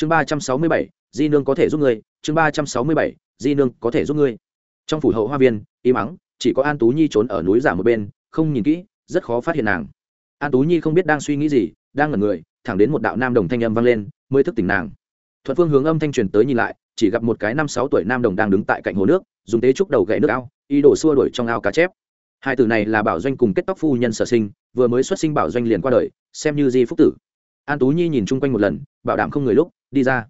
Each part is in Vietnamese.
chương ba trăm sáu mươi bảy, di nương có thể giúp ngươi. Chương ba trăm sáu mươi bảy, di nương có thể giúp ngươi. Trong phủ hậu hoa viên, im ắng, chỉ có an tú nhi trốn ở núi giả một bên, không nhìn kỹ, rất khó phát hiện nàng. An tú nhi không biết đang suy nghĩ gì, đang ngẩn người, thẳng đến một đạo nam đồng thanh âm vang lên, mới thức tỉnh nàng. Thuận phương hướng âm thanh truyền tới nhìn lại, chỉ gặp một cái năm sáu tuổi nam đồng đang đứng tại cạnh hồ nước, dùng tế trúc đầu gậy nước ao y đổ xua đuổi trong ao cá chép. Hai từ này là bảo doanh cùng kết tóc phu nhân sở sinh, vừa mới xuất sinh bảo doanh liền qua đời, xem như di phúc tử. An tú nhi nhìn chung quanh một lần, bảo đảm không người lúc đi ra.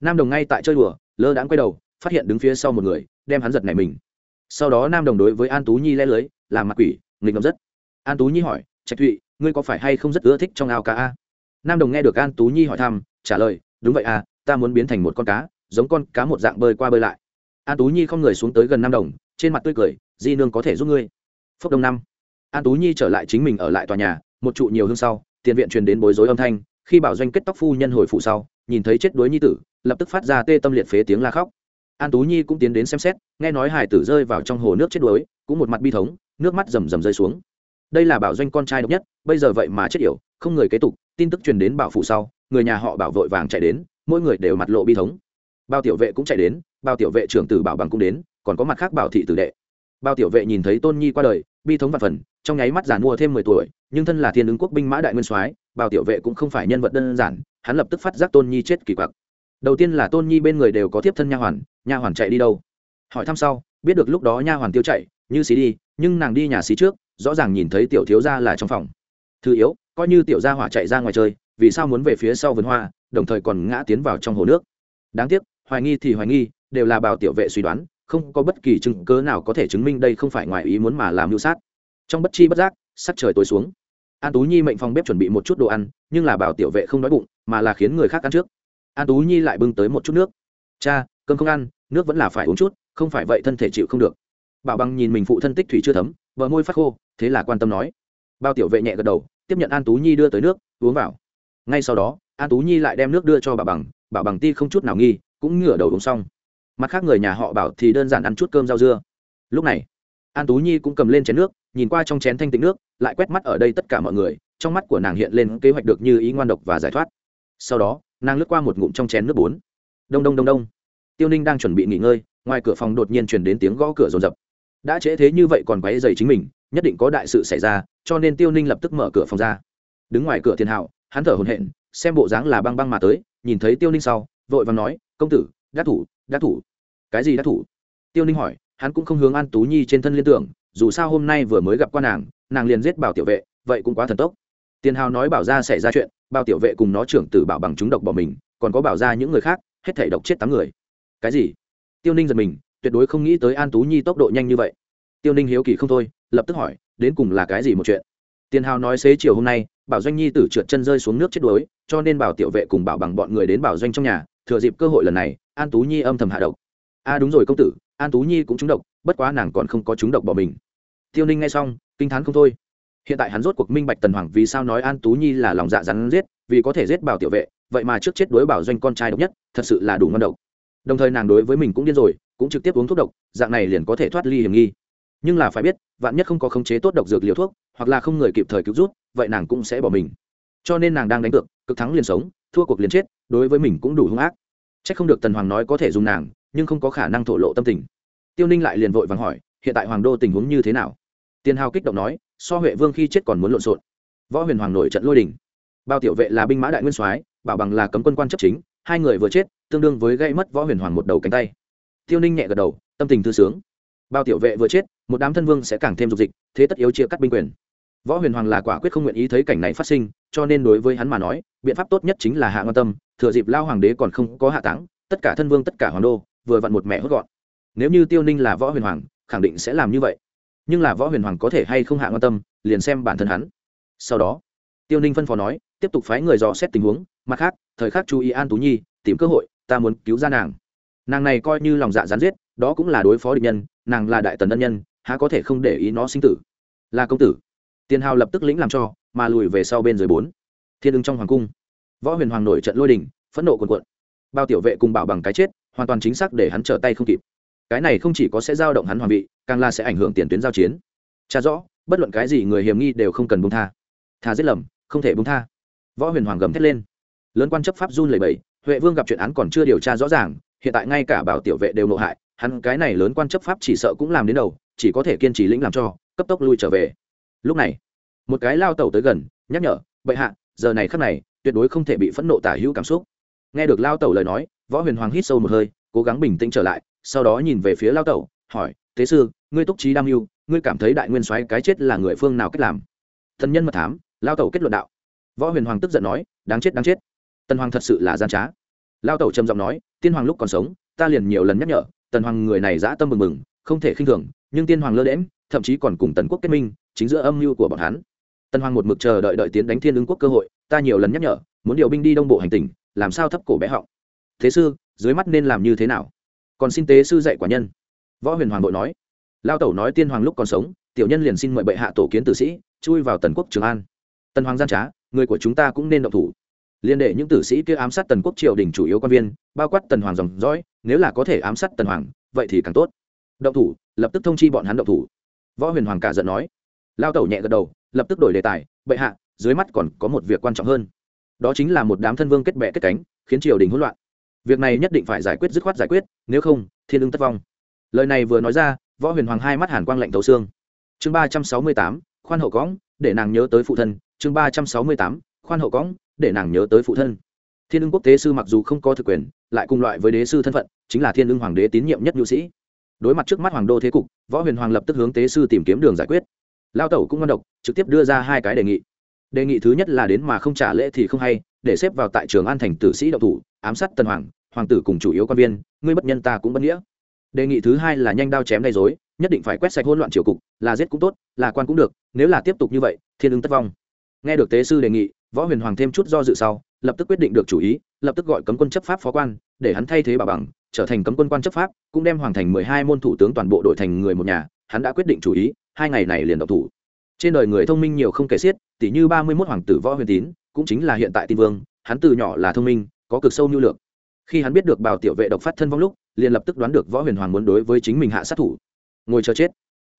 Nam đồng ngay tại chơi đùa, lơ đãng quay đầu, phát hiện đứng phía sau một người, đem hắn giật nảy mình. Sau đó nam đồng đối với an tú nhi le lưới, làm mặt quỷ, nghịch ngầm rất. An tú nhi hỏi, trạch thụy, ngươi có phải hay không rất ưa thích trong ao cá a? Nam đồng nghe được an tú nhi hỏi thăm, trả lời, đúng vậy à ta muốn biến thành một con cá, giống con cá một dạng bơi qua bơi lại. An tú nhi không người xuống tới gần nam đồng, trên mặt tươi cười, di nương có thể giúp ngươi. Phúc đông năm. An tú nhi trở lại chính mình ở lại tòa nhà, một trụ nhiều hương sau, tiền viện truyền đến bối rối âm thanh, khi bảo doanh kết tóc phu nhân hồi phụ sau nhìn thấy chết đuối nhi tử, lập tức phát ra tê tâm liệt phế tiếng la khóc. An tú nhi cũng tiến đến xem xét, nghe nói hải tử rơi vào trong hồ nước chết đuối, cũng một mặt bi thống, nước mắt rầm rầm rơi xuống. Đây là bảo doanh con trai độc nhất, bây giờ vậy mà chết yểu, không người kế tục, tin tức truyền đến bảo phụ sau, người nhà họ bảo vội vàng chạy đến, mỗi người đều mặt lộ bi thống. Bao tiểu vệ cũng chạy đến, bao tiểu vệ trưởng tử bảo bằng cũng đến, còn có mặt khác bảo thị tử đệ. Bao tiểu vệ nhìn thấy tôn nhi qua đời, bi thống vạn phần, trong nháy mắt giàn mua thêm mười tuổi nhưng thân là thiên ứng quốc binh mã đại nguyên soái bảo tiểu vệ cũng không phải nhân vật đơn giản, hắn lập tức phát giác tôn nhi chết kỳ quặc. Đầu tiên là tôn nhi bên người đều có tiếp thân nha hoàn nha hoàn chạy đi đâu? Hỏi thăm sau, biết được lúc đó nha hoàn tiêu chạy, như xí đi, nhưng nàng đi nhà xí trước, rõ ràng nhìn thấy tiểu thiếu gia là trong phòng. Thứ yếu, coi như tiểu gia hỏa chạy ra ngoài chơi, vì sao muốn về phía sau vườn hoa, đồng thời còn ngã tiến vào trong hồ nước? Đáng tiếc, hoài nghi thì hoài nghi, đều là bào tiểu vệ suy đoán, không có bất kỳ chứng cớ nào có thể chứng minh đây không phải ngoài ý muốn mà làm mưu sát. Trong bất chi bất giác, sắc trời tối xuống an tú nhi mệnh phòng bếp chuẩn bị một chút đồ ăn nhưng là bảo tiểu vệ không đói bụng mà là khiến người khác ăn trước an tú nhi lại bưng tới một chút nước cha cơm không ăn nước vẫn là phải uống chút không phải vậy thân thể chịu không được bảo bằng nhìn mình phụ thân tích thủy chưa thấm vợ môi phát khô thế là quan tâm nói bao tiểu vệ nhẹ gật đầu tiếp nhận an tú nhi đưa tới nước uống vào ngay sau đó an tú nhi lại đem nước đưa cho bà bằng bảo bằng ti không chút nào nghi cũng ngửa đầu uống xong mặt khác người nhà họ bảo thì đơn giản ăn chút cơm rau dưa lúc này an tú nhi cũng cầm lên chén nước, nhìn qua trong chén thanh tịnh nước, lại quét mắt ở đây tất cả mọi người, trong mắt của nàng hiện lên kế hoạch được như ý ngoan độc và giải thoát. Sau đó, nàng lướt qua một ngụm trong chén nước bốn. Đông đông đông đông. Tiêu ninh đang chuẩn bị nghỉ ngơi, ngoài cửa phòng đột nhiên chuyển đến tiếng gõ cửa rồn rập. Đã trễ thế như vậy còn quáy dày chính mình, nhất định có đại sự xảy ra, cho nên tiêu ninh lập tức mở cửa phòng ra. Đứng ngoài cửa thiên hạo, hắn thở hồn hện xem bộ dáng là băng băng mà tới, nhìn thấy tiêu ninh sau, vội và nói, công tử, đắc thủ đắc thủ. Cái gì đắc thủ? Tiêu ninh hỏi hắn cũng không hướng an tú nhi trên thân liên tưởng, dù sao hôm nay vừa mới gặp qua nàng nàng liền giết bảo tiểu vệ, vậy cũng quá thần tốc. Tiền hào nói bảo ra xảy ra chuyện, bảo tiểu vệ cùng nó trưởng tử bảo bằng chúng độc bỏ mình, còn có bảo ra những người khác, hết thể độc chết tám người. Cái gì? Tiêu ninh giật mình, tuyệt đối không nghĩ tới an tú nhi tốc độ nhanh như vậy. Tiêu ninh hiếu kỳ không thôi, lập tức hỏi, đến cùng là cái gì một chuyện? Tiền hào nói xế chiều hôm nay, bảo doanh nhi tử trượt chân rơi xuống nước chết đuối, cho nên bảo tiểu vệ cùng bảo bằng bọn người đến bảo doanh trong nhà, thừa dịp cơ hội lần này, an tú nhi âm thầm hạ độc. A à đúng rồi công tử an tú nhi cũng trúng độc, bất quá nàng còn không có trúng độc bỏ mình. Tiêu ninh nghe xong, kinh t h á n không thôi. Hiện tại hắn rốt cuộc minh bạch tần hoàng vì sao nói an tú nhi là lòng dạ rắn giết, vì có thể giết bảo tiểu vệ, vậy mà trước chết đối bảo doanh con trai độc nhất, thật sự là đủ ngon độc. Đồng thời nàng đối với mình cũng điên rồi, cũng trực tiếp uống thuốc độc, dạng này liền có thể thoát ly hiểm nghi. Nhưng là phải biết, vạn nhất không có khống chế tốt độc dược liều thuốc, hoặc là không người kịp thời cứu rút vậy nàng cũng sẽ bỏ mình. Cho nên nàng đang đánh cược, cực thắng liền sống, thua cuộc liền chết, đối với mình cũng đủ hung ác. C h ắ c không được tần hoàng nói có thể dùng nàng nhưng không có khả năng thổ lộ tâm tình. Tiêu ninh lại liền vội vàng hỏi, hiện tại hoàng đô tình huống như thế nào? Tiền hào kích động nói, so huệ vương khi chết còn muốn lộn xộn. Võ huyền hoàng nổi trận lôi đình. Bao tiểu vệ là binh mã đại nguyên soái, bảo bằng là cấm quân quan chấp chính, hai người vừa chết, tương đương với gây mất võ huyền hoàng một đầu cánh tay. Tiêu ninh nhẹ gật đầu, tâm tình thư sướng. Bao tiểu vệ vừa chết, một đám thân vương sẽ càng thêm dục dịch, thế tất yếu chia cắt binh quyền. Võ huyền hoàng là quả quyết không nguyện ý thấy cảnh này phát sinh, cho nên đối với hắn mà nói, biện pháp tốt nhất chính là hạ ngon tâm, thừa dịp lao hoàng đế còn không có hạ táng, tất cả thân vương, tất cả hoàng đô vừa vặn một mẹ hốt gọn. Nếu như tiêu ninh là võ huyền hoàng, khẳng định sẽ làm như vậy. Nhưng là võ huyền hoàng có thể hay không hạ quan tâm, liền xem bản thân hắn. Sau đó, tiêu ninh phân phó nói, tiếp tục phái người dò xét tình huống, mặt khác, thời khắc chú ý an tú nhi, tìm cơ hội, ta muốn cứu ra nàng. Nàng này coi như lòng dạ gián giết, đó cũng là đối phó địch nhân, nàng là đại tần ân nhân, há có thể không để ý nó sinh tử. Là công tử. Tiền hào lập tức lĩnh làm cho, mà lùi về sau bên dưới bốn. Thiên ưng trong hoàng cung, võ huyền hoàng nổi trận lôi đình, phẫn nộ quần quận bao tiểu vệ cùng bảo bằng cái chết hoàn toàn chính xác để hắn trở tay không kịp. Cái này không chỉ có sẽ giao động hắn hoàng vị, càng là sẽ ảnh hưởng tiền tuyến giao chiến. Cha rõ, bất luận cái gì người hiểm nghi đều không cần buông tha. Thà giết lầm, không thể buông tha. Võ huyền hoàng gầm thét lên. Lớn quan chấp pháp run lẩy bẩy, huệ vương gặp chuyện án còn chưa điều tra rõ ràng, hiện tại ngay cả bảo tiểu vệ đều nộ hại, hắn cái này lớn quan chấp pháp chỉ sợ cũng làm đến đầu, chỉ có thể kiên trì lĩnh làm cho, cấp tốc lui trở về. Lúc này, một cái lao tàu tới gần, nhắc nhở, bệ hạ, giờ này khắc này, tuyệt đối không thể bị phẫn nộ tả hữu cảm xúc. Nghe được lao tàu lời nói võ huyền hoàng hít sâu một hơi cố gắng bình tĩnh trở lại sau đó nhìn về phía lao Tẩu, hỏi tế sư ngươi túc trí đam mưu ngươi cảm thấy đại nguyên soái cái chết là người phương nào cách làm? Thần nhân mật thám lao Tẩu kết luận đạo. Võ huyền hoàng tức giận nói đáng chết đáng chết. Tần hoàng thật sự là gian trá. Lao tẩu trầm giọng nói tiên hoàng lúc còn sống ta liền nhiều lần nhắc nhở tần hoàng người này dã tâm mừng mừng không thể khinh thường nhưng tiên hoàng lơ đễm thậm chí còn cùng tần quốc kết minh chính giữa âm mưu của bọn hắn. Tần hoàng một mực chờ đợi đợi tiến đánh thiên ứng quốc cơ hội ta nhiều lần nhắc nhở muốn điều binh đi đông bộ hành tỉnh làm sao thấp cổ bé họng? Thế sư, dưới mắt nên làm như thế nào? Còn xin tế sư dạy quả nhân. Võ huyền hoàng bội nói. Lao tẩu nói tiên hoàng lúc còn sống, tiểu nhân liền xin mời bệ hạ tổ kiến tử sĩ, chui vào tần quốc trường an. Tần hoàng gian trá, người của chúng ta cũng nên động thủ. Liên đệ những tử sĩ kia ám sát tần quốc triều đình chủ yếu quan viên, bao quát tần hoàng dòng dõi, nếu là có thể ám sát tần hoàng, vậy thì càng tốt. Động thủ, lập tức thông chi bọn hắn động thủ. Võ huyền hoàng cả giận nói. Lao tẩu nhẹ gật đầu, lập tức đổi đề tài, bệ hạ, dưới mắt còn có một việc quan trọng hơn. Đó chính là một đám thân vương kết bệ kết cánh, khiến triều đình hỗn loạn việc này nhất định phải giải quyết dứt khoát giải quyết, nếu không, thiên ứng tất vong. Lời này vừa nói ra, võ huyền hoàng hai mắt hàn quang lạnh thấu xương. Chương ba trăm sáu mươi tám, khoan hậu cõng, để nàng nhớ tới phụ thân. Chương ba trăm sáu mươi tám, khoan hậu cõng, để nàng nhớ tới phụ thân. Thiên ưng quốc tế sư mặc dù không có thực quyền, lại cùng loại với đế sư thân phận, chính là thiên ưng hoàng đế tín nhiệm nhất nhu sĩ. Đối mặt trước mắt hoàng đô thế cục, võ huyền hoàng lập tức hướng tế sư tìm kiếm đường giải quyết. Lao tẩu cũng ngon độc, trực tiếp đưa ra hai cái đề nghị. Đề nghị thứ nhất là đến mà không trả lễ thì không hay, để xếp vào tại trường an thành tử sĩ đậu thủ ám sát tần hoàng hoàng tử cùng chủ yếu quan viên, ngươi bất nhân ta cũng bất nghĩa. Đề nghị thứ hai là nhanh đao chém gây dối nhất định phải quét sạch hỗn loạn triều cục, là giết cũng tốt, là quan cũng được, nếu là tiếp tục như vậy, thiên ứng tất vong. Nghe được tế sư đề nghị, võ huyền hoàng thêm chút do dự sau, lập tức quyết định được chủ ý, lập tức gọi cấm quân chấp pháp phó quan, để hắn thay thế bà bằng, trở thành cấm quân quan chấp pháp, cũng đem hoàng thành mười hai môn thủ tướng toàn bộ đội thành người một nhà, hắn đã quyết định chủ ý, hai ngày này liền độc thủ. Trên đời người thông minh nhiều không kể xiết tỷ như ba mươi mốt hoàng tử võ huyền tín, cũng chính là hiện tại tin vương, hắn từ nhỏ là thông minh có cực sâu nhu lược. Khi hắn biết được bào tiểu vệ độc phát thân vong lúc, liền lập tức đoán được võ huyền hoàng muốn đối với chính mình hạ sát thủ. Ngồi chờ chết.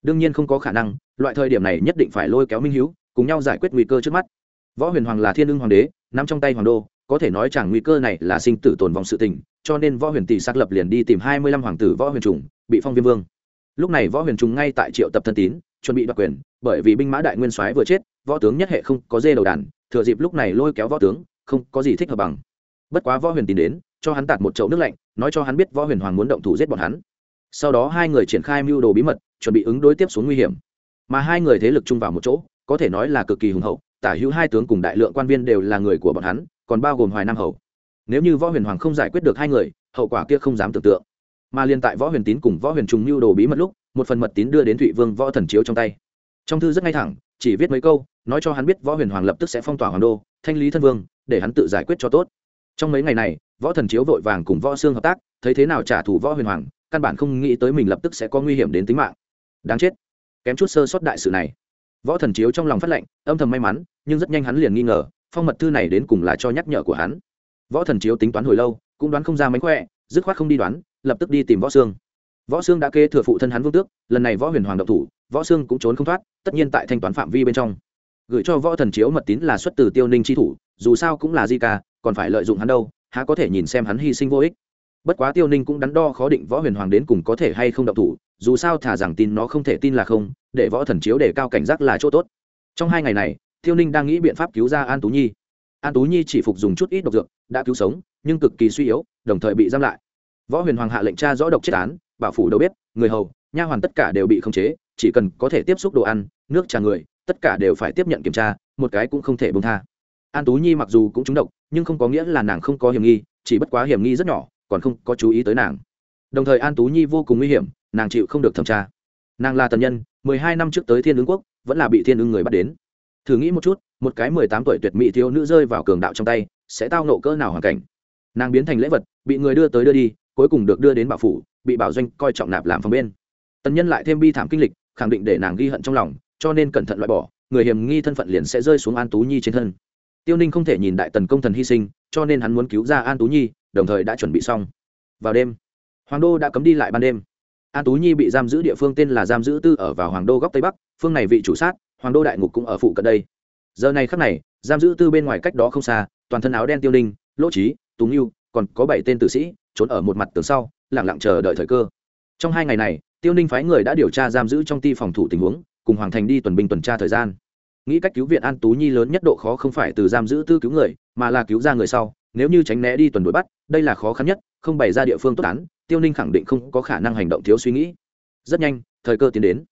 Đương nhiên không có khả năng, loại thời điểm này nhất định phải lôi kéo minh hữu cùng nhau giải quyết nguy cơ trước mắt. Võ huyền hoàng là thiên ưng hoàng đế, nắm trong tay hoàng đô, có thể nói chẳng nguy cơ này là sinh tử tồn vong sự tình, cho nên võ huyền tỷ xác lập liền đi tìm hai mươi lăm hoàng tử võ huyền trùng, bị phong viêm vương. Lúc này võ huyền trùng ngay tại triệu tập thân tín, chuẩn bị đoạt quyền, bởi vì binh mã đại nguyên soái vừa chết, võ tướng nhất hệ không có dê đầu đàn, thừa dịp lúc này lôi kéo võ tướng, không có gì thích hợp bằng bất quá võ huyền tín đến, cho hắn tạt một chậu nước lạnh, nói cho hắn biết võ huyền hoàng muốn động thủ giết bọn hắn. Sau đó hai người triển khai mưu đồ bí mật, chuẩn bị ứng đối tiếp xuống nguy hiểm. Mà hai người thế lực chung vào một chỗ, có thể nói là cực kỳ hùng hậu, tả hữu hai tướng cùng đại lượng quan viên đều là người của bọn hắn, còn bao gồm hoài nam hầu. Nếu như võ huyền hoàng không giải quyết được hai người, hậu quả kia không dám tưởng tượng. Mà liên tại võ huyền tín cùng võ huyền trùng mưu đồ bí mật lúc, một phần mật tín đưa đến thụy vương võ thần chiếu trong tay. Trong thư rất ngay thẳng, chỉ viết mấy câu, nói cho hắn biết võ huyền hoàng lập tức sẽ phong tỏa hoàng đô, thanh lý thân vương, để hắn tự giải quyết cho tốt trong mấy ngày này, võ thần chiếu vội vàng cùng võ xương hợp tác, thấy thế nào trả thù võ huyền hoàng, căn bản không nghĩ tới mình lập tức sẽ có nguy hiểm đến tính mạng. Đáng chết. Kém chút sơ sót đại sự này. Võ thần chiếu trong lòng phát lệnh, âm thầm may mắn, nhưng rất nhanh hắn liền nghi ngờ, phong mật thư này đến cùng là cho nhắc nhở của hắn. Võ thần chiếu tính toán hồi lâu, cũng đoán không ra mánh khỏe, dứt khoát không đi đoán, lập tức đi tìm võ sương. Võ sương đã kê thừa phụ thân hắn vương tước, lần này võ huyền hoàng độc thủ, võ sương cũng trốn không thoát, tất nhiên tại thanh toán phạm vi bên trong. Gửi cho võ thần chiếu mật tín là xuất từ tiêu ninh tri thủ, dù sao cũng là di ca còn phải lợi dụng hắn đâu, há có thể nhìn xem hắn hy sinh vô ích. Bất quá tiêu ninh cũng đắn đo khó định võ huyền hoàng đến cùng có thể hay không độc thủ, dù sao thả rằng tin nó không thể tin là không, để võ thần chiếu để cao cảnh giác là chỗ tốt. Trong hai ngày này, tiêu ninh đang nghĩ biện pháp cứu ra an tú nhi. An tú nhi chỉ phục dùng chút ít độc dược, đã cứu sống, nhưng cực kỳ suy yếu, đồng thời bị giam lại. Võ huyền hoàng hạ lệnh tra rõ độc chết án, bảo phủ đầu bếp, người hầu, nha hoàn tất cả đều bị khống chế, chỉ cần có thể tiếp xúc đồ ăn, nước trà người, tất cả đều phải tiếp nhận kiểm tra, một cái cũng không thể bông tha. An tú nhi mặc dù cũng trúng độc nhưng không có nghĩa là nàng không có hiểm nghi, chỉ bất quá hiểm nghi rất nhỏ, còn không có chú ý tới nàng. Đồng thời an tú nhi vô cùng nguy hiểm, nàng chịu không được thẩm tra. Nàng là tần nhân, mười hai năm trước tới thiên ứng quốc, vẫn là bị thiên ứng người bắt đến. Thử nghĩ một chút, một cái mười tám tuổi tuyệt mỹ thiếu nữ rơi vào cường đạo trong tay, sẽ tao nộ cỡ nào hoàn cảnh? Nàng biến thành lễ vật, bị người đưa tới đưa đi, cuối cùng được đưa đến bảo phủ, bị bảo doanh coi trọng nạp làm phòng bên. Tần nhân lại thêm bi thảm kinh lịch, khẳng định để nàng ghi hận trong lòng, cho nên cẩn thận loại bỏ, người hiểm nghi thân phận liền sẽ rơi xuống an tú nhi trên thân tiêu ninh không thể nhìn đại tần công thần hy sinh, cho nên hắn muốn cứu ra an tú nhi, đồng thời đã chuẩn bị xong. Vào đêm, hoàng đô đã cấm đi lại ban đêm. An tú nhi bị giam giữ địa phương tên là giam giữ tư ở vào hoàng đô góc tây bắc, phương này vị chủ sát, hoàng đô đại ngục cũng ở phụ cận đây. Giờ này khắc này, giam giữ tư bên ngoài cách đó không xa, toàn thân áo đen tiêu ninh, lỗ trí túng yêu còn có bảy tên tử sĩ, trốn ở một mặt tường sau lẳng lặng chờ đợi thời cơ. Trong hai ngày này, tiêu ninh phái người đã điều tra giam giữ trong ti phòng thủ tình huống, cùng hoàng thành đi tuần binh tuần tra thời gian nghĩ cách cứu viện an tú nhi lớn nhất độ khó không phải từ giam giữ tư cứu người, mà là cứu ra người sau. Nếu như tránh né đi tuần đuổi bắt, đây là khó khăn nhất, không bày ra địa phương tốt án, tiêu ninh khẳng định không có khả năng hành động thiếu suy nghĩ. Rất nhanh, thời cơ tiến đến.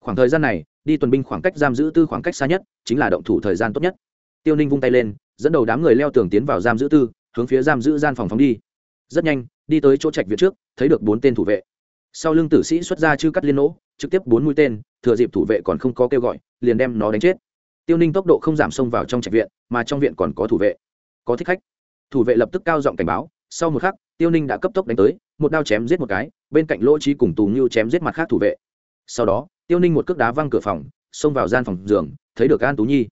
Khoảng thời gian này, đi tuần binh khoảng cách giam giữ tư khoảng cách xa nhất, chính là động thủ thời gian tốt nhất. Tiêu ninh vung tay lên, dẫn đầu đám người leo tường tiến vào giam giữ tư, hướng phía giam giữ gian phòng phóng đi. Rất nhanh, đi tới chỗ trạch viện trước, thấy được bốn tên thủ vệ. Sau lưng tử sĩ xuất ra chư cắt liên nỗ, trực tiếp bốn mũi tên, thừa dịp thủ vệ còn không có kêu gọi, liền đem nó đánh chết tiêu ninh tốc độ không giảm xông vào trong trạch viện, mà trong viện còn có thủ vệ. Có thích khách. Thủ vệ lập tức cao giọng cảnh báo, sau một khắc, tiêu ninh đã cấp tốc đánh tới, một đao chém giết một cái, bên cạnh lỗ trí cùng tù ngưu chém giết mặt khác thủ vệ. Sau đó, tiêu ninh một cước đá văng cửa phòng, xông vào gian phòng giường, thấy được an tú nhi.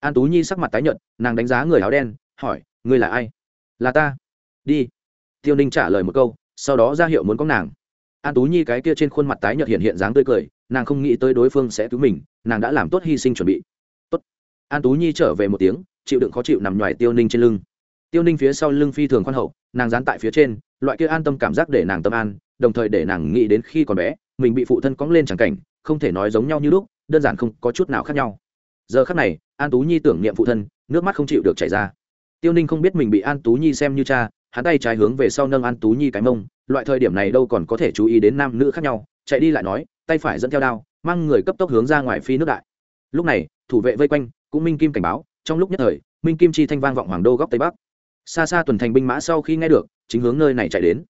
An tú nhi sắc mặt tái nhợt, nàng đánh giá người áo đen, hỏi, ngươi là ai? Là ta. Đi. Tiêu ninh trả lời một câu, sau đó ra hiệu muốn có nàng. An tú nhi cái kia trên khuôn mặt tái nhợt hiện hiện dáng tươi cười, nàng không nghĩ tới đối phương sẽ cứu mình, nàng đã làm tốt hy sinh chuẩn bị an tú nhi trở về một tiếng, chịu đựng khó chịu nằm ngoài tiêu ninh trên lưng. Tiêu ninh phía sau lưng phi thường khoan hậu, nàng dán tại phía trên, loại kia an tâm cảm giác để nàng tâm an, đồng thời để nàng nghĩ đến khi còn bé, mình bị phụ thân cóng lên chẳng cảnh, không thể nói giống nhau như lúc, đơn giản không có chút nào khác nhau. Giờ khác này, an tú nhi tưởng niệm phụ thân, nước mắt không chịu được chảy ra. Tiêu ninh không biết mình bị an tú nhi xem như cha, hắn tay trái hướng về sau nâng an tú nhi cái mông, loại thời điểm này đâu còn có thể chú ý đến nam nữ khác nhau, chạy đi lại nói, tay phải dẫn theo đao, mang người cấp tốc hướng ra ngoài phi nước đại. Lúc này, thủ vệ vây quanh cũng minh kim cảnh báo, trong lúc nhất thời, minh kim chi thanh vang vọng hoàng đô góc tây bắc. Xa xa tuần thành binh mã sau khi nghe được, chính hướng nơi này chạy đến.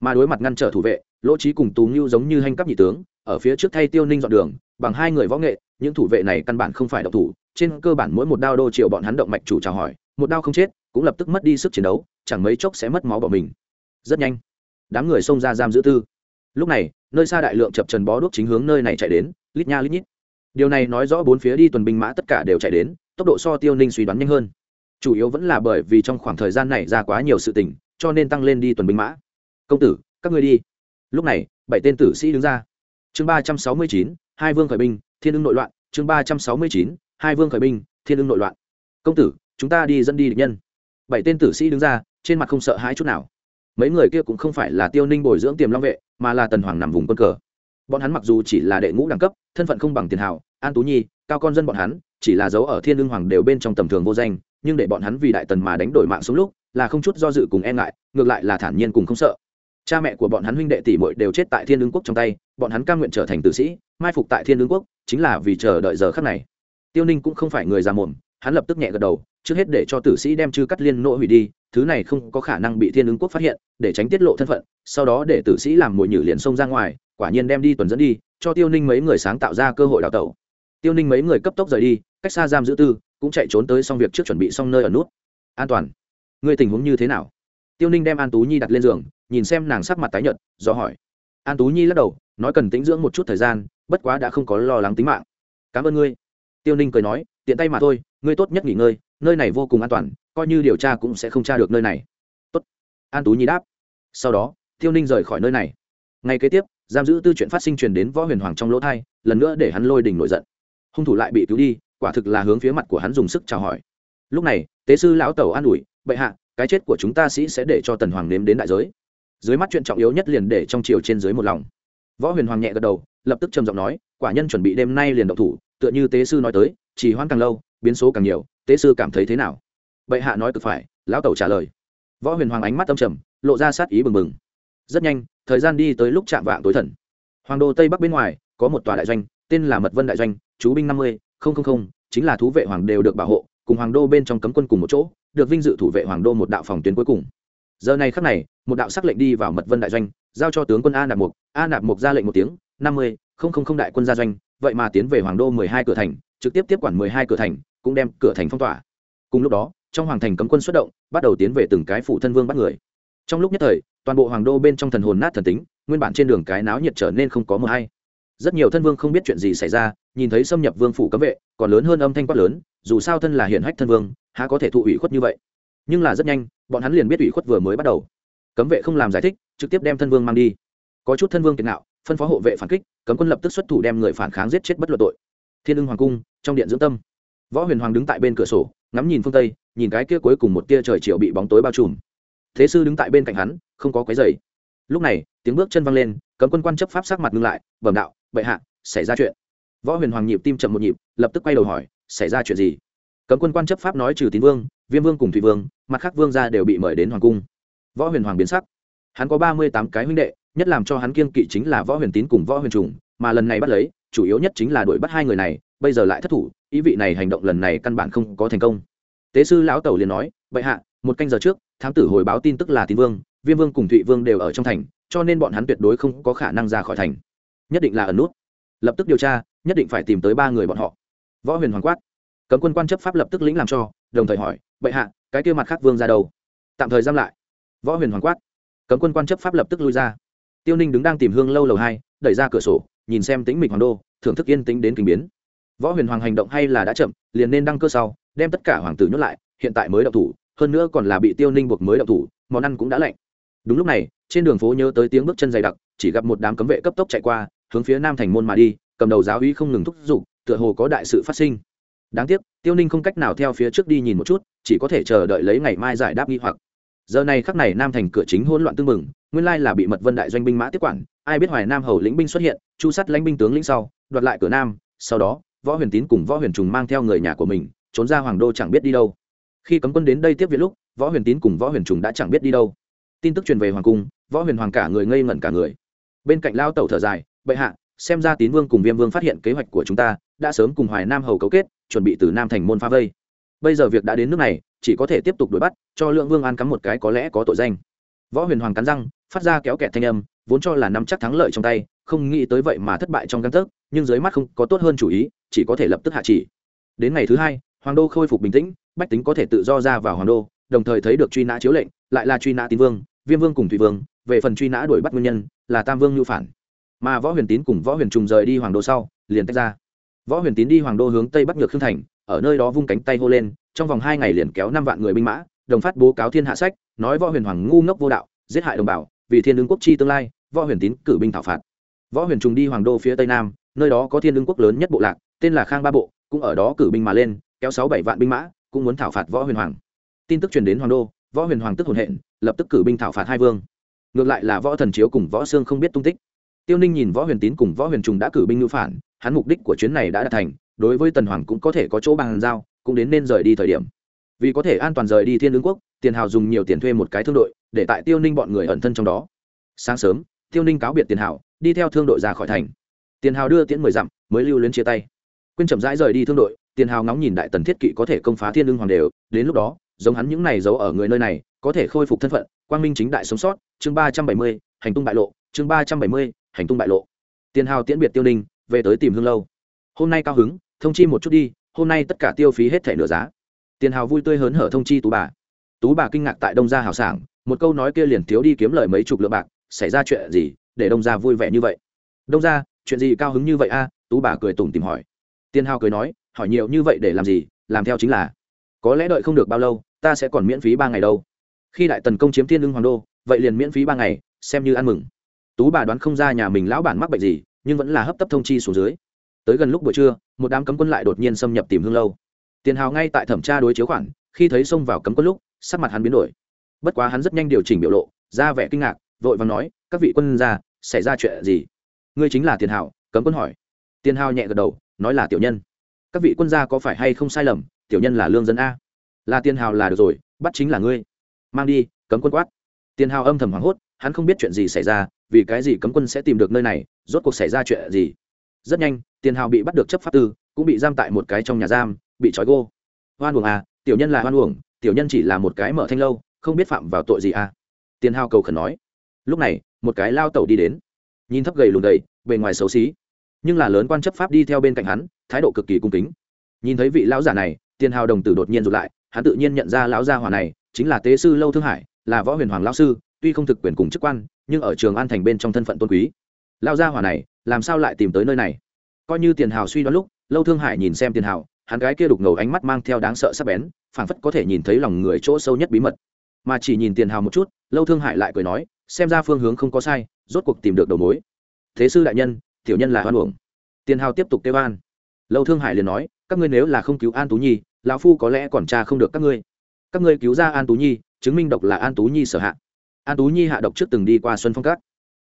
Mà đối mặt ngăn trở thủ vệ, lỗ trí cùng tú ngưu giống như hành cấp nhị tướng, ở phía trước thay tiêu ninh dọn đường, bằng hai người võ nghệ, những thủ vệ này căn bản không phải độc thủ, trên cơ bản mỗi một đao đô triệu bọn hắn động mạch chủ chào hỏi, một đao không chết, cũng lập tức mất đi sức chiến đấu, chẳng mấy chốc sẽ mất máu bỏ mình. Rất nhanh, đám người xông ra giam giữ tư. Lúc này, nơi xa đại lượng chập trần bó đuốc chính hướng nơi này chạy đến, lít nha lít nhít điều này nói rõ bốn phía đi tuần binh mã tất cả đều chạy đến, tốc độ so tiêu ninh suy đoán nhanh hơn. Chủ yếu vẫn là bởi vì trong khoảng thời gian này ra quá nhiều sự tình, cho nên tăng lên đi tuần binh mã. Công tử, các ngươi đi. Lúc này, bảy tên tử sĩ đứng ra. Chương ba trăm sáu mươi chín, hai vương khởi binh, thiên ưng nội loạn. Chương ba trăm sáu mươi chín, hai vương khởi binh, thiên ưng nội loạn. Công tử, chúng ta đi dẫn đi địch nhân. Bảy tên tử sĩ đứng ra, trên mặt không sợ hãi chút nào. Mấy người kia cũng không phải là tiêu ninh bồi dưỡng tiềm long vệ, mà là tần hoàng nằm vùng quân cờ bọn hắn mặc dù chỉ là đệ ngũ đẳng cấp, thân phận không bằng tiền hào, an tú nhi, cao con dân bọn hắn, chỉ là dấu ở thiên lương hoàng đều bên trong tầm thường vô danh, nhưng để bọn hắn vì đại tần mà đánh đổi mạng xuống lúc, là không chút do dự cùng e ngại, ngược lại là thản nhiên cùng không sợ. Cha mẹ của bọn hắn huynh đệ tỷ muội đều chết tại thiên lương quốc trong tay, bọn hắn cam nguyện trở thành tử sĩ, mai phục tại thiên lương quốc, chính là vì chờ đợi giờ khắc này. Tiêu ninh cũng không phải người già mồm, hắn lập tức nhẹ gật đầu, trước hết để cho tử sĩ đem chư cắt liên nỗ hủy đi, thứ này không có khả năng bị thiên ứng quốc phát hiện, để tránh tiết lộ thân phận, sau đó để tử sĩ làm mồi nhử liền xông ra ngoài quả nhiên đem đi tuần dẫn đi, cho tiêu ninh mấy người sáng tạo ra cơ hội đào tẩu. Tiêu ninh mấy người cấp tốc rời đi, cách xa giam giữ tư, cũng chạy trốn tới xong việc trước chuẩn bị xong nơi ở nút. An toàn. Người tình huống như thế nào? Tiêu ninh đem an tú nhi đặt lên giường, nhìn xem nàng sắc mặt tái nhợt, do hỏi. An tú nhi lắc đầu, nói cần tĩnh dưỡng một chút thời gian, bất quá đã không có lo lắng tính mạng. Cảm ơn ngươi. Tiêu ninh cười nói, tiện tay mà thôi, ngươi tốt nhất nghỉ ngơi, nơi này vô cùng an toàn, coi như điều tra cũng sẽ không tra được nơi này. Tốt. An tú nhi đáp. Sau đó, tiêu ninh rời khỏi nơi này. Ngay kế tiếp giam giữ tư chuyện phát sinh truyền đến võ huyền hoàng trong lỗ thai, lần nữa để hắn lôi đình nổi giận. Hung thủ lại bị cứu đi, quả thực là hướng phía mặt của hắn dùng sức chào hỏi. Lúc này, tế sư lão tẩu an ủi, bệ hạ, cái chết của chúng ta sĩ sẽ để cho tần hoàng nếm đến đại giới. Dưới mắt chuyện trọng yếu nhất liền để trong chiều trên dưới một lòng. Võ huyền hoàng nhẹ gật đầu, lập tức trầm giọng nói, quả nhân chuẩn bị đêm nay liền động thủ, tựa như tế sư nói tới chỉ hoãn càng lâu, biến số càng nhiều, tế sư cảm thấy thế nào? Bệ hạ nói cực phải, lão tẩu trả lời. Võ huyền hoàng ánh mắt âm trầm, lộ ra sát ý bừng bừng rất nhanh, thời gian đi tới lúc chạm vạng tối thần. Hoàng đô tây bắc bên ngoài, có một tòa đại doanh, tên là mật vân đại doanh, chú binh năm mươi chính là thú vệ hoàng đều được bảo hộ, cùng hoàng đô bên trong cấm quân cùng một chỗ, được vinh dự thủ vệ hoàng đô một đạo phòng tuyến cuối cùng. Giờ này khắc này, một đạo sắc lệnh đi vào mật vân đại doanh, giao cho tướng quân a nạp mục. A nạp mục ra lệnh một tiếng, năm mươi đại quân gia doanh, vậy mà tiến về hoàng đô mười hai cửa thành, trực tiếp tiếp quản mười hai cửa thành, cũng đem cửa thành phong tỏa. Cùng lúc đó, trong hoàng thành cấm quân xuất động, bắt đầu tiến về từng cái phủ thân vương bắt người trong lúc nhất thời, toàn bộ hoàng đô bên trong thần hồn nát thần tính, nguyên bản trên đường cái náo nhiệt trở nên không có mờ hay. Rất nhiều thân vương không biết chuyện gì xảy ra, nhìn thấy xâm nhập vương phủ cấm vệ, còn lớn hơn âm thanh quát lớn, dù sao thân là hiển hách thân vương, há có thể thụ ủy khuất như vậy? Nhưng là rất nhanh, bọn hắn liền biết ủy khuất vừa mới bắt đầu. Cấm vệ không làm giải thích, trực tiếp đem thân vương mang đi. Có chút thân vương kiệt nạo phân phó hộ vệ phản kích, cấm quân lập tức xuất thủ đem người phản kháng giết chết bất luận tội. Thiên ưng hoàng cung, trong điện dưỡng tâm. Võ huyền hoàng đứng tại bên cửa sổ, ngắm nhìn phương tây, nhìn cái kia cuối cùng một tia trời chiều bị bóng tối bao trùm thế sư đứng tại bên cạnh hắn, không có quấy dày lúc này, tiếng bước chân văng lên, cấm quân quan chấp pháp sắc mặt ngưng lại, bẩm đạo, bệ hạ, xảy ra chuyện. Võ huyền hoàng nhịp tim chậm một nhịp, lập tức quay đầu hỏi, xảy ra chuyện gì? Cấm quân quan chấp pháp nói trừ tín vương, viêm vương cùng thủy vương, mặt khác vương gia đều bị mời đến hoàng cung. Võ huyền hoàng biến sắc. Hắn có ba mươi tám cái huynh đệ, nhất làm cho hắn kiên kỵ chính là võ huyền tín cùng võ huyền trùng, mà lần này bắt lấy, chủ yếu nhất chính là đuổi bắt hai người này, bây giờ lại thất thủ, ý vị này hành động lần này căn bản không có thành công. Tế sư lão tẩu liền nói, bệ hạ một canh giờ trước, thám tử hồi báo tin tức là tín vương, viêm vương cùng thụy vương đều ở trong thành, cho nên bọn hắn tuyệt đối không có khả năng ra khỏi thành. Nhất định là ẩn nút. Lập tức điều tra, nhất định phải tìm tới ba người bọn họ. Võ huyền hoàng quát. Cấm quân quan chấp pháp lập tức lĩnh làm cho, đồng thời hỏi, bệ hạ, cái kia mặt khác vương ra đâu? Tạm thời giam lại. Võ huyền hoàng quát. Cấm quân quan chấp pháp lập tức lui ra. Tiêu ninh đứng đang tìm hương lâu lầu hai, đẩy ra cửa sổ, nhìn xem tính mịch hoàng đô, thưởng thức yên tính đến kinh biến. Võ huyền hoàng hành động hay là đã chậm, liền nên đăng cơ sau, đem tất cả hoàng tử nhốt lại, hiện tại mới đậu thủ hơn nữa còn là bị tiêu ninh buộc mới đậu thủ, món ăn cũng đã lạnh. Đúng lúc này, trên đường phố nhớ tới tiếng bước chân dày đặc, chỉ gặp một đám cấm vệ cấp tốc chạy qua, hướng phía nam thành môn mà đi, cầm đầu giáo uy không ngừng thúc giục, tựa hồ có đại sự phát sinh. Đáng tiếc, tiêu ninh không cách nào theo phía trước đi nhìn một chút, chỉ có thể chờ đợi lấy ngày mai giải đáp nghi hoặc. Giờ này khắc này nam thành cửa chính hỗn loạn tương mừng nguyên lai là bị mật vân đại doanh binh mã tiếp quản, ai biết hoài nam hầu lĩnh binh xuất hiện, chu sắt lãnh binh tướng lĩnh sau, đoạt lại cửa nam, sau đó, võ huyền tín cùng võ huyền trùng mang theo người nhà của mình, trốn ra hoàng đô chẳng biết đi đâu khi cấm quân đến đây tiếp viện lúc, võ huyền tín cùng võ huyền trùng đã chẳng biết đi đâu. Tin tức truyền về hoàng cung, võ huyền hoàng cả người ngây ngẩn cả người. Bên cạnh lao tẩu thở dài, bệ hạ, xem ra tín vương cùng viêm vương phát hiện kế hoạch của chúng ta, đã sớm cùng hoài nam hầu cấu kết, chuẩn bị từ nam thành môn phá vây. Bây giờ việc đã đến nước này, chỉ có thể tiếp tục đuổi bắt, cho lượng vương an cắm một cái có lẽ có tội danh. Võ huyền hoàng cắn răng, phát ra kéo kẹt thanh âm, vốn cho là nắm chắc thắng lợi trong tay, không nghĩ tới vậy mà thất bại trong căn tấc, nhưng dưới mắt không có tốt hơn chủ ý, chỉ có thể lập tức hạ chỉ. Đến ngày thứ hai, hoàng đô khôi phục bình tĩnh bách tính có thể tự do ra vào hoàng đô, đồng thời thấy được truy nã chiếu lệnh, lại là truy nã tín vương, viêm vương cùng thủy vương, về phần truy nã đuổi bắt nguyên nhân, là tam vương nhu phản. Mà võ huyền tín cùng võ huyền trùng rời đi hoàng đô sau, liền tách ra. Võ huyền tín đi hoàng đô hướng tây bắc nhược khương thành, ở nơi đó vung cánh tay hô lên, trong vòng hai ngày liền kéo năm vạn người binh mã, đồng phát bố cáo thiên hạ sách, nói võ huyền hoàng ngu ngốc vô đạo, giết hại đồng bào, vì thiên lương quốc chi tương lai, võ huyền tín cử binh thảo phạt. Võ huyền trùng đi hoàng đô phía tây nam, nơi đó có thiên lương quốc lớn nhất bộ lạc, tên là khang ba bộ, cũng ở đó cử binh mà lên, kéo sáu bảy vạn binh mã cũng muốn thảo phạt võ huyền hoàng. Tin tức truyền đến hoàng đô, võ huyền hoàng tức hồn hện, lập tức cử binh thảo phạt hai vương. Ngược lại là võ thần chiếu cùng võ sương không biết tung tích. Tiêu ninh nhìn võ huyền tín cùng võ huyền trùng đã cử binh ngữ phản, hắn mục đích của chuyến này đã đạt thành, đối với tần hoàng cũng có thể có chỗ bàn giao, cũng đến nên rời đi thời điểm. Vì có thể an toàn rời đi thiên ứng quốc, tiền hào dùng nhiều tiền thuê một cái thương đội, để tại tiêu ninh bọn người ẩn thân trong đó. Sáng sớm, tiêu ninh cáo biệt tiền hào, đi theo thương đội ra khỏi thành. Tiền hào đưa tiễn mười dặm, mới lưu luyến chia tay. Quyên chậm rãi rời đi thương đội tiền hào ngóng nhìn đại tần thiết kỵ có thể công phá thiên lương hoàng đều, đến lúc đó, giống hắn những này giấu ở người nơi này, có thể khôi phục thân phận, quang minh chính đại sống sót, chương ba trăm bảy mươi, hành tung bại lộ, chương ba trăm bảy mươi, hành tung bại lộ. Tiền hào tiễn biệt tiêu ninh, về tới tìm hương lâu. Hôm nay cao hứng, thông chi một chút đi, hôm nay tất cả tiêu phí hết thẻ nửa giá. Tiền hào vui tươi hớn hở thông chi tú bà. Tú bà kinh ngạc tại đông gia hào sảng, một câu nói kia liền thiếu đi kiếm lời mấy chục lượng bạc, xảy ra chuyện gì để đông gia vui vẻ như vậy? Đông gia, chuyện gì cao hứng như vậy a? Tú bà cười tủm tìm hỏi. Tiền hào cười nói hỏi nhiều như vậy để làm gì, làm theo chính là, có lẽ đợi không được bao lâu, ta sẽ còn miễn phí ba ngày đâu. Khi đại tần công chiếm thiên lương hoàng đô, vậy liền miễn phí ba ngày, xem như ăn mừng. Tú bà đoán không ra nhà mình lão bản mắc bệnh gì, nhưng vẫn là hấp tấp thông chi xuống dưới. Tới gần lúc buổi trưa, một đám cấm quân lại đột nhiên xâm nhập tìm hương lâu. Tiền hào ngay tại thẩm tra đối chiếu khoản, khi thấy xông vào cấm quân lúc, sắc mặt hắn biến đổi. Bất quá hắn rất nhanh điều chỉnh biểu lộ, ra vẻ kinh ngạc, vội và nói, các vị quân ra xảy ra chuyện gì? Ngươi chính là tiền hào, cấm quân hỏi. Tiền hào nhẹ gật đầu, nói là tiểu nhân các vị quân gia có phải hay không sai lầm, tiểu nhân là lương dân a. Là tiền hào là được rồi, bắt chính là ngươi. Mang đi, cấm quân quát. Tiền hào âm thầm hoảng hốt, hắn không biết chuyện gì xảy ra, vì cái gì cấm quân sẽ tìm được nơi này, rốt cuộc xảy ra chuyện gì. Rất nhanh tiền hào bị bắt được chấp pháp tư, cũng bị giam tại một cái trong nhà giam, bị trói gô. Hoan uổng à tiểu nhân là hoan uổng, tiểu nhân chỉ là một cái mở thanh lâu, không biết phạm vào tội gì à tiền hào cầu khẩn nói. Lúc này, một cái lao tẩu đi đến. Nhìn thấp gầy lùn gầy, bề ngoài xấu xí nhưng là lớn quan chấp pháp đi theo bên cạnh hắn, thái độ cực kỳ cung kính. Nhìn thấy vị lão giả này, tiền hào đồng tử đột nhiên rụt lại, hắn tự nhiên nhận ra lão gia hỏa này chính là tế sư lâu thương hải, là võ huyền hoàng lão sư, tuy không thực quyền cùng chức quan, nhưng ở trường an thành bên trong thân phận tôn quý. Lão gia hỏa này, làm sao lại tìm tới nơi này? Coi như tiền hào suy đoán lúc, lâu thương hải nhìn xem tiền hào, hắn gái kia đục ngầu ánh mắt mang theo đáng sợ sắc bén, phảng phất có thể nhìn thấy lòng người chỗ sâu nhất bí mật. Mà chỉ nhìn tiền hào một chút, lâu thương hải lại cười nói, xem ra phương hướng không có sai, rốt cuộc tìm được đầu mối. Thế sư đại nhân tiểu nhân là hoan uổng. Tiền hào tiếp tục kêu an. Lâu thương hải liền nói, các ngươi nếu là không cứu an tú nhi, lão phu có lẽ còn cha không được các ngươi. Các ngươi cứu ra an tú nhi, chứng minh độc là an tú nhi sở hạ. An tú nhi hạ độc trước từng đi qua xuân phong các.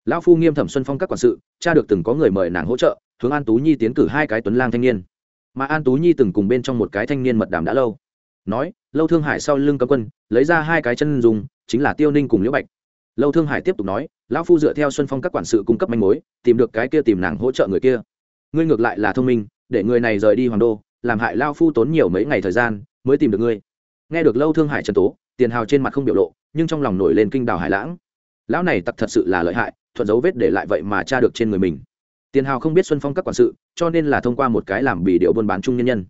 Lão phu nghiêm thẩm xuân phong các quản sự cha được từng có người mời nàng hỗ trợ, hướng an tú nhi tiến cử hai cái tuấn lang thanh niên. Mà an tú nhi từng cùng bên trong một cái thanh niên mật đàm đã lâu. Nói, lâu thương hải sau lưng cấm quân, lấy ra hai cái chân dùng chính là tiêu ninh cùng liễu bạch lâu thương hải tiếp tục nói, lão phu dựa theo xuân phong các quản sự cung cấp manh mối, tìm được cái kia tìm nàng hỗ trợ người kia. Ngươi ngược lại là thông minh, để người này rời đi hoàng đô, làm hại lao phu tốn nhiều mấy ngày thời gian mới tìm được ngươi. Nghe được lâu thương hải trần tố, tiền hào trên mặt không biểu lộ, nhưng trong lòng nổi lên kinh đào hải lãng. Lão này tặc thật sự là lợi hại, thuận dấu vết để lại vậy mà tra được trên người mình. Tiền hào không biết xuân phong các quản sự, cho nên là thông qua một cái làm bì điệu buôn bán chung nhân nhân.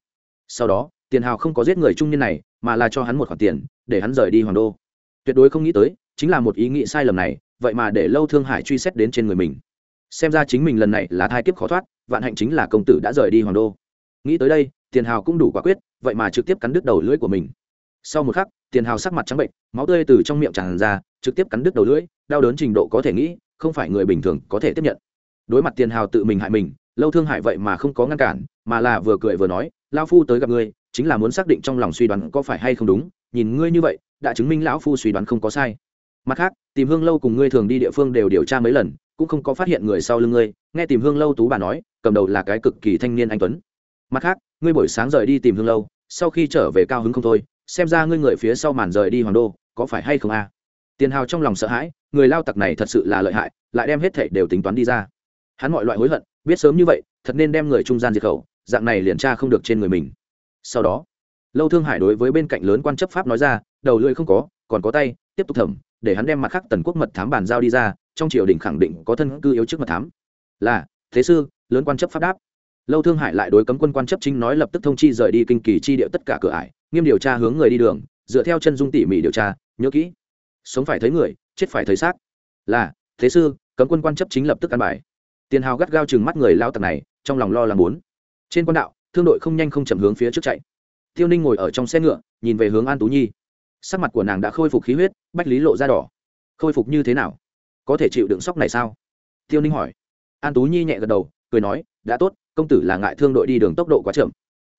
Sau đó, tiền hào không có giết người trung nhân này, mà là cho hắn một khoản tiền, để hắn rời đi hoàng đô. Tuyệt đối không nghĩ tới chính là một ý nghĩ sai lầm này, vậy mà để lâu thương hải truy xét đến trên người mình. Xem ra chính mình lần này là thai kiếp khó thoát, vạn hạnh chính là công tử đã rời đi hoàng đô. Nghĩ tới đây, tiền hào cũng đủ quả quyết, vậy mà trực tiếp cắn đứt đầu lưỡi của mình. Sau một khắc, tiền hào sắc mặt trắng bệnh, máu tươi từ trong miệng tràn ra, trực tiếp cắn đứt đầu lưỡi, đau đớn trình độ có thể nghĩ, không phải người bình thường có thể tiếp nhận. Đối mặt tiền hào tự mình hại mình, lâu thương hại vậy mà không có ngăn cản, mà là vừa cười vừa nói lao phu tới gặp ngươi, chính là muốn xác định trong lòng suy đoán có phải hay không đúng, nhìn ngươi như vậy, đã chứng minh lão phu suy đoán không có sai mặt khác, tìm hương lâu cùng ngươi thường đi địa phương đều điều tra mấy lần, cũng không có phát hiện người sau lưng ngươi. Nghe tìm hương lâu tú bà nói, cầm đầu là cái cực kỳ thanh niên anh tuấn. Mặt khác, ngươi buổi sáng rời đi tìm hương lâu, sau khi trở về cao hứng không thôi, xem ra ngươi người phía sau màn rời đi hoàng đô, có phải hay không a? Tiền hào trong lòng sợ hãi, người lao tặc này thật sự là lợi hại, lại đem hết thảy đều tính toán đi ra. Hắn mọi loại hối hận, biết sớm như vậy, thật nên đem người trung gian diệt khẩu, dạng này liền tra không được trên người mình. Sau đó, lâu thương hải đối với bên cạnh lớn quan chấp pháp nói ra, đầu lưỡi không có, còn có tay, tiếp tục thẩm để hắn đem mặt khác tần quốc mật thám bàn giao đi ra, trong triều đình khẳng định có thân cư yếu trước mật thám. Là, thế sư, lớn quan chấp pháp đáp. Lâu thương hải lại đối cấm quân quan chấp chính nói lập tức thông chi rời đi kinh kỳ chi điệu tất cả cửa ải, nghiêm điều tra hướng người đi đường, dựa theo chân dung tỉ mỉ điều tra, nhớ kỹ. Sống phải thấy người, chết phải thấy xác. Là, thế sư, cấm quân quan chấp chính lập tức ăn bài. Tiền hào gắt gao chừng mắt người lao tặc này, trong lòng lo lắng muốn. Trên quan đạo, thương đội không nhanh không chậm hướng phía trước chạy. Tiêu ninh ngồi ở trong xe ngựa, nhìn về hướng an tú nhi sắc mặt của nàng đã khôi phục khí huyết, bách lý lộ ra đỏ. Khôi phục như thế nào? Có thể chịu đựng sốc này sao? Tiêu ninh hỏi. An tú nhi nhẹ gật đầu, cười nói, đã tốt, công tử là ngại thương đội đi đường tốc độ quá chậm.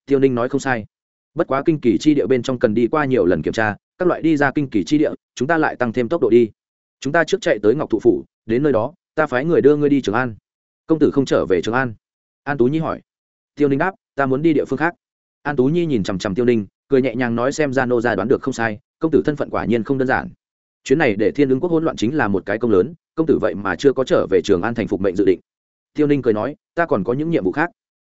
Tiêu ninh nói không sai. Bất quá kinh kỳ chi địa bên trong cần đi qua nhiều lần kiểm tra, các loại đi ra kinh kỳ chi địa, chúng ta lại tăng thêm tốc độ đi. Chúng ta trước chạy tới ngọc thụ phủ, đến nơi đó, ta phái người đưa ngươi đi trường an. Công tử không trở về trường an. An tú nhi hỏi. Tiêu ninh đáp, ta muốn đi địa phương khác. An tú nhi nhìn chằm chằm tiêu ninh, cười nhẹ nhàng nói xem ra nô ra đoán được không sai công tử thân phận quả nhiên không đơn giản. Chuyến này để thiên ứng quốc hỗn loạn chính là một cái công lớn, công tử vậy mà chưa có trở về trường an thành phục mệnh dự định. Tiêu ninh cười nói, ta còn có những nhiệm vụ khác.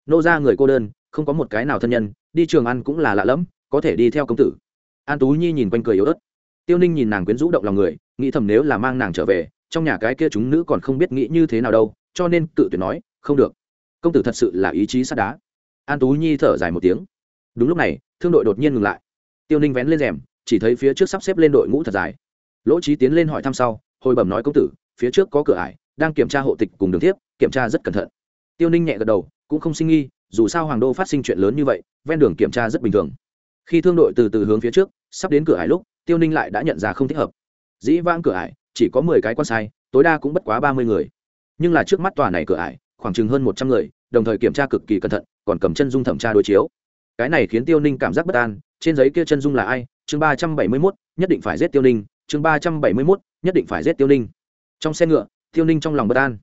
Nô ra người cô đơn, không có một cái nào thân nhân, đi trường ăn cũng là lạ lẫm, có thể đi theo công tử. An tú nhi nhìn quanh cười yếu ớt. Tiêu ninh nhìn nàng quyến rũ động lòng người, nghĩ thầm nếu là mang nàng trở về, trong nhà cái kia chúng nữ còn không biết nghĩ như thế nào đâu, cho nên cự tuyệt nói, không được. Công tử thật sự là ý chí sắt đá. An tú nhi thở dài một tiếng. Đúng lúc này, thương đội đột nhiên ngừng lại. Tiêu ninh vén lên rèm chỉ thấy phía trước sắp xếp lên đội ngũ thật dài. Lỗ trí tiến lên hỏi thăm sau, hồi bẩm nói công tử, phía trước có cửa ải, đang kiểm tra hộ tịch cùng đường tiếp kiểm tra rất cẩn thận. Tiêu ninh nhẹ gật đầu, cũng không sinh nghi, dù sao hoàng đô phát sinh chuyện lớn như vậy, ven đường kiểm tra rất bình thường. Khi thương đội từ từ hướng phía trước, sắp đến cửa ải lúc, tiêu ninh lại đã nhận ra không thích hợp. Dĩ vãng cửa ải, chỉ có mười cái quan sai, tối đa cũng bất quá ba mươi người. Nhưng là trước mắt tòa này cửa ải, khoảng chừng hơn một trăm người, đồng thời kiểm tra cực kỳ cẩn thận, còn cầm chân dung thẩm tra đối chiếu. Cái này khiến tiêu ninh cảm giác bất an trên giấy kia chân dung là ai? Chương ba trăm bảy mươi mốt, nhất định phải giết tiêu ninh. Chương ba trăm bảy mươi mốt, nhất định phải giết tiêu ninh. Trong xe ngựa, tiêu ninh trong lòng bất an.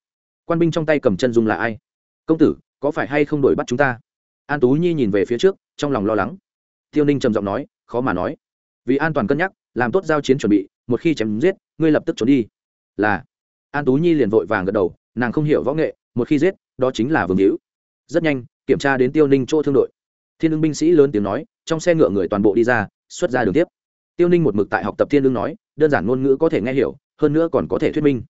Quan binh trong tay cầm chân dung là ai? Công tử, có phải hay không đổi bắt chúng ta? An tú nhi nhìn về phía trước, trong lòng lo lắng. Tiêu ninh trầm giọng nói, khó mà nói. Vì an toàn cân nhắc, làm tốt giao chiến chuẩn bị, một khi chém giết, ngươi lập tức trốn đi. Là. An tú nhi liền vội vàng gật đầu, nàng không hiểu võ nghệ, một khi giết, đó chính là vương hữu. Rất nhanh, kiểm tra đến tiêu ninh chỗ thương đội. Thiên ưng binh sĩ lớn tiếng nói trong xe ngựa người toàn bộ đi ra, xuất ra đường tiếp. Tiêu ninh một mực tại học tập thiên lương nói, đơn giản ngôn ngữ có thể nghe hiểu, hơn nữa còn có thể thuyết minh.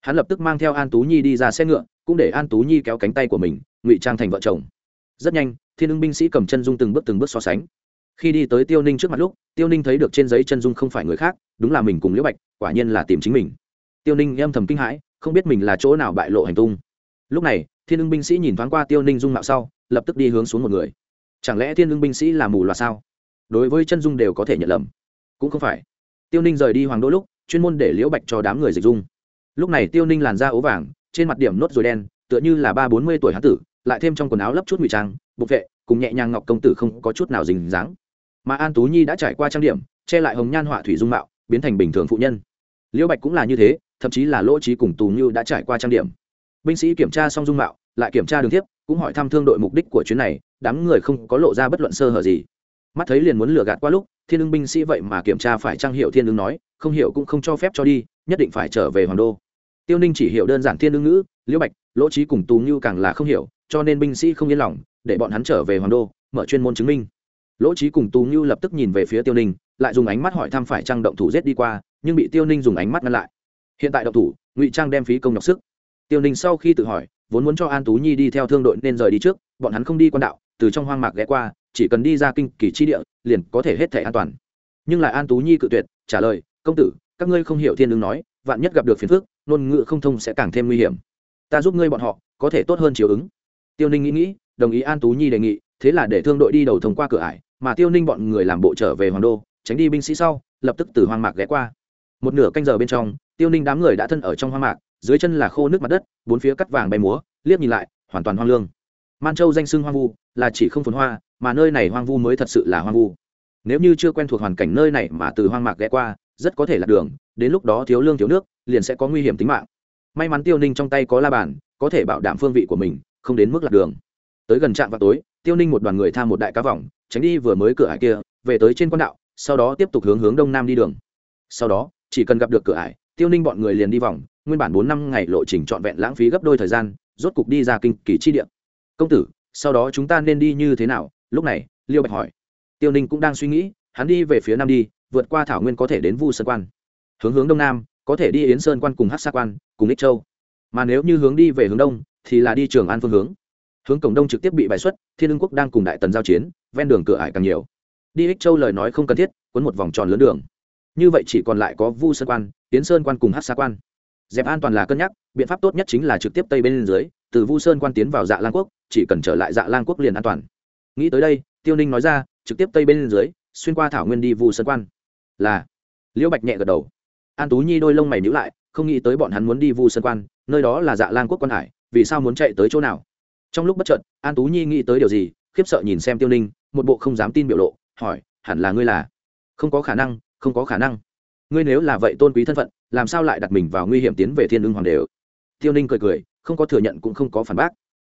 Hắn lập tức mang theo an tú nhi đi ra xe ngựa, cũng để an tú nhi kéo cánh tay của mình, ngụy trang thành vợ chồng. Rất nhanh, thiên ưng binh sĩ cầm chân dung từng bước từng bước so sánh. Khi đi tới tiêu ninh trước mặt lúc, tiêu ninh thấy được trên giấy chân dung không phải người khác, đúng là mình cùng liễu bạch, quả nhiên là tìm chính mình. Tiêu ninh âm thầm kinh hãi, không biết mình là chỗ nào bại lộ hành tung. Lúc này, thiên ưng binh sĩ nhìn thoáng qua tiêu ninh dung mạo sau, lập tức đi hướng xuống một người chẳng lẽ thiên ưng binh sĩ là mù loà sao? Đối với chân dung đều có thể nhận lầm. Cũng không phải. Tiêu ninh rời đi hoàng đô lúc, chuyên môn để liễu bạch cho đám người dịch dung. Lúc này tiêu ninh làn da ố vàng, trên mặt điểm nốt rồi đen, tựa như là ba bốn mươi tuổi hán tử, lại thêm trong quần áo lấp chút ngụy trang, bục vệ, cùng nhẹ nhàng ngọc công tử không có chút nào dình dáng. Mà an tú nhi đã trải qua trang điểm, che lại hồng nhan họa thủy dung mạo, biến thành bình thường phụ nhân. Liễu bạch cũng là như thế, thậm chí là lỗ trí cùng tù như đã trải qua trang điểm. Binh sĩ kiểm tra xong dung mạo, lại kiểm tra đường tiếp cũng hỏi thăm thương đội mục đích của chuyến này, đám người không có lộ ra bất luận sơ hở gì. Mắt thấy liền muốn lừa gạt qua lúc, thiên ưng binh sĩ vậy mà kiểm tra phải trang hiệu thiên ưng nói, không hiểu cũng không cho phép cho đi, nhất định phải trở về hoàng đô. Tiêu ninh chỉ hiểu đơn giản thiên ưng ngữ, liễu bạch, lỗ trí cùng tù như càng là không hiểu, cho nên binh sĩ không yên lòng, để bọn hắn trở về hoàng đô, mở chuyên môn chứng minh. Lỗ trí cùng tù như lập tức nhìn về phía tiêu ninh, lại dùng ánh mắt hỏi thăm phải trang động thủ giết đi qua, nhưng bị tiêu ninh dùng ánh mắt ngăn lại. Hiện tại động thủ, ngụy trang đem phí công nhọc sức. Tiêu ninh sau khi tự hỏi vốn muốn cho an tú nhi đi theo thương đội nên rời đi trước, bọn hắn không đi quan đạo, từ trong hoang mạc ghé qua, chỉ cần đi ra kinh kỳ chi địa, liền có thể hết thể an toàn. Nhưng lại an tú nhi cự tuyệt, trả lời, công tử, các ngươi không hiểu thiên ứng nói, vạn nhất gặp được phiền phước ngôn ngữ không thông sẽ càng thêm nguy hiểm. Ta giúp ngươi bọn họ, có thể tốt hơn chiều ứng. Tiêu ninh nghĩ nghĩ, đồng ý an tú nhi đề nghị, thế là để thương đội đi đầu thông qua cửa ải, mà tiêu ninh bọn người làm bộ trở về hoàng đô, tránh đi binh sĩ sau, lập tức từ hoang mạc ghé qua. Một nửa canh giờ bên trong, tiêu ninh đám người đã thân ở trong hoang mạc dưới chân là khô nước mặt đất, bốn phía cắt vàng bay múa, liếc nhìn lại, hoàn toàn hoang lương. Man châu danh sưng hoang vu, là chỉ không phồn hoa, mà nơi này hoang vu mới thật sự là hoang vu. Nếu như chưa quen thuộc hoàn cảnh nơi này mà từ hoang mạc ghé qua, rất có thể là đường, đến lúc đó thiếu lương thiếu nước, liền sẽ có nguy hiểm tính mạng. May mắn tiêu ninh trong tay có la bàn, có thể bảo đảm phương vị của mình, không đến mức lạc đường. Tới gần trạm vào tối, tiêu ninh một đoàn người tham một đại cá vòng tránh đi vừa mới cửa ải kia, về tới trên con đạo, sau đó tiếp tục hướng hướng đông nam đi đường. Sau đó, chỉ cần gặp được cửa ải tiêu ninh bọn người liền đi vòng, nguyên bản bốn năm ngày lộ trình trọn vẹn lãng phí gấp đôi thời gian, rốt cục đi ra kinh kỳ chi địa. Công tử, sau đó chúng ta nên đi như thế nào? Lúc này, liêu bạch hỏi. Tiêu ninh cũng đang suy nghĩ, hắn đi về phía nam đi, vượt qua thảo nguyên có thể đến vu sơn quan. Hướng hướng đông nam, có thể đi yến sơn quan cùng hát sa quan, cùng ích châu. Mà nếu như hướng đi về hướng đông, thì là đi trường an phương hướng. Hướng cổng đông trực tiếp bị bài xuất, thiên ưng quốc đang cùng đại tần giao chiến, ven đường cửa ải càng nhiều. Đi ích châu lời nói không cần thiết quấn một vòng tròn lớn đường như vậy chỉ còn lại có vu sơn quan, tiến sơn quan cùng hát xa quan. Dẹp an toàn là cân nhắc, biện pháp tốt nhất chính là trực tiếp tây bên dưới, từ vu sơn quan tiến vào dạ lan quốc, chỉ cần trở lại dạ lan quốc liền an toàn. Nghĩ tới đây, tiêu ninh nói ra, trực tiếp tây bên dưới, xuyên qua thảo nguyên đi vu sơn quan. Là, liễu bạch nhẹ gật đầu. An tú nhi đôi lông mày nhữ lại, không nghĩ tới bọn hắn muốn đi vu sơn quan, nơi đó là dạ lan quốc quan hải, vì sao muốn chạy tới chỗ nào? Trong lúc bất trợt an tú nhi nghĩ tới điều gì, khiếp sợ nhìn xem tiêu ninh, một bộ không dám tin biểu lộ, hỏi, hẳn là ngươi là? Không có khả năng không có khả năng. Ngươi nếu là vậy tôn quý thân phận, làm sao lại đặt mình vào nguy hiểm tiến về thiên ưng hoàng đều tiêu ninh cười cười, không có thừa nhận cũng không có phản bác.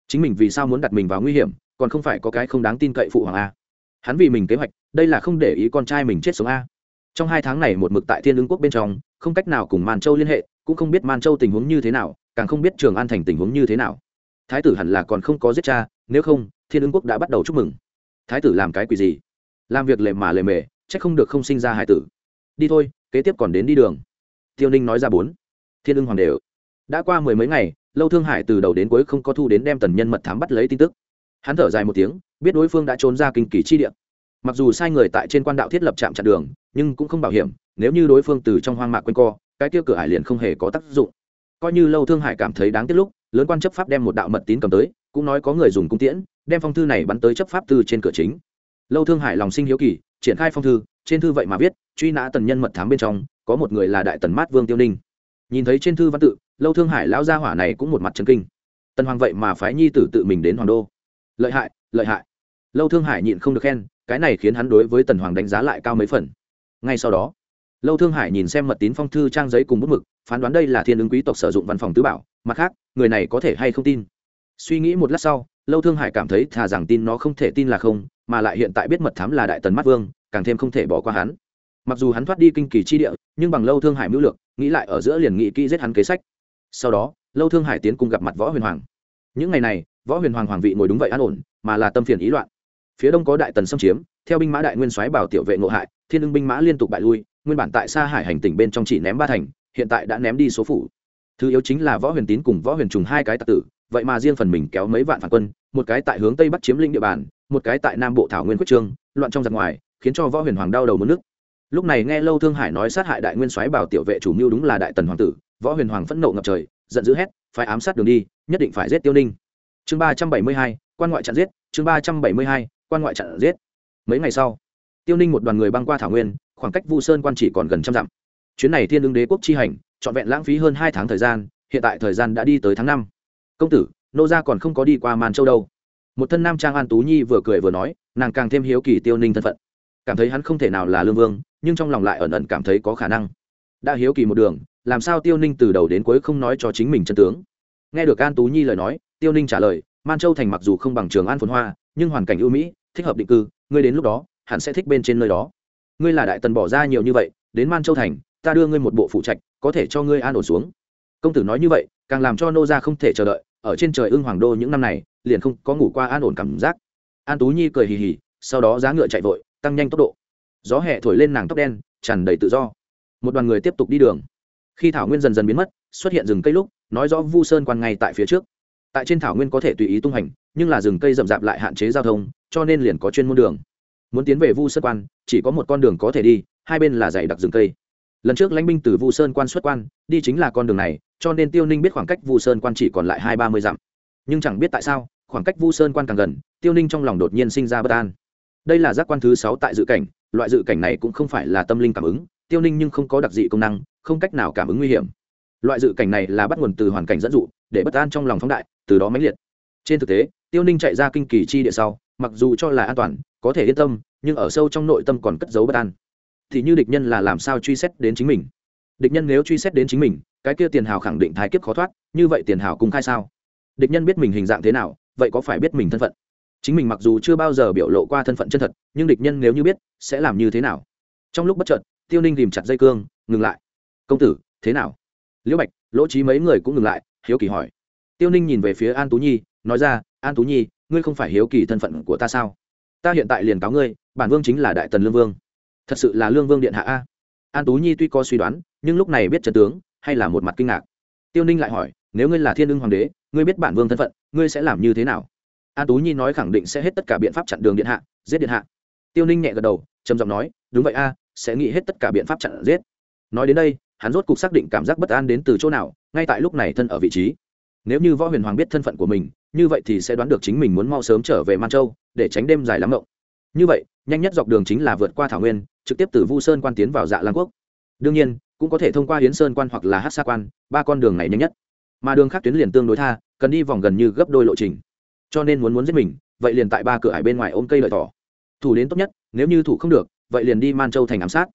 Chính mình vì sao muốn đặt mình vào nguy hiểm, còn không phải có cái không đáng tin cậy phụ hoàng a? Hắn vì mình kế hoạch, đây là không để ý con trai mình chết sống a. Trong hai tháng này một mực tại thiên ưng quốc bên trong, không cách nào cùng man châu liên hệ, cũng không biết man châu tình huống như thế nào, càng không biết trường an thành tình huống như thế nào. Thái tử hẳn là còn không có giết cha, nếu không, thiên ưng quốc đã bắt đầu chúc mừng. Thái tử làm cái quỷ gì? Làm việc lệ mà lệ mề c h ắ c không được không sinh ra hải tử đi thôi, kế tiếp còn đến đi đường. Tiêu ninh nói ra bốn. Thiên ưng hoàng đều. Đã qua mười mấy ngày, lâu thương hải từ đầu đến cuối không có thu đến đem tần nhân mật thám bắt lấy tin tức. Hắn thở dài một tiếng, biết đối phương đã trốn ra kinh kỳ chi địa. Mặc dù sai người tại trên quan đạo thiết lập trạm chặn đường, nhưng cũng không bảo hiểm, nếu như đối phương từ trong hoang mạc q u a n co, cái tiêu cửa hải liền không hề có tác dụng. Coi như lâu thương hải cảm thấy đáng tiếc lúc, lớn quan chấp pháp đem một đạo mật tín cầm tới, cũng nói có người dùng cung tiễn, đem phong thư này bắn tới chấp pháp từ trên cửa chính. Lâu thương hải lòng sinh hiếu kỳ triển khai phong thư, trên thư vậy mà viết, truy nã tần nhân mật thám bên trong, có một người là đại tần mát vương tiêu ninh. Nhìn thấy trên thư văn tự, lâu thương hải lão gia hỏa này cũng một mặt chân kinh. Tần hoàng vậy mà phái nhi tử tự mình đến hoàng đô. Lợi hại lợi hại. Lâu thương hải nhịn không được khen, cái này khiến hắn đối với tần hoàng đánh giá lại cao mấy phần. Ngay sau đó, lâu thương hải nhìn xem mật tín phong thư trang giấy cùng bút mực, phán đoán đây là thiên ứng quý tộc sử dụng văn phòng tứ bảo, mặt khác, người này có thể hay không tin. Suy nghĩ một lát sau, lâu thương hải cảm thấy thà rằng tin nó không thể tin là không mà lại hiện tại biết mật thám là đại tần mắt vương, càng thêm không thể bỏ qua hắn. Mặc dù hắn thoát đi kinh kỳ chi địa, nhưng bằng lâu thương hải mưu lược, nghĩ lại ở giữa liền nghĩ kỹ giết hắn kế sách. Sau đó, lâu thương hải tiến cùng gặp mặt võ huyền hoàng. Những ngày này, võ huyền hoàng hoàng vị ngồi đúng vậy an ổn, mà là tâm phiền ý loạn. Phía đông có đại tần xâm chiếm, theo binh mã đại nguyên soái bảo tiểu vệ ngộ hại, thiên ưng binh mã liên tục bại lui, nguyên bản tại xa hải hành tỉnh bên trong chỉ ném ba thành, hiện tại đã ném đi số phủ. Thứ yếu chính là võ huyền tín cùng võ huyền trùng hai cái tạc tử, vậy mà riêng phần mình kéo mấy vạn phản quân, một cái tại hướng tây bắc chiếm lĩnh địa bàn một cái tại nam bộ thảo nguyên quyết trương, loạn trong giặc ngoài, khiến cho võ huyền hoàng đau đầu mất nước. Lúc này nghe lâu thương hải nói sát hại đại nguyên soái bảo tiểu vệ chủ mưu đúng là đại tần hoàng tử, võ huyền hoàng phẫn nộ ngập trời, giận dữ hét phải ám sát đường đi, nhất định phải giết tiêu ninh. Chương ba trăm bảy mươi hai, quan ngoại chặn giết, chương ba trăm bảy mươi hai, quan ngoại chặn giết. Mấy ngày sau, tiêu ninh một đoàn người băng qua thảo nguyên, khoảng cách vu sơn quan chỉ còn gần trăm dặm. Chuyến này thiên ứng đế quốc chi hành, trọn vẹn lãng phí hơn hai tháng thời gian, hiện tại thời gian đã đi tới tháng năm. Công tử, nô gia còn không có đi qua màn châu đâu một thân nam trang an tú nhi vừa cười vừa nói, nàng càng thêm hiếu kỳ tiêu ninh thân phận. Cảm thấy hắn không thể nào là lương vương, nhưng trong lòng lại ẩn ẩn cảm thấy có khả năng. Đã hiếu kỳ một đường, làm sao tiêu ninh từ đầu đến cuối không nói cho chính mình chân tướng? Nghe được an tú nhi lời nói, tiêu ninh trả lời, man châu thành mặc dù không bằng trường an phồn hoa, nhưng hoàn cảnh ưu mỹ, thích hợp định cư, ngươi đến lúc đó, hẳn sẽ thích bên trên nơi đó. Ngươi là đại tần bỏ ra nhiều như vậy, đến man châu thành, ta đưa ngươi một bộ phụ trạch, có thể cho ngươi an ổn xuống. Công tử nói như vậy, càng làm cho nô gia không thể chờ đợi, ở trên trời ưng hoàng đô những năm này liền không có ngủ qua an ổn cảm giác. An tú nhi cười hì hì, sau đó giá ngựa chạy vội, tăng nhanh tốc độ. Gió hẹ thổi lên nàng tóc đen, tràn đầy tự do. Một đoàn người tiếp tục đi đường. Khi thảo nguyên dần dần biến mất, xuất hiện rừng cây lúc, nói rõ vu sơn quan ngay tại phía trước. Tại trên thảo nguyên có thể tùy ý tung hành, nhưng là rừng cây rậm rạp lại hạn chế giao thông, cho nên liền có chuyên môn đường. Muốn tiến về vu sơn quan, chỉ có một con đường có thể đi, hai bên là dày đặc rừng cây. Lần trước lãnh binh từ vu sơn quan xuất quan, đi chính là con đường này, cho nên tiêu ninh biết khoảng cách vu sơn quan chỉ còn lại hai ba mươi dặm nhưng chẳng biết tại sao, khoảng cách vu sơn quan càng gần, tiêu ninh trong lòng đột nhiên sinh ra bất an. Đây là giác quan thứ sáu tại dự cảnh, loại dự cảnh này cũng không phải là tâm linh cảm ứng, tiêu ninh nhưng không có đặc dị công năng, không cách nào cảm ứng nguy hiểm. Loại dự cảnh này là bắt nguồn từ hoàn cảnh dẫn dụ, để bất an trong lòng phóng đại, từ đó mãnh liệt. Trên thực tế, tiêu ninh chạy ra kinh kỳ chi địa sau, mặc dù cho là an toàn, có thể yên tâm, nhưng ở sâu trong nội tâm còn cất giấu bất an. Thì như địch nhân là làm sao truy xét đến chính mình? Địch nhân nếu truy xét đến chính mình, cái kia tiền hào khẳng định thái kiếp khó thoát, như vậy tiền hào cung khai sao? Địch nhân biết mình hình dạng thế nào, vậy có phải biết mình thân phận? Chính mình mặc dù chưa bao giờ biểu lộ qua thân phận chân thật, nhưng địch nhân nếu như biết, sẽ làm như thế nào? Trong lúc bất chợt, tiêu ninh tìm chặt dây cương, ngừng lại. Công tử, thế nào? Liễu bạch, lỗ trí mấy người cũng ngừng lại, hiếu kỳ hỏi. Tiêu ninh nhìn về phía an tú nhi, nói ra, an tú nhi, ngươi không phải hiếu kỳ thân phận của ta sao? Ta hiện tại liền cáo ngươi, bản vương chính là đại tần lương vương. Thật sự là lương vương điện hạ a. An tú nhi tuy có suy đoán, nhưng lúc này biết trần tướng, hay là một mặt kinh ngạc. Tiêu ninh lại hỏi nếu ngươi là thiên ưng hoàng đế, ngươi biết bản vương thân phận, ngươi sẽ làm như thế nào? An tú nhi nói khẳng định sẽ hết tất cả biện pháp chặn đường điện hạ, giết điện hạ. Tiêu ninh nhẹ gật đầu, trầm giọng nói, đúng vậy a, sẽ nghĩ hết tất cả biện pháp chặn giết. Nói đến đây, hắn rốt cuộc xác định cảm giác bất an đến từ chỗ nào, ngay tại lúc này thân ở vị trí. Nếu như võ huyền hoàng biết thân phận của mình, như vậy thì sẽ đoán được chính mình muốn mau sớm trở về man châu, để tránh đêm dài lắm mộng. Như vậy, nhanh nhất dọc đường chính là vượt qua thảo nguyên, trực tiếp từ vu sơn quan tiến vào dạ lan quốc. Đương nhiên, cũng có thể thông qua hiến sơn quan hoặc là hát xa quan, ba con đường này nhanh nhất mà đường khác tuyến liền tương đối tha cần đi vòng gần như gấp đôi lộ trình. Cho nên muốn muốn giết mình vậy liền tại ba cửa hải bên ngoài ôm cây lợi tỏ. thủ đến tốt nhất nếu như thủ không được vậy liền đi man châu thành ám sát.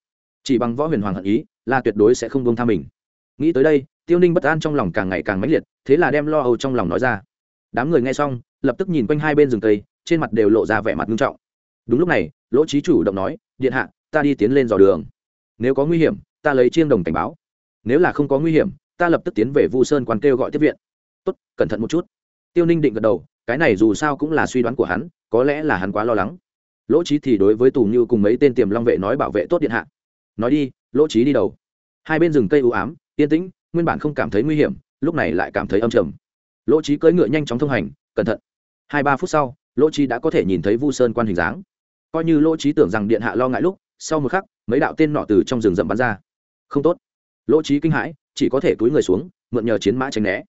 Chỉ bằng võ huyền hoàng hận ý là tuyệt đối sẽ không buông tha mình. Nghĩ tới đây tiêu ninh bất an trong lòng càng ngày càng mãnh liệt thế là đem lo âu trong lòng nói ra. Đám người nghe xong lập tức nhìn quanh hai bên rừng tây, trên mặt đều lộ ra vẻ mặt nghiêm trọng. Đúng lúc này lỗ trí chủ động nói điện hạ ta đi tiến lên dò đường. Nếu có nguy hiểm ta lấy chiêng đồng cảnh báo. Nếu là không có nguy hiểm ta lập tức tiến về vu sơn quan kêu gọi tiếp viện. Tốt, cẩn thận một chút. Tiêu ninh định gật đầu, cái này dù sao cũng là suy đoán của hắn, có lẽ là hắn quá lo lắng. Lỗ trí thì đối với tù như cùng mấy tên tiềm long vệ nói bảo vệ tốt điện hạ. Nói đi, lỗ trí đi đầu hai bên rừng cây u ám, yên tĩnh, nguyên bản không cảm thấy nguy hiểm, lúc này lại cảm thấy âm trầm. Lỗ trí cưỡi ngựa nhanh chóng thông hành, cẩn thận. Hai ba phút sau, lỗ trí đã có thể nhìn thấy vu sơn quan hình dáng. Coi như lỗ trí tưởng rằng điện hạ lo ngại lúc, sau một khắc, mấy đạo tên nọ từ trong rừng rậm bắn ra. Không tốt. Lỗ trí kinh hãi chỉ có thể túi người xuống, mượn nhờ chiến mã tránh né.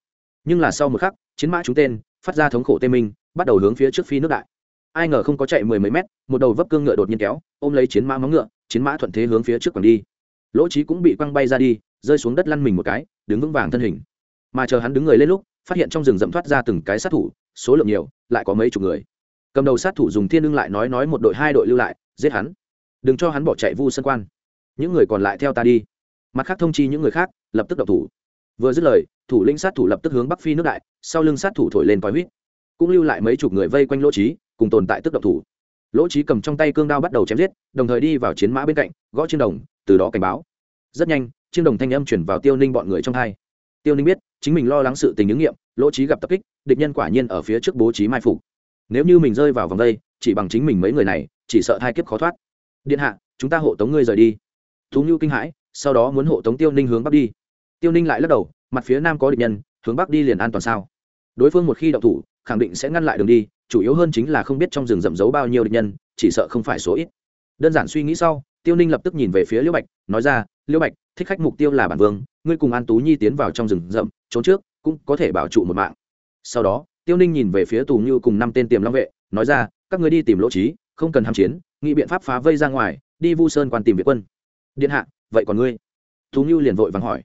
Nhưng là sau một khắc, chiến mã trúng tên, phát ra thống khổ tê minh, bắt đầu hướng phía trước phi nước đại. Ai ngờ không có chạy mười mấy mét, một đầu vấp cương ngựa đột nhiên kéo, ôm lấy chiến mã móng ngựa, chiến mã thuận thế hướng phía trước còn đi. Lỗ trí cũng bị quăng bay ra đi, rơi xuống đất lăn mình một cái, đứng vững vàng thân hình. Mà chờ hắn đứng người lên lúc, phát hiện trong rừng rậm thoát ra từng cái sát thủ, số lượng nhiều, lại có mấy chục người. Cầm đầu sát thủ dùng thiên lưng lại nói nói một đội hai đội lưu lại, giết hắn. Đừng cho hắn bỏ chạy vu sân quan. Những người còn lại theo ta đi. Mặt khác thông chi những người khác lập tức động thủ. Vừa dứt lời, thủ lĩnh sát thủ lập tức hướng bắc phi nước đại, sau lưng sát thủ thổi lên coi huýt, cũng lưu lại mấy chục người vây quanh lỗ trí, cùng tồn tại tức độc thủ. Lỗ trí cầm trong tay cương đao bắt đầu chém giết, đồng thời đi vào chiến mã bên cạnh, gõ trên đồng, từ đó cảnh báo. Rất nhanh trên đồng thanh âm chuyển vào tiêu ninh bọn người trong hai. Tiêu ninh biết, chính mình lo lắng sự tình ứng nghiệm, lỗ trí gặp tập kích, địch nhân quả nhiên ở phía trước bố trí mai phục. Nếu như mình rơi vào vòng đây, chỉ bằng chính mình mấy người này, chỉ sợ hai kiếp khó thoát. Điện hạ, chúng ta hộ tống ngươi rời đi. Thú như kinh hãi, sau đó muốn hộ tống tiêu ninh hướng bắc đi tiêu ninh lại lắc đầu, mặt phía nam có địch nhân, hướng bắc đi liền an toàn sao? Đối phương một khi đậu thủ, khẳng định sẽ ngăn lại đường đi, chủ yếu hơn chính là không biết trong rừng rậm giấu bao nhiêu địch nhân, chỉ sợ không phải số ít. Đơn giản suy nghĩ sau, tiêu ninh lập tức nhìn về phía liễu bạch, nói ra, liễu bạch, thích khách mục tiêu là bản vương, ngươi cùng an tú nhi tiến vào trong rừng rậm, trốn trước, cũng có thể bảo trụ một mạng. Sau đó, tiêu ninh nhìn về phía tù như cùng năm tên tiềm long vệ, nói ra, các ngươi đi tìm lỗ trí, không cần hàm chiến, nghĩ biện pháp phá vây ra ngoài, đi vu sơn quan tìm việt quân. Điện hạ, vậy còn ngươi? Tú như liền vội vàng hỏi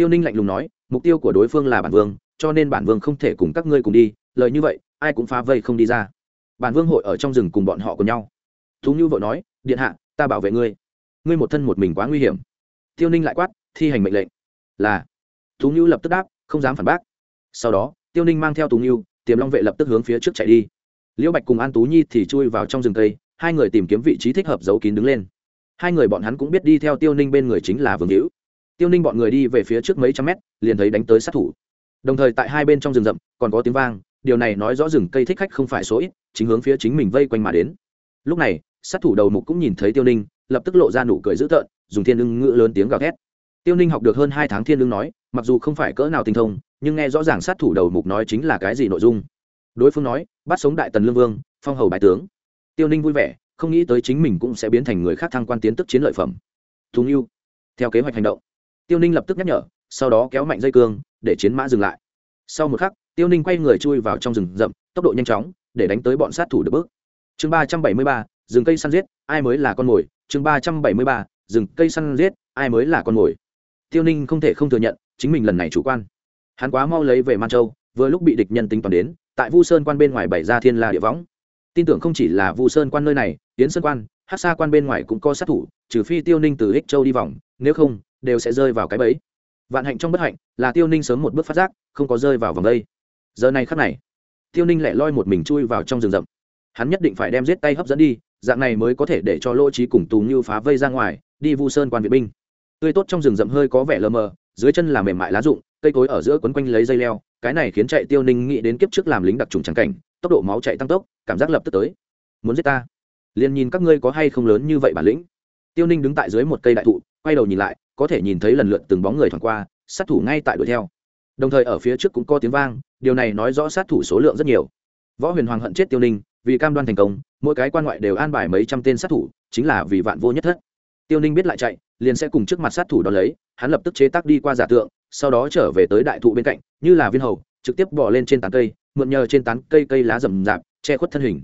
tiêu ninh lạnh lùng nói mục tiêu của đối phương là bản vương cho nên bản vương không thể cùng các ngươi cùng đi lời như vậy ai cũng phá vây không đi ra. Bản vương hội ở trong rừng cùng bọn họ cùng nhau. Thú như vội nói điện hạ ta bảo vệ ngươi. Ngươi một thân một mình quá nguy hiểm. Tiêu ninh lại quát thi hành mệnh lệnh. Là. Thú như lập tức đáp không dám phản bác. Sau đó tiêu ninh mang theo tú như tiềm long vệ lập tức hướng phía trước chạy đi. Liễu bạch cùng an tú nhi thì chui vào trong rừng tây, hai người tìm kiếm vị trí thích hợp giấu kín đứng lên. Hai người bọn hắn cũng biết đi theo tiêu ninh bên người chính là vương hữu tiêu ninh bọn người đi về phía trước mấy trăm mét liền thấy đánh tới sát thủ. Đồng thời tại hai bên trong rừng rậm còn có tiếng vang điều này nói rõ rừng cây thích khách không phải số ít chính hướng phía chính mình vây quanh mà đến. Lúc này sát thủ đầu mục cũng nhìn thấy tiêu ninh lập tức lộ ra nụ cười dữ tợn dùng thiên lưng ngữ lớn tiếng gào thét. Tiêu ninh học được hơn hai tháng thiên lưng nói mặc dù không phải cỡ nào tinh thông nhưng nghe rõ ràng sát thủ đầu mục nói chính là cái gì nội dung. Đối phương nói bắt sống đại tần lương vương phong hầu bài tướng. Tiêu ninh vui vẻ không nghĩ tới chính mình cũng sẽ biến thành người khác thăng quan tiến tức chiến lợi phẩm. Thú U, theo kế hoạch hành động tiêu ninh lập tức nhắc nhở, sau đó kéo mạnh dây cương, để chiến mã dừng lại. Sau một khắc, tiêu ninh quay người chui vào trong rừng rậm, tốc độ nhanh chóng, để đánh tới bọn sát thủ được bước. Chương ba trăm bảy mươi ba, rừng cây săn giết, ai mới là con mồi? Chương ba trăm bảy mươi ba, rừng cây săn giết, ai mới là con mồi? Tiêu ninh không thể không thừa nhận, chính mình lần này chủ quan. Hắn quá mau lấy về man châu, vừa lúc bị địch nhân tính toán đến, tại vu sơn quan bên ngoài bảy ra thiên la địa võng. Tin tưởng không chỉ là vu sơn quan nơi này tiến sơn quan hát xa quan bên ngoài cũng có sát thủ, trừ phi tiêu ninh từ ích châu đi vòng, nếu không đều sẽ rơi vào cái bẫy. Vạn hạnh trong bất hạnh là tiêu ninh sớm một bước phát giác, không có rơi vào vòng đây. Giờ này khắc này, tiêu ninh lại loi một mình chui vào trong rừng rậm. Hắn nhất định phải đem giết tay hấp dẫn đi, dạng này mới có thể để cho lỗ trí cùng tù như phá vây ra ngoài, đi vu sơn quan viện binh. Tươi tốt trong rừng rậm hơi có vẻ lờ mờ, dưới chân là mềm mại lá rụng, cây cối ở giữa quấn quanh lấy dây leo, cái này khiến chạy tiêu ninh nghĩ đến kiếp trước làm lính đặc trùng trắng cảnh, tốc độ máu chạy tăng tốc, cảm giác lập tức tới. Muốn giết ta? Liền nhìn các ngươi có hay không lớn như vậy bản lĩnh. Tiêu ninh đứng tại dưới một cây đại thụ, quay đầu nhìn lại có thể nhìn thấy lần lượt từng bóng người thoảng qua, sát thủ ngay tại đuổi theo. Đồng thời ở phía trước cũng có tiếng vang, điều này nói rõ sát thủ số lượng rất nhiều. Võ huyền hoàng hận chết tiêu ninh, vì cam đoan thành công, mỗi cái quan ngoại đều an bài mấy trăm tên sát thủ, chính là vì vạn vô nhất thất. Tiêu ninh biết lại chạy, liền sẽ cùng trước mặt sát thủ đ ó lấy, hắn lập tức chế tác đi qua giả tượng, sau đó trở về tới đại thụ bên cạnh, như là viên hầu, trực tiếp bỏ lên trên tán cây, mượn nhờ trên tán cây cây lá rậm rạp, che khuất thân hình.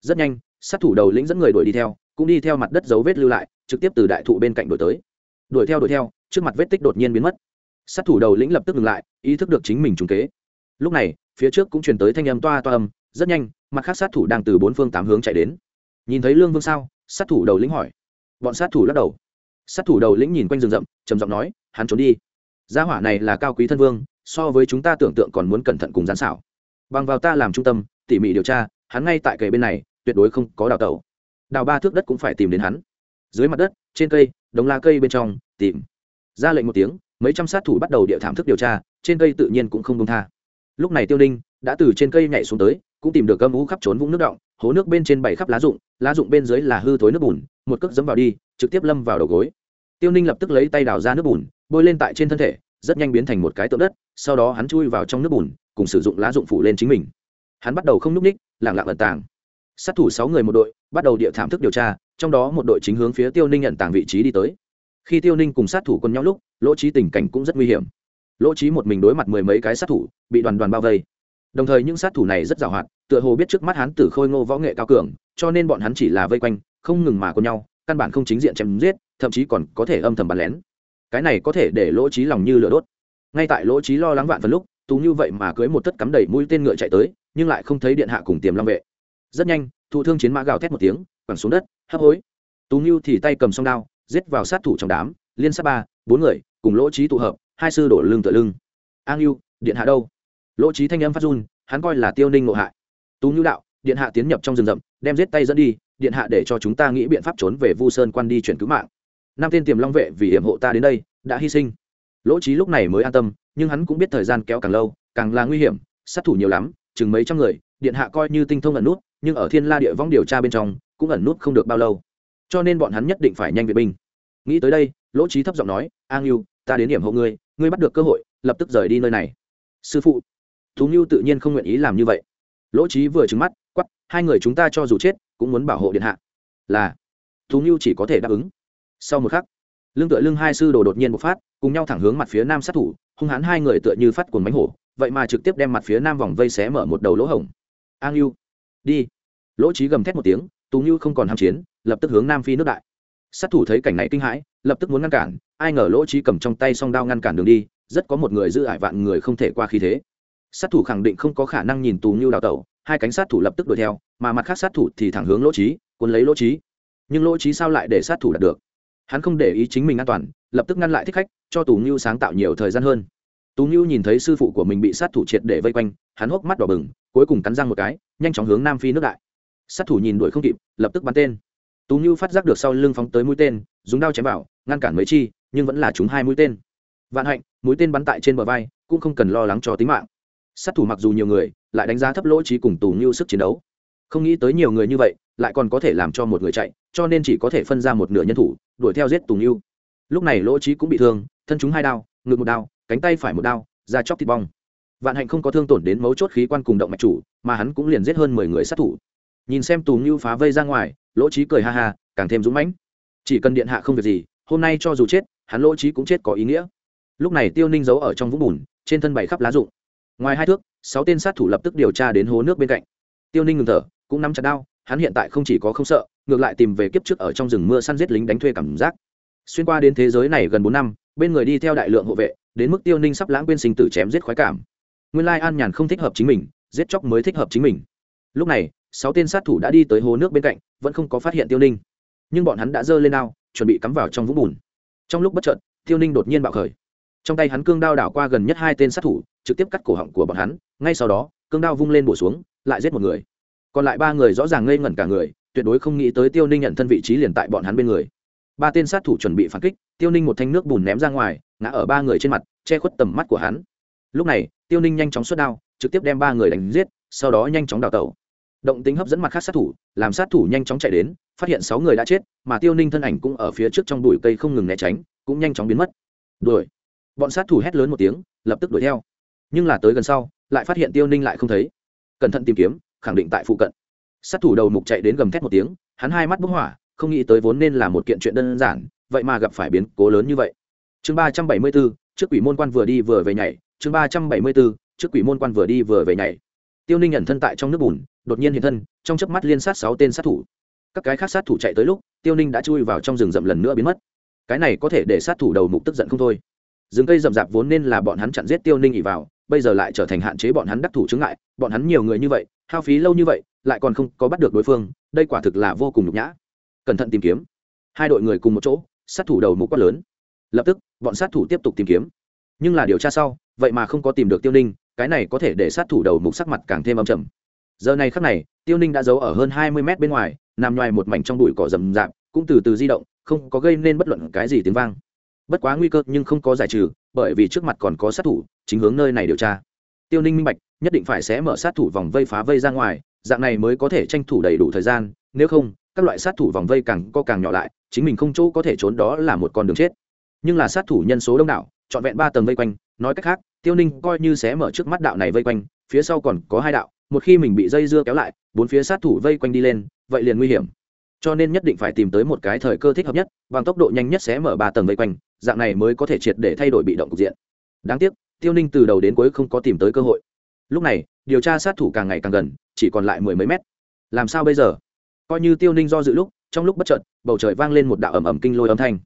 Rất nhanh, sát thủ đầu lĩnh dẫn người đuổi đi theo, cũng đi theo mặt đất dấu vết lưu lại, trực tiếp từ đại thụ bên cạnh đuổi tới đuổi theo đuổi theo, trước mặt vết tích đột nhiên biến mất. Sát thủ đầu lĩnh lập tức ngừng lại, ý thức được chính mình trúng kế. Lúc này, phía trước cũng truyền tới thanh âm toa toa âm, rất nhanh, mặt khác sát thủ đang từ bốn phương tám hướng chạy đến. Nhìn thấy lương vương sao? Sát thủ đầu lĩnh hỏi. Bọn sát thủ lắc đầu. Sát thủ đầu lĩnh nhìn quanh rừng rậm, trầm giọng nói, hắn trốn đi. Gia hỏa này là cao quý thân vương, so với chúng ta tưởng tượng còn muốn cẩn thận cùng gián xảo. Bằng vào ta làm trung tâm, tỉ mỉ điều tra, hắn ngay tại kề bên này, tuyệt đối không có đào tẩu. Đào ba thước đất cũng phải tìm đến hắn dưới mặt đất, trên cây, đống lá cây bên trong, tìm. Ra lệnh một tiếng, mấy trăm sát thủ bắt đầu địa thảm thức điều tra, trên cây tự nhiên cũng không công tha. Lúc này tiêu ninh đã từ trên cây nhảy xuống tới, cũng tìm được gâm ú khắp trốn vũng nước động, hố nước bên trên bảy khắp lá rụng lá rụng bên dưới là hư thối nước bùn, một cước dẫm vào đi, trực tiếp lâm vào đầu gối. Tiêu ninh lập tức lấy tay đào ra nước bùn, bôi lên tại trên thân thể, rất nhanh biến thành một cái tượng đất, sau đó hắn chui vào trong nước bùn, cùng sử dụng lá dụng phủ lên chính mình. Hắn bắt đầu không n ú c ních lẳng lặng ẩn tàng. Sát thủ sáu người một đội, bắt đầu địa thảm thức điều tra trong đó một đội chính hướng phía tiêu ninh nhận tàng vị trí đi tới. Khi tiêu ninh cùng sát thủ quân nhau lúc, lỗ trí tình cảnh cũng rất nguy hiểm. Lỗ trí một mình đối mặt mười mấy cái sát thủ, bị đoàn đoàn bao vây. Đồng thời những sát thủ này rất giàu hoạt tựa hồ biết trước mắt hắn tử khôi ngô võ nghệ cao cường, cho nên bọn hắn chỉ là vây quanh, không ngừng mà cùng nhau, căn bản không chính diện chém giết, thậm chí còn có thể âm thầm bắn lén. Cái này có thể để lỗ trí lòng như lửa đốt. Ngay tại lỗ trí lo lắng vạn phần lúc, tú như vậy mà cưới một tất cắm đầy mũi tên ngựa chạy tới, nhưng lại không thấy điện hạ cùng tiềm long vệ. Rất nhanh, thụ thương chiến mã gào thét một tiếng, quẳng xuống đất hấp hối. Tú ngưu thì tay cầm song đao, giết vào sát thủ trong đám, liên sát ba, bốn người, cùng lỗ trí tụ hợp, hai sư đổ lưng tựa lưng. A ngưu, điện hạ đâu? Lỗ trí thanh âm phát run, hắn coi là tiêu ninh ngộ hại. Tú ngưu đạo, điện hạ tiến nhập trong rừng rậm, đem giết tay dẫn đi, điện hạ để cho chúng ta nghĩ biện pháp trốn về vu sơn quan đi chuyển cứu mạng. Năm tên tiềm long vệ vì hiểm hộ ta đến đây, đã hy sinh. Lỗ trí lúc này mới an tâm, nhưng hắn cũng biết thời gian kéo càng lâu, càng là nguy hiểm, sát thủ nhiều lắm, chừng mấy trăm người, điện hạ coi như tinh thông ẩn nút, nhưng ở thiên la địa vong điều tra bên trong cũng ẩn nút không được bao lâu. Cho nên bọn hắn nhất định phải nhanh vệ binh. Nghĩ tới đây, lỗ trí thấp giọng nói, an yêu ta đến điểm hộ ngươi ngươi bắt được cơ hội, lập tức rời đi nơi này. Sư phụ. Thú ngưu tự nhiên không nguyện ý làm như vậy. Lỗ trí vừa trứng mắt quắp hai người chúng ta cho dù chết, cũng muốn bảo hộ điện hạ. Là. Thú ngưu chỉ có thể đáp ứng. Sau một khắc, lưng tựa lưng hai sư đồ đột nhiên bộc phát, cùng nhau thẳng hướng mặt phía nam sát thủ, hung hãn hai người tựa như phát cuồng bánh hổ, vậy mà trực tiếp đem mặt phía nam vòng vây xé mở một đầu lỗ hổng. An yêu đi. Lỗ trí gầm thét một tiếng tú như không còn ham chiến, lập tức hướng nam phi nước đại. Sát thủ thấy cảnh này kinh hãi, lập tức muốn ngăn cản, ai ngờ lỗ trí cầm trong tay song đao ngăn cản đường đi, rất có một người giữ ải vạn người không thể qua khí thế. Sát thủ khẳng định không có khả năng nhìn tù như đào tẩu, hai cánh sát thủ lập tức đuổi theo, mà mặt khác sát thủ thì thẳng hướng lỗ trí, cuốn lấy lỗ trí. Nhưng lỗ trí sao lại để sát thủ đạt được? Hắn không để ý chính mình an toàn, lập tức ngăn lại thích khách, cho tù như sáng tạo nhiều thời gian hơn. Tú như nhìn thấy sư phụ của mình bị sát thủ triệt để vây quanh, hắn hốc mắt đỏ bừng, cuối cùng cắn răng một cái, nhanh chóng hướng nam phi nước đại sát thủ nhìn đuổi không kịp, lập tức bắn tên. Tú như phát giác được sau lưng phóng tới mũi tên, dùng đao chém vào, ngăn cản mấy chi, nhưng vẫn là chúng hai mũi tên. Vạn hạnh, mũi tên bắn tại trên bờ vai, cũng không cần lo lắng cho tính mạng. Sát thủ mặc dù nhiều người, lại đánh giá thấp lỗ trí cùng tù như sức chiến đấu. Không nghĩ tới nhiều người như vậy, lại còn có thể làm cho một người chạy, cho nên chỉ có thể phân ra một nửa nhân thủ, đuổi theo giết tù như. lúc này lỗ trí cũng bị thương, thân chúng hai đao, ngực một đao, cánh tay phải một đao, da chóc thịt bong. Vạn hạnh không có thương tổn đến mấu chốt khí quan cùng động mạch chủ, mà hắn cũng liền giết hơn mười người sát thủ nhìn xem tù ngưu phá vây ra ngoài, lỗ trí cười ha ha, càng thêm dũng mãnh. Chỉ cần điện hạ không việc gì, hôm nay cho dù chết, hắn lỗ trí cũng chết có ý nghĩa. Lúc này tiêu ninh giấu ở trong vũng bùn, trên thân bày khắp lá rụng. Ngoài hai thước, sáu tên sát thủ lập tức điều tra đến hố nước bên cạnh. Tiêu ninh ngừng thở, cũng nắm chặt đao, hắn hiện tại không chỉ có không sợ, ngược lại tìm về kiếp trước ở trong rừng mưa săn giết lính đánh thuê cảm giác. Xuyên qua đến thế giới này gần bốn năm, bên người đi theo đại lượng hộ vệ, đến mức tiêu ninh sắp lãng quên sinh tử chém giết khoái cảm. Nguyên lai an nhàn không thích hợp chính mình, giết chóc mới thích hợp chính mình. Lúc này sáu tên sát thủ đã đi tới hồ nước bên cạnh vẫn không có phát hiện tiêu ninh. Nhưng bọn hắn đã giơ lên ao, chuẩn bị cắm vào trong vũng bùn. Trong lúc bất trợn tiêu ninh đột nhiên bạo khởi. Trong tay hắn cương đao đảo qua gần nhất hai tên sát thủ trực tiếp cắt cổ họng của bọn hắn ngay sau đó cương đao vung lên bổ xuống lại giết một người. Còn lại ba người rõ ràng ngây ngẩn cả người tuyệt đối không nghĩ tới tiêu ninh nhận thân vị trí liền tại bọn hắn bên người. Ba tên sát thủ chuẩn bị phản kích tiêu ninh một thanh nước bùn ném ra ngoài ngã ở ba người trên mặt che khuất tầm mắt của hắn. Lúc này tiêu ninh nhanh chóng xuất đao trực tiếp đem ba người đánh giết sau đó nhanh chóng đào tẩu động tính hấp dẫn mặt khác sát thủ, làm sát thủ nhanh chóng chạy đến, phát hiện sáu người đã chết, mà tiêu ninh thân ảnh cũng ở phía trước trong bụi cây không ngừng né tránh, cũng nhanh chóng biến mất. Đuổi. Bọn sát thủ hét lớn một tiếng, lập tức đuổi theo. Nhưng là tới gần sau, lại phát hiện tiêu ninh lại không thấy. Cẩn thận tìm kiếm, khẳng định tại phụ cận. Sát thủ đầu mục chạy đến gầm thét một tiếng, hắn hai mắt bốc hỏa, không nghĩ tới vốn nên là một kiện chuyện đơn giản, vậy mà gặp phải biến cố lớn như vậy. Chương ba trăm bảy mươi bốn trước quỷ môn quan vừa đi vừa về nhảy. Chương ba trăm bảy mươi bốn trước quỷ môn quan vừa đi vừa về nhảy. Tiêu ninh nhận thân tại trong nước bùn đột nhiên hiện thân, trong chớp mắt liên sát sáu tên sát thủ. Các cái khác sát thủ chạy tới lúc, tiêu ninh đã chui vào trong rừng rậm lần nữa biến mất. Cái này có thể để sát thủ đầu mục tức giận không thôi. Rừng cây rậm rạp vốn nên là bọn hắn chặn giết tiêu ninh ỉ vào, bây giờ lại trở thành hạn chế bọn hắn đắc thủ chứng ngại, bọn hắn nhiều người như vậy, hao phí lâu như vậy, lại còn không có bắt được đối phương, đây quả thực là vô cùng nhục nhã. Cẩn thận tìm kiếm. Hai đội người cùng một chỗ, sát thủ đầu mục quát lớn. Lập tức, bọn sát thủ tiếp tục tìm kiếm. Nhưng là điều tra sau, vậy mà không có tìm được tiêu ninh, cái này có thể để sát thủ đầu mục sắc mặt càng thêm âm trầm giờ này khắc này, tiêu ninh đã giấu ở hơn hai mươi mét bên ngoài, nằm ngoài một mảnh trong bụi cỏ rầm rạp, cũng từ từ di động, không có gây nên bất luận cái gì tiếng vang. Bất quá nguy cơ nhưng không có giải trừ, bởi vì trước mặt còn có sát thủ, chính hướng nơi này điều tra. Tiêu ninh minh bạch, nhất định phải sẽ mở sát thủ vòng vây phá vây ra ngoài, dạng này mới có thể tranh thủ đầy đủ thời gian, nếu không, các loại sát thủ vòng vây càng co càng nhỏ lại, chính mình không chỗ có thể trốn đó là một con đường chết. Nhưng là sát thủ nhân số đông đảo, trọn vẹn ba tầng vây quanh, nói cách khác, tiêu ninh coi như sẽ mở trước mắt đạo này vây quanh, phía sau còn có hai đạo một khi mình bị dây dưa kéo lại, bốn phía sát thủ vây quanh đi lên, vậy liền nguy hiểm. Cho nên nhất định phải tìm tới một cái thời cơ thích hợp nhất, bằng tốc độ nhanh nhất sẽ mở ba tầng vây quanh, dạng này mới có thể triệt để thay đổi bị động cục diện. Đáng tiếc, tiêu ninh từ đầu đến cuối không có tìm tới cơ hội. Lúc này, điều tra sát thủ càng ngày càng gần, chỉ còn lại mười mấy mét. Làm sao bây giờ? Coi như tiêu ninh do dự lúc, trong lúc bất chợt, bầu trời vang lên một đạo ầm ầm kinh lôi âm thanh.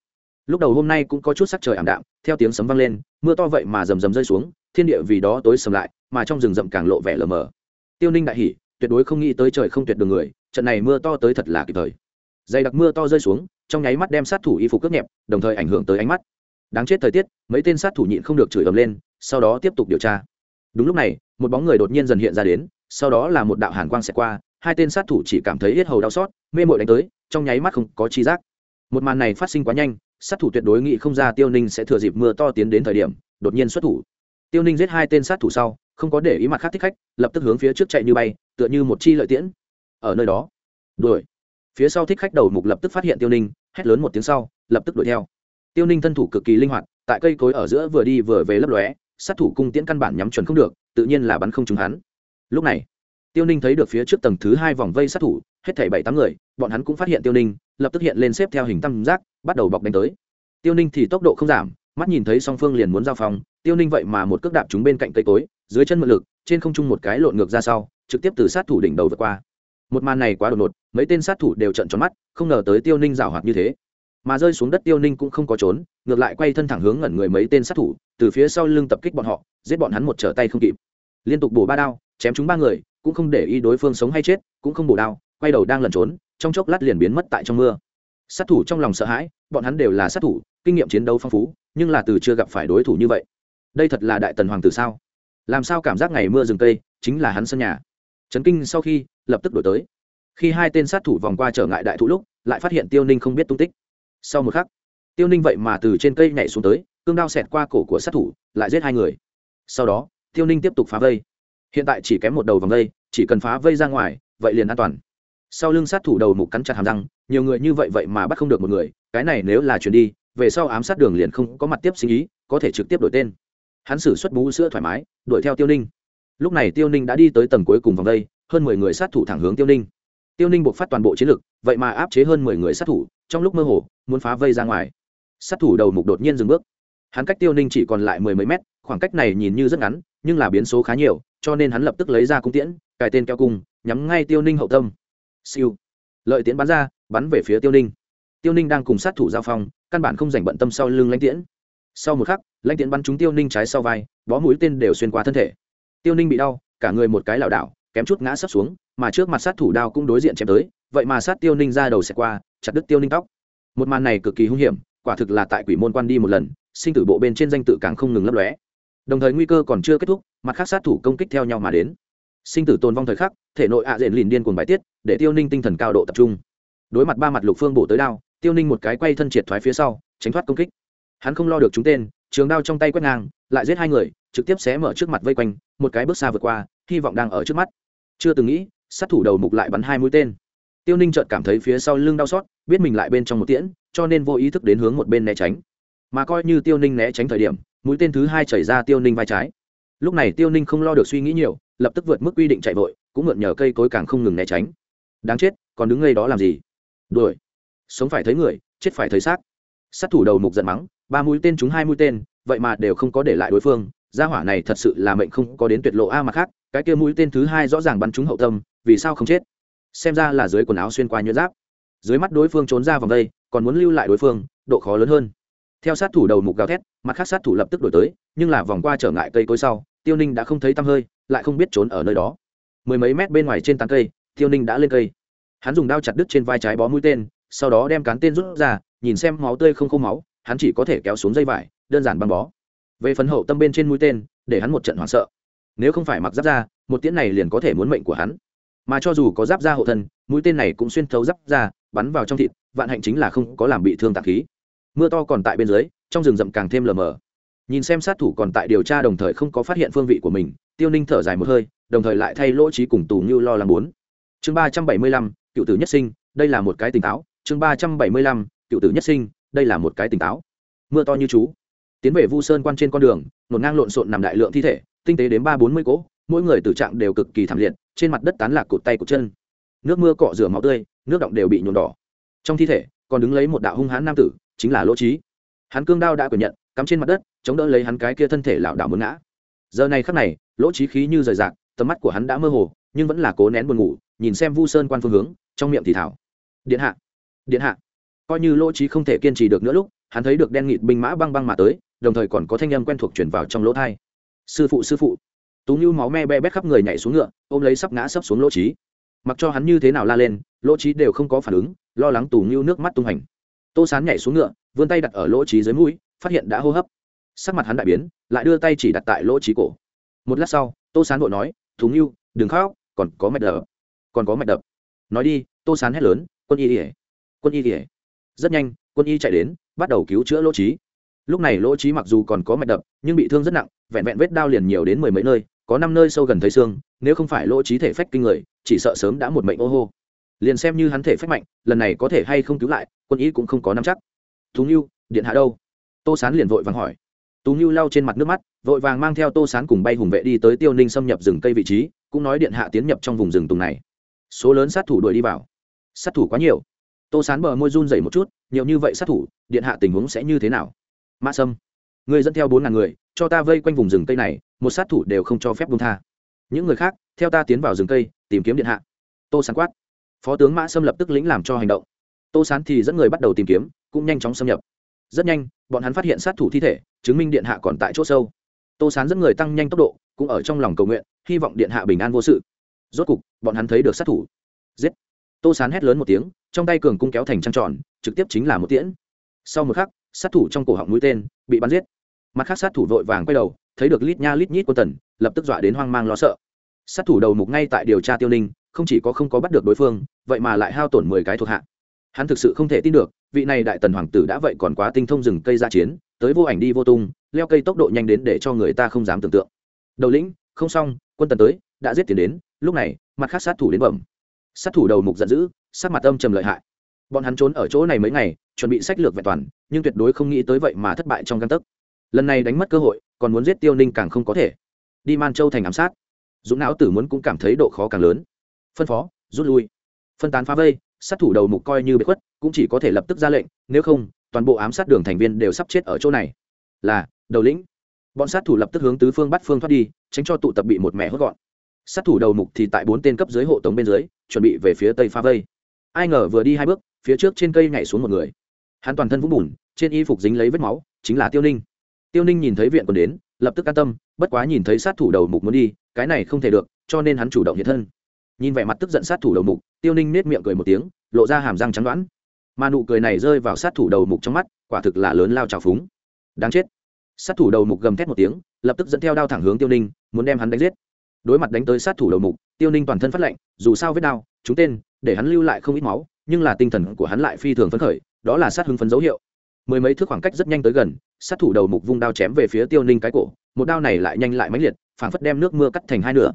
Lúc đầu hôm nay cũng có chút sắc trời ảm đạm, theo tiếng sấm vang lên, mưa to vậy mà rầm rầm rơi xuống, thiên địa vì đó tối sầm lại, mà trong rừng rậm càng lộ vẻ lờ mờ tiêu ninh đại hỉ, tuyệt đối không nghĩ tới trời không tuyệt đường người, trận này mưa to tới thật là kịp thời. Dày đặc mưa to rơi xuống, trong nháy mắt đem sát thủ y phục cướp nhẹp, đồng thời ảnh hưởng tới ánh mắt. Đáng chết thời tiết, mấy tên sát thủ nhịn không được chửi ầm lên, sau đó tiếp tục điều tra. Đúng lúc này, một bóng người đột nhiên dần hiện ra đến, sau đó là một đạo hàn quang xẹt qua, hai tên sát thủ chỉ cảm thấy hết hầu đau xót, mê mội đánh tới, trong nháy mắt không có chi giác. Một màn này phát sinh quá nhanh, sát thủ tuyệt đối nghĩ không ra tiêu ninh sẽ thừa dịp mưa to tiến đến thời điểm, đột nhiên xuất thủ. Tiêu ninh giết hai tên sát thủ sau không có để ý mặt khác thích khách, lập tức hướng phía trước chạy như bay, tựa như một chi lợi tiễn. Ở nơi đó, đuổi. Phía sau thích khách đầu mục lập tức phát hiện tiêu ninh, hét lớn một tiếng sau, lập tức đuổi theo. Tiêu ninh thân thủ cực kỳ linh hoạt, tại cây cối ở giữa vừa đi vừa về lấp lóe, sát thủ cung tiễn căn bản nhắm chuẩn không được, tự nhiên là bắn không trúng hắn. Lúc này, tiêu ninh thấy được phía trước tầng thứ hai vòng vây sát thủ, hết thảy bảy tám người, bọn hắn cũng phát hiện tiêu ninh, lập tức hiện lên xếp theo hình tam giác, bắt đầu bọc đánh tới. Tiêu ninh thì tốc độ không giảm, mắt nhìn thấy song phương liền muốn giao phòng, tiêu ninh vậy mà một cước đạp chúng bên cạnh cây cối dưới chân mượn lực, trên không trung một cái lộn ngược ra sau, trực tiếp từ sát thủ đỉnh đầu vượt qua. Một màn này quá đột ngột, mấy tên sát thủ đều trận tròn mắt, không ngờ tới tiêu ninh rào hoạt như thế. Mà rơi xuống đất tiêu ninh cũng không có trốn, ngược lại quay thân thẳng hướng ngẩn người mấy tên sát thủ, từ phía sau lưng tập kích bọn họ, giết bọn hắn một trở tay không kịp. Liên tục bổ ba đao, chém chúng ba người, cũng không để ý đối phương sống hay chết, cũng không bổ đao, quay đầu đang lẩn trốn, trong chốc lát liền biến mất tại trong mưa. Sát thủ trong lòng sợ hãi, bọn hắn đều là sát thủ, kinh nghiệm chiến đấu phong phú, nhưng là từ chưa gặp phải đối thủ như vậy. Đây thật là đại tần hoàng tử sao? Làm sao cảm giác ngày mưa rừng tây chính là hắn sân nhà. Trấn kinh sau khi, lập tức đổi tới. Khi hai tên sát thủ vòng qua trở ngại đại thụ lúc, lại phát hiện tiêu ninh không biết tung tích. Sau một khắc, tiêu ninh vậy mà từ trên cây nhảy xuống tới, cương đao xẹt qua cổ của sát thủ, lại giết hai người. Sau đó, tiêu ninh tiếp tục phá vây. Hiện tại chỉ kém một đầu vòng vây chỉ cần phá vây ra ngoài, vậy liền an toàn. Sau lưng sát thủ đầu mục cắn chặt hàm răng, nhiều người như vậy vậy mà bắt không được một người, cái này nếu là chuyển đi, về sau ám sát đường liền không có mặt tiếp sinh ý, có thể trực tiếp đổi tên hắn xử xuất bú sữa thoải mái, đuổi theo tiêu ninh. Lúc này tiêu ninh đã đi tới tầng cuối cùng vòng đây, hơn mười người sát thủ thẳng hướng tiêu ninh. Tiêu ninh buộc phát toàn bộ chiến lực, vậy mà áp chế hơn mười người sát thủ, trong lúc mơ hồ, muốn phá vây ra ngoài. Sát thủ đầu mục đột nhiên dừng bước. Hắn cách tiêu ninh chỉ còn lại mười mấy mét, khoảng cách này nhìn như rất ngắn, nhưng là biến số khá nhiều, cho nên hắn lập tức lấy ra cung tiễn, cài tên keo cung, nhắm ngay tiêu ninh hậu tâm. Siêu. Lợi tiễn bắn ra, bắn về phía tiêu ninh. Tiêu ninh đang cùng sát thủ giao phong, căn bản không dành bận tâm sau lưng lãnh tiễn sau một khắc, lãnh tiễn bắn trúng tiêu ninh trái sau vai, bó mũi tên đều xuyên qua thân thể. Tiêu ninh bị đau, cả người một cái lảo đảo, kém chút ngã sấp xuống, mà trước mặt sát thủ đao cũng đối diện chém tới, vậy mà sát tiêu ninh ra đầu xẹt qua, chặt đứt tiêu ninh tóc. Một màn này cực kỳ hung hiểm, quả thực là tại quỷ môn quan đi một lần, sinh tử bộ bên trên danh tự càng không ngừng lấp lóe. Đồng thời nguy cơ còn chưa kết thúc, mặt khác sát thủ công kích theo nhau mà đến. Sinh tử tồn vong thời khắc, thể nội ạ à diện lìn điên cuồng bài tiết, để tiêu ninh tinh thần cao độ tập trung. Đối mặt ba mặt lục phương bổ tới đao, tiêu ninh một cái quay thân triệt thoái phía sau, tránh thoát công kích hắn không lo được chúng tên, trường đao trong tay quét ngang, lại giết hai người, trực tiếp xé mở trước mặt vây quanh, một cái bước xa vượt qua, hy vọng đang ở trước mắt. Chưa từng nghĩ, sát thủ đầu mục lại bắn hai mũi tên. Tiêu ninh chợt cảm thấy phía sau lưng đau xót, biết mình lại bên trong một tiễn, cho nên vô ý thức đến hướng một bên né tránh. Mà coi như tiêu ninh né tránh thời điểm, mũi tên thứ hai chảy ra tiêu ninh vai trái. Lúc này tiêu ninh không lo được suy nghĩ nhiều, lập tức vượt mức quy định chạy vội, cũng mượn nhờ cây cối càng không ngừng né tránh. Đáng chết, còn đứng ngay đó làm gì? Đuổi. Sống phải thấy người, chết phải thấy xác. Sát thủ đầu mục giận mắng ba mũi tên trúng hai mũi tên, vậy mà đều không có để lại đối phương. Gia hỏa này thật sự là mệnh không có đến tuyệt lộ a mặt khác, cái kia mũi tên thứ hai rõ ràng bắn trúng hậu tâm, vì sao không chết? Xem ra là dưới quần áo xuyên qua nhuyễn giáp. Dưới mắt đối phương trốn ra vòng đây, còn muốn lưu lại đối phương, độ khó lớn hơn. Theo sát thủ đầu mục gào thét, mặt khác sát thủ lập tức đổi tới, nhưng là vòng qua trở ngại cây cối sau, tiêu ninh đã không thấy tăm hơi, lại không biết trốn ở nơi đó. Mười mấy mét bên ngoài trên tán cây, tiêu ninh đã lên cây. Hắn dùng đao chặt đứt trên vai trái bó mũi tên, sau đó đem cán tên rút ra, nhìn xem máu tươi không khô máu hắn chỉ có thể kéo xuống dây vải, đơn giản băng bó. Về phần hậu tâm bên trên mũi tên, để hắn một trận hoảng sợ. Nếu không phải mặc giáp ra một tiễn này liền có thể muốn mệnh của hắn. Mà cho dù có giáp ra hộ thân, mũi tên này cũng xuyên thấu giáp ra bắn vào trong thịt, vạn hạnh chính là không có làm bị thương tạc khí. Mưa to còn tại bên dưới, trong rừng rậm càng thêm lờ mờ. Nhìn xem sát thủ còn tại điều tra đồng thời không có phát hiện phương vị của mình, tiêu ninh thở dài một hơi, đồng thời lại thay lỗ trí cùng tù như lo lắng bốn. Chương ba trăm bảy mươi lăm, cựu tử nhất sinh, đây là một cái tỉnh táo. Chương ba trăm bảy mươi lăm, cựu tử nhất sinh đây là một cái tỉnh táo. Mưa to như chú. Tiến về vu sơn quan trên con đường nổn ngang lộn xộn nằm đại lượng thi thể, tinh tế đến ba bốn mươi cỗ, mỗi người tử trạng đều cực kỳ thảm liệt, trên mặt đất tán lạc cụt tay cụt chân. Nước mưa cọ rửa máu tươi, nước động đều bị nhuộm đỏ. Trong thi thể, còn đứng lấy một đạo hung hãn nam tử, chính là lỗ trí hắn cương đao đã quyền nhận, cắm trên mặt đất, chống đỡ lấy hắn cái kia thân thể lảo đảo muốn ngã. Giờ này khắc này, lỗ trí khí như rời rạc, tầm mắt của hắn đã mơ hồ, nhưng vẫn là cố nén buồn ngủ, nhìn xem vu sơn quan phương hướng, trong miệng thì thảo điện hạ điện hạ coi như lỗ trí không thể kiên trì được nữa lúc, hắn thấy được đen nghịt binh mã băng băng mà tới, đồng thời còn có thanh âm quen thuộc chuyển vào trong lỗ thai. Sư phụ sư phụ. Tú như máu me be bét khắp người nhảy xuống ngựa, ôm lấy sắp ngã sấp xuống lỗ trí. Mặc cho hắn như thế nào la lên, lỗ trí đều không có phản ứng, lo lắng tù như nước mắt tung hành. Tô sán nhảy xuống ngựa, vươn tay đặt ở lỗ trí dưới mũi, phát hiện đã hô hấp. Sắc mặt hắn đại biến, lại đưa tay chỉ đặt tại lỗ trí cổ. Một lát sau, tô sán vội nói thú nghiêu đừng khóc, còn có mạch đập, còn có mạch đập. Nói đi, tô sán hét lớn, quân y ỉa quân y ỉa rất nhanh, quân y chạy đến, bắt đầu cứu chữa lỗ trí. Lúc này lỗ trí mặc dù còn có mạch đập, nhưng bị thương rất nặng, vẹn vẹn vết đao liền nhiều đến mười mấy nơi, có năm nơi sâu gần thấy xương, nếu không phải lỗ trí thể phách kinh người, chỉ sợ sớm đã một mệnh ô hô. Liền xem như hắn thể phách mạnh, lần này có thể hay không cứu lại, quân y cũng không có nắm chắc. Thú nghiêu điện hạ đâu? Tô sán liền vội vàng hỏi. Tú nghiêu lau trên mặt nước mắt, vội vàng mang theo tô sán cùng bay hùng vệ đi tới tiêu ninh xâm nhập rừng cây vị trí, cũng nói điện hạ tiến nhập trong vùng rừng tùng này. Số lớn sát thủ đuổi đi vào. Sát thủ quá nhiều tô sán bờ môi run dày một chút, nhiều như vậy sát thủ, điện hạ tình huống sẽ như thế nào? Mã sâm, người dẫn theo bốn ngàn người, cho ta vây quanh vùng rừng cây này, một sát thủ đều không cho phép bung tha. Những người khác, theo ta tiến vào rừng cây, tìm kiếm điện hạ. Tô sán quát. Phó tướng mã sâm lập tức lĩnh làm cho hành động. Tô sán thì dẫn người bắt đầu tìm kiếm, cũng nhanh chóng xâm nhập. Rất nhanh, bọn hắn phát hiện sát thủ thi thể, chứng minh điện hạ còn tại chỗ sâu. Tô sán dẫn người tăng nhanh tốc độ, cũng ở trong lòng cầu nguyện, hy vọng điện hạ bình an vô sự. Rốt cục, bọn hắn thấy được sát thủ. Giết. Tô sán hét lớn một tiếng trong tay cường cung kéo thành trăng tròn, trực tiếp chính là một tiễn. Sau một khắc, sát thủ trong cổ họng mũi tên bị bắn giết. Mặt khác sát thủ vội vàng quay đầu, thấy được lít nha lít nhít quân tần, lập tức dọa đến hoang mang lo sợ. Sát thủ đầu mục ngay tại điều tra tiêu ninh, không chỉ có không có bắt được đối phương, vậy mà lại hao tổn mười cái thuộc hạ. Hắn thực sự không thể tin được, vị này đại tần hoàng tử đã vậy còn quá tinh thông rừng cây ra chiến, tới vô ảnh đi vô tung, leo cây tốc độ nhanh đến để cho người ta không dám tưởng tượng. Đầu lĩnh, không xong, quân tần tới, đã giết tiền đến, lúc này, mặt khác sát thủ đến bẩm. Sát thủ đầu mục giận dữ sắc mặt âm trầm lợi hại. Bọn hắn trốn ở chỗ này mấy ngày, chuẩn bị sách lược vẹn toàn, nhưng tuyệt đối không nghĩ tới vậy mà thất bại trong găng tấc. Lần này đánh mất cơ hội, còn muốn giết tiêu ninh càng không có thể. Đi man châu thành ám sát. Dũng não tử muốn cũng cảm thấy độ khó càng lớn. Phân phó, rút lui. Phân tán phá vây, sát thủ đầu mục coi như bị khuất, cũng chỉ có thể lập tức ra lệnh, nếu không, toàn bộ ám sát đường thành viên đều sắp chết ở chỗ này. Là, đầu lĩnh. Bọn sát thủ lập tức hướng tứ phương bắt phương thoát đi, tránh cho tụ tập bị một mẹ hốt gọn. Sát thủ đầu mục thì tại bốn tên cấp dưới hộ tống bên dưới, chuẩn bị về phía tây phá vây ai ngờ vừa đi hai bước, phía trước trên cây nhảy xuống một người. Hắn toàn thân vũng bùn, trên y phục dính lấy vết máu, chính là tiêu ninh. Tiêu ninh nhìn thấy viện còn đến, lập tức an tâm, bất quá nhìn thấy sát thủ đầu mục muốn đi, cái này không thể được, cho nên hắn chủ động hiện thân. Nhìn vẻ mặt tức giận sát thủ đầu mục, tiêu ninh nết miệng cười một tiếng, lộ ra hàm răng trắng đoán. Mà nụ cười này rơi vào sát thủ đầu mục trong mắt, quả thực là lớn lao trào phúng. Đáng chết. Sát thủ đầu mục gầm thét một tiếng, lập tức dẫn theo đao thẳng hướng tiêu ninh, muốn đem hắn đánh giết đối mặt đánh tới sát thủ đầu mục tiêu ninh toàn thân phát lệnh dù sao vết đau, chúng tên để hắn lưu lại không ít máu nhưng là tinh thần của hắn lại phi thường phấn khởi đó là sát hưng phấn dấu hiệu. Mười mấy thước khoảng cách rất nhanh tới gần sát thủ đầu mục vung đao chém về phía tiêu ninh cái cổ một đao này lại nhanh lại mãnh liệt phảng phất đem nước mưa cắt thành hai nửa.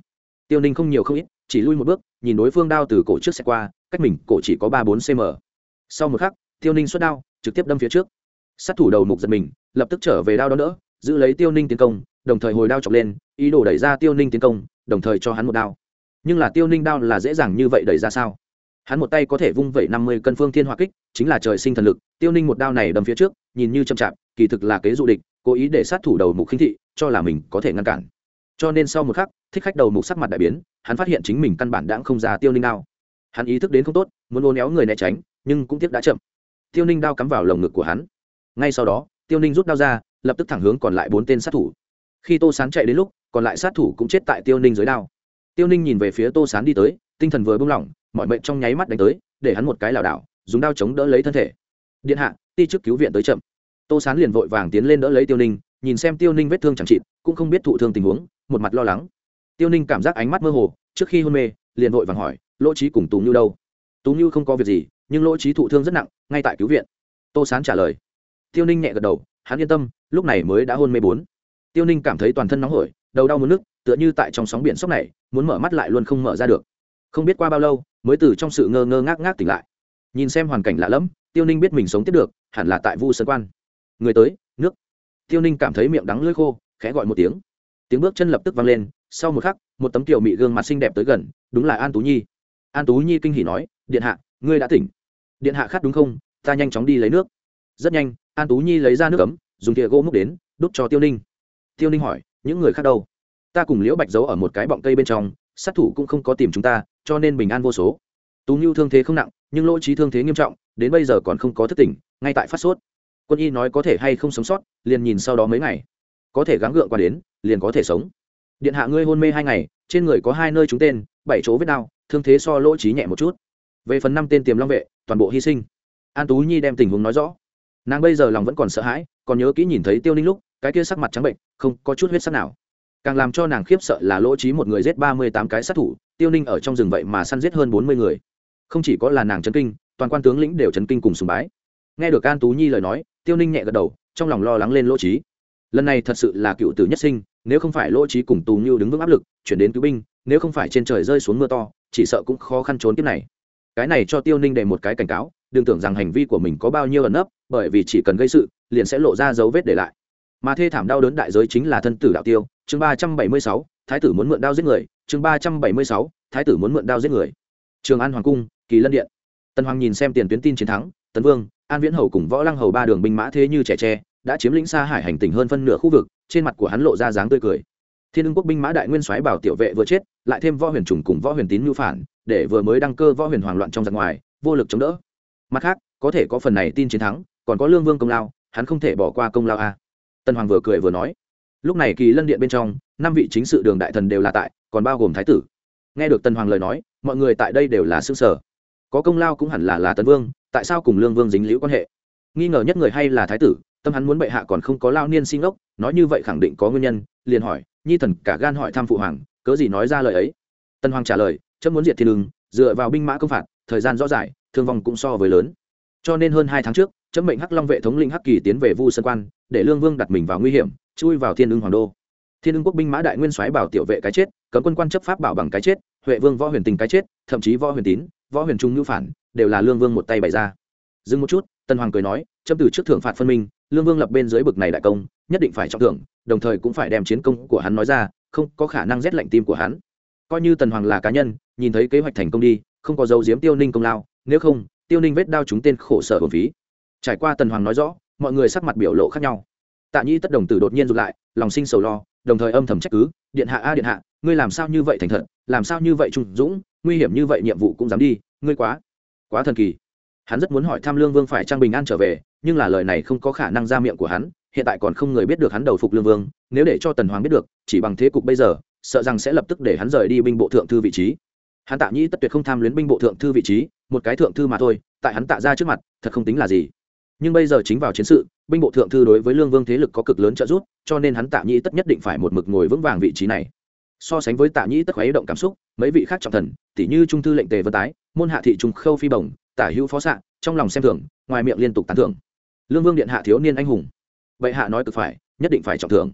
Tiêu ninh không nhiều không ít chỉ lui một bước nhìn đối phương đao từ cổ trước xe qua cách mình cổ chỉ có ba bốn cm sau một khắc tiêu ninh xuất đao trực tiếp đâm phía trước. Sát thủ đầu mục giật mình lập tức trở về đao đó nữa giữ lấy tiêu ninh tiến công đồng thời hồi đao chọc lên ý đồ đẩy ra tiêu ninh tiến công đồng thời cho hắn một đao. Nhưng là tiêu ninh đao là dễ dàng như vậy đẩy ra sao? Hắn một tay có thể vung vẩy năm mươi cân phương thiên hỏa kích, chính là trời sinh thần lực, tiêu ninh một đao này đâm phía trước, nhìn như chậm chạp, kỳ thực là kế dụ địch, cố ý để sát thủ đầu mục khinh thị, cho là mình có thể ngăn cản. Cho nên sau một khắc, thích khách đầu mục sắc mặt đại biến, hắn phát hiện chính mình căn bản đã không ra tiêu ninh đao. Hắn ý thức đến không tốt, muốn ôn éo người né tránh, nhưng cũng tiếc đã chậm. Tiêu ninh đao cắm vào lồng ngực của hắn. Ngay sau đó, tiêu ninh rút đao ra, lập tức thẳng hướng còn lại bốn tên sát thủ khi tô sán chạy đến lúc, còn lại sát thủ cũng chết tại tiêu ninh dưới đao. Tiêu ninh nhìn về phía tô sán đi tới, tinh thần vừa buông lỏng, mọi mệnh trong nháy mắt đánh tới, để hắn một cái lảo đảo, dùng đao chống đỡ lấy thân thể. Điện hạ, ti chức cứu viện tới chậm. Tô sán liền vội vàng tiến lên đỡ lấy tiêu ninh, nhìn xem tiêu ninh vết thương chẳng chịt, cũng không biết thụ thương tình huống, một mặt lo lắng. Tiêu ninh cảm giác ánh mắt mơ hồ, trước khi hôn mê, liền vội vàng hỏi, lỗ trí cùng tú như đâu? Tú như không có việc gì, nhưng lỗ trí thụ thương rất nặng, ngay tại cứu viện. Tô sán trả lời. Tiêu ninh nhẹ gật đầu, hắn yên tâm, lúc này mới đã hôn mê bốn tiêu ninh cảm thấy toàn thân nóng hổi, đầu đau muốn nước, tựa như tại trong sóng biển sốc này, muốn mở mắt lại luôn không mở ra được. Không biết qua bao lâu, mới từ trong sự ngơ ngơ ngác ngác tỉnh lại. Nhìn xem hoàn cảnh lạ lẫm, tiêu ninh biết mình sống tiếp được, hẳn là tại vu sơn quan. Người tới, nước. Tiêu ninh cảm thấy miệng đắng lưỡi khô, khẽ gọi một tiếng. Tiếng bước chân lập tức vang lên, sau một khắc, một tấm tiểu mị gương mặt xinh đẹp tới gần, đúng là an tú nhi. An tú nhi kinh hỉ nói, điện hạ, ngươi đã tỉnh. Điện hạ khát đúng không? Ta nhanh chóng đi lấy nước. Rất nhanh, an tú nhi lấy ra nước ấm, dùng thìa gỗ múc đến, đút cho tiêu ninh tiêu ninh hỏi, những người khác đâu? Ta cùng liễu bạch giấu ở một cái bọng cây bên trong, sát thủ cũng không có tìm chúng ta, cho nên bình an vô số. Tú ngưu thương thế không nặng, nhưng lỗ trí thương thế nghiêm trọng, đến bây giờ còn không có thức tỉnh, ngay tại phát sốt. Quân y nói có thể hay không sống sót, liền nhìn sau đó mấy ngày. Có thể gắng gượng qua đến, liền có thể sống. Điện hạ ngươi hôn mê hai ngày, trên người có hai nơi trúng tên, bảy chỗ vết đau, thương thế so lỗ trí nhẹ một chút. Về phần năm tên tiềm long vệ, toàn bộ hy sinh. An tú nhi đem tình huống nói rõ. Nàng bây giờ lòng vẫn còn sợ hãi, còn nhớ kỹ nhìn thấy tiêu ninh lúc, cái kia sắc mặt trắng bệnh không có chút huyết sắc nào. Càng làm cho nàng khiếp sợ là lỗ trí một người giết ba mươi tám cái sát thủ, tiêu ninh ở trong rừng vậy mà săn giết hơn bốn mươi người. Không chỉ có là nàng chấn kinh, toàn quan tướng lĩnh đều chấn kinh cùng sùng bái. Nghe được an tú nhi lời nói, tiêu ninh nhẹ gật đầu, trong lòng lo lắng lên lỗ trí. Lần này thật sự là cựu tử nhất sinh, nếu không phải lỗ trí cùng tù như đứng vững áp lực, chuyển đến cứu binh, nếu không phải trên trời rơi xuống mưa to, chỉ sợ cũng khó khăn trốn kiếp này. Cái này cho tiêu ninh để một cái cảnh cáo, đừng tưởng rằng hành vi của mình có bao nhiêu ẩn nấp, bởi vì chỉ cần gây sự, liền sẽ lộ ra dấu vết để lại mà thê thảm đau đớn đại giới chính là thân tử đạo tiêu. Chương ba trăm bảy mươi sáu, thái tử muốn mượn đao giết người. Chương ba trăm bảy mươi sáu, thái tử muốn mượn đao giết người. Trường an hoàng cung, kỳ lân điện. Tần hoàng nhìn xem tiền tuyến tin chiến thắng tấn vương, an viễn hầu cùng võ lăng hầu ba đường binh mã thế như trẻ tre, đã chiếm lĩnh xa hải hành tỉnh hơn phân nửa khu vực, trên mặt của hắn lộ ra dáng tươi cười. Thiên ưng quốc binh mã đại nguyên soái bảo tiểu vệ vừa chết, lại thêm võ huyền trùng cùng võ huyền tín mưu phản, để vừa mới đăng cơ võ huyền hoàng loạn trong giặc ngoài, vô lực chống đỡ. Mặt khác, có thể có phần này tin chiến thắng, còn có lương vương công lao, hắn không thể bỏ qua công lao a tân hoàng vừa cười vừa nói, lúc này kỳ lân điện bên trong, năm vị chính sự đường đại thần đều là tại, còn bao gồm thái tử. Nghe được tân hoàng lời nói, mọi người tại đây đều là xương sở có công lao cũng hẳn là là tấn vương, tại sao cùng lương vương dính liễu quan hệ? Nghi ngờ nhất người hay là thái tử, tâm hắn muốn bệ hạ còn không có lao niên sinh ốc, nói như vậy khẳng định có nguyên nhân, liền hỏi, nhi thần, cả gan hỏi thăm phụ hoàng, cớ gì nói ra lời ấy? Tân hoàng trả lời, chấm muốn diệt thiên ưng, dựa vào binh mã công phạt, thời gian rõ rải, thương vong cũng so với lớn. Cho nên hơn hai tháng trước chấm mệnh hắc long vệ thống linh hắc kỳ tiến về vu sơn quan, để lương vương đặt mình vào nguy hiểm, chui vào thiên ưng hoàng đô. Thiên ưng quốc binh mã đại nguyên soái bảo tiểu vệ cái chết, cấm quân quan chấp pháp bảo bằng cái chết, huệ vương võ huyền tình cái chết, thậm chí võ huyền tín, võ huyền trung ngữ phản, đều là lương vương một tay bày ra. Dừng một chút, tân hoàng cười nói, chấm từ trước thưởng phạt phân minh, lương vương lập bên dưới bực này đại công, nhất định phải trọng thưởng, đồng thời cũng phải đem chiến công của hắn nói ra, không có khả năng rét lạnh tim của hắn. Coi như tần hoàng là cá nhân, nhìn thấy kế hoạch thành công đi, không có dấu diếm tiêu ninh công lao, nếu không, tiêu ninh vết đao chúng tên khổ sở hồn phí trải qua tần hoàng nói rõ, mọi người sắc mặt biểu lộ khác nhau. Tạ nhi tất đồng tử đột nhiên rụt lại, lòng sinh sầu lo, đồng thời âm thầm trách cứ, điện hạ a, điện hạ, ngươi làm sao như vậy thành thật, làm sao như vậy trung dũng, nguy hiểm như vậy nhiệm vụ cũng dám đi, ngươi quá quá thần kỳ. Hắn rất muốn hỏi tham lương vương phải trang bình an trở về, nhưng là lời này không có khả năng ra miệng của hắn, hiện tại còn không người biết được hắn đầu phục lương vương, nếu để cho tần hoàng biết được, chỉ bằng thế cục bây giờ, sợ rằng sẽ lập tức để hắn rời đi binh bộ thượng thư vị trí. Hắn tạ nhĩ tất tuyệt không tham luyến binh bộ thượng thư vị trí, một cái thượng thư mà thôi, tại hắn tạ ra trước mặt, thật không tính là gì nhưng bây giờ chính vào chiến sự, binh bộ thượng thư đối với lương vương thế lực có cực lớn trợ giúp, cho nên hắn tạ nhĩ tất nhất định phải một mực ngồi vững vàng vị trí này. So sánh với tạ nhĩ tất khuấy động cảm xúc, mấy vị khác trọng thần tỷ như trung thư lệnh tề vân tái, môn hạ thị trung khâu phi bồng, tả hữu phó xạ, trong lòng xem thưởng ngoài miệng liên tục tán thưởng. Lương vương điện hạ thiếu niên anh hùng. Vậy hạ nói cực phải, nhất định phải trọng thưởng.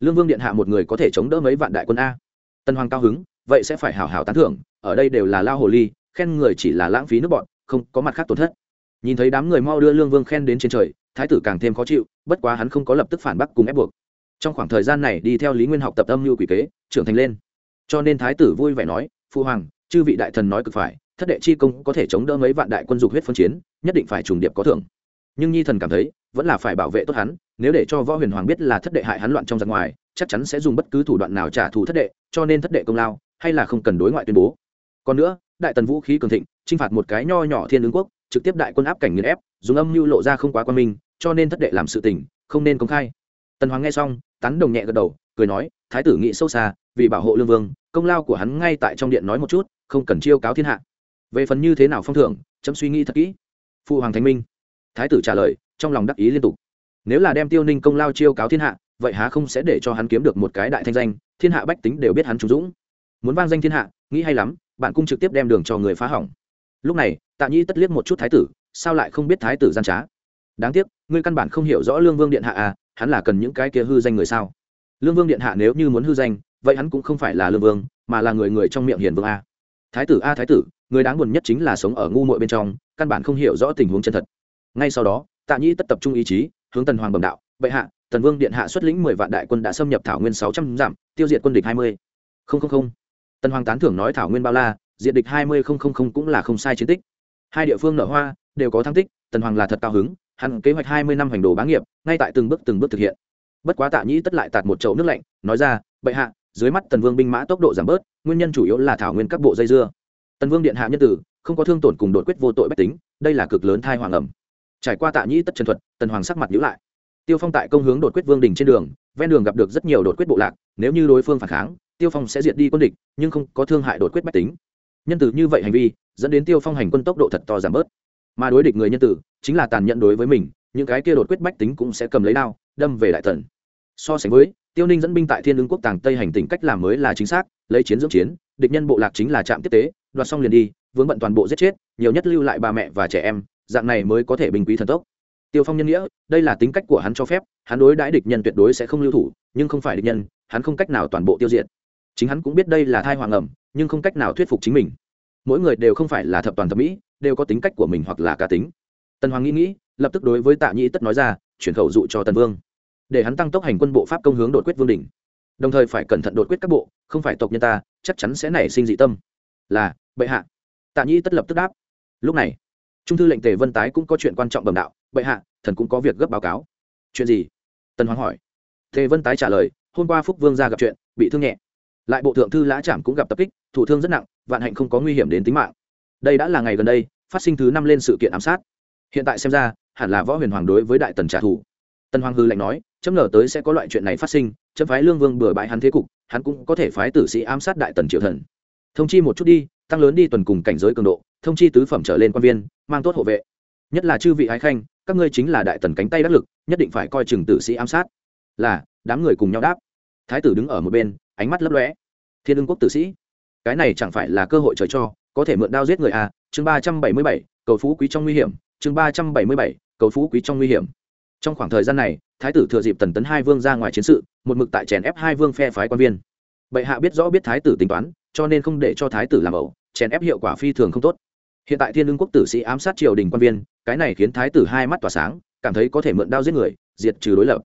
Lương vương điện hạ một người có thể chống đỡ mấy vạn đại quân a. Tân hoàng cao hứng, vậy sẽ phải hào hào tán thưởng, ở đây đều là lao hồ ly, khen người chỉ là lãng phí nước bọn, không có mặt khác tổn thất nhìn thấy đám người mau đưa lương vương khen đến trên trời, thái tử càng thêm khó chịu, bất quá hắn không có lập tức phản bác cùng ép buộc. Trong khoảng thời gian này đi theo lý nguyên học tập âm mưu quỷ kế, trưởng thành lên. Cho nên thái tử vui vẻ nói, phu hoàng, chư vị đại thần nói cực phải, thất đệ chi công có thể chống đỡ mấy vạn đại quân dục huyết phân chiến, nhất định phải trùng điệp có thưởng. Nhưng nhi thần cảm thấy, vẫn là phải bảo vệ tốt hắn, nếu để cho võ huyền hoàng biết là thất đệ hại hắn loạn trong giặc ngoài, chắc chắn sẽ dùng bất cứ thủ đoạn nào trả thù thất đệ, cho nên thất đệ công lao, hay là không cần đối ngoại tuyên bố. Còn nữa, đại tần vũ khí cường thịnh, chinh phạt một cái nho nhỏ thiên ứng quốc trực tiếp đại quân áp cảnh nghiền ép, dùng âm mưu lộ ra không quá quan minh, cho nên thất đệ làm sự tình, không nên công khai. Tần hoàng nghe xong, tán đồng nhẹ gật đầu, cười nói, thái tử nghĩ sâu xa, vì bảo hộ lương vương, công lao của hắn ngay tại trong điện nói một chút, không cần chiêu cáo thiên hạ. Về phần như thế nào phong thưởng, chấm suy nghĩ thật kỹ. Phụ hoàng thánh minh. Thái tử trả lời, trong lòng đắc ý liên tục. Nếu là đem tiêu ninh công lao chiêu cáo thiên hạ, vậy há không sẽ để cho hắn kiếm được một cái đại thanh danh, thiên hạ bách tính đều biết hắn trung dũng. Muốn vang danh thiên hạ, nghĩ hay lắm, bạn cung trực tiếp đem đường cho người phá hỏng. Lúc này tạ nhi tất liếc một chút thái tử, sao lại không biết thái tử gian trá? Đáng tiếc, ngươi căn bản không hiểu rõ lương vương điện hạ à hắn là cần những cái kia hư danh người sao? Lương vương điện hạ nếu như muốn hư danh, vậy hắn cũng không phải là lương vương, mà là người người trong miệng hiền vương a. Thái tử a, thái tử, người đáng buồn nhất chính là sống ở ngu muội bên trong, căn bản không hiểu rõ tình huống chân thật. Ngay sau đó, tạ nhi tất tập trung ý chí, hướng tần hoàng bẩm đạo, bệ hạ, tần vương điện hạ xuất lĩnh mười vạn đại quân đã xâm nhập thảo nguyên sáu trăm dặm, tiêu diệt quân địch hai mươi. Không không không. Tần hoàng tán thưởng nói thảo nguyên bao la diện địch hai mươi không không không cũng là không sai chiến tích hai địa phương nở hoa, đều có thăng tích, tần hoàng là thật cao hứng, hắn kế hoạch hai mươi năm hành đồ bá nghiệp, ngay tại từng bước từng bước thực hiện. Bất quá tạ nhĩ tất lại tạt một chậu nước lạnh, nói ra, bệ hạ, dưới mắt tần vương binh mã tốc độ giảm bớt, nguyên nhân chủ yếu là thảo nguyên các bộ dây dưa. Tần vương điện hạ nhân tử, không có thương tổn cùng đột quyết vô tội bách tính, đây là cực lớn thai hoàng ẩm. Trải qua tạ nhĩ tất trần thuật, tần hoàng sắc mặt nhữ lại. Tiêu phong tại công hướng đột quyết vương đình trên đường, ven đường gặp được rất nhiều đột quyết bộ lạc, nếu như đối phương phản kháng, tiêu phong sẽ diệt đi quân địch, nhưng không có thương hại đột quyết bách tính nhân tử như vậy hành vi, dẫn đến tiêu phong hành quân tốc độ thật to giảm bớt. Mà đối địch người nhân tử, chính là tàn nhẫn đối với mình, những cái kia đột quyết bách tính cũng sẽ cầm lấy đao, đâm về đại tần so sánh với, tiêu ninh dẫn binh tại thiên lương quốc tàng tây hành tỉnh cách làm mới là chính xác, lấy chiến dưỡng chiến, địch nhân bộ lạc chính là trạm tiếp tế, đoạt xong liền đi, vướng bận toàn bộ giết chết, nhiều nhất lưu lại bà mẹ và trẻ em, dạng này mới có thể bình quý thần tốc. Tiêu phong nhân nghĩa, đây là tính cách của hắn cho phép, hắn đối đãi địch nhân tuyệt đối sẽ không lưu thủ, nhưng không phải địch nhân, hắn không cách nào toàn bộ tiêu diệt. Chính hắn cũng biết đây là thai hoàng ẩm nhưng không cách nào thuyết phục chính mình. Mỗi người đều không phải là thập toàn thẩm mỹ, đều có tính cách của mình hoặc là cá tính. Tần hoàng nghĩ nghĩ, lập tức đối với tạ nhĩ tất nói ra, chuyển khẩu dụ cho tần vương. Để hắn tăng tốc hành quân bộ pháp công hướng đột quyết vương đỉnh. Đồng thời phải cẩn thận đột quyết các bộ, không phải tộc nhân ta, chắc chắn sẽ nảy sinh dị tâm. Là, bệ hạ. Tạ nhĩ tất lập tức đáp. Lúc này, trung thư lệnh tề vân tái cũng có chuyện quan trọng bẩm đạo, bệ hạ, thần cũng có việc gấp báo cáo. Chuyện gì? Tần hoàng hỏi. Tề vân tái trả lời, hôm qua phúc vương ra gặp chuyện, bị thương nhẹ lại bộ thượng thư lã trảm cũng gặp tập kích thủ thương rất nặng, vạn hạnh không có nguy hiểm đến tính mạng. Đây đã là ngày gần đây, phát sinh thứ năm lên sự kiện ám sát. Hiện tại xem ra, hẳn là võ huyền hoàng đối với đại tần trả thù. Tần hoàng hư lệnh nói, chấm ngờ tới sẽ có loại chuyện này phát sinh, chấm phái lương vương bừa bãi hắn thế cục, hắn cũng có thể phái tử sĩ ám sát đại tần triệu thần. Thông chi một chút đi, tăng lớn đi tuần cùng cảnh giới cường độ, thông chi tứ phẩm trở lên quan viên, mang tốt hộ vệ. Nhất là chư vị ái khanh, các ngươi chính là đại tần cánh tay đắc lực, nhất định phải coi chừng tử sĩ ám sát. Là, đám người cùng nhau đáp. Thái tử đứng ở một bên ánh mắt lấp lóe. Thiên ưng quốc tử sĩ, cái này chẳng phải là cơ hội trời cho, có thể mượn đao giết người à? Chương ba trăm bảy mươi bảy, cầu phú quý trong nguy hiểm. Chương ba trăm bảy mươi bảy, cầu phú quý trong nguy hiểm. Trong khoảng thời gian này, thái tử thừa dịp tần tấn hai vương ra ngoài chiến sự, một mực tại chèn ép hai vương phe phái quan viên. Bệ hạ biết rõ biết thái tử tính toán, cho nên không để cho thái tử làm ẩu, chèn ép hiệu quả phi thường không tốt. Hiện tại thiên lương quốc tử sĩ ám sát triều đình quan viên, cái này khiến thái tử hai mắt tỏa sáng, cảm thấy có thể mượn đao giết người, diệt trừ đối lập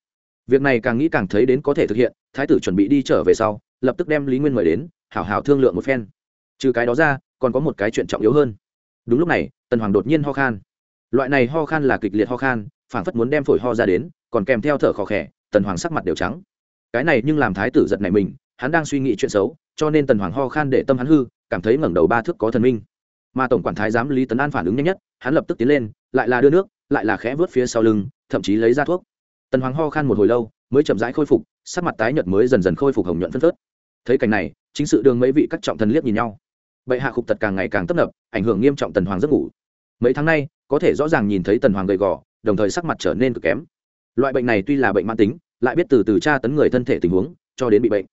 việc này càng nghĩ càng thấy đến có thể thực hiện, thái tử chuẩn bị đi trở về sau, lập tức đem lý nguyên mời đến, hảo hảo thương lượng một phen. Trừ cái đó ra, còn có một cái chuyện trọng yếu hơn. Đúng lúc này, tần hoàng đột nhiên ho khan. Loại này ho khan là kịch liệt ho khan, phảng phất muốn đem phổi ho ra đến, còn kèm theo thở khó khẽ tần hoàng sắc mặt đều trắng. Cái này nhưng làm thái tử giật này mình, hắn đang suy nghĩ chuyện xấu, cho nên tần hoàng ho khan để tâm hắn hư, cảm thấy ngẩng đầu ba thước có thần minh. Mà tổng quản thái giám lý tấn an phản ứng nhanh nhất, hắn lập tức tiến lên, lại là đưa nước, lại là khẽ vớt phía sau lưng, thậm chí lấy ra thuốc tần hoàng ho khan một hồi lâu, mới chậm rãi khôi phục, sắc mặt tái nhợt mới dần dần khôi phục hồng nhuận phân phớt. Thấy cảnh này, chính sự đường mấy vị các trọng thần liếc nhìn nhau. Bệ hạ khục tật càng ngày càng tấp nập, ảnh hưởng nghiêm trọng tần hoàng giấc ngủ. Mấy tháng nay, có thể rõ ràng nhìn thấy tần hoàng gầy gò, đồng thời sắc mặt trở nên cực kém. Loại bệnh này tuy là bệnh mãn tính, lại biết từ từ tra tấn người thân thể tình huống, cho đến bị bệnh.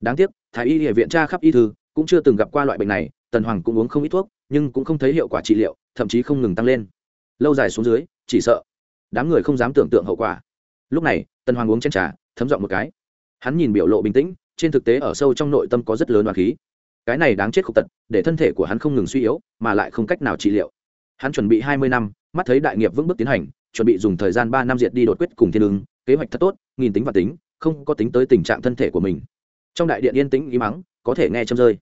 Đáng tiếc, thái y địa viện tra khắp y thư, cũng chưa từng gặp qua loại bệnh này, tần hoàng cũng uống không ít thuốc, nhưng cũng không thấy hiệu quả trị liệu, thậm chí không ngừng tăng lên. Lâu dài xuống dưới, chỉ sợ, đám người không dám tưởng tượng hậu quả lúc này, tần hoàng uống chén trà, thấm giọng một cái. Hắn nhìn biểu lộ bình tĩnh, trên thực tế ở sâu trong nội tâm có rất lớn đoàn khí. Cái này đáng chết khục tật, để thân thể của hắn không ngừng suy yếu, mà lại không cách nào trị liệu. Hắn chuẩn bị hai mươi năm, mắt thấy đại nghiệp vững bước tiến hành, chuẩn bị dùng thời gian ba năm diệt đi đột quyết cùng thiên ứng, kế hoạch thật tốt, nghìn tính và tính, không có tính tới tình trạng thân thể của mình. Trong đại điện yên tĩnh ý mắng, có thể nghe châm rơi.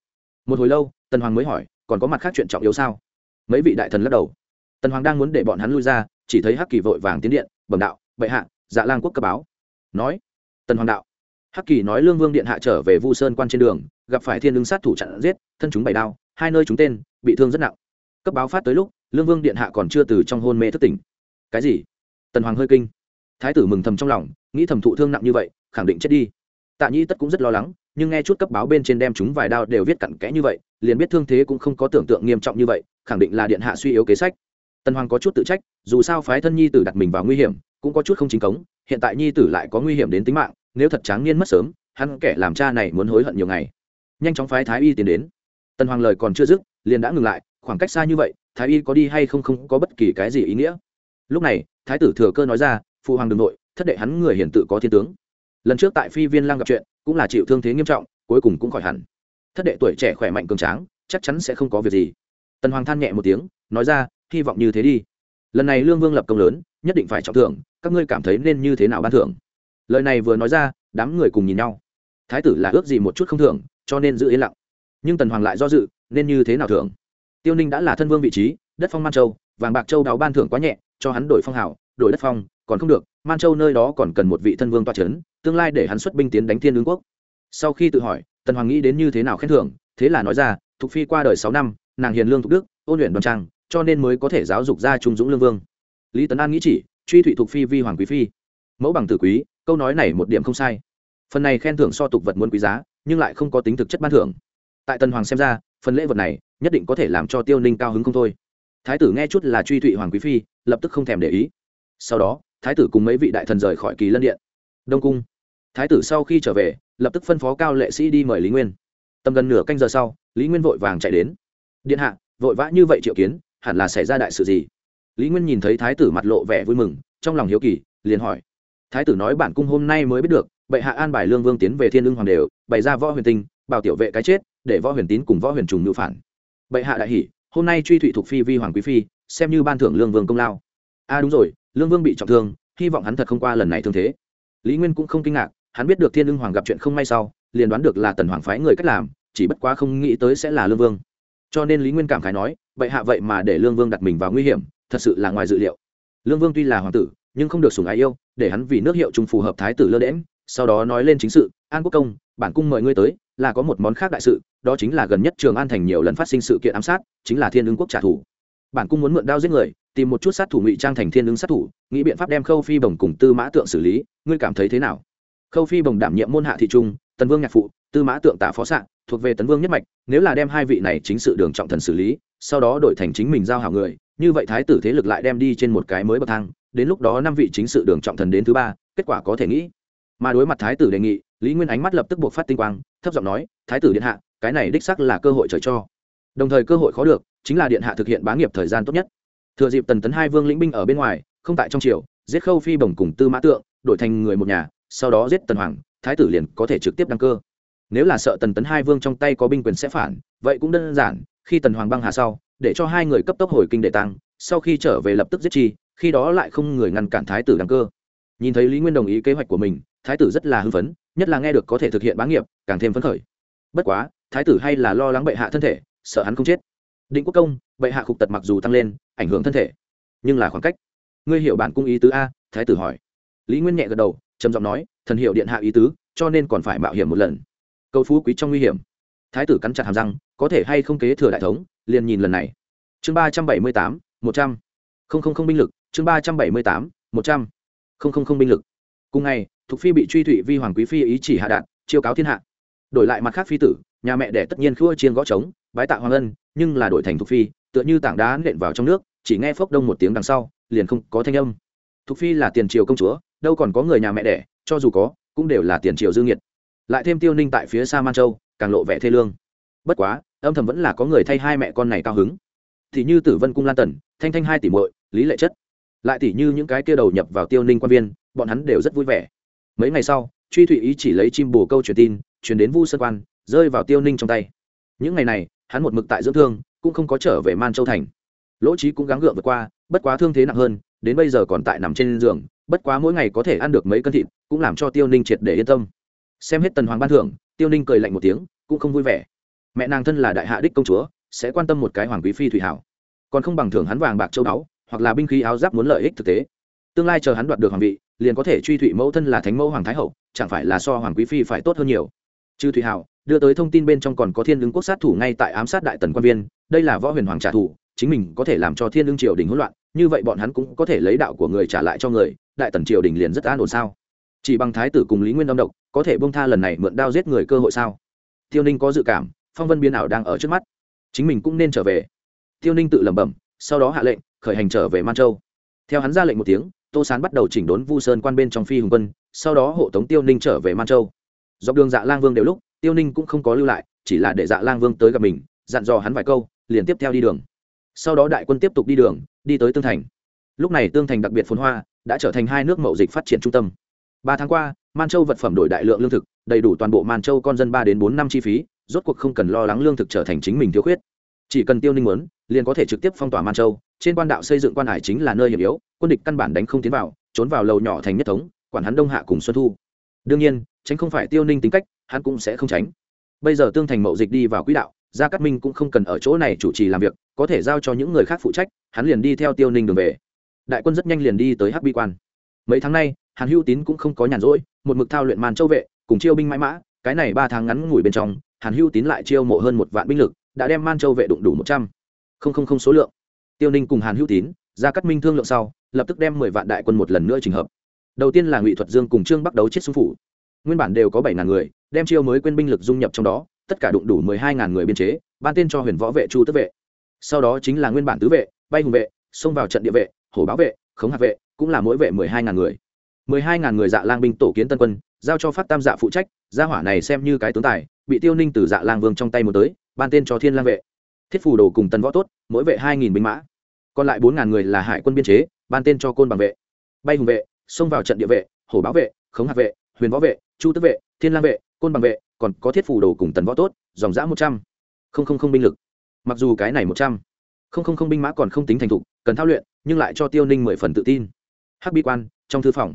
Một hồi lâu, tần hoàng mới hỏi, còn có mặt khác chuyện trọng yếu sao? Mấy vị đại thần lắc đầu. Tần hoàng đang muốn để bọn hắn lui ra, chỉ thấy hắc kỳ vội vàng tiến điện, bẩm đạo, bệ hạ dạ lang quốc cấp báo. Nói, tần hoàng đạo, hắc kỳ nói lương vương điện hạ trở về vu sơn quan trên đường, gặp phải thiên lương sát thủ chặn giết, thân chúng bảy đao, hai nơi chúng tên, bị thương rất nặng. Cấp báo phát tới lúc, lương vương điện hạ còn chưa từ trong hôn mê thất tỉnh. Cái gì? Tần hoàng hơi kinh. Thái tử mừng thầm trong lòng, nghĩ thầm thụ thương nặng như vậy, khẳng định chết đi. Tạ nhi tất cũng rất lo lắng, nhưng nghe chút cấp báo bên trên đem chúng vài đao đều viết cặn kẽ như vậy, liền biết thương thế cũng không có tưởng tượng nghiêm trọng như vậy, khẳng định là điện hạ suy yếu kế sách. Tần hoàng có chút tự trách, dù sao phái thân nhi tử đặt mình vào nguy hiểm cũng có chút không chính cống, hiện tại nhi tử lại có nguy hiểm đến tính mạng, nếu thật tráng niên mất sớm, hắn kẻ làm cha này muốn hối hận nhiều ngày. Nhanh chóng phái thái y tiến đến. Tần hoàng lời còn chưa dứt, liền đã ngừng lại, khoảng cách xa như vậy, thái y có đi hay không không có bất kỳ cái gì ý nghĩa. Lúc này, thái tử thừa cơ nói ra, phụ hoàng đường nội, thất đệ hắn người hiển tự có thiên tướng. Lần trước tại phi viên lang gặp chuyện, cũng là chịu thương thế nghiêm trọng, cuối cùng cũng khỏi hẳn. Thất đệ tuổi trẻ khỏe mạnh cường tráng, chắc chắn sẽ không có việc gì. Tần hoàng than nhẹ một tiếng, nói ra, hy vọng như thế đi. Lần này lương vương lập công lớn, nhất định phải trọng thưởng các ngươi cảm thấy nên như thế nào ban thưởng? Lời này vừa nói ra, đám người cùng nhìn nhau. Thái tử là ước gì một chút không thưởng, cho nên giữ yên lặng. Nhưng tần hoàng lại do dự, nên như thế nào thưởng? Tiêu ninh đã là thân vương vị trí, đất phong man châu, vàng bạc châu đáo ban thưởng quá nhẹ, cho hắn đổi phong hào đổi đất phong, còn không được, man châu nơi đó còn cần một vị thân vương toa c h ấ n tương lai để hắn xuất binh tiến đánh thiên lương quốc. Sau khi tự hỏi, tần hoàng nghĩ đến như thế nào khen thưởng, thế là nói ra, thục phi qua đời sáu năm, nàng hiền lương thục đức, ôn luyện đoàn trang, cho nên mới có thể giáo dục ra trung dũng lương vương. Lý tấn an nghĩ chỉ truy thụy Thuộc phi vi hoàng quý phi. Mẫu bằng tử quý, câu nói này một điểm không sai. Phần này khen thưởng so tục vật muốn quý giá, nhưng lại không có tính thực chất ban thưởng. Tại tần hoàng xem ra, phần lễ vật này nhất định có thể làm cho tiêu ninh cao hứng không thôi. Thái tử nghe chút là truy thụy hoàng quý phi, lập tức không thèm để ý. Sau đó, thái tử cùng mấy vị đại thần rời khỏi kỳ lân điện. Đông cung. Thái tử sau khi trở về, lập tức phân phó cao lệ sĩ đi mời lý nguyên. Tầm gần nửa canh giờ sau, lý nguyên vội vàng chạy đến. Điện hạ, vội vã như vậy triệu kiến, hẳn là xảy ra đại sự gì? Lý nguyên nhìn thấy thái tử mặt lộ vẻ vui mừng, trong lòng hiếu kỳ, liền hỏi. Thái tử nói bản cung hôm nay mới biết được, bệ hạ an bài lương vương tiến về thiên lương hoàng đều, bày ra võ huyền tinh, bảo tiểu vệ cái chết, để võ huyền tín cùng võ huyền trùng ngữ phản. Bệ hạ đại hỷ hôm nay truy thụy thuộc phi vi hoàng quý phi, xem như ban thưởng lương vương công lao. A à đúng rồi, lương vương bị trọng thương, hy vọng hắn thật không qua lần này thương thế. Lý nguyên cũng không kinh ngạc, hắn biết được thiên lương hoàng gặp chuyện không may sau, liền đoán được là tần hoàng phái người cách làm, chỉ bất quá không nghĩ tới sẽ là lương vương. Cho nên lý nguyên cảm khái nói, bệ hạ vậy mà để lương vương đặt mình vào nguy hiểm thật sự là ngoài dự liệu. Lương vương tuy là hoàng tử, nhưng không được sùng ái yêu, để hắn vì nước hiệu trung phù hợp thái tử lơ đễm sau đó nói lên chính sự, an quốc công, bản cung mời ngươi tới, là có một món khác đại sự, đó chính là gần nhất trường an thành nhiều lần phát sinh sự kiện ám sát, chính là thiên ứng quốc trả thù. Bản cung muốn mượn đao giết người, tìm một chút sát thủ ngụy trang thành thiên ứng sát thủ, nghĩ biện pháp đem khâu phi bồng cùng tư mã tượng xử lý, ngươi cảm thấy thế nào? Khâu phi bồng đảm nhiệm môn hạ thị trung, tần vương nhạc phụ, tư mã tượng tạ phó s thuộc về tấn vương nhất mạch, nếu là đem hai vị này chính sự đường trọng thần xử lý, sau đó đổi thành chính mình giao hảo người như vậy thái tử thế lực lại đem đi trên một cái mới bậc thang, đến lúc đó năm vị chính sự đường trọng thần đến thứ ba, kết quả có thể nghĩ. Mà đối mặt thái tử đề nghị, lý nguyên ánh mắt lập tức buộc phát tinh quang, thấp giọng nói, thái tử điện hạ, cái này đích sắc là cơ hội trời cho. Đồng thời cơ hội khó được, chính là điện hạ thực hiện bá nghiệp thời gian tốt nhất. Thừa dịp tần tấn hai vương lĩnh binh ở bên ngoài, không tại trong triều, giết khâu phi bồng cùng tư mã tượng, đổi thành người một nhà, sau đó giết tần hoàng, thái tử liền có thể trực tiếp đăng cơ. Nếu là sợ tần tấn hai vương trong tay có binh quyền sẽ phản, vậy cũng đơn giản khi tần hoàng băng hà sau, để cho hai người cấp tốc hồi kinh đệ tăng sau khi trở về lập tức giết chi, khi đó lại không người ngăn cản thái tử đăng cơ. Nhìn thấy lý nguyên đồng ý kế hoạch của mình, thái tử rất là hưng phấn, nhất là nghe được có thể thực hiện bá nghiệp, càng thêm phấn khởi. Bất quá, thái tử hay là lo lắng bệ hạ thân thể, sợ hắn không chết. Định quốc công, bệ hạ khục tật mặc dù tăng lên, ảnh hưởng thân thể. Nhưng là khoảng cách. Ngươi hiểu bản cung ý tứ a, thái tử hỏi. Lý nguyên nhẹ gật đầu, trầm giọng nói, thần hiệu điện hạ ý tứ, cho nên còn phải mạo hiểm một lần. Cầu phú quý trong nguy hiểm thái tử cắn chặt hàm răng, có thể hay không kế thừa đại thống, liền nhìn lần này. Chương ba trăm bảy mươi tám, một trăm. Linh binh lực, chương ba trăm bảy mươi tám, một trăm. Linh binh lực. Cùng ngày, thục phi bị truy thụy vi hoàng quý phi ý chỉ hạ đạn, chiêu cáo thiên hạ. Đổi lại mặt khác phi tử, nhà mẹ đẻ tất nhiên khua chiên gõ trống, bái tạ hoàng ân, nhưng là đổi thành thục phi, tựa như tảng đá nện vào trong nước, chỉ nghe phốc đông một tiếng đằng sau, liền không có thanh âm. Thục phi là tiền triều công chúa, đâu còn có người nhà mẹ đẻ, cho dù có, cũng đều là tiền triều dương nhiệt lại thêm tiêu ninh tại phía xa man châu càng lộ vẻ thê lương. Bất quá, âm thầm vẫn là có người thay hai mẹ con này cao hứng. Thì như tử vân cung lan tần, thanh thanh hai tỷ muội, lý lệ chất. Lại tỷ như những cái kia đầu nhập vào tiêu ninh quan viên, bọn hắn đều rất vui vẻ. Mấy ngày sau, truy thụy ý chỉ lấy chim bồ câu truyền tin, truyền đến vu sơn quan, rơi vào tiêu ninh trong tay. Những ngày này, hắn một mực tại dưỡng thương, cũng không có trở về man châu thành. Lỗ trí cũng gắng gượng vượt qua, bất quá thương thế nặng hơn, đến bây giờ còn tại nằm trên giường, bất quá mỗi ngày có thể ăn được mấy cân thịt, cũng làm cho tiêu ninh triệt để yên tâm. Xem hết tần hoàng ban thưởng tiêu ninh cười lạnh một tiếng, cũng không vui vẻ. Mẹ nàng thân là đại hạ đích công chúa, sẽ quan tâm một cái hoàng quý phi thủy hảo. Còn không bằng thưởng hắn vàng bạc châu báu, hoặc là binh khí áo giáp muốn lợi ích thực tế. Tương lai chờ hắn đoạt được hoàng vị, liền có thể truy thụy mẫu thân là thánh mẫu hoàng thái hậu, chẳng phải là so hoàng quý phi phải tốt hơn nhiều. Chư thủy hảo, đưa tới thông tin bên trong còn có thiên ứng quốc sát thủ ngay tại ám sát đại tần quan viên, đây là võ huyền hoàng trả thù, chính mình có thể làm cho thiên ứng triều đình hỗn loạn, như vậy bọn hắn cũng có thể lấy đạo của người trả lại cho người, đại tần triều đình liền rất an ổn sao? Chỉ bằng thái tử cùng lý nguyên đông độc, có thể bông tha lần này mượn đao giết người cơ hội sao? Tiêu ninh có dự cảm, phong vân biến ảo đang ở trước mắt. Chính mình cũng nên trở về. Tiêu ninh tự lẩm bẩm, sau đó hạ lệnh, khởi hành trở về man châu. Theo hắn ra lệnh một tiếng, tô sán bắt đầu chỉnh đốn vu sơn quan bên trong phi hùng quân, sau đó hộ tống tiêu ninh trở về man châu. Dọc đường dạ lang vương đều lúc, tiêu ninh cũng không có lưu lại, chỉ là để dạ lang vương tới gặp mình, dặn dò hắn vài câu, liền tiếp theo đi đường. Sau đó đại quân tiếp tục đi đường, đi tới tương thành. Lúc này tương thành đặc biệt phồn hoa, đã trở thành hai nước mậu dịch phát triển trung tâm ba tháng qua, man châu vật phẩm đổi đại lượng lương thực, đầy đủ toàn bộ man châu con dân ba đến bốn năm chi phí, rốt cuộc không cần lo lắng lương thực trở thành chính mình thiếu khuyết. Chỉ cần tiêu ninh muốn, liền có thể trực tiếp phong tỏa man châu, trên quan đạo xây dựng quan hải chính là nơi hiểm yếu, quân địch căn bản đánh không tiến vào, trốn vào lầu nhỏ thành nhất thống, quản hắn đông hạ cùng xuân thu. Đương nhiên, tránh không phải tiêu ninh tính cách, hắn cũng sẽ không tránh. Bây giờ tương thành mậu dịch đi vào quỹ đạo, gia cát minh cũng không cần ở chỗ này chủ trì làm việc, có thể giao cho những người khác phụ trách, hắn liền đi theo tiêu ninh đường về. Đại quân rất nhanh liền đi tới hắc bi quan. Mấy tháng nay hàn hữu tín cũng không có nhàn rỗi, một mực thao luyện màn châu vệ, cùng chiêu binh mãi mã, cái này ba tháng ngắn ngủi bên trong, hàn hữu tín lại chiêu mộ hơn một vạn binh lực, đã đem man châu vệ đụng đủ một trăm. Linh số lượng. Tiêu ninh cùng hàn hữu tín, ra cắt minh thương lượng sau, lập tức đem mười vạn đại quân một lần nữa trình hợp. Đầu tiên là ngụy thuật dương cùng trương bắt đấu chết xung phủ. Nguyên bản đều có bảy ngàn người, đem chiêu mới quên binh lực dung nhập trong đó, tất cả đụng đủ mười hai ngàn người biên chế, ban tên cho huyền võ vệ chu tất vệ. Sau đó chính là nguyên bản tứ vệ, bay hùng vệ, xông vào trận địa vệ, hổ báo vệ, khống hạt vệ, cũng là mỗi vệ mười hai ngàn người mười hai ngàn người dạ lang binh tổ kiến tân quân, giao cho phát tam dạ phụ trách, gia hỏa này xem như cái tướng tài, bị tiêu ninh từ dạ lang vương trong tay một tới, ban tên cho thiên lang vệ. Thiết phù đồ cùng tân võ tốt, mỗi vệ hai nghìn binh mã. Còn lại bốn ngàn người là hải quân biên chế, ban tên cho côn bằng vệ. Bay hùng vệ, xông vào trận địa vệ, hổ báo vệ, khống hạc vệ, huyền võ vệ, chu tức vệ, thiên lang vệ, côn bằng vệ, còn có thiết phù đồ cùng tần võ tốt, dòng giã một trăm. Linh binh lực. Mặc dù cái này một trăm. Linh binh mã còn không tính thành thục, cần thao luyện, nhưng lại cho tiêu ninh mười phần tự tin. Hắc bi quan, trong thư phòng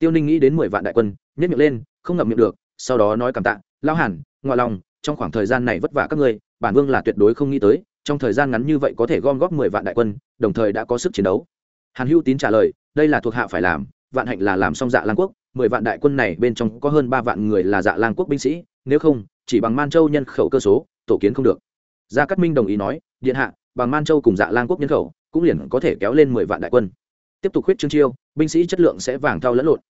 tiêu ninh nghĩ đến mười vạn đại quân nhét miệng lên, không ngậm miệng được, sau đó nói cảm tạ lao hẳn ngoại lòng, trong khoảng thời gian này vất vả các ngươi, bản vương là tuyệt đối không nghĩ tới, trong thời gian ngắn như vậy có thể gom góp mười vạn đại quân, đồng thời đã có sức chiến đấu. Hàn hữu tín trả lời, đây là thuộc hạ phải làm, vạn hạnh là làm xong dạ lang quốc, mười vạn đại quân này bên trong có hơn ba vạn người là dạ lang quốc binh sĩ, nếu không, chỉ bằng man châu nhân khẩu cơ số, tổ kiến không được. Gia cát minh đồng ý nói, điện hạ, bằng man châu cùng dạ lang quốc nhân khẩu, cũng liền có thể kéo lên mười vạn đại quân. Tiếp tục khuyết trương chiêu, binh sĩ chất lượng sẽ vàng thao lẫn lộn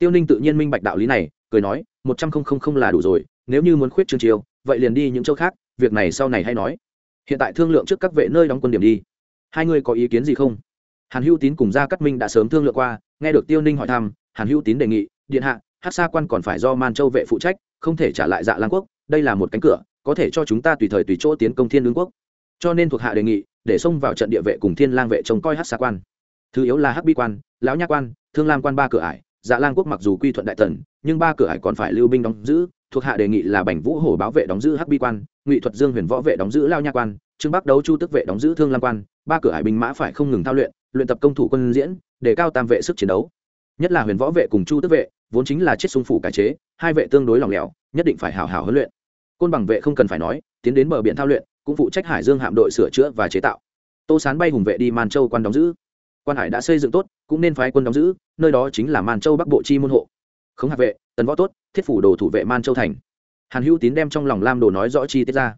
tiêu ninh tự nhiên minh bạch đạo lý này, cười nói, một trăm không không không là đủ rồi, nếu như muốn khuyết trương chiêu, vậy liền đi những châu khác, việc này sau này hay nói. Hiện tại thương lượng trước các vệ nơi đóng quân điểm đi. Hai người có ý kiến gì không? Hàn hữu tín cùng gia cát minh đã sớm thương lượng qua, nghe được tiêu ninh hỏi thăm, hàn hữu tín đề nghị, điện hạ hát xa quan còn phải do man châu vệ phụ trách, không thể trả lại dạ lan quốc, đây là một cánh cửa, có thể cho chúng ta tùy thời tùy chỗ tiến công thiên lương quốc. Cho nên thuộc hạ đề nghị, để xông vào trận địa vệ cùng thiên lang vệ trông coi hát xa quan. Thứ yếu là hắc bi quan, lão nha quan, thương lam quan ba cửa ải dạ lang quốc mặc dù quy thuận đại tần, nhưng ba cửa Hải còn phải lưu binh đóng giữ, thuộc hạ đề nghị là bành vũ hổ báo vệ đóng giữ hắc bi quan, ngụy thuật dương huyền võ vệ đóng giữ lao nha quan, trương bắc đấu chu tức vệ đóng giữ thương lam quan, ba cửa hải binh mã phải không ngừng thao luyện luyện tập công thủ quân diễn, để cao tam vệ sức chiến đấu. Nhất là huyền võ vệ cùng chu tức vệ, vốn chính là chiết sung phủ cải chế, hai vệ tương đối lòng lẻo, nhất định phải hào hào huấn luyện. Côn bằng vệ không cần phải nói, tiến đến bờ biển thao luyện, cũng phụ trách hải dương hạm đội sửa chữa và chế tạo. Tô sán bay hùng vệ đi man châu quan đóng giữ. Quan hải đã xây dựng tốt cũng nên phái quân đóng giữ, nơi đó chính là man châu bắc bộ chi môn hộ. Khống hạ vệ, tần võ tốt, thiết phủ đồ thủ vệ man châu thành. Hàn hữu tín đem trong lòng lam đồ nói rõ chi tiết ra.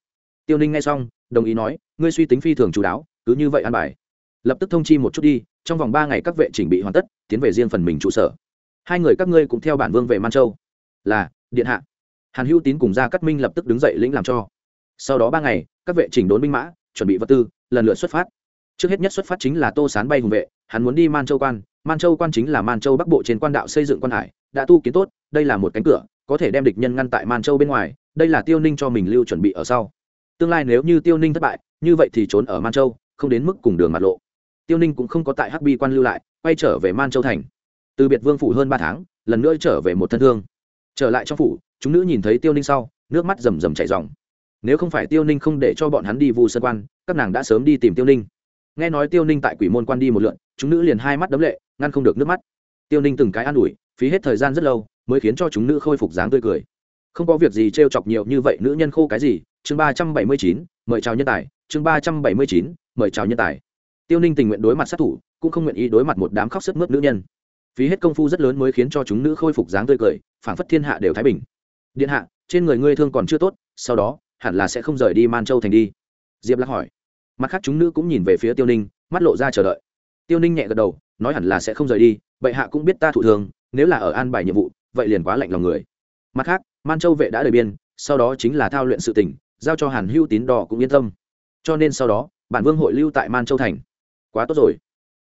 Tiêu ninh nghe xong, đồng ý nói, ngươi suy tính phi thường chú đáo, cứ như vậy an bài. Lập tức thông chi một chút đi, trong vòng ba ngày các vệ chỉnh bị hoàn tất, tiến về riêng phần mình trụ sở. Hai người các ngươi cũng theo bản vương về man châu. Là, điện hạ. Hàn hữu tín cùng gia cắt minh lập tức đứng dậy lĩnh làm cho. Sau đó ba ngày, các vệ chỉnh đốn binh mã, chuẩn bị vật tư, lần lượt xuất phát. Trước hết nhất xuất phát chính là tô sán bay hùng vệ hắn muốn đi man châu quan. Man châu quan chính là man châu bắc bộ trên quan đạo xây dựng quan hải, đã tu kiến tốt, đây là một cánh cửa, có thể đem địch nhân ngăn tại man châu bên ngoài, đây là tiêu ninh cho mình lưu chuẩn bị ở sau. Tương lai nếu như tiêu ninh thất bại, như vậy thì trốn ở man châu, không đến mức cùng đường mặt lộ. Tiêu ninh cũng không có tại hắc bi quan lưu lại, quay trở về man châu thành. Từ biệt vương phủ hơn ba tháng, lần nữa trở về một thân thương. Trở lại trong phủ, chúng nữ nhìn thấy tiêu ninh sau, nước mắt rầm rầm chảy dòng nếu không phải tiêu ninh không để cho bọn hắn đi vu sơn quan, các nàng đã sớm đi tìm tiêu ninh nghe nói tiêu ninh tại quỷ môn quan đi một lượn, chúng nữ liền hai mắt đấm lệ, ngăn không được nước mắt. Tiêu ninh từng cái an ủi, phí hết thời gian rất lâu, mới khiến cho chúng nữ khôi phục dáng tươi cười. Không có việc gì t r e o chọc nhiều như vậy nữ nhân khô cái gì, chương ba trăm bảy mươi chín, mời chào nhân tài, chương ba trăm bảy mươi chín, mời chào nhân tài. Tiêu ninh tình nguyện đối mặt sát thủ, cũng không nguyện ý đối mặt một đám khóc sức mướt nữ nhân. Phí hết công phu rất lớn mới khiến cho chúng nữ khôi phục dáng tươi cười, phảng phất thiên hạ đều thái bình. Điện hạ, trên người ngươi thương còn chưa tốt, sau đó, hẳn là sẽ không rời đi man châu thành đi. Diệp lạc hỏi mặt khác chúng nữ cũng nhìn về phía tiêu ninh, mắt lộ ra chờ đợi. Tiêu ninh nhẹ gật đầu, nói hẳn là sẽ không rời đi, bệ hạ cũng biết ta thụ thường, nếu là ở an bài nhiệm vụ, vậy liền quá lạnh lòng người. Mặt khác, man châu vệ đã đời biên, sau đó chính là thao luyện sự tỉnh giao cho hàn hưu tín đỏ cũng yên tâm. Cho nên sau đó, bản vương hội lưu tại man châu thành. Quá tốt rồi.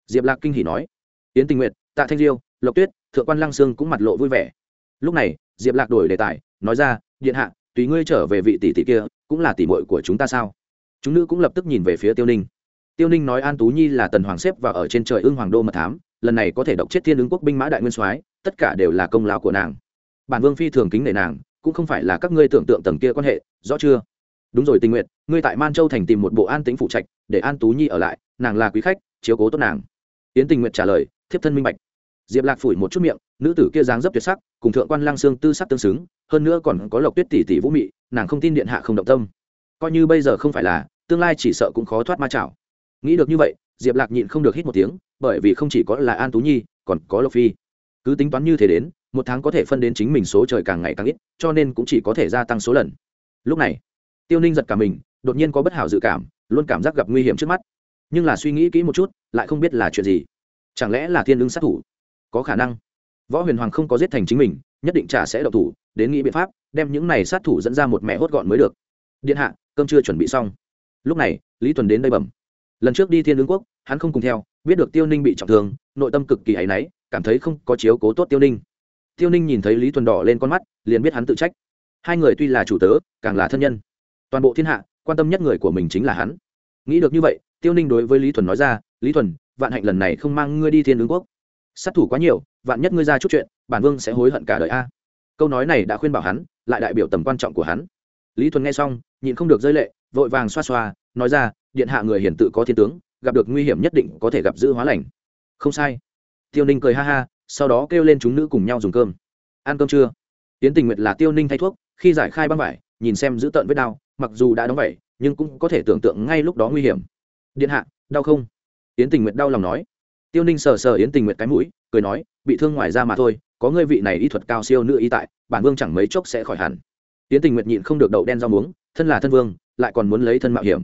Diệp lạc kinh hỉ nói. Yến tình nguyện tạ thanh diêu, lộc tuyết, thượng quan lăng sương cũng mặt lộ vui vẻ. Lúc này, diệp lạc đổi đề tài, nói ra, điện hạ, tùy ngươi trở về vị tỷ tỷ kia, cũng là tỷ muội của chúng ta sao? Chúng nữ cũng lập tức nhìn về phía tiêu ninh. Tiêu ninh nói an tú nhi là tần hoàng xếp và ở trên trời ưng hoàng đô mật thám, lần này có thể độc chết thiên ứng quốc binh mã đại nguyên soái, tất cả đều là công lao của nàng. Bản vương phi thường kính nể nàng, cũng không phải là các ngươi tưởng tượng tầng kia quan hệ, rõ chưa? Đúng rồi tình nguyện ngươi tại man châu thành tìm một bộ an tính phụ trạch, để an tú nhi ở lại, nàng là quý khách, chiếu cố tốt nàng. Yến tình nguyện trả lời, thiếp thân minh bạch. Diệp lạc phủi một chút miệng, nữ tử kia dáng dấp tuyệt sắc, cùng thượng quan lang xương tư sắc tương xứng, hơn nữa còn có lộc tuyết tỷ tỷ vũ mị, nàng không tin điện hạ không động tâm coi như bây giờ không phải là, tương lai chỉ sợ cũng khó thoát ma chảo. Nghĩ được như vậy, diệp lạc nhịn không được hít một tiếng, bởi vì không chỉ có là an tú nhi, còn có lộc phi. Cứ tính toán như thế đến, một tháng có thể phân đến chính mình số trời càng ngày càng ít, cho nên cũng chỉ có thể gia tăng số lần. Lúc này, tiêu ninh giật cả mình, đột nhiên có bất hảo dự cảm, luôn cảm giác gặp nguy hiểm trước mắt. Nhưng là suy nghĩ kỹ một chút, lại không biết là chuyện gì. Chẳng lẽ là thiên lương sát thủ? Có khả năng. Võ huyền hoàng không có giết thành chính mình, nhất định trả sẽ độc thủ, đến nghĩ biện pháp, đem những này sát thủ dẫn ra một mẹ hốt gọn mới được điện hạ, cơm chưa chuẩn bị xong. Lúc này, lý tuần đến đây bẩm. Lần trước đi thiên ứng quốc, hắn không cùng theo, biết được tiêu ninh bị trọng thương, nội tâm cực kỳ áy náy, cảm thấy không có chiếu cố tốt tiêu ninh. Tiêu ninh nhìn thấy lý tuần đỏ lên con mắt, liền biết hắn tự trách. Hai người tuy là chủ tớ, càng là thân nhân. Toàn bộ thiên hạ, quan tâm nhất người của mình chính là hắn. Nghĩ được như vậy, tiêu ninh đối với lý thuần nói ra, lý thuần vạn hạnh lần này không mang ngươi đi thiên ứng quốc. Sát thủ quá nhiều, vạn nhất ngươi ra chút chuyện, bản vương sẽ hối hận cả đời a. Câu nói này đã khuyên bảo hắn, lại đại biểu tầm quan trọng của hắn. Lý thuần nghe xong nhịn không được rơi lệ, vội vàng xoa xoa, nói ra, điện hạ người hiển tự có thiên tướng, gặp được nguy hiểm nhất định có thể gặp giữ hóa lành. Không sai. Tiêu ninh cười ha ha, sau đó kêu lên chúng nữ cùng nhau dùng cơm. Ăn cơm chưa? Tiến tình nguyệt là tiêu ninh thay thuốc, khi giải khai băng vải, nhìn xem giữ tợn vết đau, mặc dù đã đóng vẩy nhưng cũng có thể tưởng tượng ngay lúc đó nguy hiểm. Điện hạ, đau không? Yến tình nguyệt đau lòng nói. Tiêu ninh sờ sờ yến tình nguyệt cái mũi, cười nói, bị thương ngoài ra mà thôi, có ngươi vị này y thuật cao siêu nữ y tại, bản vương chẳng mấy chốc sẽ khỏi hẳn. Yến tình nguyệt nhịn không được đậu đen rau muống thân là thân vương, lại còn muốn lấy thân mạo hiểm.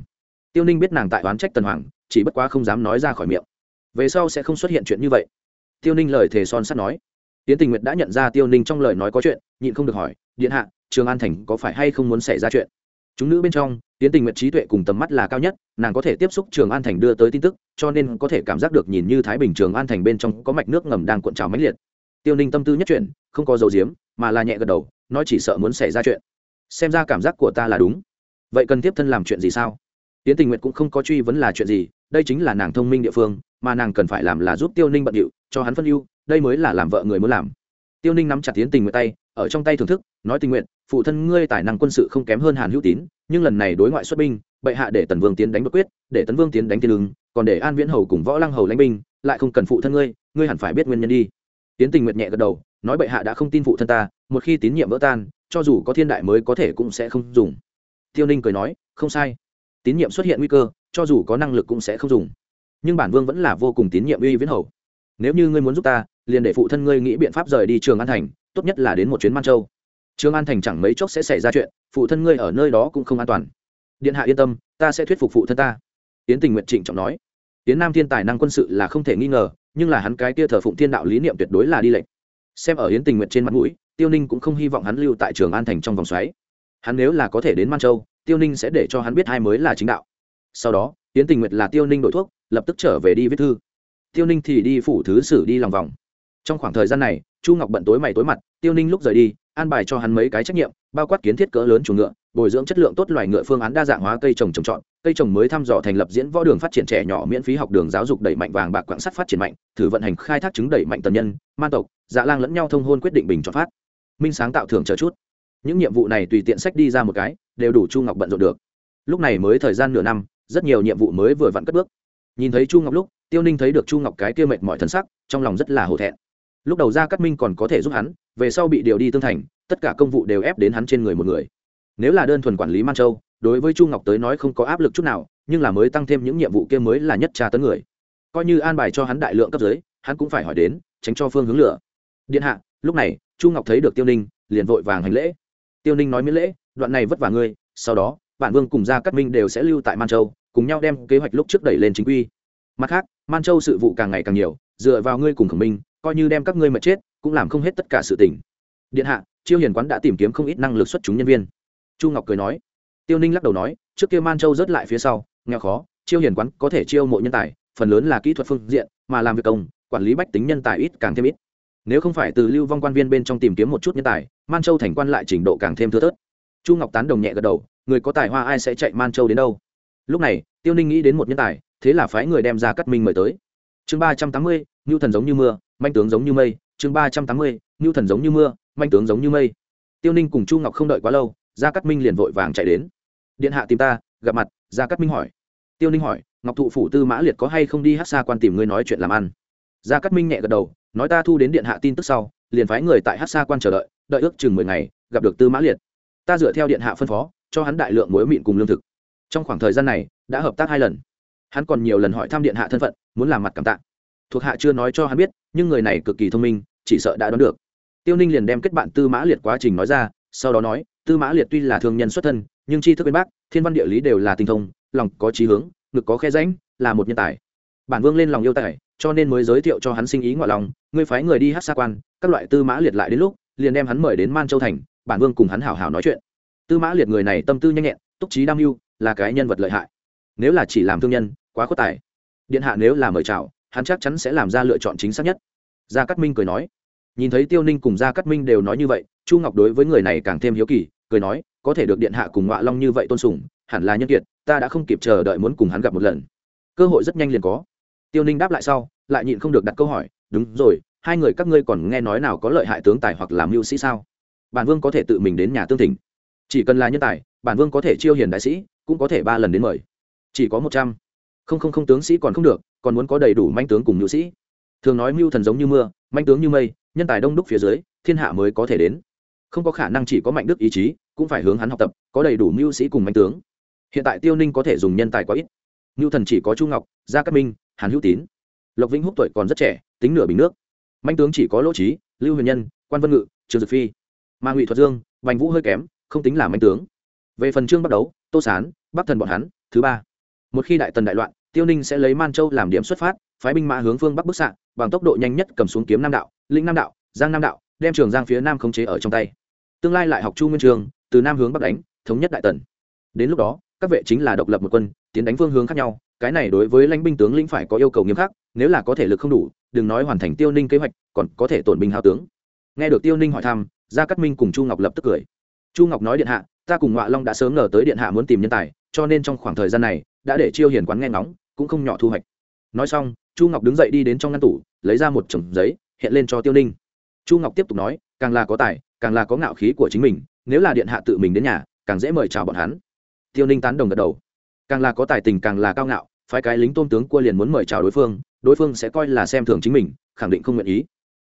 Tiêu ninh biết nàng tại oán trách tần hoàng, chỉ bất quá không dám nói ra khỏi miệng. Về sau sẽ không xuất hiện chuyện như vậy. Tiêu ninh lời thề son sắt nói. Tiến tình nguyệt đã nhận ra tiêu ninh trong lời nói có chuyện, nhịn không được hỏi, điện hạ, trường an thành có phải hay không muốn xảy ra chuyện? Chúng nữ bên trong, tiến tình nguyện trí tuệ cùng tầm mắt là cao nhất, nàng có thể tiếp xúc trường an thành đưa tới tin tức, cho nên có thể cảm giác được nhìn như thái bình trường an thành bên trong có mạch nước ngầm đang cuộn trào mãnh liệt. Tiêu ninh tâm tư nhất chuyện không có dầu diếm, mà là nhẹ gật đầu, nói chỉ sợ muốn xảy ra chuyện xem ra cảm giác của ta là đúng. Vậy cần tiếp thân làm chuyện gì sao? Tiến tình nguyện cũng không có truy vấn là chuyện gì, đây chính là nàng thông minh địa phương, mà nàng cần phải làm là giúp tiêu ninh bận điệu, cho hắn phân ưu, đây mới là làm vợ người muốn làm. Tiêu ninh nắm chặt tiến tình nguyện tay, ở trong tay thưởng thức, nói tình nguyện phụ thân ngươi tài năng quân sự không kém hơn hàn hữu tín, nhưng lần này đối ngoại xuất binh, bệ hạ để tần vương tiến đánh bất quyết, để tấn vương tiến đánh tiên lưng còn để an viễn hầu cùng võ lăng hầu lãnh binh, lại không cần phụ thân ngươi ngươi hẳn phải biết nguyên nhân đi. Tiến tình nguyện nhẹ gật đầu, nói bệ hạ đã không tin phụ thân ta, một khi tín nhiệm vỡ tan cho dù có thiên đại mới có thể cũng sẽ không dùng. Tiêu ninh cười nói, không sai. Tín nhiệm xuất hiện nguy cơ, cho dù có năng lực cũng sẽ không dùng. Nhưng bản vương vẫn là vô cùng tín nhiệm uy viễn hầu. Nếu như ngươi muốn giúp ta, liền để phụ thân ngươi nghĩ biện pháp rời đi trường an thành, tốt nhất là đến một chuyến man châu. Trường an thành chẳng mấy chốc sẽ xảy ra chuyện, phụ thân ngươi ở nơi đó cũng không an toàn. Điện hạ yên tâm, ta sẽ thuyết phục phụ thân ta. Yến tình nguyện trịnh trọng nói. Yến nam thiên tài năng quân sự là không thể nghi ngờ, nhưng là hắn cái kia thờ phụng thiên đạo lý niệm tuyệt đối là đi lệnh xem ở yến tình nguyện trên mặt mũi tiêu ninh cũng không hy vọng hắn lưu tại trường an thành trong vòng xoáy. Hắn nếu là có thể đến man châu, tiêu ninh sẽ để cho hắn biết hai mới là chính đạo. Sau đó tiến tình Nguyệt là tiêu ninh đổi thuốc, lập tức trở về đi viết thư. Tiêu ninh thì đi phủ thứ sử đi lòng vòng. Trong khoảng thời gian này, chu ngọc bận tối mày tối mặt, tiêu ninh lúc rời đi, an bài cho hắn mấy cái trách nhiệm, bao quát kiến thiết cỡ lớn chuồng ngựa, bồi dưỡng chất lượng tốt loài ngựa phương án đa dạng hóa cây trồng trồng trọt. Cây trồng mới thăm dò thành lập diễn võ đường phát triển trẻ nhỏ miễn phí học đường giáo dục đẩy mạnh vàng bạc quạng sắt phát triển mạnh, thử vận hành khai thác chứng đẩy mạnh tần nhân man tộc dạ lang lẫn nhau thông hôn quyết định bình chọn phát minh sáng tạo thưởng chờ chút. Những nhiệm vụ này tùy tiện sách đi ra một cái, đều đủ chu ngọc bận rộn được. Lúc này mới thời gian nửa năm, rất nhiều nhiệm vụ mới vừa vặn cất bước. Nhìn thấy chu ngọc lúc, tiêu ninh thấy được chu ngọc cái kia mệt mỏi thân sắc, trong lòng rất là hổ thẹn. Lúc đầu ra cắt minh còn có thể giúp hắn, về sau bị điều đi tương thành, tất cả công vụ đều ép đến hắn trên người một người. Nếu là đơn thuần quản lý man châu, đối với chu ngọc tới nói không có áp lực chút nào, nhưng là mới tăng thêm những nhiệm vụ kia mới là nhất tra tấn người. Coi như an bài cho hắn đại lượng cấp dưới, hắn cũng phải hỏi đến, tránh cho phương hướng lửa. Điện hạ, lúc này chu ngọc thấy được tiêu ninh, liền vội vàng hành lễ. Tiêu ninh nói miễn lễ, đoạn này vất vả ngươi, sau đó, bản vương cùng gia cát minh đều sẽ lưu tại man châu, cùng nhau đem kế hoạch lúc trước đẩy lên chính quy. Mặt khác, man châu sự vụ càng ngày càng nhiều, dựa vào ngươi cùng khổng minh, coi như đem các ngươi mệt chết, cũng làm không hết tất cả sự tình. Điện hạ, chiêu hiền quán đã tìm kiếm không ít năng lực xuất chúng nhân viên. Chu ngọc cười nói. Tiêu ninh lắc đầu nói, trước kia man châu rớt lại phía sau, nghèo khó, chiêu hiền quán có thể chiêu mộ nhân tài, phần lớn là kỹ thuật phương diện, mà làm việc công, quản lý bách tính nhân tài ít càng thêm ít nếu không phải từ lưu vong quan viên bên trong tìm kiếm một chút nhân tài, man châu thành quan lại trình độ càng thêm thưa thớt. Chu ngọc tán đồng nhẹ gật đầu, người có tài hoa ai sẽ chạy man châu đến đâu? Lúc này, tiêu ninh nghĩ đến một nhân tài, thế là phái người đem ra cắt minh mời tới. Chương ba trăm tám mươi, ngưu thần giống như mưa, manh tướng giống như mây. Chương ba trăm tám mươi, ngưu thần giống như mưa, manh tướng giống như mây. Tiêu ninh cùng chu ngọc không đợi quá lâu gia cắt minh liền vội vàng chạy đến. Điện hạ tìm ta, gặp mặt. Gia cắt minh hỏi. Tiêu ninh hỏi, ngọc thụ phủ tư mã liệt có hay không đi hát xa quan tìm ngươi nói chuyện làm ăn? Gia cắt minh nhẹ gật đầu nói ta thu đến điện hạ tin tức sau, liền phái người tại hát xa quan chờ đợi đợi ước chừng mười ngày, gặp được tư mã liệt. Ta dựa theo điện hạ phân phó, cho hắn đại lượng muối mịn cùng lương thực. Trong khoảng thời gian này, đã hợp tác hai lần. Hắn còn nhiều lần hỏi thăm điện hạ thân phận, muốn làm mặt cảm tạ. Thuộc hạ chưa nói cho hắn biết, nhưng người này cực kỳ thông minh, chỉ sợ đã đoán được. Tiêu ninh liền đem kết bạn tư mã liệt quá trình nói ra, sau đó nói, tư mã liệt tuy là thương nhân xuất thân, nhưng tri thức bên bác thiên văn địa lý đều là tinh thông, lòng có trí hướng, ngực có khe ránh là một nhân tài. Bản vương lên lòng yêu tài cho nên mới giới thiệu cho hắn sinh ý ngoại lòng, ngươi phái người đi hát xa quan, các loại tư mã liệt lại đến lúc, liền đem hắn mời đến man châu thành, bản vương cùng hắn hảo hảo nói chuyện. Tư mã liệt người này tâm tư nhanh nhẹn, túc trí đam mưu, là cái nhân vật lợi hại. Nếu là chỉ làm thương nhân, quá khuất tài. Điện hạ nếu là mời chào, hắn chắc chắn sẽ làm ra lựa chọn chính xác nhất. Gia cát minh cười nói. Nhìn thấy tiêu ninh cùng gia cát minh đều nói như vậy, chu ngọc đối với người này càng thêm hiếu kỳ, cười nói, có thể được điện hạ cùng ngọa long như vậy tôn sùng, hẳn là nhân kiệt, ta đã không kịp chờ đợi muốn cùng hắn gặp một lần. Cơ hội rất nhanh liền có tiêu ninh đáp lại sau, lại nhịn không được đặt câu hỏi, đúng rồi, hai người các ngươi còn nghe nói nào có lợi hại tướng tài hoặc làm mưu sĩ sao? Bản vương có thể tự mình đến nhà tương thỉnh. Chỉ cần là nhân tài, bản vương có thể chiêu hiền đại sĩ, cũng có thể ba lần đến mời. Chỉ có một trăm. Không không không, tướng sĩ còn không được, còn muốn có đầy đủ manh tướng cùng mưu sĩ. Thường nói mưu thần giống như mưa, manh tướng như mây, nhân tài đông đúc phía dưới, thiên hạ mới có thể đến. Không có khả năng chỉ có mạnh đức ý chí, cũng phải hướng hắn học tập, có đầy đủ mưu sĩ cùng manh tướng. Hiện tại tiêu ninh có thể dùng nhân tài quá ít. Mưu thần chỉ có chu ngọc, gia cát minh hàn hữu tín. Lộc vĩnh húc tuổi còn rất trẻ, tính nửa bình nước. Manh tướng chỉ có lỗ trí lưu huyền nhân, quan vân ngự trường dực phi. Mà ngụy thuật dương, bành vũ hơi kém, không tính là manh tướng. Về phần trương bắt đấu, tô sán, bắc thần bọn hắn, thứ ba. Một khi đại tần đại loạn, tiêu ninh sẽ lấy man châu làm điểm xuất phát, phái binh mã hướng phương bắc bức xạ, bằng tốc độ nhanh nhất cầm xuống kiếm nam đạo, lĩnh nam đạo, giang nam đạo, đem trường giang phía nam khống chế ở trong tay. Tương lai lại học chu nguyên trường, từ nam hướng bắc đánh, thống nhất đại tần. Đến lúc đó, các vệ chính là độc lập một quân, tiến đánh phương hướng khác nhau cái này đối với lãnh binh tướng lĩnh phải có yêu cầu nghiêm khắc, nếu là có thể lực không đủ, đừng nói hoàn thành tiêu ninh kế hoạch, còn có thể tổn binh hao tướng. Nghe được tiêu ninh hỏi thăm, gia cát minh cùng chu ngọc lập tức cười. Chu ngọc nói điện hạ, ta cùng ngọa long đã sớm ngờ tới điện hạ muốn tìm nhân tài, cho nên trong khoảng thời gian này, đã để chiêu hiền quán nghe ngóng, cũng không nhỏ thu hoạch. Nói xong, chu ngọc đứng dậy đi đến trong ngăn tủ, lấy ra một chồng giấy, hiện lên cho tiêu ninh. Chu ngọc tiếp tục nói, càng là có tài, càng là có ngạo khí của chính mình, nếu là điện hạ tự mình đến nhà, càng dễ mời chào bọn hắn. Tiêu ninh tán đồng gật đầu càng là có tài tình càng là cao ngạo, phái cái lính tôn tướng cua liền muốn mời chào đối phương đối phương sẽ coi là xem thường chính mình, khẳng định không nguyện ý.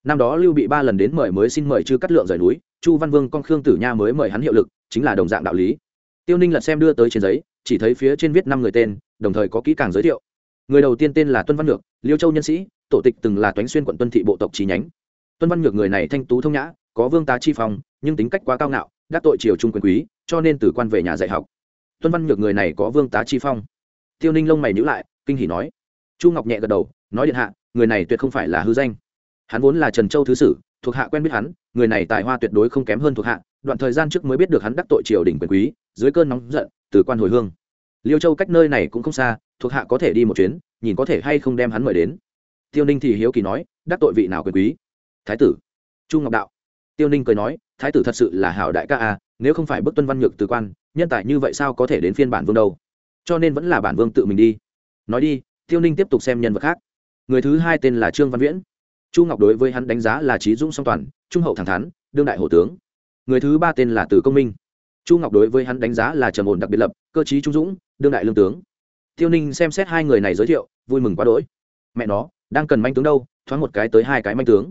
Năm đó lưu bị ba lần đến mời mới xin mời chư cắt lượng rời núi, chu văn vương con khương tử nha mới mời hắn hiệu lực, chính là đồng dạng đạo lý. Tiêu ninh lật xem đưa tới trên giấy, chỉ thấy phía trên viết năm người tên, đồng thời có kỹ càng giới thiệu. Người đầu tiên tên là tuân văn nhược liêu châu nhân sĩ, tổ tịch từng là toánh xuyên quận tuân thị bộ tộc trí nhánh. Tuân văn nhược người này thanh tú thông nhã, có vương tá chi phong, nhưng tính cách quá cao ngạo, đắc tội triều trung quyền quý, cho nên từ quan về nhà dạy học tuân văn nhược người này có vương tá chi phong. Tiêu ninh lông mày nhữ lại, kinh hỉ nói. Chu ngọc nhẹ gật đầu, nói điện hạ, người này tuyệt không phải là hư danh. Hắn vốn là trần châu thứ sử, thuộc hạ quen biết hắn, người này tài hoa tuyệt đối không kém hơn thuộc hạ, đoạn thời gian trước mới biết được hắn đắc tội triều đình quyền quý, dưới cơn nóng giận, từ quan hồi hương. Liêu châu cách nơi này cũng không xa, thuộc hạ có thể đi một chuyến, nhìn có thể hay không đem hắn mời đến. Tiêu ninh thì hiếu kỳ nói, đắc tội vị nào quyền quý? Thái tử. Chu ngọc đạo. Tiêu ninh cười nói, thái tử thật sự là hảo đại ca à nếu không phải bức tuân văn nhược từ quan, nhân tài như vậy sao có thể đến phiên bản vương đâu? Cho nên vẫn là bản vương tự mình đi. Nói đi, tiêu ninh tiếp tục xem nhân vật khác. Người thứ hai tên là trương văn viễn. Chu ngọc đối với hắn đánh giá là trí dũng song toàn, trung hậu thẳng thắn, đương đại hổ tướng. Người thứ ba tên là từ công minh. Chu ngọc đối với hắn đánh giá là trầm ổn đặc biệt lập, cơ chí trung dũng, đương đại lương tướng. Tiêu ninh xem xét hai người này giới thiệu, vui mừng quá đỗi. Mẹ nó, đang cần manh tướng đâu, thoáng một cái tới hai cái manh tướng.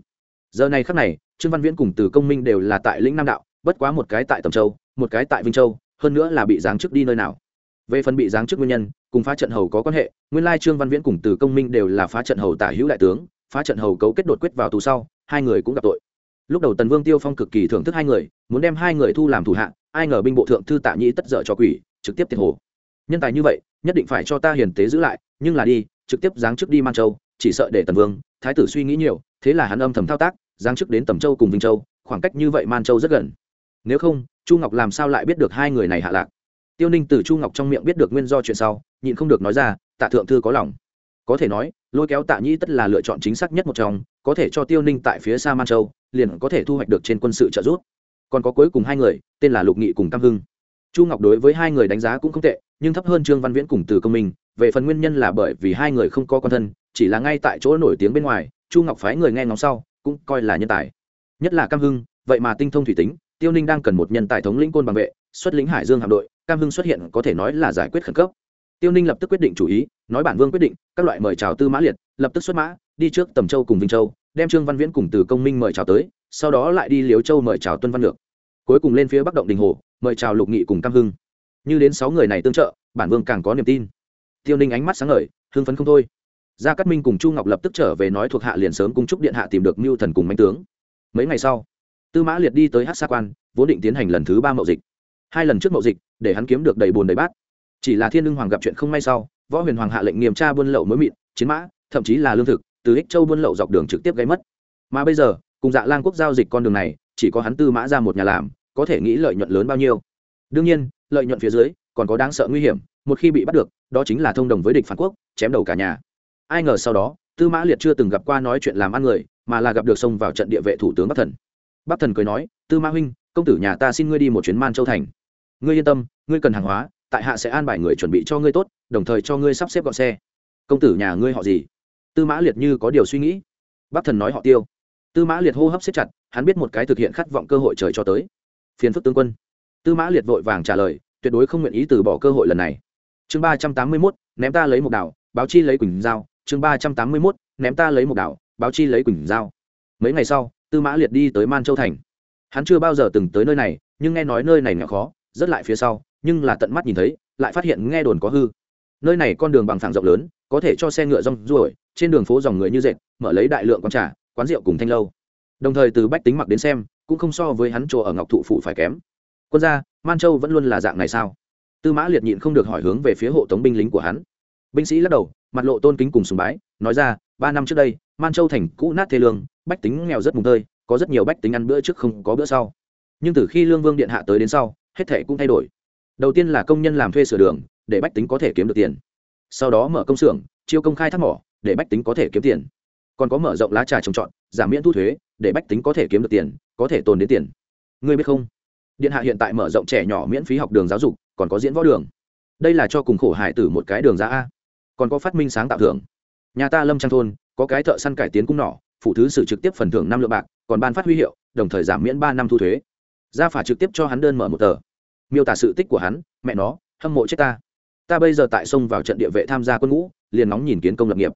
Giờ này khắc này, trương văn viễn cùng từ công minh đều là tại lĩnh nam đạo bất quá một cái tại tầm châu, một cái tại vinh châu, hơn nữa là bị giáng chức đi nơi nào. Về phần bị giáng chức nguyên nhân, cùng phá trận hầu có quan hệ, nguyên lai trương văn viễn cùng từ công minh đều là phá trận hầu tả hữu đại tướng, phá trận hầu cấu kết đột quyết vào tù sau, hai người cũng gặp tội. Lúc đầu tần vương tiêu phong cực kỳ thưởng thức hai người, muốn đem hai người thu làm thủ hạ, ai ngờ binh bộ thượng thư tạ nhĩ tất dở cho quỷ, trực tiếp tiệt hồ. Nhân tài như vậy, nhất định phải cho ta hiền tế giữ lại, nhưng là đi, trực tiếp giáng chức đi man châu, chỉ sợ để tần vương, thái tử suy nghĩ nhiều, thế là hắn âm thầm thao tác, giáng chức đến tầm châu cùng vinh châu, khoảng cách như vậy man châu rất gần nếu không, chu ngọc làm sao lại biết được hai người này hạ lạc? Tiêu ninh từ chu ngọc trong miệng biết được nguyên do chuyện sau, nhịn không được nói ra, tạ thượng thư có lòng. Có thể nói, lôi kéo tạ nhĩ tất là lựa chọn chính xác nhất một trong, có thể cho tiêu ninh tại phía xa man châu, liền có thể thu hoạch được trên quân sự trợ giúp. Còn có cuối cùng hai người, tên là lục nghị cùng tam hưng. Chu ngọc đối với hai người đánh giá cũng không tệ, nhưng thấp hơn trương văn viễn cùng từ công minh, về phần nguyên nhân là bởi vì hai người không có con thân, chỉ là ngay tại chỗ nổi tiếng bên ngoài, chu ngọc phái người nghe ngóng sau, cũng coi là nhân tài. Nhất là cam hưng, vậy mà tinh thông thủy tính tiêu ninh đang cần một nhân tài thống lĩnh côn bằng vệ, xuất lĩnh hải dương hạm đội, cam hưng xuất hiện có thể nói là giải quyết khẩn cấp. Tiêu ninh lập tức quyết định chủ ý, nói bản vương quyết định, các loại mời chào tư mã liệt, lập tức xuất mã, đi trước tầm châu cùng vinh châu, đem trương văn viễn cùng từ công minh mời chào tới, sau đó lại đi liếu châu mời chào tuân văn lược. Cuối cùng lên phía bắc động đình hồ, mời chào lục nghị cùng cam hưng. Như đến sáu người này tương trợ, bản vương càng có niềm tin. Tiêu ninh ánh mắt sáng ngời, hưng phấn không thôi. Gia cát minh cùng chu ngọc lập tức trở về nói thuộc hạ liền sớm cung trúc điện hạ tìm được mưu thần cùng mạnh tướng. Mấy ngày sau tư mã liệt đi tới hát sa quan, vốn định tiến hành lần thứ ba mậu dịch. Hai lần trước mậu dịch, để hắn kiếm được đầy bồn đầy bát. Chỉ là thiên lương hoàng gặp chuyện không may sau, võ huyền hoàng hạ lệnh nghiêm tra buôn lậu mới mịn, chiến mã, thậm chí là lương thực, từ ích châu buôn lậu dọc đường trực tiếp gây mất. Mà bây giờ, cùng dạ Lang quốc giao dịch con đường này, chỉ có hắn tư mã ra một nhà làm, có thể nghĩ lợi nhuận lớn bao nhiêu. Đương nhiên, lợi nhuận phía dưới, còn có đáng sợ nguy hiểm, một khi bị bắt được, đó chính là thông đồng với địch phản quốc, chém đầu cả nhà. Ai ngờ sau đó, tư mã liệt chưa từng gặp qua nói chuyện làm ăn người, mà là gặp được xông vào trận địa vệ thủ tướng bắc thần bắc thần cười nói, tư mã huynh, công tử nhà ta xin ngươi đi một chuyến man châu thành. Ngươi yên tâm, ngươi cần hàng hóa, tại hạ sẽ an bài người chuẩn bị cho ngươi tốt, đồng thời cho ngươi sắp xếp gọn xe. Công tử nhà ngươi họ gì? Tư mã liệt như có điều suy nghĩ. Bắc thần nói họ tiêu. Tư mã liệt hô hấp xếp chặt, hắn biết một cái thực hiện khát vọng cơ hội trời cho tới. Phiền phức tướng quân. Tư mã liệt vội vàng trả lời, tuyệt đối không nguyện ý từ bỏ cơ hội lần này. Chương ba trăm tám mươi mốt, ném ta lấy một đảo, báo chi lấy quỳnh giao. Chương ba trăm tám mươi mốt, ném ta lấy một đảo, báo chi lấy quỳnh giao. Mấy ngày sau tư mã liệt đi tới man châu thành. Hắn chưa bao giờ từng tới nơi này, nhưng nghe nói nơi này nghèo khó, rất lại phía sau, nhưng là tận mắt nhìn thấy, lại phát hiện nghe đồn có hư. Nơi này con đường bằng phẳng rộng lớn, có thể cho xe ngựa rong ruổi, trên đường phố dòng người như dệt, mở lấy đại lượng quán trà, quán rượu cùng thanh lâu. Đồng thời từ bách tính mặc đến xem, cũng không so với hắn chỗ ở ngọc thụ phủ phải kém. Quân gia, man châu vẫn luôn là dạng này sao? Tư mã liệt nhịn không được hỏi hướng về phía hộ tống binh lính của hắn. Binh sĩ lắc đầu, mặt lộ tôn kính cùng sùng bái, nói ra, ba năm trước đây, man châu thành cũ nát thế lương bách tính nghèo rất mùng tơi, có rất nhiều bách tính ăn bữa trước không có bữa sau. Nhưng từ khi lương vương điện hạ tới đến sau, hết thệ cũng thay đổi. Đầu tiên là công nhân làm thuê sửa đường, để bách tính có thể kiếm được tiền. Sau đó mở công xưởng, chiêu công khai thác mỏ, để bách tính có thể kiếm tiền. Còn có mở rộng lá trà trồng trọt, giảm miễn thu thuế, để bách tính có thể kiếm được tiền, có thể tồn đến tiền. Ngươi biết không? Điện hạ hiện tại mở rộng trẻ nhỏ miễn phí học đường giáo dục, còn có diễn võ đường. Đây là cho cùng khổ hải tử một cái đường ra a. Còn có phát minh sáng tạo thưởng. Nhà ta lâm trang thôn, có cái thợ săn cải tiến cung nỏ phụ thứ sử trực tiếp phần thưởng năm lượng bạc, còn ban phát huy hiệu, đồng thời giảm miễn ba năm thu thuế. Gia phả trực tiếp cho hắn đơn mở một tờ. Miêu tả sự tích của hắn, mẹ nó, hâm mộ chết ta. Ta bây giờ tại sông vào trận địa vệ tham gia quân ngũ, liền nóng nhìn kiến công lập nghiệp.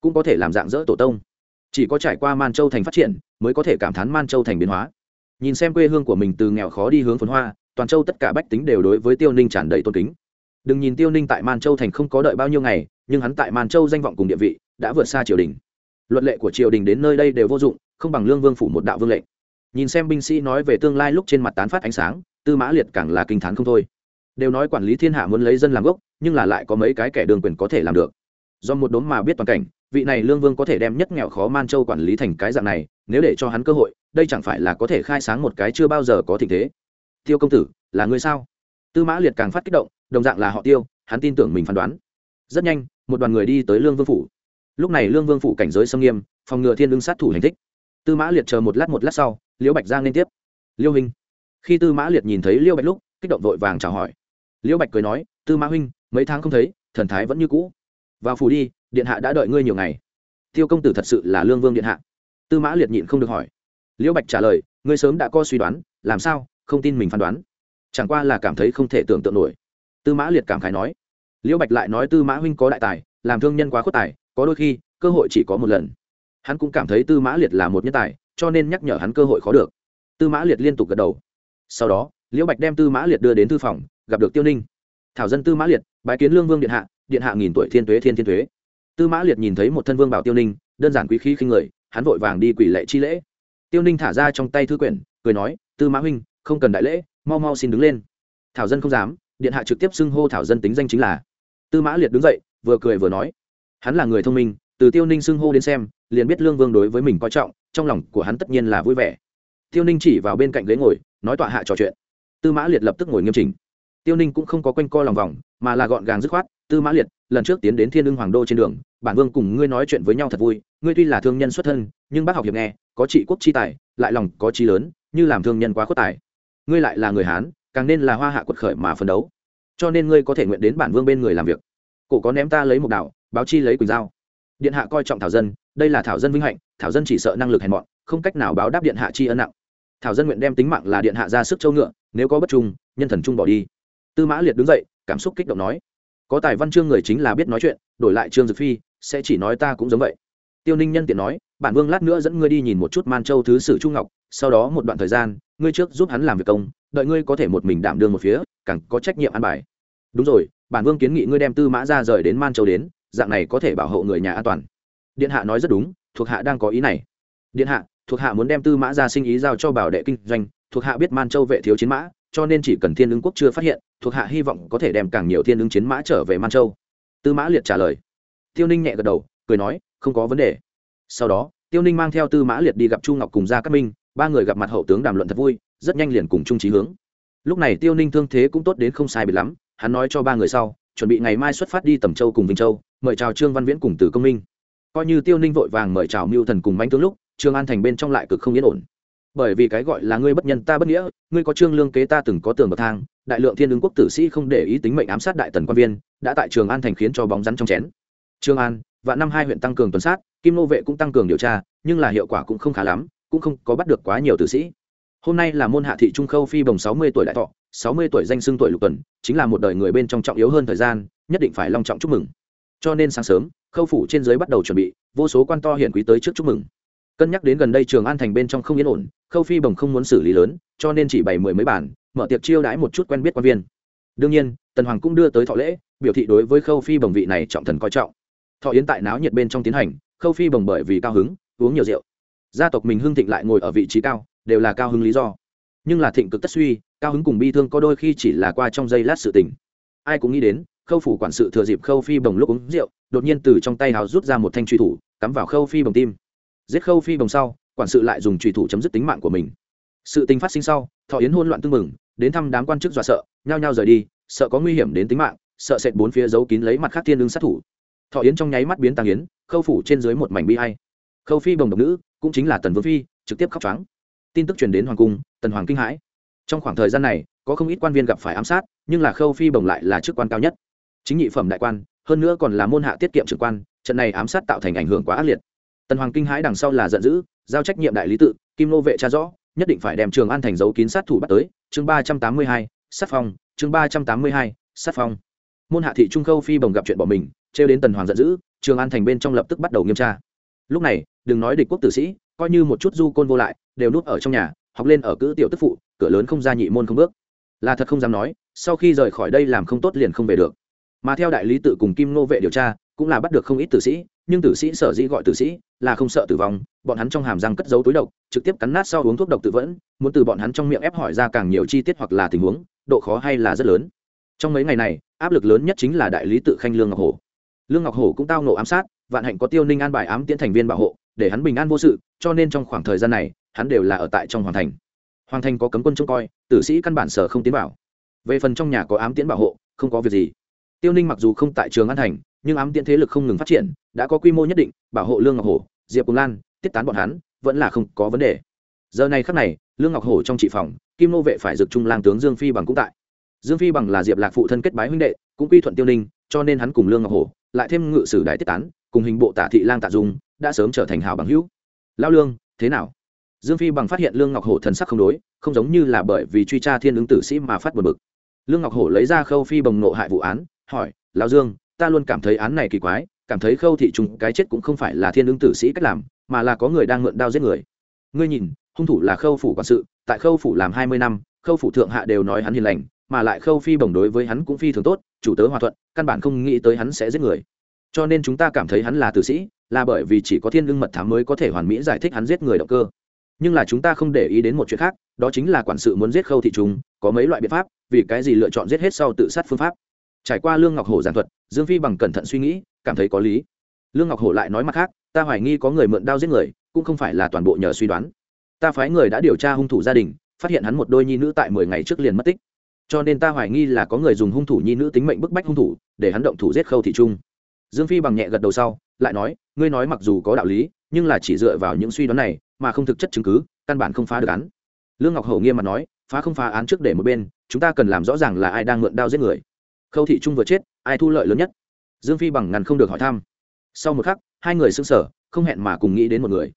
Cũng có thể làm dạng dỡ tổ tông. Chỉ có trải qua man châu thành phát triển, mới có thể cảm thán man châu thành biến hóa. Nhìn xem quê hương của mình từ nghèo khó đi hướng phồn hoa, toàn châu tất cả bách tính đều đối với tiêu ninh tràn đầy tôn kính. Đừng nhìn tiêu ninh tại man châu thành không có đợi bao nhiêu ngày, nhưng hắn tại man châu danh vọng cùng địa vị đã vượt xa triều đình luật lệ của triều đình đến nơi đây đều vô dụng, không bằng lương vương phủ một đạo vương lệnh. Nhìn xem binh sĩ nói về tương lai lúc trên mặt tán phát ánh sáng, tư mã liệt càng là kinh t h á n không thôi. Đều nói quản lý thiên hạ muốn lấy dân làm gốc, nhưng là lại có mấy cái kẻ đường quyền có thể làm được. Do một đốm mà biết toàn cảnh, vị này lương vương có thể đem nhất nghèo khó man châu quản lý thành cái dạng này, nếu để cho hắn cơ hội, đây chẳng phải là có thể khai sáng một cái chưa bao giờ có tình thế. Tiêu công tử, là người sao? Tư mã liệt càng phát kích động, đồng dạng là họ tiêu, hắn tin tưởng mình phán đoán. Rất nhanh, một đoàn người đi tới lương vương phủ lúc này lương vương phủ cảnh giới xâm nghiêm, phòng ngừa thiên đương sát thủ hành thích. Tư mã liệt chờ một lát một lát sau, liễu bạch giang liên tiếp. Liêu hình khi tư mã liệt nhìn thấy liêu bạch lúc, kích động vội vàng chào hỏi. Liễu bạch cười nói, tư mã huynh, mấy tháng không thấy, thần thái vẫn như cũ. Vào phủ đi, điện hạ đã đợi ngươi nhiều ngày. Tiêu công tử thật sự là lương vương điện hạ. Tư mã liệt nhịn không được hỏi. Liễu bạch trả lời, ngươi sớm đã có suy đoán, làm sao, không tin mình phán đoán? Chẳng qua là cảm thấy không thể tưởng tượng nổi. Tư mã liệt cảm khái nói. Liễu bạch lại nói, tư mã huynh có đại tài, làm thương nhân quá khuất tài có đôi khi, cơ hội chỉ có một lần. Hắn cũng cảm thấy tư mã liệt là một nhân tài, cho nên nhắc nhở hắn cơ hội khó được. Tư mã liệt liên tục gật đầu. Sau đó, liễu bạch đem tư mã liệt đưa đến thư phòng, gặp được tiêu ninh. Thảo dân tư mã liệt, bái kiến lương vương điện hạ điện hạ nghìn tuổi thiên tuế thiên thiên tuế. Tư mã liệt nhìn thấy một thân vương bảo tiêu ninh, đơn giản quý khí khinh người, hắn vội vàng đi quỷ lệ chi lễ. Tiêu ninh thả ra trong tay thư quyển, cười nói, tư mã huynh, không cần đại lễ, mau mau xin đứng lên. Thảo dân không dám, điện hạ trực tiếp xưng hô thảo dân tính danh chính là. Tư mã liệt đứng dậy, vừa cười vừa nói hắn là người thông minh, từ tiêu ninh xưng hô đến xem, liền biết lương vương đối với mình coi trọng, trong lòng của hắn tất nhiên là vui vẻ. Tiêu ninh chỉ vào bên cạnh ghế ngồi, nói tọa hạ trò chuyện. Tư mã liệt lập tức ngồi nghiêm chỉnh. Tiêu ninh cũng không có quanh co lòng vòng, mà là gọn gàng dứt khoát, tư mã liệt, lần trước tiến đến thiên lương hoàng đô trên đường, bản vương cùng ngươi nói chuyện với nhau thật vui, ngươi tuy là thương nhân xuất thân, nhưng bác học hiệp nghe, có trị quốc chi tài, lại lòng có trí lớn, như làm thương nhân quá khuất tài. Ngươi lại là người hán, càng nên là hoa hạ quật khởi mà phấn đấu. Cho nên ngươi có thể nguyện đến bản vương bên người làm việc. Cổ có ném ta lấy một đạo báo chi lấy quỳnh dao điện hạ coi trọng thảo dân, đây là thảo dân vinh hạnh, thảo dân chỉ sợ năng lực hèn mọn, không cách nào báo đáp điện hạ chi ân nặng. Thảo dân nguyện đem tính mạng là điện hạ ra sức châu ngựa, nếu có bất trung, nhân thần trung bỏ đi. Tư mã liệt đứng dậy, cảm xúc kích động nói, có tài văn chương người chính là biết nói chuyện, đổi lại trương dực phi, sẽ chỉ nói ta cũng giống vậy. Tiêu ninh nhân tiện nói, bản vương lát nữa dẫn ngươi đi nhìn một chút man châu thứ sử trung ngọc, sau đó một đoạn thời gian, ngươi trước giúp hắn làm việc công, đợi ngươi có thể một mình đảm đương một phía, càng có trách nhiệm an bài. Đúng rồi, bản vương kiến nghị ngươi đem tư mã ra rời đến man châu đến dạng này có thể bảo hộ người nhà an toàn. Điện hạ nói rất đúng, thuộc hạ đang có ý này. Điện hạ, thuộc hạ muốn đem tư mã ra sinh ý giao cho bảo đệ kinh doanh, thuộc hạ biết man châu vệ thiếu chiến mã, cho nên chỉ cần thiên ứng quốc chưa phát hiện, thuộc hạ hy vọng có thể đem càng nhiều thiên ứng chiến mã trở về man châu. Tư mã liệt trả lời. Tiêu ninh nhẹ gật đầu, cười nói, không có vấn đề. Sau đó, tiêu ninh mang theo tư mã liệt đi gặp chu ngọc cùng gia cát minh, ba người gặp mặt hậu tướng đàm luận thật vui, rất nhanh liền cùng chung trí hướng. Lúc này tiêu ninh thương thế cũng tốt đến không sai biệt lắm, hắn nói cho ba người sau, chuẩn bị ngày mai xuất phát đi tầm châu cùng vinh châu mời chào trương văn viễn cùng từ công minh. Coi như tiêu ninh vội vàng mời chào mưu thần cùng bánh tướng lúc, trương an thành bên trong lại cực không yên ổn. Bởi vì cái gọi là ngươi bất nhân ta bất nghĩa, ngươi có trương lương kế ta từng có tường bậc thang, đại lượng thiên ứng quốc tử sĩ không để ý tính mệnh ám sát đại tần quan viên, đã tại trường an thành khiến cho bóng rắn trong chén. Trương an và năm hai huyện tăng cường tuần sát, kim nô vệ cũng tăng cường điều tra, nhưng là hiệu quả cũng không khá lắm, cũng không có bắt được quá nhiều tử sĩ. Hôm nay là môn hạ thị trung khâu phi bồng sáu mươi tuổi đại thọ, sáu mươi tuổi danh xưng tuổi lục tuần, chính là một đời người bên trong trọng yếu hơn thời gian, nhất định phải long trọng chúc mừng cho nên sáng sớm, khâu phủ trên dưới bắt đầu chuẩn bị, vô số quan to hiển quý tới trước chúc mừng. Cân nhắc đến gần đây trường an thành bên trong không yên ổn, khâu phi bồng không muốn xử lý lớn, cho nên chỉ bày mười mấy bản, mở tiệc chiêu đãi một chút quen biết quan viên. Đương nhiên, tần hoàng cũng đưa tới thọ lễ, biểu thị đối với khâu phi bồng vị này trọng thần coi trọng. Thọ yến tại náo nhiệt bên trong tiến hành, khâu phi bồng bởi vì cao hứng, uống nhiều rượu. Gia tộc mình hưng thịnh lại ngồi ở vị trí cao, đều là cao hứng lý do. Nhưng là thịnh cực tất suy, cao hứng cùng bi thương có đôi khi chỉ là qua trong giây lát sự tình. Ai cũng nghĩ đến khâu phủ quản sự thừa dịp khâu phi bồng lúc uống rượu, đột nhiên từ trong tay hào rút ra một thanh truy thủ, cắm vào khâu phi bồng tim. Giết khâu phi bồng sau, quản sự lại dùng truy thủ chấm dứt tính mạng của mình. Sự tình phát sinh sau, thọ yến hôn loạn tưng mừng đến thăm đám quan chức dọa sợ, nhao nhao rời đi, sợ có nguy hiểm đến tính mạng, sợ sệt bốn phía giấu kín lấy mặt khác thiên lương sát thủ. Thọ yến trong nháy mắt biến tàng yến, khâu phủ trên dưới một mảnh bi hay khâu phi bồng độc nữ, cũng chính là tần vương phi, trực tiếp khóc trắng tin tức truyền đến hoàng cung, tần hoàng kinh hãi. Trong khoảng thời gian này, có không ít quan viên gặp phải ám sát, nhưng là khâu phi bồng lại là chức quan cao nhất chính nhị phẩm đại quan, hơn nữa còn là môn hạ tiết kiệm trưởng quan, trận này ám sát tạo thành ảnh hưởng quá ác liệt. Tần hoàng kinh hãi đằng sau là giận dữ, giao trách nhiệm đại lý tự, kim nô vệ tra rõ, nhất định phải đem trường an thành dấu kín sát thủ bắt tới. Chương ba trăm tám mươi hai, sát phong, chương ba trăm tám mươi hai, sát phong. Môn hạ thị trung khâu phi bồng gặp chuyện bỏ mình, trêu đến tần hoàng giận dữ, trường an thành bên trong lập tức bắt đầu nghiêm tra. Lúc này, đừng nói địch quốc tử sĩ, coi như một chút du côn vô lại, đều núp ở trong nhà, học lên ở cữ tiểu tức phụ, cửa lớn không ra nhị môn không bước. Là thật không dám nói, sau khi rời khỏi đây làm không tốt liền không về được mà theo đại lý tự cùng kim nô vệ điều tra, cũng là bắt được không ít tử sĩ, nhưng tử sĩ sở dĩ gọi tử sĩ là không sợ tử vong, bọn hắn trong hàm răng cất giấu túi độc, trực tiếp cắn nát sau uống thuốc độc tự vẫn, muốn từ bọn hắn trong miệng ép hỏi ra càng nhiều chi tiết hoặc là tình huống, độ khó hay là rất lớn. Trong mấy ngày này, áp lực lớn nhất chính là đại lý tự khanh lương ngọc hổ. Lương ngọc hổ cũng tao nổ ám sát, vạn hạnh có tiêu ninh an bài ám tiễn thành viên bảo hộ, để hắn bình an vô sự, cho nên trong khoảng thời gian này, hắn đều là ở tại trong hoàng thành. Hoàng thành có cấm quân trông coi, tử sĩ căn bản sở không tiến vào. Về phần trong nhà có ám tiễn bảo hộ, không có việc gì tiêu ninh mặc dù không tại trường an thành, nhưng ám tiễn thế lực không ngừng phát triển, đã có quy mô nhất định, bảo hộ lương ngọc hổ, diệp cùng lan, tiết tán bọn hắn, vẫn là không có vấn đề. Giờ này khắc này, lương ngọc hổ trong trị phòng, kim nô vệ phải dực trung lang tướng dương phi bằng cũng tại. Dương phi bằng là diệp lạc phụ thân kết bái huynh đệ, cũng quy thuận tiêu ninh, cho nên hắn cùng lương ngọc hổ, lại thêm ngự sử đại tiết tán, cùng hình bộ tả thị lang tạ dung, đã sớm trở thành hào bằng hữu. Lao lương, thế nào? Dương phi bằng phát hiện lương ngọc hổ thần sắc không đối, không giống như là bởi vì truy tra thiên ứng tử sĩ mà phát buồn bực. Lương ngọc hổ lấy ra khâu phi bồng nộ hại vụ án hỏi, lão dương, ta luôn cảm thấy án này kỳ quái, cảm thấy khâu thị trùng cái chết cũng không phải là thiên ứng tử sĩ cách làm, mà là có người đang mượn đao giết người. Ngươi nhìn, hung thủ là khâu phủ quản sự, tại khâu phủ làm hai mươi năm, khâu phủ thượng hạ đều nói hắn hiền lành, mà lại khâu phi bồng đối với hắn cũng phi thường tốt, chủ tớ hòa thuận, căn bản không nghĩ tới hắn sẽ giết người. Cho nên chúng ta cảm thấy hắn là tử sĩ, là bởi vì chỉ có thiên lương mật thám mới có thể hoàn mỹ giải thích hắn giết người động cơ. Nhưng là chúng ta không để ý đến một chuyện khác, đó chính là quản sự muốn giết khâu thị trùng, có mấy loại biện pháp, vì cái gì lựa chọn giết hết sau tự sát phương pháp? Trải qua lương ngọc hổ giảng thuật, dương phi bằng cẩn thận suy nghĩ, cảm thấy có lý. Lương ngọc hổ lại nói mặt khác, ta hoài nghi có người mượn đao giết người, cũng không phải là toàn bộ nhờ suy đoán. Ta phái người đã điều tra hung thủ gia đình, phát hiện hắn một đôi nhi nữ tại mười ngày trước liền mất tích. Cho nên ta hoài nghi là có người dùng hung thủ nhi nữ tính mệnh bức bách hung thủ, để hắn động thủ giết khâu thị trung. Dương phi bằng nhẹ gật đầu sau, lại nói, ngươi nói mặc dù có đạo lý, nhưng là chỉ dựa vào những suy đoán này, mà không thực chất chứng cứ, căn bản không phá được án. Lương ngọc hổ nghiêm mặt nói, phá không phá án trước để một bên, chúng ta cần làm rõ ràng là ai đang mượn đao giết người khâu thị trung vừa chết, ai thu lợi lớn nhất? Dương phi bằng ngăn không được hỏi thăm. Sau một khắc, hai người xưng sở không hẹn mà cùng nghĩ đến một người.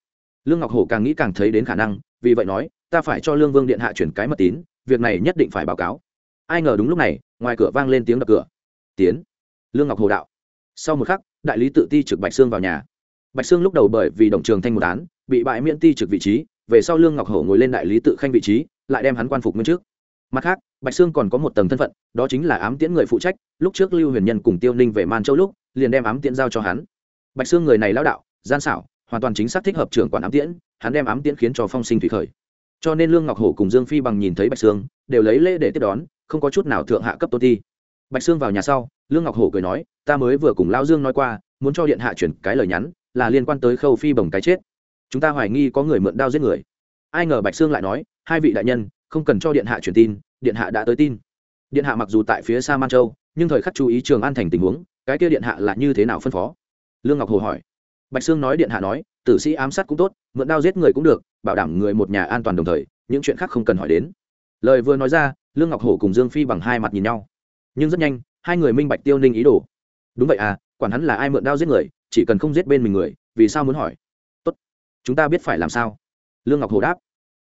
Lương ngọc hổ càng nghĩ càng thấy đến khả năng, vì vậy nói, ta phải cho lương vương điện hạ chuyển cái mật tín, việc này nhất định phải báo cáo. Ai ngờ đúng lúc này, ngoài cửa vang lên tiếng đập cửa. Tiến. Lương ngọc hồ đạo. Sau một khắc, đại lý tự ti trực bạch sương vào nhà. Bạch sương lúc đầu bởi vì đồng trường thanh một án, bị bại miễn ti trực vị trí, về sau lương ngọc hổ ngồi lên đại lý tự khanh vị trí, lại đem hắn quan phục nguyên trước. Mặt khác bạch sương còn có một tầng thân phận, đó chính là ám tiễn người phụ trách, lúc trước lưu huyền nhân cùng tiêu ninh về man châu lúc, liền đem ám tiễn giao cho hắn. Bạch sương người này lao đạo, gian xảo, hoàn toàn chính xác thích hợp trưởng quản ám tiễn, hắn đem ám tiễn khiến cho phong sinh thủy khởi. Cho nên lương ngọc hổ cùng dương phi bằng nhìn thấy bạch sương, đều lấy lễ để tiếp đón, không có chút nào thượng hạ cấp tôn thi bạch sương vào nhà sau, lương ngọc hổ cười nói, ta mới vừa cùng lao dương nói qua, muốn cho điện hạ chuyển cái lời nhắn, là liên quan tới khâu phi bồng cái chết. Chúng ta hoài nghi có người mượn đao giết người. Ai ngờ bạch sương lại nói, hai vị đại nhân, không cần cho điện hạ truyền tin điện hạ đã tới tin. Điện hạ mặc dù tại phía xa man châu, nhưng thời khắc chú ý trường an thành tình huống, cái kia điện hạ là như thế nào phân phó? Lương ngọc hồ hỏi. Bạch sương nói điện hạ nói, tử sĩ ám sát cũng tốt, mượn đao giết người cũng được, bảo đảm người một nhà an toàn đồng thời, những chuyện khác không cần hỏi đến. Lời vừa nói ra, lương ngọc hổ cùng dương phi bằng hai mặt nhìn nhau. Nhưng rất nhanh, hai người minh bạch tiêu ninh ý đồ. Đúng vậy à quản hắn là ai mượn đao giết người, chỉ cần không giết bên mình người, vì sao muốn hỏi? Tốt, chúng ta biết phải làm sao. Lương ngọc hổ đáp.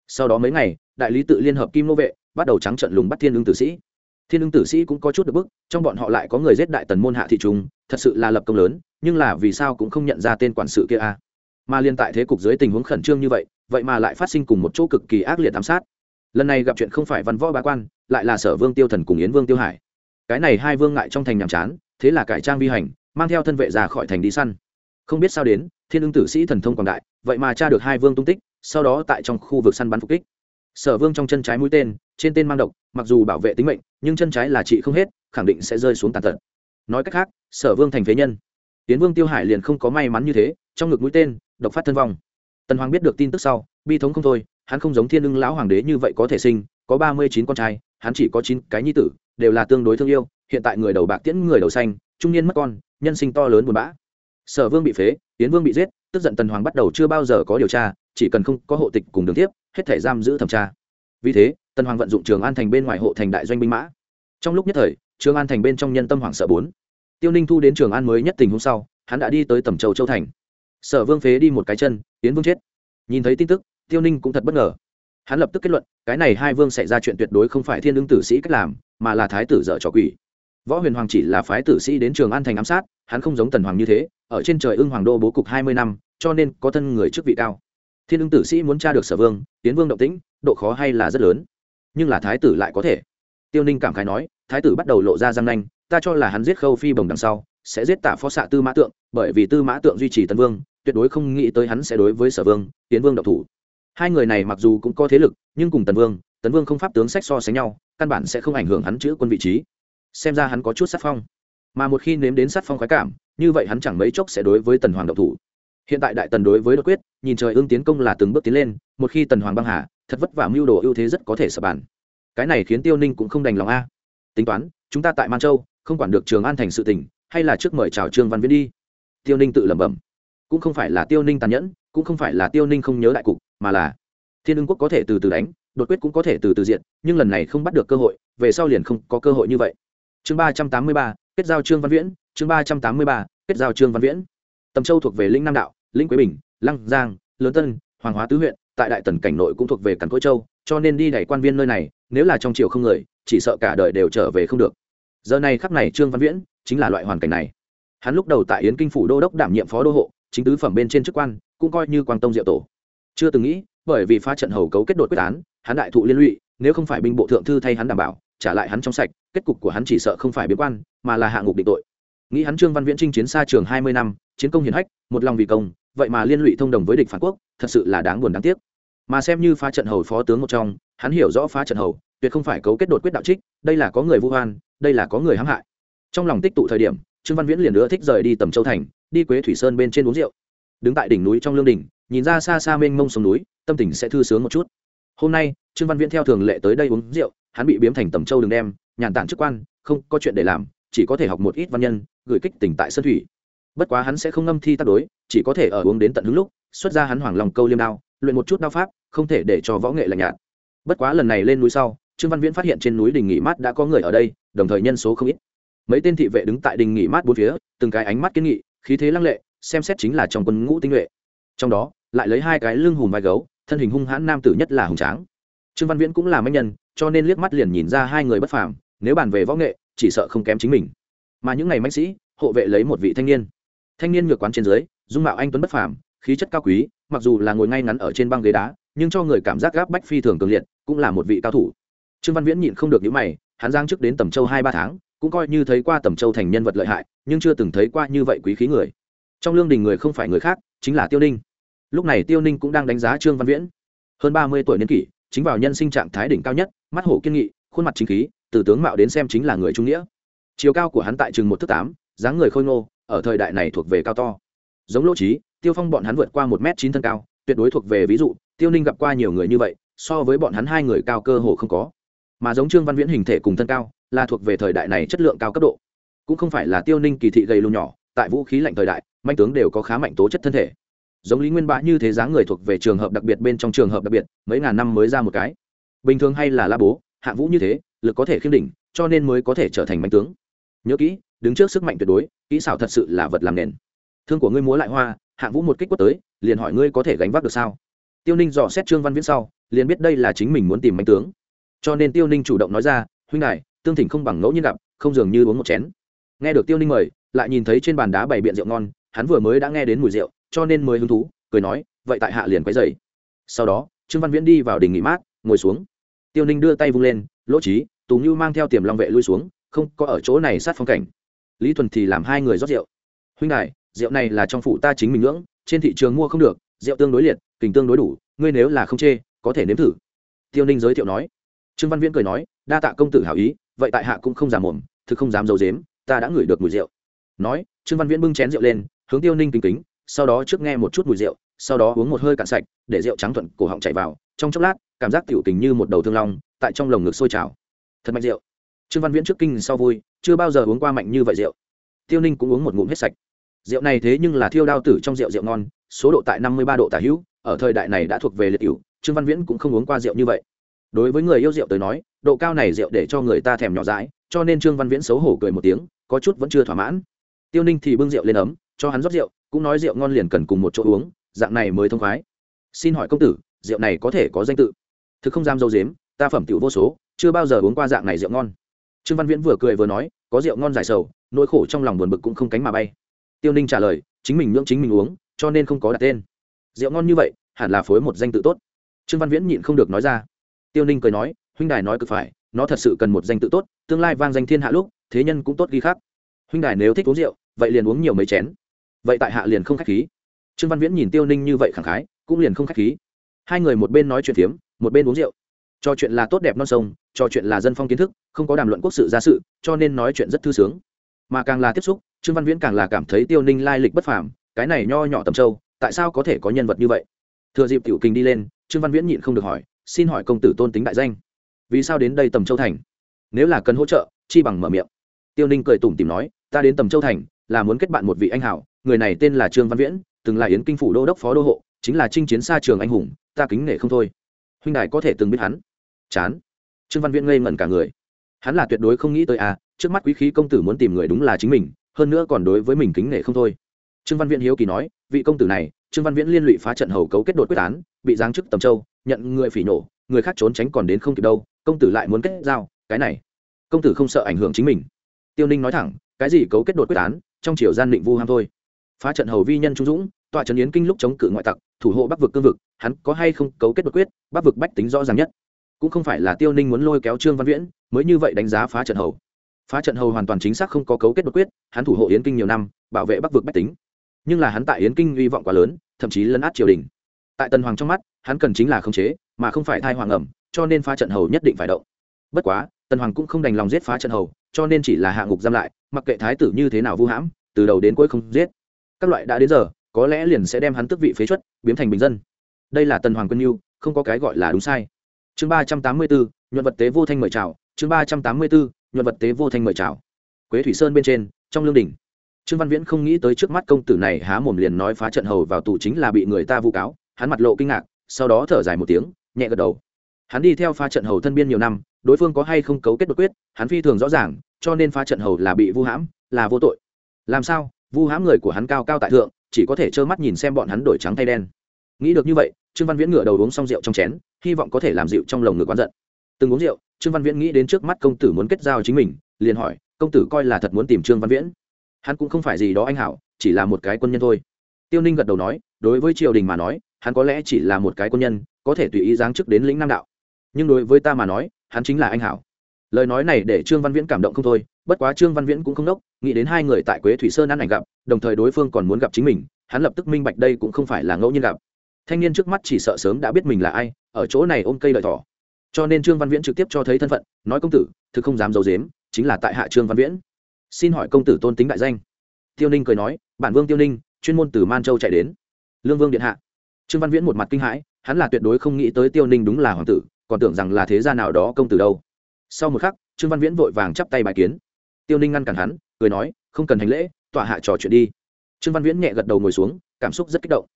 Sau đó mấy ngày, đại lý tự liên hợp kim nô vệ bắt đầu trắng trận lùng bắt thiên ưng tử sĩ. Thiên ưng tử sĩ cũng có chút được bức, trong bọn họ lại có người giết đại tần môn hạ thị trung, thật sự là lập công lớn, nhưng là vì sao cũng không nhận ra tên quản sự kia a à? mà liên tại thế cục dưới tình huống khẩn trương như vậy vậy mà lại phát sinh cùng một chỗ cực kỳ ác liệt ám sát. Lần này gặp chuyện không phải văn võ bá quan, lại là sở vương tiêu thần cùng yến vương tiêu hải. Cái này hai vương ngại trong thành nhàm chán, thế là cải trang vi hành, mang theo thân vệ ra khỏi thành đi săn. Không biết sao đến, thiên ưng tử sĩ thần thông quảng đại, vậy mà tra được hai vương tung tích, sau đó tại trong khu vực săn bắn phục kích sở vương trong chân trái mũi tên, trên tên mang độc, mặc dù bảo vệ tính mệnh, nhưng chân trái là trị không hết, khẳng định sẽ rơi xuống tàn tật. Nói cách khác, sở vương thành phế nhân. Tiến vương tiêu hải liền không có may mắn như thế, trong ngực mũi tên, độc phát thân vong. Tần hoàng biết được tin tức sau, bi thống không thôi, hắn không giống thiên lưng lão hoàng đế như vậy có thể sinh, có ba mươi chín con trai, hắn chỉ có chín cái nhi tử, đều là tương đối thương yêu, hiện tại người đầu bạc tiễn, người đầu xanh, trung niên mất con, nhân sinh to lớn buồn bã. Sở vương bị phế, tiến vương bị giết, tức giận tần hoàng bắt đầu chưa bao giờ có điều tra chỉ cần không có hộ tịch cùng đường tiếp, hết thể giam giữ thẩm tra. Vì thế tần hoàng vận dụng trường an thành bên ngoài hộ thành đại doanh binh mã. Trong lúc nhất thời, trường an thành bên trong nhân tâm hoảng sợ bốn. Tiêu ninh thu đến trường an mới nhất tình hôm sau, hắn đã đi tới tầm châu châu thành. Sở vương phế đi một cái chân tiến vương chết. Nhìn thấy tin tức, tiêu ninh cũng thật bất ngờ. Hắn lập tức kết luận, cái này hai vương xảy ra chuyện tuyệt đối không phải thiên lương tử sĩ cách làm, mà là thái tử dở trò quỷ. Võ huyền hoàng chỉ là phái tử sĩ đến trường an thành ám sát, hắn không giống tần hoàng như thế, ở trên trời ưng hoàng đô bố cục hai mươi năm, cho nên có thân người chức vị cao thiên ưng tử sĩ muốn tra được sở vương, tiến vương động tĩnh, độ khó hay là rất lớn. Nhưng là thái tử lại có thể. Tiêu ninh cảm khái nói, thái tử bắt đầu lộ ra răng nanh, ta cho là hắn giết khâu phi bồng đằng sau, sẽ giết Tả phó xạ tư mã tượng, bởi vì tư mã tượng duy trì tân vương, tuyệt đối không nghĩ tới hắn sẽ đối với sở vương, tiến vương động thủ. Hai người này mặc dù cũng có thế lực, nhưng cùng tần vương tấn vương không pháp tướng sách so sánh nhau, căn bản sẽ không ảnh hưởng hắn chữ quân vị trí. Xem ra hắn có chút sát phong. Mà một khi nếm đến sát phong khoái cảm, như vậy hắn chẳng mấy chốc sẽ đối với tần hoàng độc thủ. Hiện tại đại tần đối với đột quyết nhìn trời ương tiến công là từng bước tiến lên, một khi tần hoàng băng hà, thật vất vả mưu đồ ưu thế rất có thể sập bàn. Cái này khiến tiêu ninh cũng không đành lòng a. Tính toán, chúng ta tại man châu, không quản được trường an thành sự tình, hay là trước mời chào trương văn viễn đi. Tiêu ninh tự lẩm bẩm. Cũng không phải là tiêu ninh tàn nhẫn, cũng không phải là tiêu ninh không nhớ đại cục, mà là thiên ương quốc có thể từ từ đánh, đột quyết cũng có thể từ từ diện nhưng lần này không bắt được cơ hội, về sau liền không có cơ hội như vậy. Chương ba trăm tám mươi ba, kết giao trương văn viễn, chương ba trăm tám mươi ba, kết giao trương văn viễn. Tầm châu thuộc về lĩnh nam đạo, lĩnh quế bình lăng giang, lớn tân, hoàng hóa tứ huyện, tại đại tần cảnh nội cũng thuộc về cản cỗi châu, cho nên đi đẩy quan viên nơi này, nếu là trong triều không người, chỉ sợ cả đời đều trở về không được. Giờ này khắp này trương văn viễn chính là loại hoàn cảnh này. Hắn lúc đầu tại yến kinh phủ đô đốc đảm nhiệm phó đô hộ, chính tứ phẩm bên trên chức quan, cũng coi như quang tông diệu tổ. Chưa từng nghĩ, bởi vì phá trận hầu cấu kết đột quyết án, hắn đại thụ liên lụy, nếu không phải binh bộ thượng thư thay hắn đảm bảo, trả lại hắn trong sạch, kết cục của hắn chỉ sợ không phải biến quan, mà là hạ ngục định tội. Nghĩ hắn trương văn viễn chinh chiến xa trường hai mươi năm, chiến công hiển hách, một lòng vì công vậy mà liên lụy thông đồng với địch phản quốc thật sự là đáng buồn đáng tiếc. Mà xem như phá trận hầu phó tướng một trong hắn hiểu rõ phá trận hầu tuyệt không phải cấu kết đột quyết đạo trích đây là có người vu hoan đây là có người hãm hại. Trong lòng tích tụ thời điểm trương văn viễn liền nữa thích rời đi tầm châu thành đi quế thủy sơn bên trên uống rượu. Đứng tại đỉnh núi trong lương đình, nhìn ra xa xa mênh mông sông núi tâm tình sẽ thư sướng một chút. Hôm nay trương văn viễn theo thường lệ tới đây uống rượu hắn bị biếm thành tầm châu đường đem nhàn tản chức quan không có chuyện để làm chỉ có thể học một ít văn nhân gửi kích tỉnh tại sân thủy bất quá hắn sẽ không ngâm thi tác đối, chỉ có thể ở uống đến tận hứng lúc, xuất ra hắn hoàng lòng câu liêm đao, luyện một chút đao pháp, không thể để cho võ nghệ lạnh nhạt. Bất quá lần này lên núi sau, trương văn viễn phát hiện trên núi đình nghỉ mát đã có người ở đây, đồng thời nhân số không ít. Mấy tên thị vệ đứng tại đình nghỉ mát bốn phía, từng cái ánh mắt kiến nghị, khí thế lăng lệ, xem xét chính là trong quân ngũ tinh nhuệ. Trong đó, lại lấy hai cái lưng hùm vai gấu, thân hình hung hãn nam tử nhất là hùng tráng. Trương văn viễn cũng là mạnh nhân, cho nên liếc mắt liền nhìn ra hai người bất phàm, nếu bàn về võ nghệ, chỉ sợ không kém chính mình. Mà những ngày mạnh sĩ, hộ vệ lấy một vị thanh niên thanh niên ngược quán trên dưới, dung mạo anh tuấn bất phàm, khí chất cao quý, mặc dù là ngồi ngay ngắn ở trên băng ghế đá, nhưng cho người cảm giác gáp bách phi thường cường liệt, cũng là một vị cao thủ. Trương văn viễn nhịn không được những mày, hắn giang trước đến tầm châu hai ba tháng, cũng coi như thấy qua tầm châu thành nhân vật lợi hại, nhưng chưa từng thấy qua như vậy quý khí người. Trong lương đình người không phải người khác, chính là tiêu ninh. Lúc này tiêu ninh cũng đang đánh giá trương văn viễn. Hơn ba mươi tuổi niên kỷ, chính vào nhân sinh trạng thái đỉnh cao nhất, mắt hổ kiên nghị, khuôn mặt chính khí, từ tướng mạo đến xem chính là người trung nghĩa. Chiều cao của hắn tại chừng một thước tám, dáng người khôi ngô ở thời đại này thuộc về cao to. Giống lỗ trí tiêu phong bọn hắn vượt qua một m chín thân cao, tuyệt đối thuộc về ví dụ, tiêu ninh gặp qua nhiều người như vậy, so với bọn hắn hai người cao cơ hồ không có. Mà giống trương văn viễn hình thể cùng thân cao, là thuộc về thời đại này chất lượng cao cấp độ. Cũng không phải là tiêu ninh kỳ thị gầy lùn nhỏ, tại vũ khí lạnh thời đại, manh tướng đều có khá mạnh tố chất thân thể. Giống lý nguyên bá như thế dáng người thuộc về trường hợp đặc biệt bên trong trường hợp đặc biệt, mấy ngàn năm mới ra một cái. Bình thường hay là la bố, hạ vũ như thế, lực có thể khiêm đỉnh, cho nên mới có thể trở thành manh tướng. Nhớ kỹ đứng trước sức mạnh tuyệt đối kỹ xảo thật sự là vật làm nền. Thương của ngươi múa lại hoa hạ vũ một kích quất tới liền hỏi ngươi có thể gánh vác được sao? Tiêu ninh dò xét trương văn viễn sau liền biết đây là chính mình muốn tìm mạnh tướng. Cho nên tiêu ninh chủ động nói ra huynh này, tương thỉnh không bằng ngẫu nhiên gặp không dường như uống một chén. Nghe được tiêu ninh mời lại nhìn thấy trên bàn đá bày biện rượu ngon hắn vừa mới đã nghe đến mùi rượu cho nên mới hứng thú cười nói vậy tại hạ liền quấy dày sau đó trương văn viễn đi vào đình nghỉ mát ngồi xuống. Tiêu ninh đưa tay vung lên lỗ trí tú như mang theo tiềm long vệ lui xuống không có ở chỗ này sát phong cảnh lý thuần thì làm hai người rót rượu. Huynh đại rượu này là trong phủ ta chính mình ngưỡng, trên thị trường mua không được, rượu tương đối liệt, kình tương đối đủ, ngươi nếu là không chê, có thể nếm thử. Tiêu ninh giới thiệu nói. Trương văn viễn cười nói, đa tạ công tử hảo ý, vậy tại hạ cũng không giả mồm, thực không dám d i ấ u dếm, ta đã ngửi được mùi rượu. Nói, trương văn viễn bưng chén rượu lên, hướng tiêu ninh kính kính, sau đó trước nghe một chút mùi rượu, sau đó uống một hơi cạn sạch, để rượu trắng thuận cổ họng chạy vào, trong chốc lát, cảm giác tiểu tình như một đầu thương long, tại trong lồng ngực sôi trào. Thật mạnh rượu. Trương văn viễn trước kinh sau vui chưa bao giờ uống qua mạnh như vậy rượu. Tiêu ninh cũng uống một ngụm hết sạch. Rượu này thế nhưng là thiêu đao tử trong rượu rượu ngon, số độ tại năm mươi ba độ tả hữu, ở thời đại này đã thuộc về liệt cựu trương văn viễn cũng không uống qua rượu như vậy. Đối với người yêu rượu tới nói, độ cao này rượu để cho người ta thèm nhỏ dãi, cho nên trương văn viễn xấu hổ cười một tiếng, có chút vẫn chưa thỏa mãn. Tiêu ninh thì bưng rượu lên ấm, cho hắn rót rượu, cũng nói rượu ngon liền cần cùng một chỗ uống, dạng này mới thông khoái. Xin hỏi công tử, rượu này có thể có danh tự? Thực không dám dâu dếm, ta phẩm tiểu vô số, chưa bao giờ uống qua dạng này rượu ngon trương văn viễn vừa cười vừa nói, có rượu ngon dài sầu, nỗi khổ trong lòng buồn bực cũng không cánh mà bay. Tiêu ninh trả lời, chính mình ngưỡng chính mình uống, cho nên không có đặt tên. Rượu ngon như vậy, hẳn là phối một danh tự tốt. Trương văn viễn nhịn không được nói ra. Tiêu ninh cười nói, huynh đài nói cực phải, nó thật sự cần một danh tự tốt, tương lai vang danh thiên hạ lúc, thế nhân cũng tốt ghi khác huynh đài nếu thích uống rượu, vậy liền uống nhiều mấy chén. Vậy tại hạ liền không k h á c h khí. Trương văn viễn nhìn tiêu ninh như vậy khẳng khái, cũng liền không k h á c h khí. Hai người một bên nói chuyện phiếm, một bên uống rượu. Cho chuyện là tốt đẹp non sông trò chuyện là dân phong kiến thức, không có đàm luận quốc sự gia sự, cho nên nói chuyện rất thư sướng. Mà càng là tiếp xúc, trương văn viễn càng là cảm thấy tiêu ninh lai lịch bất phàm, cái này nho nhỏ tầm châu, tại sao có thể có nhân vật như vậy? Thừa dịp tiểu kinh đi lên, trương văn viễn nhịn không được hỏi, xin hỏi công tử tôn tính đại danh. Vì sao đến đây tầm châu thành? Nếu là cần hỗ trợ, chi bằng mở miệng. Tiêu ninh cười tủm tìm nói, ta đến tầm châu thành, là muốn kết bạn một vị anh hảo, người này tên là trương văn viễn, từng là yến kinh phủ đô đốc phó đô hộ, chính là chinh chiến xa trường anh hùng, ta kính nể không thôi. Huynh đại có thể từng biết hắn. Chán trương văn viễn ngây ngẩn cả người. Hắn là tuyệt đối không nghĩ tới à trước mắt quý khí công tử muốn tìm người đúng là chính mình, hơn nữa còn đối với mình kính nể không thôi. Trương văn viễn hiếu kỳ nói, vị công tử này, trương văn viễn liên lụy phá trận hầu cấu kết đột quyết án, bị giáng chức tầm châu, nhận người phỉ nổ, người khác trốn tránh còn đến không kịp đâu, công tử lại muốn kết giao, cái này. Công tử không sợ ảnh hưởng chính mình. Tiêu ninh nói thẳng, cái gì cấu kết đột quyết án, trong triều gian định vu ham thôi. Phá trận hầu vi nhân trung dũng, tọa trấn yến kinh lúc chống cự ngoại tặc, thủ hộ bắc vực cương vực, hắn có hay không cấu kết đột quyết, bắc vực bách tính rõ ràng nhất cũng không phải là tiêu ninh muốn lôi kéo trương văn viễn, mới như vậy đánh giá phá trận hầu. Phá trận hầu hoàn toàn chính xác không có cấu kết đột quyết, hắn thủ hộ yến kinh nhiều năm, bảo vệ bắc vực bách tính. Nhưng là hắn tại yến kinh hy vọng quá lớn, thậm chí lấn át triều đình. Tại tần hoàng trong mắt, hắn cần chính là khống chế, mà không phải thai hoàng ẩm, cho nên phá trận hầu nhất định phải động. Bất quá, tần hoàng cũng không đành lòng giết phá trận hầu, cho nên chỉ là hạ ngục giam lại, mặc kệ thái tử như thế nào vu hãm, từ đầu đến cuối không giết. Các loại đã đến giờ, có lẽ liền sẽ đem hắn tước vị phế chuất, biến thành bình dân. Đây là tần hoàng quân yêu không có cái gọi là đúng sai chương ba trăm tám mươi bốn nhuận vật tế vô thanh mời chào. Chương ba trăm tám mươi bốn nhuận vật tế vô thanh mời chào. Quế thủy sơn bên trên, trong lương đình trương văn viễn không nghĩ tới trước mắt công tử này há mồm liền nói phá trận hầu vào tù chính là bị người ta vu cáo. Hắn mặt lộ kinh ngạc, sau đó thở dài một tiếng, nhẹ gật đầu. Hắn đi theo phá trận hầu thân biên nhiều năm, đối phương có hay không cấu kết đột quyết, hắn phi thường rõ ràng, cho nên phá trận hầu là bị vu hãm, là vô tội. Làm sao? Vu hãm người của hắn cao cao tại thượng, chỉ có thể trơ mắt nhìn xem bọn hắn đổi trắng thay đen nghĩ được như vậy, trương văn viễn ngửa đầu uống xong rượu trong chén, hy vọng có thể làm dịu trong lồng ngực oán giận. Từng uống rượu, trương văn viễn nghĩ đến trước mắt công tử muốn kết giao chính mình, liền hỏi, công tử coi là thật muốn tìm trương văn viễn? Hắn cũng không phải gì đó anh hảo, chỉ là một cái quân nhân thôi. Tiêu ninh gật đầu nói, đối với triều đình mà nói, hắn có lẽ chỉ là một cái quân nhân, có thể tùy ý giáng chức đến lĩnh nam đạo. Nhưng đối với ta mà nói, hắn chính là anh hảo. Lời nói này để trương văn viễn cảm động không thôi, bất quá trương văn viễn cũng không đốc, nghĩ đến hai người tại quế thủy sơn ăn ảnh gặp, đồng thời đối phương còn muốn gặp chính mình, hắn lập tức minh bạch đây cũng không phải là ngẫu nhiên gặp thanh niên trước mắt chỉ sợ sớm đã biết mình là ai, ở chỗ này ôm cây lợi thỏ. Cho nên trương văn viễn trực tiếp cho thấy thân phận, nói công tử, thực không dám giấu dếm chính là tại hạ trương văn viễn. Xin hỏi công tử tôn tính đại danh. Tiêu ninh cười nói, bản vương tiêu ninh, chuyên môn từ man châu chạy đến. Lương vương điện hạ. Trương văn viễn một mặt kinh hãi, hắn là tuyệt đối không nghĩ tới tiêu ninh đúng là hoàng tử, còn tưởng rằng là thế gia nào đó công tử đâu. Sau một khắc, trương văn viễn vội vàng chắp tay bài kiến. Tiêu ninh ngăn cản hắn, cười nói, không cần hành lễ, tọa hạ trò chuyện đi. Trương văn viễn nhẹ gật đầu ngồi xuống, cảm xúc rất kích động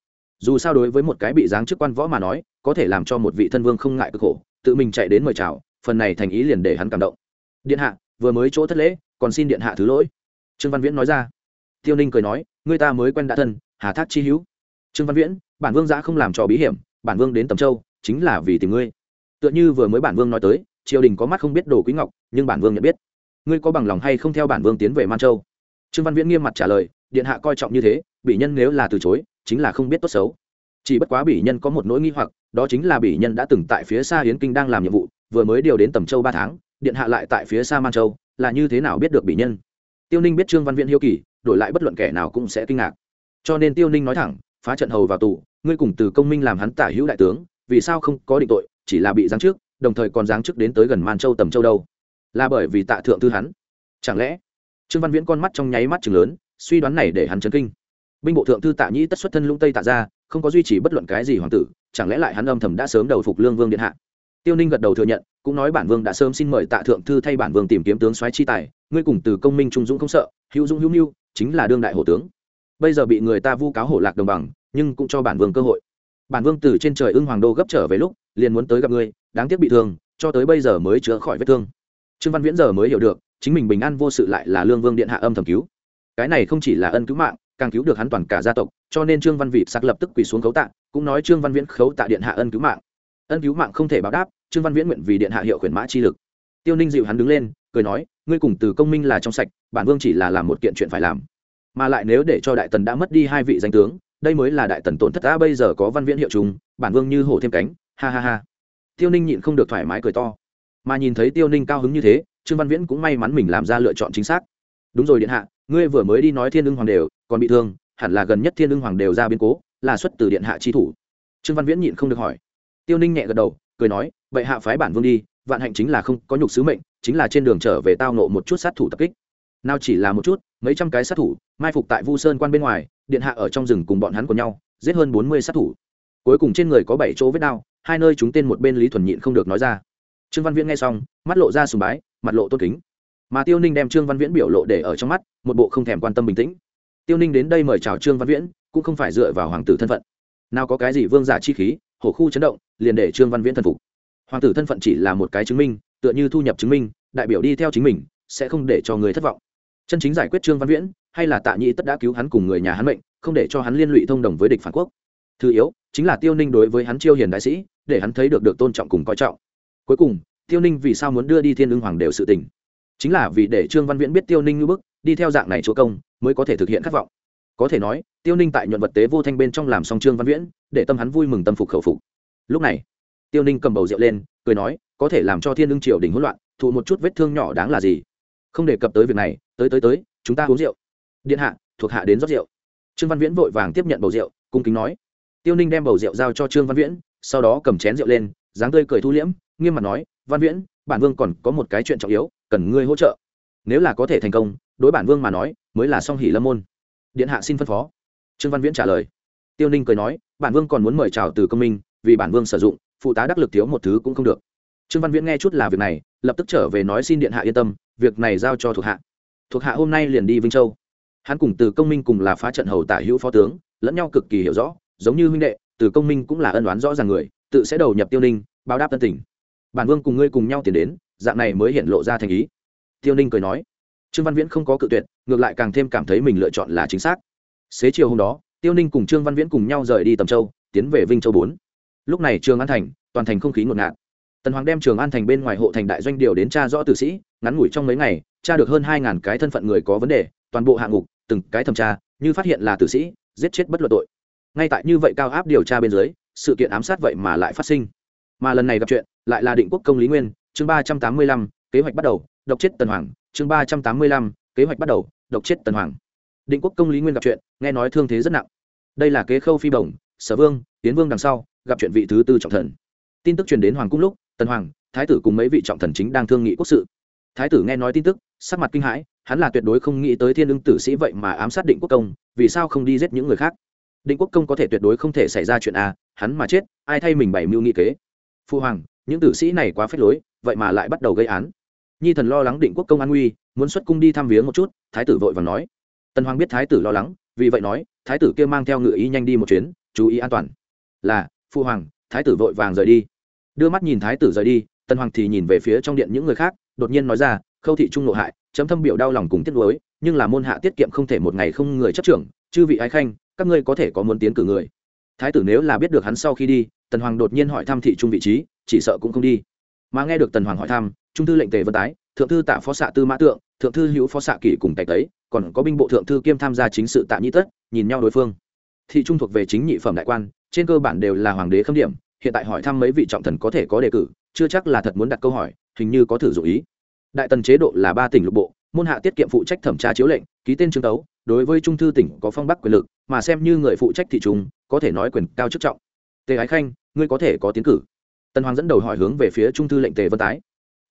dù sao đối với một cái bị giáng chức quan võ mà nói, có thể làm cho một vị thân vương không ngại cực khổ, tự mình chạy đến mời chào, phần này thành ý liền để hắn cảm động. Điện hạ, vừa mới chỗ thất lễ, còn xin điện hạ thứ lỗi. Trương văn viễn nói ra. Tiêu ninh cười nói, người ta mới quen đã thân, hà thác chi hữu. Trương văn viễn, bản vương giã không làm trò bí hiểm, bản vương đến tầm châu, chính là vì tìm ngươi. Tựa như vừa mới bản vương nói tới, triều đình có mắt không biết đồ quý ngọc, nhưng bản vương nhận biết. Ngươi có bằng lòng hay không theo bản vương tiến về man châu? Trương văn viễn nghiêm mặt trả lời, điện hạ coi trọng như thế, bị nhân nếu là từ chối chính là không biết tốt xấu. Chỉ bất quá bị nhân có một nỗi nghi hoặc, đó chính là bị nhân đã từng tại phía xa hiến kinh đang làm nhiệm vụ, vừa mới điều đến tầm châu ba tháng, điện hạ lại tại phía xa man châu, là như thế nào biết được bị nhân? Tiêu ninh biết trương văn viễn hiếu kỳ, đổi lại bất luận kẻ nào cũng sẽ kinh ngạc. Cho nên tiêu ninh nói thẳng, phá trận hầu vào tù, ngươi cùng từ công minh làm hắn tả hữu đại tướng, vì sao không có định tội, chỉ là bị giáng trước đồng thời còn giáng trước đến tới gần man châu tầm châu đâu? Là bởi vì tạ thượng thư hắn. Chẳng lẽ? Trương văn viễn con mắt trong nháy mắt chừng lớn, suy đoán này để hắn chấn kinh binh bộ thượng thư tạ nhĩ tất xuất thân lũng tây tạ ra, không có duy trì bất luận cái gì hoàng tử, chẳng lẽ lại hắn âm thầm đã sớm đầu phục lương vương điện hạ? Tiêu ninh gật đầu thừa nhận, cũng nói bản vương đã sớm xin mời tạ thượng thư thay bản vương tìm kiếm tướng soái chi tài, ngươi cùng từ công minh trung dũng không sợ, hữu dũng hữu mưu chính là đương đại hổ tướng. Bây giờ bị người ta vu cáo hổ lạc đồng bằng, nhưng cũng cho bản vương cơ hội. Bản vương từ trên trời ưng hoàng đô gấp trở về lúc, liền muốn tới gặp ngươi, đáng tiếc bị thương, cho tới bây giờ mới chữa khỏi vết thương. Trương văn viễn giờ mới hiểu được, chính mình bình an vô sự lại là lương vương điện hạ âm thầm cứu. Cái này không chỉ là ân cứu mạng càng cứu được hắn toàn cả gia tộc, cho nên trương văn vịt sạc lập tức quỳ xuống khấu tạ, cũng nói trương văn viễn khấu tạ điện hạ ân cứu mạng. Ân cứu mạng không thể báo đáp, trương văn viễn nguyện vì điện hạ hiệu khuyển mã chi lực. Tiêu ninh dịu hắn đứng lên, cười nói, ngươi cùng từ công minh là trong sạch, bản vương chỉ là làm một kiện chuyện phải làm. Mà lại nếu để cho đại tần đã mất đi hai vị danh tướng, đây mới là đại tần tổn thất đã bây giờ có văn viễn hiệu chúng bản vương như hổ thêm cánh. Ha ha ha. Tiêu ninh nhịn không được thoải mái cười to. Mà nhìn thấy tiêu ninh cao hứng như thế, trương văn viễn cũng may mắn mình làm ra lựa chọn chính xác. Đúng rồi điện hạ, ngươi vừa mới đi nói thiên ưng hoàng đều còn bị thương, hẳn là gần nhất thiên Lương hoàng đều ra biến cố, là xuất từ điện hạ chi thủ. Trương văn viễn nhịn không được hỏi. Tiêu ninh nhẹ gật đầu, cười nói vậy hạ phái bản vương đi, vạn hạnh chính là không có nhục sứ mệnh, chính là trên đường trở về tao nộ một chút sát thủ tập kích. Nào chỉ là một chút, mấy trăm cái sát thủ, mai phục tại vu sơn quan bên ngoài, điện hạ ở trong rừng cùng bọn hắn của nhau, giết hơn bốn mươi sát thủ. Cuối cùng trên người có bảy chỗ vết đao hai nơi chúng tên một bên lý thuần nhịn không được nói ra. Trương văn viễn nghe xong, mắt lộ ra sùng bái, mặt lộ tôn kính. Mà tiêu ninh đem trương văn viễn biểu lộ để ở trong mắt, một bộ không thèm quan tâm bình tĩnh tiêu ninh đến đây mời chào trương văn viễn, cũng không phải dựa vào hoàng tử thân phận. Nào có cái gì vương giả chi khí, hổ khu chấn động, liền để trương văn viễn thần phục. Hoàng tử thân phận chỉ là một cái chứng minh, tựa như thu nhập chứng minh, đại biểu đi theo chính mình, sẽ không để cho người thất vọng. Chân chính giải quyết trương văn viễn, hay là tạ nhĩ tất đã cứu hắn cùng người nhà hắn mệnh, không để cho hắn liên lụy thông đồng với địch phản quốc. Thứ yếu, chính là tiêu ninh đối với hắn chiêu hiền đại sĩ, để hắn thấy được được tôn trọng cùng coi trọng. Cuối cùng, tiêu ninh vì sao muốn đưa đi thiên ưng hoàng đều sự tình? Chính là vì để trương văn viễn biết tiêu ninh như bức đi theo dạng này chúa công, mới có thể thực hiện khát vọng. Có thể nói, tiêu ninh tại nhuận vật tế vô thanh bên trong làm song trương văn viễn, để tâm hắn vui mừng tâm phục khẩu phục. Lúc này, tiêu ninh cầm bầu rượu lên, cười nói, có thể làm cho thiên lương triều đình hỗn loạn, thụ một chút vết thương nhỏ đáng là gì? Không đề cập tới việc này, tới tới tới, chúng ta uống rượu. Điện hạ, thuộc hạ đến rót rượu. Trương văn viễn vội vàng tiếp nhận bầu rượu, cung kính nói. Tiêu ninh đem bầu rượu giao cho trương văn viễn, sau đó cầm chén rượu lên, dáng tươi cười thu liễm, nghiêm mặt nói, văn viễn, bản vương còn có một cái chuyện trọng yếu, cần ngươi hỗ trợ. Nếu là có thể thành công đối bản vương mà nói, mới là song hỷ lâm môn. Điện hạ xin phân phó. Trương văn viễn trả lời. Tiêu ninh cười nói, bản vương còn muốn mời chào từ công minh, vì bản vương sử dụng, phụ tá đắc lực thiếu một thứ cũng không được. Trương văn viễn nghe chút là việc này, lập tức trở về nói xin điện hạ yên tâm, việc này giao cho thuộc hạ. Thuộc hạ hôm nay liền đi vinh châu. Hắn cùng từ công minh cùng là phá trận hầu tả hữu phó tướng, lẫn nhau cực kỳ hiểu rõ, giống như huynh đệ, từ công minh cũng là ân đoán rõ ràng người, tự sẽ đầu nhập tiêu ninh, báo đáp tân tình. Bản vương cùng ngươi cùng nhau tiến đến, dạng này mới hiện lộ ra thành ý. Tiêu ninh cười nói trương văn viễn không có cự tuyệt, ngược lại càng thêm cảm thấy mình lựa chọn là chính xác. Xế chiều hôm đó, tiêu ninh cùng trương văn viễn cùng nhau rời đi tầm châu, tiến về vinh châu bốn. Lúc này trường an thành, toàn thành không khí ngột ngạt. Tần hoàng đem trường an thành bên ngoài hộ thành đại doanh điều đến tra rõ tử sĩ, ngắn ngủi trong mấy ngày, tra được hơn hai ngàn cái thân phận người có vấn đề, toàn bộ hạng mục từng cái thẩm tra, như phát hiện là tử sĩ, giết chết bất luận tội. Ngay tại như vậy cao áp điều tra bên dưới, sự kiện ám sát vậy mà lại phát sinh. Mà lần này gặp chuyện, lại là định quốc công lý nguyên, chương ba trăm tám mươi lăm, kế hoạch bắt đầu, độc chết tần hoàng chương ba trăm tám mươi lăm, kế hoạch bắt đầu, độc chết tần hoàng. Định quốc công lý nguyên gặp chuyện, nghe nói thương thế rất nặng. Đây là kế khâu phi bổng, sở vương, tiến vương đằng sau, gặp chuyện vị thứ tư trọng thần. Tin tức truyền đến hoàng cung lúc, tần hoàng, thái tử cùng mấy vị trọng thần chính đang thương nghị quốc sự. Thái tử nghe nói tin tức, sắc mặt kinh hãi, hắn là tuyệt đối không nghĩ tới thiên ưng tử sĩ vậy mà ám sát định quốc công, vì sao không đi giết những người khác? Định quốc công có thể tuyệt đối không thể xảy ra chuyện a hắn mà chết, ai thay mình bày mưu nghị kế? Phu hoàng, những tử sĩ này quá phết lối, vậy mà lại bắt đầu gây án nhi thần lo lắng định quốc công an nguy, muốn xuất cung đi thăm viếng một chút, thái tử vội và nói. Tần hoàng biết thái tử lo lắng, vì vậy nói, thái tử kia mang theo ngự ý nhanh đi một chuyến, chú ý an toàn. Là, phu hoàng, thái tử vội vàng rời đi. Đưa mắt nhìn thái tử rời đi, tần hoàng thì nhìn về phía trong điện những người khác, đột nhiên nói ra, khâu thị trung nội hại, chấm thâm biểu đau lòng cùng tiết lối nhưng là môn hạ tiết kiệm không thể một ngày không người chấp trưởng, chư vị ái khanh, các ngươi có thể có muốn tiến cử người. Thái tử nếu là biết được hắn sau khi đi, tần hoàng đột nhiên hỏi thăm thị trung vị trí, chỉ sợ cũng không đi. Mà nghe được tần hoàng hỏi thăm trung thư lệnh tề vân tái, thượng thư tạ phó xạ tư mã tượng, thượng thư hữu phó xạ kỷ cùng cạch tấy, còn có binh bộ thượng thư kiêm tham gia chính sự tạ nhĩ tất, nhìn nhau đối phương. Thị trung thuộc về chính nhị phẩm đại quan, trên cơ bản đều là hoàng đế khâm điểm, hiện tại hỏi thăm mấy vị trọng thần có thể có đề cử, chưa chắc là thật muốn đặt câu hỏi, hình như có thử dụ ý. Đại tần chế độ là ba tỉnh lục bộ, môn hạ tiết kiệm phụ trách thẩm tra chiếu lệnh, ký tên trương tấu, đối với trung thư tỉnh có phong bắc quyền lực, mà xem như người phụ trách thị trung, có thể nói quyền cao chức trọng. Tề ái khanh, ngươi có thể có tiến cử. Tần hoàng dẫn đầu hỏi hướng về phía trung thư lệnh tề vân tái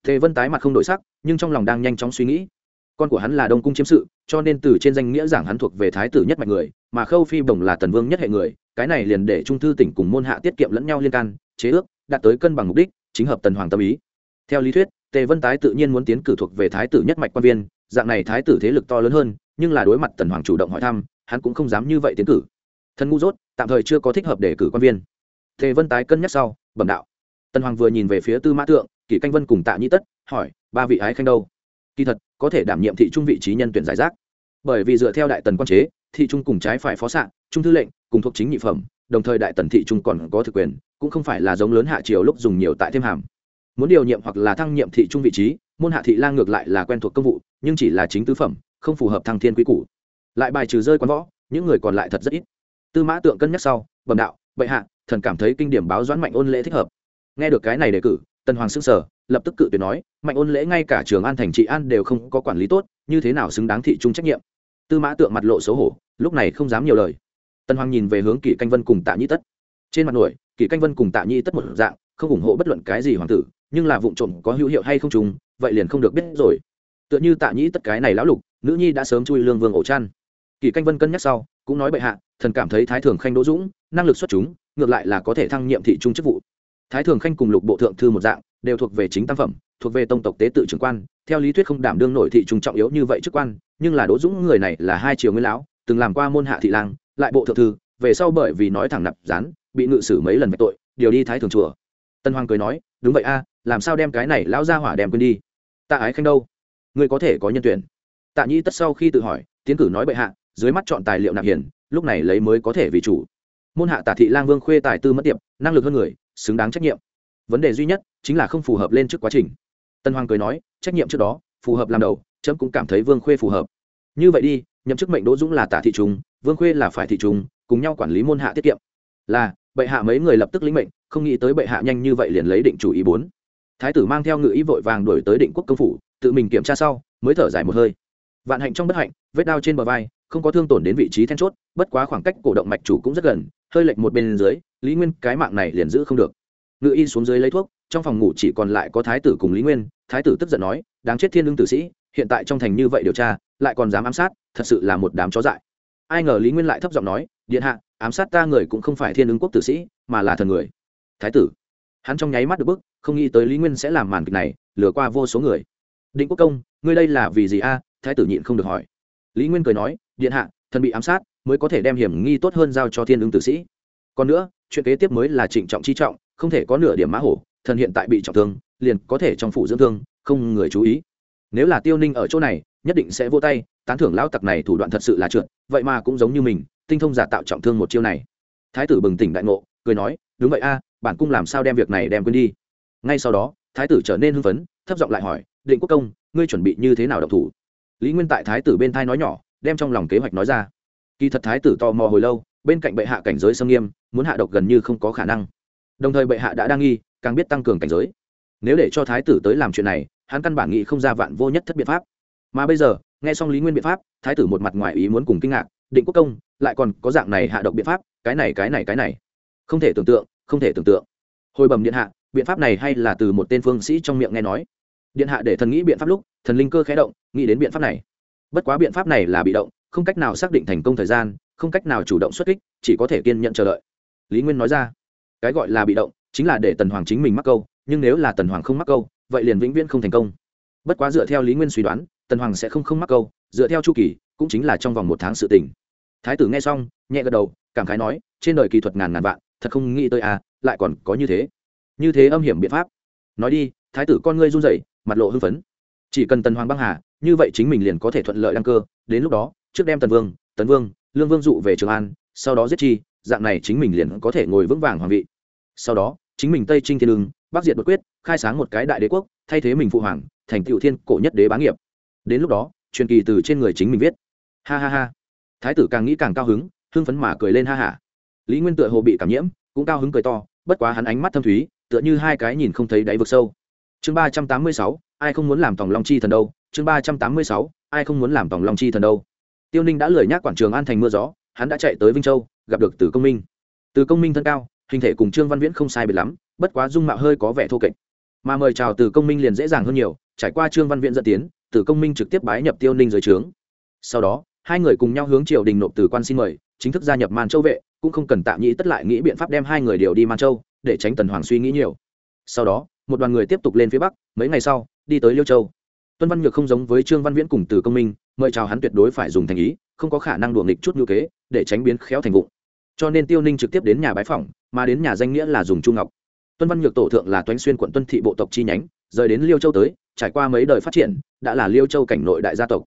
tề vân tái mặt không đổi sắc, nhưng trong lòng đang nhanh chóng suy nghĩ. Con của hắn là đông cung chiếm sự, cho nên từ trên danh nghĩa giảng hắn thuộc về thái tử nhất mạch người, mà khâu phi bồng là tần vương nhất hệ người, cái này liền để trung thư tỉnh cùng môn hạ tiết kiệm lẫn nhau liên can, chế ước, đạt tới cân bằng mục đích, chính hợp tần hoàng tâm ý. Theo lý thuyết, tề vân tái tự nhiên muốn tiến cử thuộc về thái tử nhất mạch quan viên, dạng này thái tử thế lực to lớn hơn, nhưng là đối mặt tần hoàng chủ động hỏi thăm, hắn cũng không dám như vậy tiến cử. Thân ngu dốt, tạm thời chưa có thích hợp để cử quan viên. Tề vân tái cân nhắc sau, bẩm đạo. Tần hoàng vừa nhìn về phía tư mã tượng kỷ canh vân cùng tạ nhĩ tất hỏi, ba vị ái khanh đâu? Kỳ thật, có thể đảm nhiệm thị trung vị trí nhân tuyển giải rác. Bởi vì dựa theo đại tần quan chế, thị trung cùng trái phải phó s trung thư lệnh, cùng thuộc chính nhị phẩm, đồng thời đại tần thị trung còn có thực quyền, cũng không phải là giống lớn hạ triều lúc dùng nhiều tại thêm hàm. Muốn điều nhiệm hoặc là thăng nhiệm thị trung vị trí, môn hạ thị lang ngược lại là quen thuộc công vụ, nhưng chỉ là chính tứ phẩm, không phù hợp thăng thiên quý cũ lại bài trừ rơi quán võ, những người còn lại thật rất ít. Tư mã tượng cân nhắc sau, bẩm đạo, bệ hạ, thần cảm thấy kinh điểm báo doãn mạnh ôn lễ thích hợp. Nghe được cái này đề cử tần hoàng xưng sở lập tức cự tuyệt nói, mạnh ôn lễ ngay cả trường an, thành trị an đều không có quản lý tốt, như thế nào xứng đáng thị trung trách nhiệm? Tư mã tượng mặt lộ xấu hổ, lúc này không dám nhiều lời. Tần hoàng nhìn về hướng kỷ canh vân cùng tạ nhĩ tất. Trên mặt nổi, kỷ canh vân cùng tạ nhĩ tất một dạng, không ủng hộ bất luận cái gì hoàng tử, nhưng là vụ trộm có hữu hiệu hay không trùng, vậy liền không được biết rồi. Tựa như tạ nhĩ tất cái này lão lục, nữ nhi đã sớm chui lương vương ổ chăn. Kỷ canh vân cân nhắc sau, cũng nói bệ hạ, thần cảm thấy thái thường khanh đỗ dũng, năng lực xuất chúng, ngược lại là có thể thăng nhiệm thị trung chức vụ thái thường khanh cùng lục bộ thượng thư một dạng, đều thuộc về chính tam phẩm, thuộc về tông tộc tế tự trưởng quan. Theo lý thuyết không đảm đương nội thị trung trọng yếu như vậy chức quan, nhưng là đỗ dũng người này là hai triều nguyên lão, từng làm qua môn hạ thị lang, lại bộ thượng thư, về sau bởi vì nói thẳng nạp gián, bị ngự xử mấy lần về tội, điều đi thái thường chùa. Tân hoàng cười nói, đúng vậy a, làm sao đem cái này lão ra hỏa đem quên đi? Tạ ái khanh đâu? Ngươi có thể có nhân tuyển. Tạ nhi tất sau khi tự hỏi, tiến cử nói bệ hạ, dưới mắt chọn tài liệu nạp hiền, lúc này lấy mới có thể vì chủ. Môn hạ tả thị lang vương khuê tài tư mất tiệp, năng lực hơn người xứng đáng trách nhiệm. Vấn đề duy nhất chính là không phù hợp lên trước quá trình. Tân hoàng cười nói, trách nhiệm trước đó, phù hợp làm đầu trẫm cũng cảm thấy vương khuê phù hợp. Như vậy đi, nhậm chức mệnh đỗ dũng là tả thị trung, vương khuê là phải thị trung, cùng nhau quản lý môn hạ tiết kiệm. Là, bệ hạ mấy người lập tức lĩnh mệnh, không nghĩ tới bệ hạ nhanh như vậy liền lấy định chủ ý bốn. Thái tử mang theo ngự ý vội vàng đuổi tới định quốc công phủ, tự mình kiểm tra sau, mới thở dài một hơi. Vạn hạnh trong bất hạnh, vết đao trên bờ vai, không có thương tổn đến vị trí then chốt, bất quá khoảng cách cổ động mạch chủ cũng rất gần, hơi lệch một bên dưới lý nguyên, cái mạng này liền giữ không được. Ngự y xuống dưới lấy thuốc, trong phòng ngủ chỉ còn lại có thái tử cùng lý nguyên, thái tử tức giận nói, đáng chết thiên lương tử sĩ, hiện tại trong thành như vậy điều tra, lại còn dám ám sát, thật sự là một đám chó dại. Ai ngờ lý nguyên lại thấp giọng nói, điện hạ, ám sát ta người cũng không phải thiên ứng quốc tử sĩ, mà là thần người. Thái tử, hắn trong nháy mắt được bức, không nghĩ tới lý nguyên sẽ làm màn kịch này, lừa qua vô số người. Định quốc công, ngươi đây là vì gì a? Thái tử nhịn không được hỏi. Lý nguyên cười nói, điện hạ, thần bị ám sát, mới có thể đem hiểm nghi tốt hơn giao cho thiên ứng tử sĩ. Còn nữa chuyện kế tiếp mới là trịnh trọng chi trọng, không thể có nửa điểm mã hổ, thần hiện tại bị trọng thương, liền có thể trong phủ dưỡng thương, không người chú ý. Nếu là tiêu ninh ở chỗ này, nhất định sẽ vô tay, tán thưởng lão tặc này thủ đoạn thật sự là trượt, vậy mà cũng giống như mình, tinh thông giả tạo trọng thương một chiêu này. Thái tử bừng tỉnh đại ngộ, cười nói, đúng vậy a, bản cung làm sao đem việc này đem quên đi? Ngay sau đó, thái tử trở nên hưng phấn, thấp giọng lại hỏi, định quốc công, ngươi chuẩn bị như thế nào độc thủ? Lý nguyên tại thái tử bên thai nói nhỏ, đem trong lòng kế hoạch nói ra. Kỳ thật thái tử tò mò hồi lâu bên cạnh bệ hạ cảnh giới sâm nghiêm, muốn hạ độc gần như không có khả năng. Đồng thời bệ hạ đã đang nghi, càng biết tăng cường cảnh giới. Nếu để cho thái tử tới làm chuyện này, hắn căn bản nghĩ không ra vạn vô nhất thất biện pháp. Mà bây giờ, nghe xong lý nguyên biện pháp, thái tử một mặt ngoài ý muốn cùng kinh ngạc, định quốc công, lại còn có dạng này hạ độc biện pháp, cái này cái này cái này. Không thể tưởng tượng, không thể tưởng tượng. Hồi bẩm điện hạ, biện pháp này hay là từ một tên phương sĩ trong miệng nghe nói. Điện hạ để thần nghĩ biện pháp lúc, thần linh cơ khé động, nghĩ đến biện pháp này. Bất quá biện pháp này là bị động, không cách nào xác định thành công thời gian không cách nào chủ động xuất kích, chỉ có thể kiên nhận chờ đợi. Lý nguyên nói ra, cái gọi là bị động, chính là để tần hoàng chính mình mắc câu, nhưng nếu là tần hoàng không mắc câu, vậy liền vĩnh viễn không thành công. Bất quá dựa theo lý nguyên suy đoán, tần hoàng sẽ không không mắc câu, dựa theo chu kỳ, cũng chính là trong vòng một tháng sự tỉnh thái tử nghe xong, nhẹ gật đầu, cảm khái nói, trên đời kỳ thuật ngàn ngàn vạn, thật không nghĩ tới à lại còn có như thế. Như thế âm hiểm biện pháp. Nói đi, thái tử con ngươi run rẩy, mặt lộ hưng phấn. Chỉ cần tần hoàng băng hà, như vậy chính mình liền có thể thuận lợi đăng cơ, đến lúc đó, trước đem tần vương tần vương lương vương dụ về trường an, sau đó giết chi, dạng này chính mình liền có thể ngồi vững vàng hoàng vị. Sau đó, chính mình tây trinh thiên lương bắc diệt Bất quyết, khai sáng một cái đại đế quốc, thay thế mình phụ hoàng, thành tựu thiên cổ nhất đế bá nghiệp. Đến lúc đó, truyền kỳ từ trên người chính mình viết. Ha ha ha. Thái tử càng nghĩ càng cao hứng, hưng phấn mà cười lên ha hả lý nguyên tựa hồ bị cảm nhiễm, cũng cao hứng cười to, bất quá hắn ánh mắt thâm thúy, tựa như hai cái nhìn không thấy đáy vực sâu. Chương ba trăm tám mươi sáu, ai không muốn làm tòng long chi thần đâu? Chương ba trăm tám mươi sáu, ai không muốn làm tòng long chi thần đâu? Tiêu ninh đã lười nhác quảng trường an thành mưa gió, hắn đã chạy tới vinh châu, gặp được từ công minh. Từ công minh thân cao, hình thể cùng trương văn viễn không sai biệt lắm, bất quá dung mạo hơi có vẻ thô kệch. Mà mời chào từ công minh liền dễ dàng hơn nhiều, trải qua trương văn viễn dẫn tiến, từ công minh trực tiếp bái nhập tiêu ninh dưới trướng. Sau đó, hai người cùng nhau hướng triều đình nộp từ quan xin mời, chính thức gia nhập man châu vệ, cũng không cần tạm nhĩ tất lại nghĩ biện pháp đem hai người đều đi man châu, để tránh tần hoàng suy nghĩ nhiều. Sau đó, một đoàn người tiếp tục lên phía bắc, mấy ngày sau, đi tới liêu châu. Tuân văn nhược không giống với trương văn viễn cùng từ công minh mời chào hắn tuyệt đối phải dùng thành ý, không có khả năng đùa nghịch chút ngữ kế để tránh biến khéo thành vụng. Cho nên tiêu ninh trực tiếp đến nhà bái phỏng, mà đến nhà danh nghĩa là dùng chu ngọc. Tuân văn nhược tổ thượng là toánh xuyên quận tuân thị bộ tộc chi nhánh, rời đến liêu châu tới, trải qua mấy đời phát triển, đã là liêu châu cảnh nội đại gia tộc.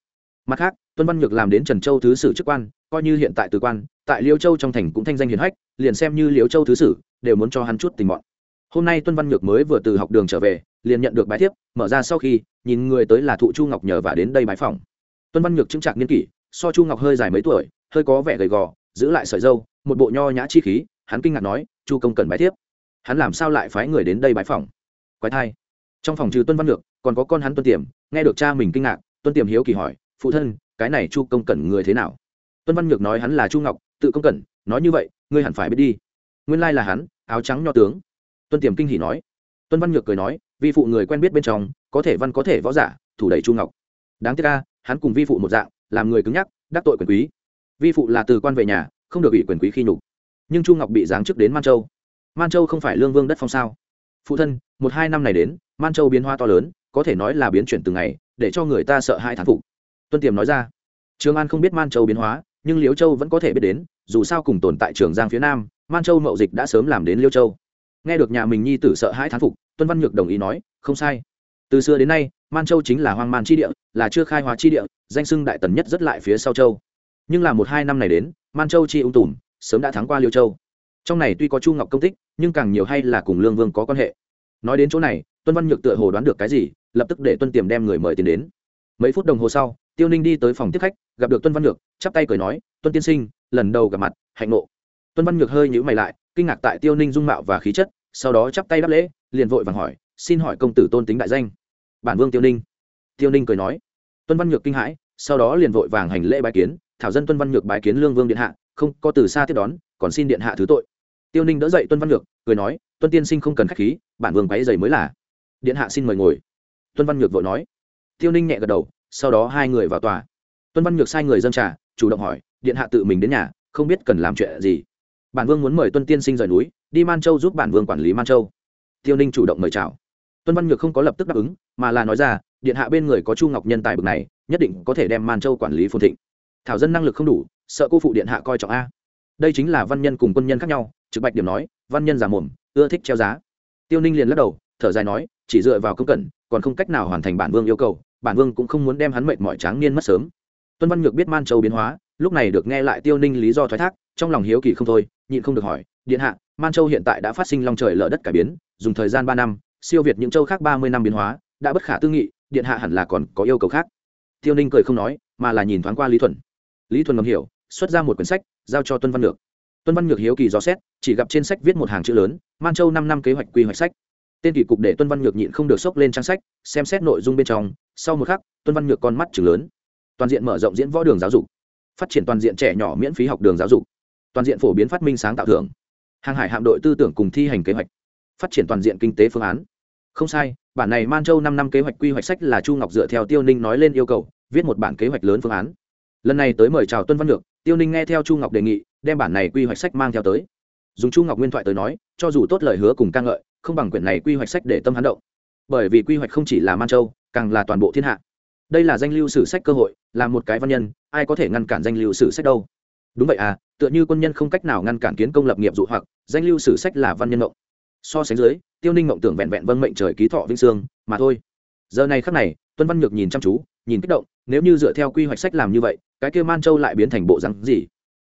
Mặt khác, tuân văn nhược làm đến trần châu thứ sử chức quan, coi như hiện tại từ quan, tại liêu châu trong thành cũng thanh danh hiền hách, liền xem như liêu châu thứ sử, đều muốn cho hắn chút tình bọn. Hôm nay tuân văn nhược mới vừa từ học đường trở về, liền nhận được bài thiếp, mở ra sau khi, nhìn người tới là thụ chu ngọc nhờ và đến đây bái phỏng tuân văn nhược chứng trạc niên kỷ so chu ngọc hơi dài mấy tuổi hơi có vẻ gầy gò giữ lại sợi dâu một bộ nho nhã chi khí hắn kinh ngạc nói chu công cần bái thiếp. Hắn làm sao lại phái người đến đây bái phòng quái thai. Trong phòng trừ tuân văn nhược còn có con hắn tuân tiềm nghe được cha mình kinh ngạc tuân tiềm hiếu kỳ hỏi phụ thân cái này chu công Cần người thế nào? Tuân văn nhược nói hắn là chu ngọc tự công cần, nói như vậy ngươi hẳn phải biết đi. Nguyên lai là hắn áo trắng nho tướng. Tuân tiềm kinh hỉ nói. Tuân văn nhược cười nói vì phụ người quen biết bên trong có thể văn có thể võ giả thủ đẩy chu ngọc. Đáng tiếc ca hắn cùng vi phụ một dạng, làm người cứng nhắc, đắc tội quyền quý. Vi phụ là từ quan về nhà, không được ủy quyền quý khi nhục. Nhưng chu ngọc bị giáng chức đến man châu. Man châu không phải lương vương đất phong sao? Phụ thân, một hai năm này đến, man châu biến hoa to lớn, có thể nói là biến chuyển từng ngày, để cho người ta sợ hai thán phục. Tuân tiềm nói ra, trường an không biết man châu biến hóa, nhưng liễu châu vẫn có thể biết đến, dù sao cùng tồn tại trường giang phía nam, man châu mậu dịch đã sớm làm đến liêu châu. Nghe được nhà mình nhi tử sợ hãi thán phục, tuân văn nhược đồng ý nói, không sai từ xưa đến nay, man châu chính là hoang man chi địa, là chưa khai hóa chi địa, danh sưng đại tần nhất rất lại phía sau châu. Nhưng là một hai năm này đến, man châu chi ung tùm, sớm đã thắng qua liêu châu. Trong này tuy có chu ngọc công tích, nhưng càng nhiều hay là cùng lương vương có quan hệ. Nói đến chỗ này, tuân văn nhược tựa hồ đoán được cái gì, lập tức để tuân tiềm đem người mời tiền đến. Mấy phút đồng hồ sau, tiêu ninh đi tới phòng tiếp khách, gặp được tuân văn nhược, chắp tay cười nói, tuân tiên sinh, lần đầu gặp mặt, hạnh nộ tuân văn nhược hơi nhữ mày lại, kinh ngạc tại tiêu ninh dung mạo và khí chất, sau đó chắp tay đáp lễ, liền vội vàng hỏi, xin hỏi công tử tôn tính đại danh? Bản vương tiêu ninh. Tiêu ninh cười nói. Tuân văn nhược kinh hãi, sau đó liền vội vàng hành lễ bái kiến, thảo dân tuân văn nhược bái kiến lương vương điện hạ, không có từ xa tiếp đón, còn xin điện hạ thứ tội. Tiêu ninh đỡ dậy tuân văn nhược, cười nói, tuân tiên sinh không cần k h á c h khí, bản vương quáy dày mới là. Điện hạ xin mời ngồi. Tuân văn nhược vội nói. Tiêu ninh nhẹ gật đầu, sau đó hai người vào tòa. Tuân văn nhược sai người dân trả chủ động hỏi, điện hạ tự mình đến nhà, không biết cần làm chuyện gì. Bản vương muốn mời tuân tiên sinh rời núi, đi man châu giúp bản vương quản lý man châu. Tiêu ninh chủ động mời chào tuân văn nhược không có lập tức đáp ứng, mà là nói ra, điện hạ bên người có chu ngọc nhân tài bực này, nhất định có thể đem man châu quản lý phồn thịnh. Thảo dân năng lực không đủ, sợ cô phụ điện hạ coi trọng a. Đây chính là văn nhân cùng quân nhân khác nhau, trực bạch điểm nói, văn nhân già mồm, ưa thích treo giá. Tiêu ninh liền lắc đầu, thở dài nói, chỉ dựa vào công cẩn, còn không cách nào hoàn thành bản vương yêu cầu, bản vương cũng không muốn đem hắn mệt mỏi tráng niên mất sớm. Tuân văn nhược biết man châu biến hóa, lúc này được nghe lại tiêu ninh lý do thoái thác, trong lòng hiếu kỳ không thôi, nhịn không được hỏi, điện hạ man châu hiện tại đã phát sinh long trời lở đất cải biến, dùng thời gian ba năm siêu việt những châu khác ba mươi năm biến hóa, đã bất khả tư nghị, điện hạ hẳn là còn có yêu cầu khác. Tiêu ninh cười không nói, mà là nhìn thoáng qua lý thuần. Lý thuần ngầm hiểu, xuất ra một quyển sách, giao cho tuân văn nhược. Tuân văn nhược hiếu kỳ dò xét, chỉ gặp trên sách viết một hàng chữ lớn, man châu năm năm kế hoạch quy hoạch sách. Tên kỳ cục để tuân văn nhược nhịn không được xốc lên trang sách, xem xét nội dung bên trong. Sau một khắc, tuân văn nhược con mắt chừng lớn. Toàn diện mở rộng diễn võ đường giáo dục, phát triển toàn diện trẻ nhỏ miễn phí học đường giáo dục, toàn diện phổ biến phát minh sáng tạo thưởng. Hàng hải hạm đội tư tưởng cùng thi hành kế hoạch, phát triển toàn diện kinh tế phương án không sai, bản này man châu năm năm kế hoạch quy hoạch sách là chu ngọc dựa theo tiêu ninh nói lên yêu cầu, viết một bản kế hoạch lớn phương án. Lần này tới mời chào tuân văn được tiêu ninh nghe theo chu ngọc đề nghị, đem bản này quy hoạch sách mang theo tới. Dùng chu ngọc nguyên thoại tới nói, cho dù tốt lời hứa cùng ca ngợi, không bằng quyển này quy hoạch sách để tâm hắn động. Bởi vì quy hoạch không chỉ là man châu, càng là toàn bộ thiên hạ. Đây là danh lưu sử sách cơ hội, là một cái văn nhân, ai có thể ngăn cản danh lưu sử sách đâu? Đúng vậy à tựa như quân nhân không cách nào ngăn cản kiến công lập nghiệp dụ hoặc, danh lưu sử sách là văn nhân mộng so sánh dưới, tiêu ninh mộng tưởng vẹn vẹn vân mệnh trời ký thọ vinh sương, mà thôi. Giờ này khắc này, tuân văn nhược nhìn chăm chú, nhìn kích động, nếu như dựa theo quy hoạch sách làm như vậy, cái kia man châu lại biến thành bộ rắn gì?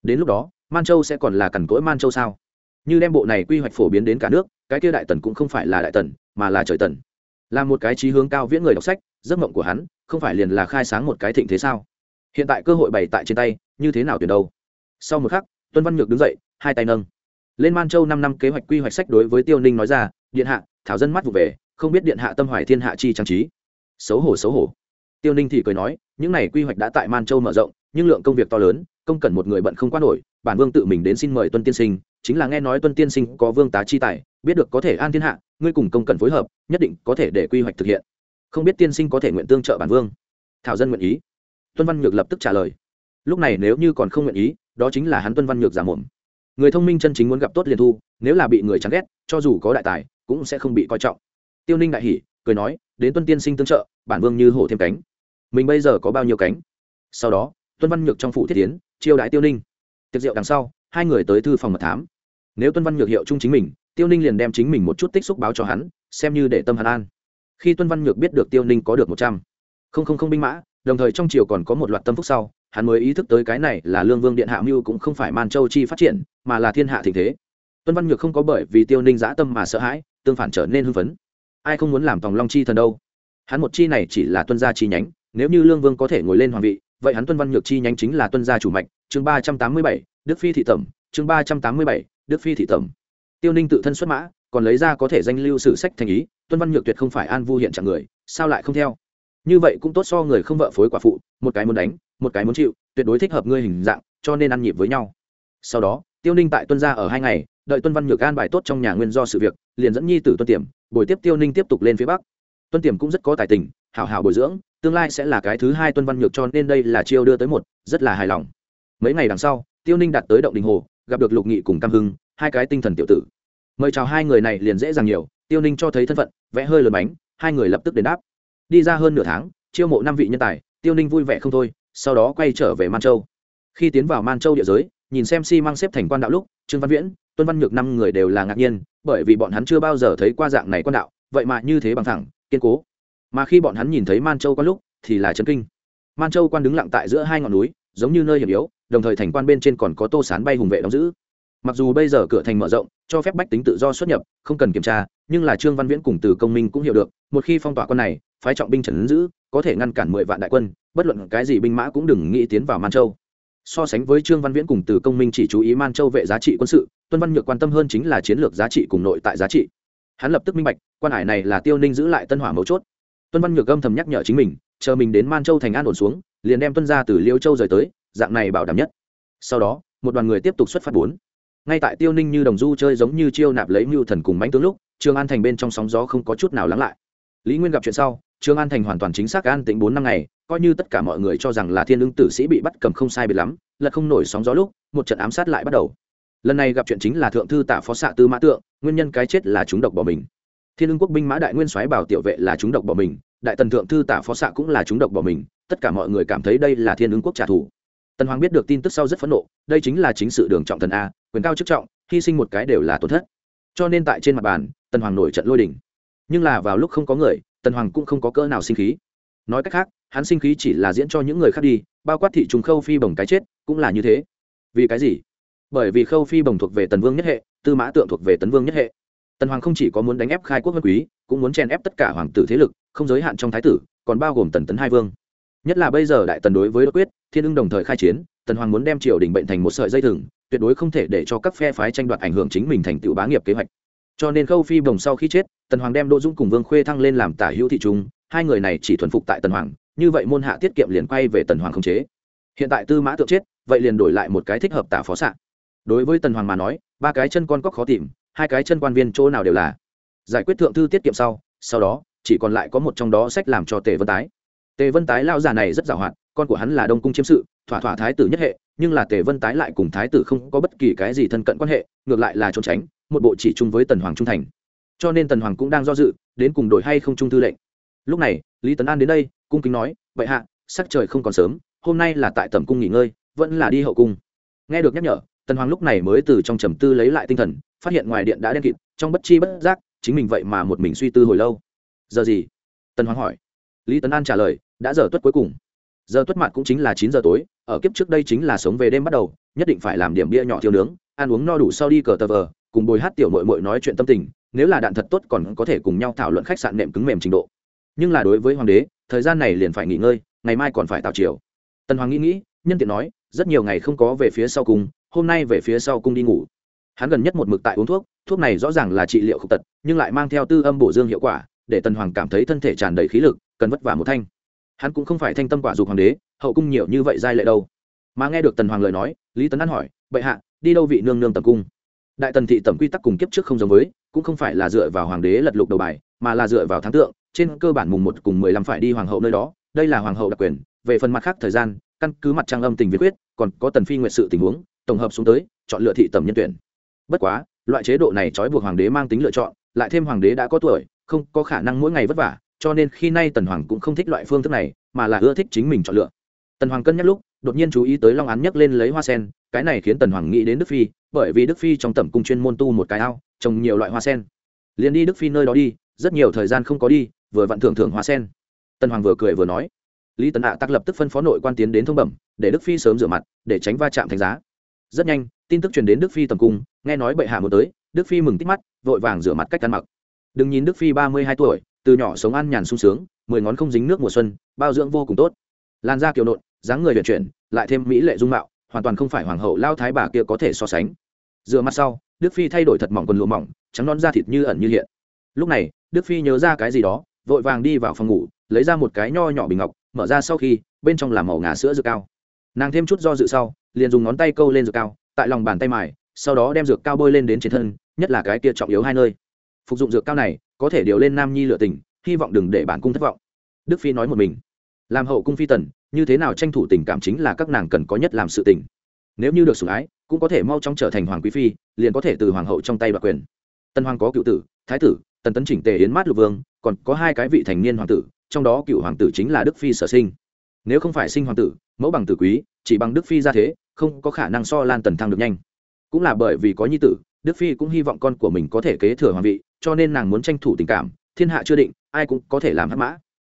Đến lúc đó, man châu sẽ còn là cằn cỗi man châu sao? Như đem bộ này quy hoạch phổ biến đến cả nước, cái kia đại tần cũng không phải là đại tần, mà là trời tần. Là một cái trí hướng cao viễn người đọc sách, giấc mộng của hắn, không phải liền là khai sáng một cái thịnh thế sao? Hiện tại cơ hội bày tại trên tay, như thế nào tuyển đâu? Sau một khắc, tuân văn nhược đứng dậy, hai tay nâng lên man châu năm năm kế hoạch quy hoạch sách đối với tiêu ninh nói ra, điện hạ, thảo dân mắt vụ về, không biết điện hạ tâm hoài thiên hạ chi trang trí. Xấu hổ xấu hổ. Tiêu ninh thì cười nói, những này quy hoạch đã tại man châu mở rộng, nhưng lượng công việc to lớn, công cần một người bận không quan nổi, bản vương tự mình đến xin mời tuân tiên sinh, chính là nghe nói tuân tiên sinh có vương tá chi tài, biết được có thể an thiên hạ, ngươi cùng công cần phối hợp, nhất định có thể để quy hoạch thực hiện. Không biết tiên sinh có thể nguyện tương trợ bản vương? Thảo dân nguyện ý. Tuân văn nhược lập tức trả lời. Lúc này nếu như còn không nguyện ý, đó chính là hắn tuân văn nhược giả mồm người thông minh chân chính muốn gặp tốt liền thu, nếu là bị người chán ghét, cho dù có đại tài, cũng sẽ không bị coi trọng. Tiêu ninh đại hỉ, cười nói, đến tuân tiên sinh tương trợ, bản vương như hổ thêm cánh. Mình bây giờ có bao nhiêu cánh? Sau đó, tuân văn nhược trong phủ thiết tiến, chiêu đại tiêu ninh. Tiệc rượu đằng sau, hai người tới thư phòng mật thám. Nếu tuân văn nhược hiệu chung chính mình, tiêu ninh liền đem chính mình một chút tích xúc báo cho hắn, xem như để tâm hắn an. Khi tuân văn nhược biết được tiêu ninh có được một trăm không không không binh mã, đồng thời trong triều còn có một loạt tâm phúc sau hắn mới ý thức tới cái này là lương vương điện hạ mưu cũng không phải man châu chi phát triển, mà là thiên hạ thịnh thế. Tuân văn nhược không có bởi vì tiêu ninh giã tâm mà sợ hãi, tương phản trở nên hưng phấn. Ai không muốn làm tòng long chi thần đâu? Hắn một chi này chỉ là tuân gia chi nhánh, nếu như lương vương có thể ngồi lên hoàng vị, vậy hắn tuân văn nhược chi nhánh chính là tuân gia chủ mạch, chương ba trăm tám mươi bảy, đức phi thị tẩm, chương ba trăm tám mươi bảy, đức phi thị tẩm. Tiêu ninh tự thân xuất mã, còn lấy ra có thể danh lưu sử sách thành ý, tuân văn nhược tuyệt không phải an vu hiện trạng người, sao lại không theo? Như vậy cũng tốt so người không vợ phối quả phụ, một cái muốn đánh một cái muốn chịu, tuyệt đối thích hợp ngươi hình dạng, cho nên ăn nhịp với nhau. Sau đó, tiêu ninh tại tuân gia ở hai ngày, đợi tuân văn nhược an bài tốt trong nhà nguyên do sự việc, liền dẫn nhi tử tuân tiềm, buổi tiếp tiêu ninh tiếp tục lên phía bắc. Tuân tiềm cũng rất có tài tình, hảo hảo bồi dưỡng, tương lai sẽ là cái thứ hai tuân văn nhược cho nên đây là chiêu đưa tới một, rất là hài lòng. Mấy ngày đằng sau, tiêu ninh đặt tới động đình hồ, gặp được lục nghị cùng cam hưng, hai cái tinh thần tiểu tử. Mời chào hai người này liền dễ dàng nhiều, tiêu ninh cho thấy thân phận, vẽ hơi lớn bánh, hai người lập tức đến đáp. Đi ra hơn nửa tháng, chiêu mộ năm vị nhân tài, tiêu ninh vui vẻ không thôi sau đó quay trở về man châu. Khi tiến vào man châu địa giới, nhìn xem xi、si、măng xếp thành quan đạo lúc, trương văn viễn, tuân văn nhược năm người đều là ngạc nhiên, bởi vì bọn hắn chưa bao giờ thấy qua dạng này quan đạo, vậy mà như thế bằng thẳng, kiên cố. Mà khi bọn hắn nhìn thấy man châu quan lúc, thì là trấn kinh. Man châu quan đứng lặng tại giữa hai ngọn núi, giống như nơi hiểm yếu, đồng thời thành quan bên trên còn có tô sán bay hùng vệ đóng giữ. Mặc dù bây giờ cửa thành mở rộng, cho phép bách tính tự do xuất nhập, không cần kiểm tra, nhưng là trương văn viễn cùng từ công minh cũng hiểu được, một khi phong tỏa quân này, phái trọng binh trần giữ, có thể ngăn cản mười vạn đại quân bất luận cái gì binh mã cũng đừng nghĩ tiến vào man châu. So sánh với trương văn viễn cùng từ công minh chỉ chú ý man châu vệ giá trị quân sự, tuân văn nhược quan tâm hơn chính là chiến lược giá trị cùng nội tại giá trị. Hắn lập tức minh bạch, quan hải này là tiêu ninh giữ lại tân hỏa mấu chốt. Tuân văn nhược âm thầm nhắc nhở chính mình, chờ mình đến man châu thành an ổn xuống, liền đem tuân ra từ liêu châu rời tới, dạng này bảo đảm nhất. Sau đó, một đoàn người tiếp tục xuất phát bốn. Ngay tại tiêu ninh như đồng du chơi giống như chiêu nạp lấy mưu thần cùng mánh tướng lúc, trường an thành bên trong sóng gió không có chút nào lắng lại. Lý nguyên gặp chuyện sau trương an thành hoàn toàn chính xác an tĩnh bốn năm ngày, coi như tất cả mọi người cho rằng là thiên lương tử sĩ bị bắt cầm không sai biệt lắm lật không nổi sóng gió lúc, một trận ám sát lại bắt đầu. Lần này gặp chuyện chính là thượng thư Tả phó xạ tư mã tượng, nguyên nhân cái chết là chúng độc bỏ mình. Thiên lương quốc binh mã đại nguyên soái bảo tiểu vệ là chúng độc bỏ mình, đại tần thượng thư Tả phó xạ cũng là chúng độc bỏ mình, tất cả mọi người cảm thấy đây là thiên Lương quốc trả thù. Tần hoàng biết được tin tức sau rất phẫn nộ, đây chính là chính sự đường trọng thần a, quyền cao chức trọng, hy sinh một cái đều là tổn thất. Cho nên tại trên mặt bàn, tần hoàng nổi trận lôi đình. Nhưng là vào lúc không có người tần hoàng cũng không có cỡ nào sinh khí. Nói cách khác, hắn sinh khí chỉ là diễn cho những người khác đi, bao quát thị trùng khâu phi bồng cái chết, cũng là như thế. Vì cái gì? Bởi vì khâu phi bồng thuộc về tần vương nhất hệ, tư mã tượng thuộc về tấn vương nhất hệ. Tần hoàng không chỉ có muốn đánh ép khai quốc vân quý, cũng muốn chèn ép tất cả hoàng tử thế lực, không giới hạn trong thái tử, còn bao gồm tần tấn hai vương. Nhất là bây giờ đại tần đối với đột quyết, thiên ưng đồng thời khai chiến, tần hoàng muốn đem triều đình bệnh thành một sợi dây thừng, tuyệt đối không thể để cho các phe phái tranh đoạt ảnh hưởng chính mình thành tựu bá nghiệp kế hoạch cho nên khâu phi bồng sau khi chết, tần hoàng đem đỗ dũng cùng vương khuê thăng lên làm tả hữu thị trung hai người này chỉ thuần phục tại tần hoàng, như vậy môn hạ tiết kiệm liền quay về tần hoàng không chế. Hiện tại tư mã tượng chết, vậy liền đổi lại một cái thích hợp tả phó xạ. Đối với tần hoàng mà nói, ba cái chân con cóc khó tìm, hai cái chân quan viên chỗ nào đều là. Giải quyết thượng thư tiết kiệm sau sau đó, chỉ còn lại có một trong đó sách làm cho tề vân tái. Tề vân tái lao già này rất giàu hạn, con của hắn là đông cung chiếm sự thỏa thỏa thái tử nhất hệ, nhưng là tề vân tái lại cùng thái tử không có bất kỳ cái gì thân cận quan hệ, ngược lại là trốn tránh, một bộ chỉ chung với tần hoàng trung thành. Cho nên tần hoàng cũng đang do dự, đến cùng đổi hay không trung thư lệnh. Lúc này, lý tấn an đến đây, cung kính nói vậy hạ, sắc trời không còn sớm, hôm nay là tại tầm cung nghỉ ngơi, vẫn là đi hậu cung. Nghe được nhắc nhở, tần hoàng lúc này mới từ trong trầm tư lấy lại tinh thần, phát hiện ngoài điện đã đen kịt, trong bất chi bất giác, chính mình vậy mà một mình suy tư hồi lâu. Giờ gì? Tần hoàng hỏi. Lý tấn an trả lời, đã giờ tuất cuối cùng giờ tuất mặt cũng chính là chín giờ tối, ở kiếp trước đây chính là sống về đêm bắt đầu, nhất định phải làm điểm bia nhỏ thiêu nướng, ăn uống no đủ sau đi cờ tờ vờ, cùng bồi hát tiểu mội mội nói chuyện tâm tình, nếu là đạn thật tốt còn có thể cùng nhau thảo luận khách sạn nệm cứng mềm trình độ. Nhưng là đối với hoàng đế, thời gian này liền phải nghỉ ngơi, ngày mai còn phải tạo chiều tần hoàng nghĩ nghĩ, nhân tiện nói, rất nhiều ngày không có về phía sau cung hôm nay về phía sau cung đi ngủ. Hắn gần nhất một mực tại uống thuốc thuốc này rõ ràng là trị liệu khúc tật, nhưng lại mang theo tư âm bổ dương hiệu quả, để tần hoàng cảm thấy thân thể tràn đầy khí lực, cần vất vả một thanh hắn cũng không phải thanh tâm quả dục hoàng đế, hậu cung nhiều như vậy giai lệ đâu. Mà nghe được tần hoàng lời nói, lý tấn an hỏi, bệ hạ, đi đâu vị nương nương tầm cung? Đại tần thị tẩm quy tắc cùng kiếp trước không giống với, cũng không phải là dựa vào hoàng đế lật lục đầu bài, mà là dựa vào thắng tượng, trên cơ bản mùng một cùng mười lăm phải đi hoàng hậu nơi đó, đây là hoàng hậu đặc quyền. Về phần mặt khác thời gian, căn cứ mặt trang âm tình viết quyết, còn có tần phi nguyện sự tình huống, tổng hợp xuống tới, chọn lựa thị tẩm nhân tuyển. Bất quá, loại chế độ này trói buộc hoàng đế mang tính lựa chọn, lại thêm hoàng đế đã có tuổi, không có khả năng mỗi ngày vất vả cho nên khi nay tần hoàng cũng không thích loại phương thức này, mà là ưa thích chính mình chọn lựa. Tần hoàng cân nhắc lúc, đột nhiên chú ý tới long án nhấc lên lấy hoa sen, cái này khiến tần hoàng nghĩ đến đức phi, bởi vì đức phi trong tẩm cung chuyên môn tu một cái ao, trồng nhiều loại hoa sen. Liền đi đức phi nơi đó đi, rất nhiều thời gian không có đi, vừa vặn thưởng thưởng hoa sen. Tần hoàng vừa cười vừa nói. Lý tần hạ tắc lập tức phân phó nội quan tiến đến thông bẩm, để đức phi sớm rửa mặt, để tránh va chạm thành giá. Rất nhanh, tin tức truyền đến đức phi tầm cung, nghe nói bệ hạ muốn tới, đức phi mừng tích mắt, vội vàng rửa mặt cách ăn mặc. Đừng nhìn đức phi ba mươi hai tuổi từ nhỏ sống ăn nhàn sung sướng, mười ngón không dính nước mùa xuân, bao dưỡng vô cùng tốt. Lan da kiều nộn, dáng người vận chuyển, lại thêm mỹ lệ dung mạo, hoàn toàn không phải hoàng hậu lao thái bà kia có thể so sánh. Dựa mặt sau, đức phi thay đổi thật mỏng quần lụa mỏng, trắng non da thịt như ẩn như hiện. Lúc này, đức phi nhớ ra cái gì đó, vội vàng đi vào phòng ngủ, lấy ra một cái nho nhỏ bình ngọc, mở ra sau khi, bên trong là màu ngà sữa dược cao. Nàng thêm chút do dự sau, liền dùng ngón tay câu lên dược cao, tại lòng bàn tay mài, sau đó đem dược cao bôi lên đến trên thân, nhất là cái kia trọng yếu hai nơi. Phục dụng dược cao này có thể điều lên nam nhi lựa tình, hy vọng đừng để bản cung thất vọng. Đức phi nói một mình. Làm hậu cung phi tần, như thế nào tranh thủ tình cảm chính là các nàng cần có nhất làm sự tình. Nếu như được sủng ái, cũng có thể mau chóng trở thành hoàng quý phi, liền có thể từ hoàng hậu trong tay đoạt quyền. Tân hoàng có cựu tử, thái tử, tần tấn chỉnh tề yến mát lục vương, còn có hai cái vị thành niên hoàng tử, trong đó cựu hoàng tử chính là đức phi sở sinh. Nếu không phải sinh hoàng tử, mẫu bằng tử quý, chỉ bằng đức phi ra thế, không có khả năng so lan tần thăng được nhanh. Cũng là bởi vì có nhi tử, đức phi cũng hy vọng con của mình có thể kế thừa hoàng vị cho nên nàng muốn tranh thủ tình cảm, thiên hạ chưa định, ai cũng có thể làm hắc mã.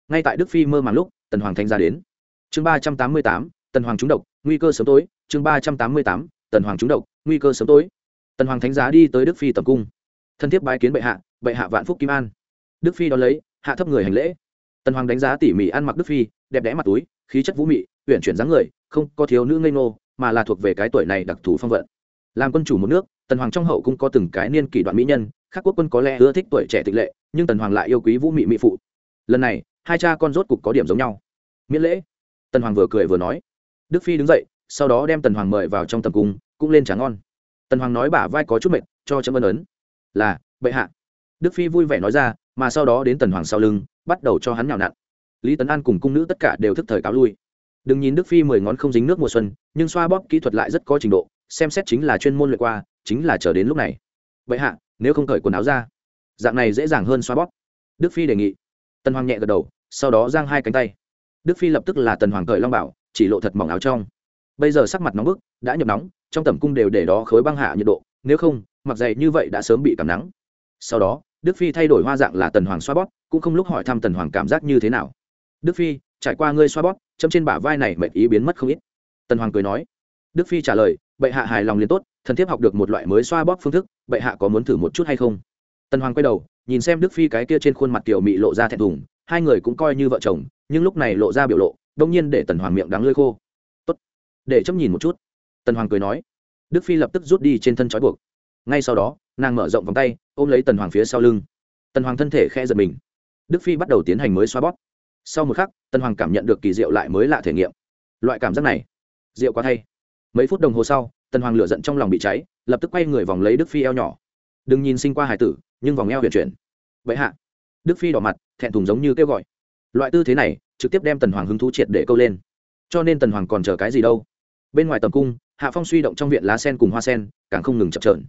Ngay tại đức phi mơ màng lúc, tần hoàng thanh ra đến. Chương ba trăm tám mươi tám, tần hoàng trúng độc, nguy cơ sớm tối. Chương ba trăm tám mươi tám, tần hoàng trúng độc, nguy cơ sớm tối. Tần hoàng thánh giá đi tới đức phi tầm cung. Thân thiết bái kiến bệ hạ bệ hạ vạn phúc kim an. Đức phi đón lấy, hạ thấp người hành lễ. Tần hoàng đánh giá tỉ mỉ ăn mặc đức phi, đẹp đẽ mặt túi, khí chất vũ mị, uyển chuyển dáng người, không có thiếu nữ ngây ngô, mà là thuộc về cái tuổi này đặc thù phong vận. Làm quân chủ một nước, tần hoàng trong hậu cũng có từng cái niên kỷ đoạn mỹ nhân khác quốc quân có lẽ ưa thích tuổi trẻ tịch lệ, nhưng tần hoàng lại yêu quý vũ mị mỹ phụ. Lần này, hai cha con rốt cục có điểm giống nhau. Miễn lễ, tần hoàng vừa cười vừa nói. Đức phi đứng dậy, sau đó đem tần hoàng mời vào trong tầm cung, cũng lên tráng ngon. Tần hoàng nói bả vai có chút mệt, cho chấm ân ấn. Là, bệ hạ. Đức phi vui vẻ nói ra, mà sau đó đến tần hoàng sau lưng, bắt đầu cho hắn nhào nặn. Lý tấn an cùng cung nữ tất cả đều thức thời cáo lui. Đừng nhìn đức phi mười ngón không dính nước mùa xuân, nhưng xoa bóp kỹ thuật lại rất có trình độ, xem xét chính là chuyên môn luyện qua, chính là chờ đến lúc này. Vậy hạ nếu không cởi quần áo ra. Dạng này dễ dàng hơn xoa bóp. Đức phi đề nghị. Tần hoàng nhẹ gật đầu, sau đó giang hai cánh tay. Đức phi lập tức là tần hoàng cởi long bảo chỉ lộ thật mỏng áo trong. Bây giờ sắc mặt nóng bức, đã nhập nóng, trong tầm cung đều để đó khối băng hạ nhiệt độ, nếu không, mặc dày như vậy đã sớm bị cảm nắng. Sau đó, đức phi thay đổi hoa dạng là tần hoàng xoa bóp, cũng không lúc hỏi thăm tần hoàng cảm giác như thế nào. Đức phi, trải qua ngươi xoa bóp, chấm trên bả vai này mệt ý biến mất không ít. Tần hoàng cười nói. Đức phi trả lời, bệ hạ hài lòng liền tốt, thần thiếp học được một loại mới xoa bóp phương thức bệ hạ có muốn thử một chút hay không? Tần hoàng quay đầu, nhìn xem đức phi cái kia trên khuôn mặt kiểu mị lộ ra thẹn thùng, hai người cũng coi như vợ chồng, nhưng lúc này lộ ra biểu lộ, đông nhiên để tần hoàng miệng đắng lơi khô. Tốt, để chấp nhìn một chút. Tần hoàng cười nói. Đức phi lập tức rút đi trên thân trói buộc. Ngay sau đó, nàng mở rộng vòng tay, ôm lấy tần hoàng phía sau lưng. Tần hoàng thân thể khe giật mình. Đức phi bắt đầu tiến hành mới xoa bóp. Sau một khắc, tần hoàng cảm nhận được kỳ diệu lại mới lạ thể nghiệm. Loại cảm giác này, diệu quá thay. Mấy phút đồng hồ sau, tần hoàng lửa giận trong lòng bị cháy lập tức quay người vòng lấy đức phi eo nhỏ. Đừng nhìn sinh qua hải tử, nhưng vòng eo huyền chuyển. Vậy hạ. Đức phi đỏ mặt, thẹn thùng giống như kêu gọi. Loại tư thế này, trực tiếp đem tần hoàng hứng thú triệt để câu lên. Cho nên tần hoàng còn chờ cái gì đâu? Bên ngoài tầm cung, hạ phong suy động trong viện lá sen cùng hoa sen, càng không ngừng chập trờn.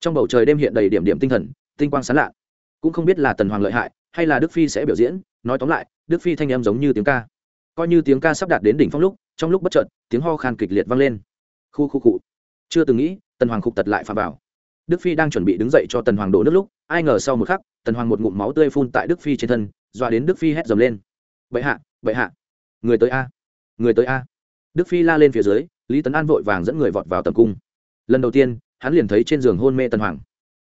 Trong bầu trời đêm hiện đầy điểm điểm tinh thần, tinh quang sán lạ. Cũng không biết là tần hoàng lợi hại, hay là đức phi sẽ biểu diễn, nói tóm lại, đức phi thanh em giống như tiếng ca. Coi như tiếng ca sắp đạt đến đỉnh phong lúc, trong lúc bất chợt, tiếng ho khan kịch liệt vang lên. Khu khu cụ chưa từng nghĩ tần hoàng khục tật lại phạm vào. Đức phi đang chuẩn bị đứng dậy cho tần hoàng đổ nước lúc, ai ngờ sau một khắc, tần hoàng một ngụm máu tươi phun tại đức phi trên thân, dọa đến đức phi hét dầm lên. Bệ hạ bệ hạ, người tới a, người tới a. Đức phi la lên phía dưới, lý tấn an vội vàng dẫn người vọt vào tầm cung. Lần đầu tiên, hắn liền thấy trên giường hôn mê tần hoàng.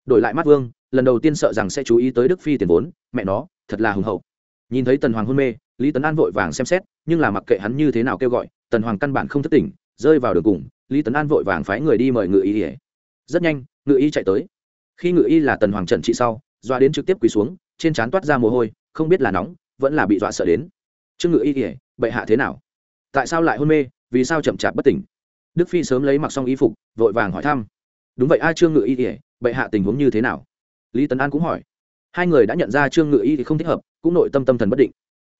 Đổi lại mắt vương, lần đầu tiên sợ rằng sẽ chú ý tới đức phi tiền vốn, mẹ nó, thật là hùng hậu. Nhìn thấy tần hoàng hôn mê, lý tấn an vội vàng xem xét, nhưng là mặc kệ hắn như thế nào kêu gọi, tần hoàng căn bản không thất tỉnh, rơi vào đường cùng lý tấn an vội vàng phái người đi mời ngự y ỉa rất nhanh, ngự y chạy tới. Khi ngự y là tần hoàng trần trị sau doa đến trực tiếp quỳ xuống, trên trán toát ra mồ hôi, không biết là nóng, vẫn là bị dọa sợ đến. Trương ngự y ỉa bệ hạ thế nào? Tại sao lại hôn mê? Vì sao chậm chạp bất tỉnh? Đức phi sớm lấy mặc xong y phục, vội vàng hỏi thăm. Đúng vậy a, trương ngự y ỉa bệ hạ tình huống như thế nào? Lý tấn an cũng hỏi. Hai người đã nhận ra trương ngự y thì không thích hợp, cũng nội tâm tâm thần bất định.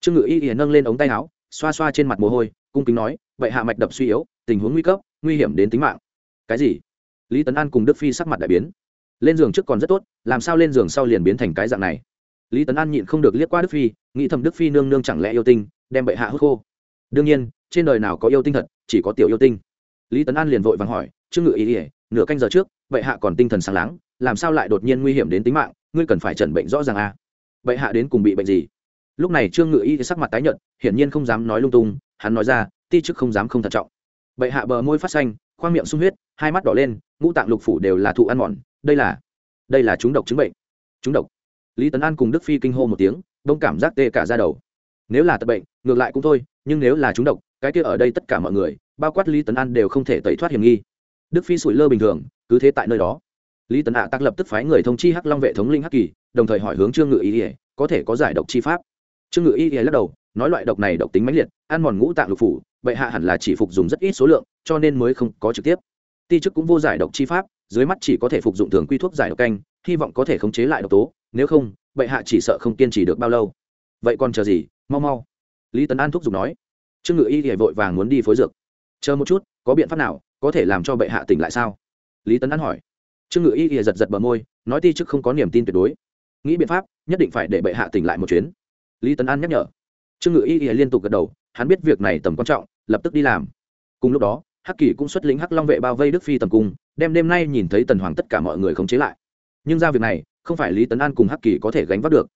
Trương ngự y ỉa nâng lên ống tay áo, xoa xoa trên mặt mồ hôi, cung kính nói, bệ hạ mạch đập suy yếu, tình huống nguy cấp nguy hiểm đến tính mạng. Cái gì? Lý tấn an cùng đức phi sắc mặt đại biến. Lên giường trước còn rất tốt, làm sao lên giường sau liền biến thành cái dạng này? Lý tấn an nhịn không được liếc qua đức phi, nghĩ thầm đức phi nương nương chẳng lẽ yêu tinh, đem bệ hạ hút khô. Đương nhiên, trên đời nào có yêu tinh thật, chỉ có tiểu yêu tinh. Lý tấn an liền vội vàng hỏi, trương ngự ý ỉa nửa canh giờ trước, bệ hạ còn tinh thần sáng láng, làm sao lại đột nhiên nguy hiểm đến tính mạng? Ngươi cần phải chẩn bệnh rõ ràng a à? bệ hạ đến cùng bị bệnh gì? Lúc này trương ngự y sắc mặt tái nhợt, hiển nhiên không dám nói lung tung, hắn nói ra, ti chức không dám không thận trọng bệ hạ bờ môi phát xanh, khoang miệng sung huyết, hai mắt đỏ lên, ngũ tạng lục phủ đều là thụ ăn mòn, đây là đây là chúng độc chứng bệnh. Chúng độc. Lý tấn an cùng đức phi kinh hô một tiếng, đông cảm giác tê cả ra đầu. Nếu là tật bệnh, ngược lại cũng thôi, nhưng nếu là chúng độc, cái kia ở đây tất cả mọi người, bao quát lý tấn an đều không thể tẩy thoát hiểm nghi. Đức phi sủi lơ bình thường, cứ thế tại nơi đó. Lý tấn hạ tác lập tức phái người thông chi hắc long vệ thống linh hắc kỳ, đồng thời hỏi hướng trương ngự y ỉa có thể có giải độc chi pháp. Trương ngự y ỉa lắc đầu nói loại độc này độc tính mãnh liệt, ăn mòn ngũ tạng lục phủ bệ hạ hẳn là chỉ phục dùng rất ít số lượng, cho nên mới không có trực tiếp. Ti chức cũng vô giải độc chi pháp, dưới mắt chỉ có thể phục dụng thường quy thuốc giải độc canh, hy vọng có thể khống chế lại độc tố, nếu không bệ hạ chỉ sợ không kiên trì được bao lâu. Vậy còn chờ gì? Mau mau. Lý tấn an thúc giục nói. Trương ngự y thì vội vàng muốn đi phối dược. Chờ một chút, có biện pháp nào, có thể làm cho bệ hạ tỉnh lại sao? Lý tấn an hỏi. Trương ngự y thì giật giật bờ môi, nói ti chức không có niềm tin tuyệt đối. Nghĩ biện pháp, nhất định phải để bệ hạ tỉnh lại một chuyến. Lý tấn an nhắc nhở trương ngự y y liên tục gật đầu, hắn biết việc này tầm quan trọng, lập tức đi làm. Cùng lúc đó, hắc kỳ cũng xuất lính hắc long vệ bao vây đức phi tầm cung, đem đêm nay nhìn thấy tần hoàng tất cả mọi người khống chế lại. Nhưng ra việc này, không phải lý tấn an cùng hắc kỳ có thể gánh vác được.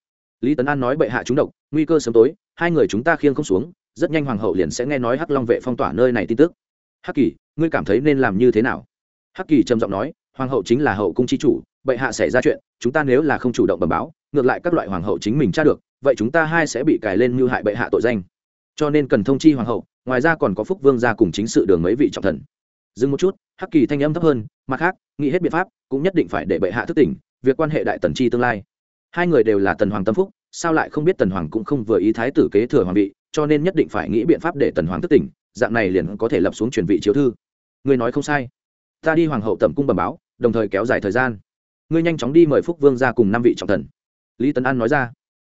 Lý tấn an nói bệ hạ chúng độc, nguy cơ sớm tối, hai người chúng ta khiêng không xuống, rất nhanh hoàng hậu liền sẽ nghe nói hắc long vệ phong tỏa nơi này tin tức. Hắc kỳ ngươi cảm thấy nên làm như thế nào? Hắc kỳ trầm giọng nói, hoàng hậu chính là hậu cung chi chủ, bệ hạ xảy ra chuyện, chúng ta nếu là không chủ động bẩm báo, ngược lại các loại hoàng hậu chính mình tra được vậy chúng ta hai sẽ bị cài lên mưu hại bệ hạ tội danh. Cho nên cần thông chi hoàng hậu, ngoài ra còn có phúc vương gia cùng chính sự đường mấy vị trọng thần. Dừng một chút, hắc kỳ thanh âm thấp hơn, mặt khác, nghĩ hết biện pháp, cũng nhất định phải để bệ hạ thức tỉnh, việc quan hệ đại tần chi tương lai. Hai người đều là tần hoàng tâm phúc, sao lại không biết tần hoàng cũng không vừa ý thái tử kế thừa hoàng vị, cho nên nhất định phải nghĩ biện pháp để tần hoàng thức tỉnh, dạng này liền có thể lập xuống truyền vị chiếu thư. Ngươi nói không sai. Ta đi hoàng hậu tẩm cung bẩm báo, đồng thời kéo dài thời gian. Ngươi nhanh chóng đi mời phúc vương ra cùng năm vị trọng thần. Lý tấn an nói ra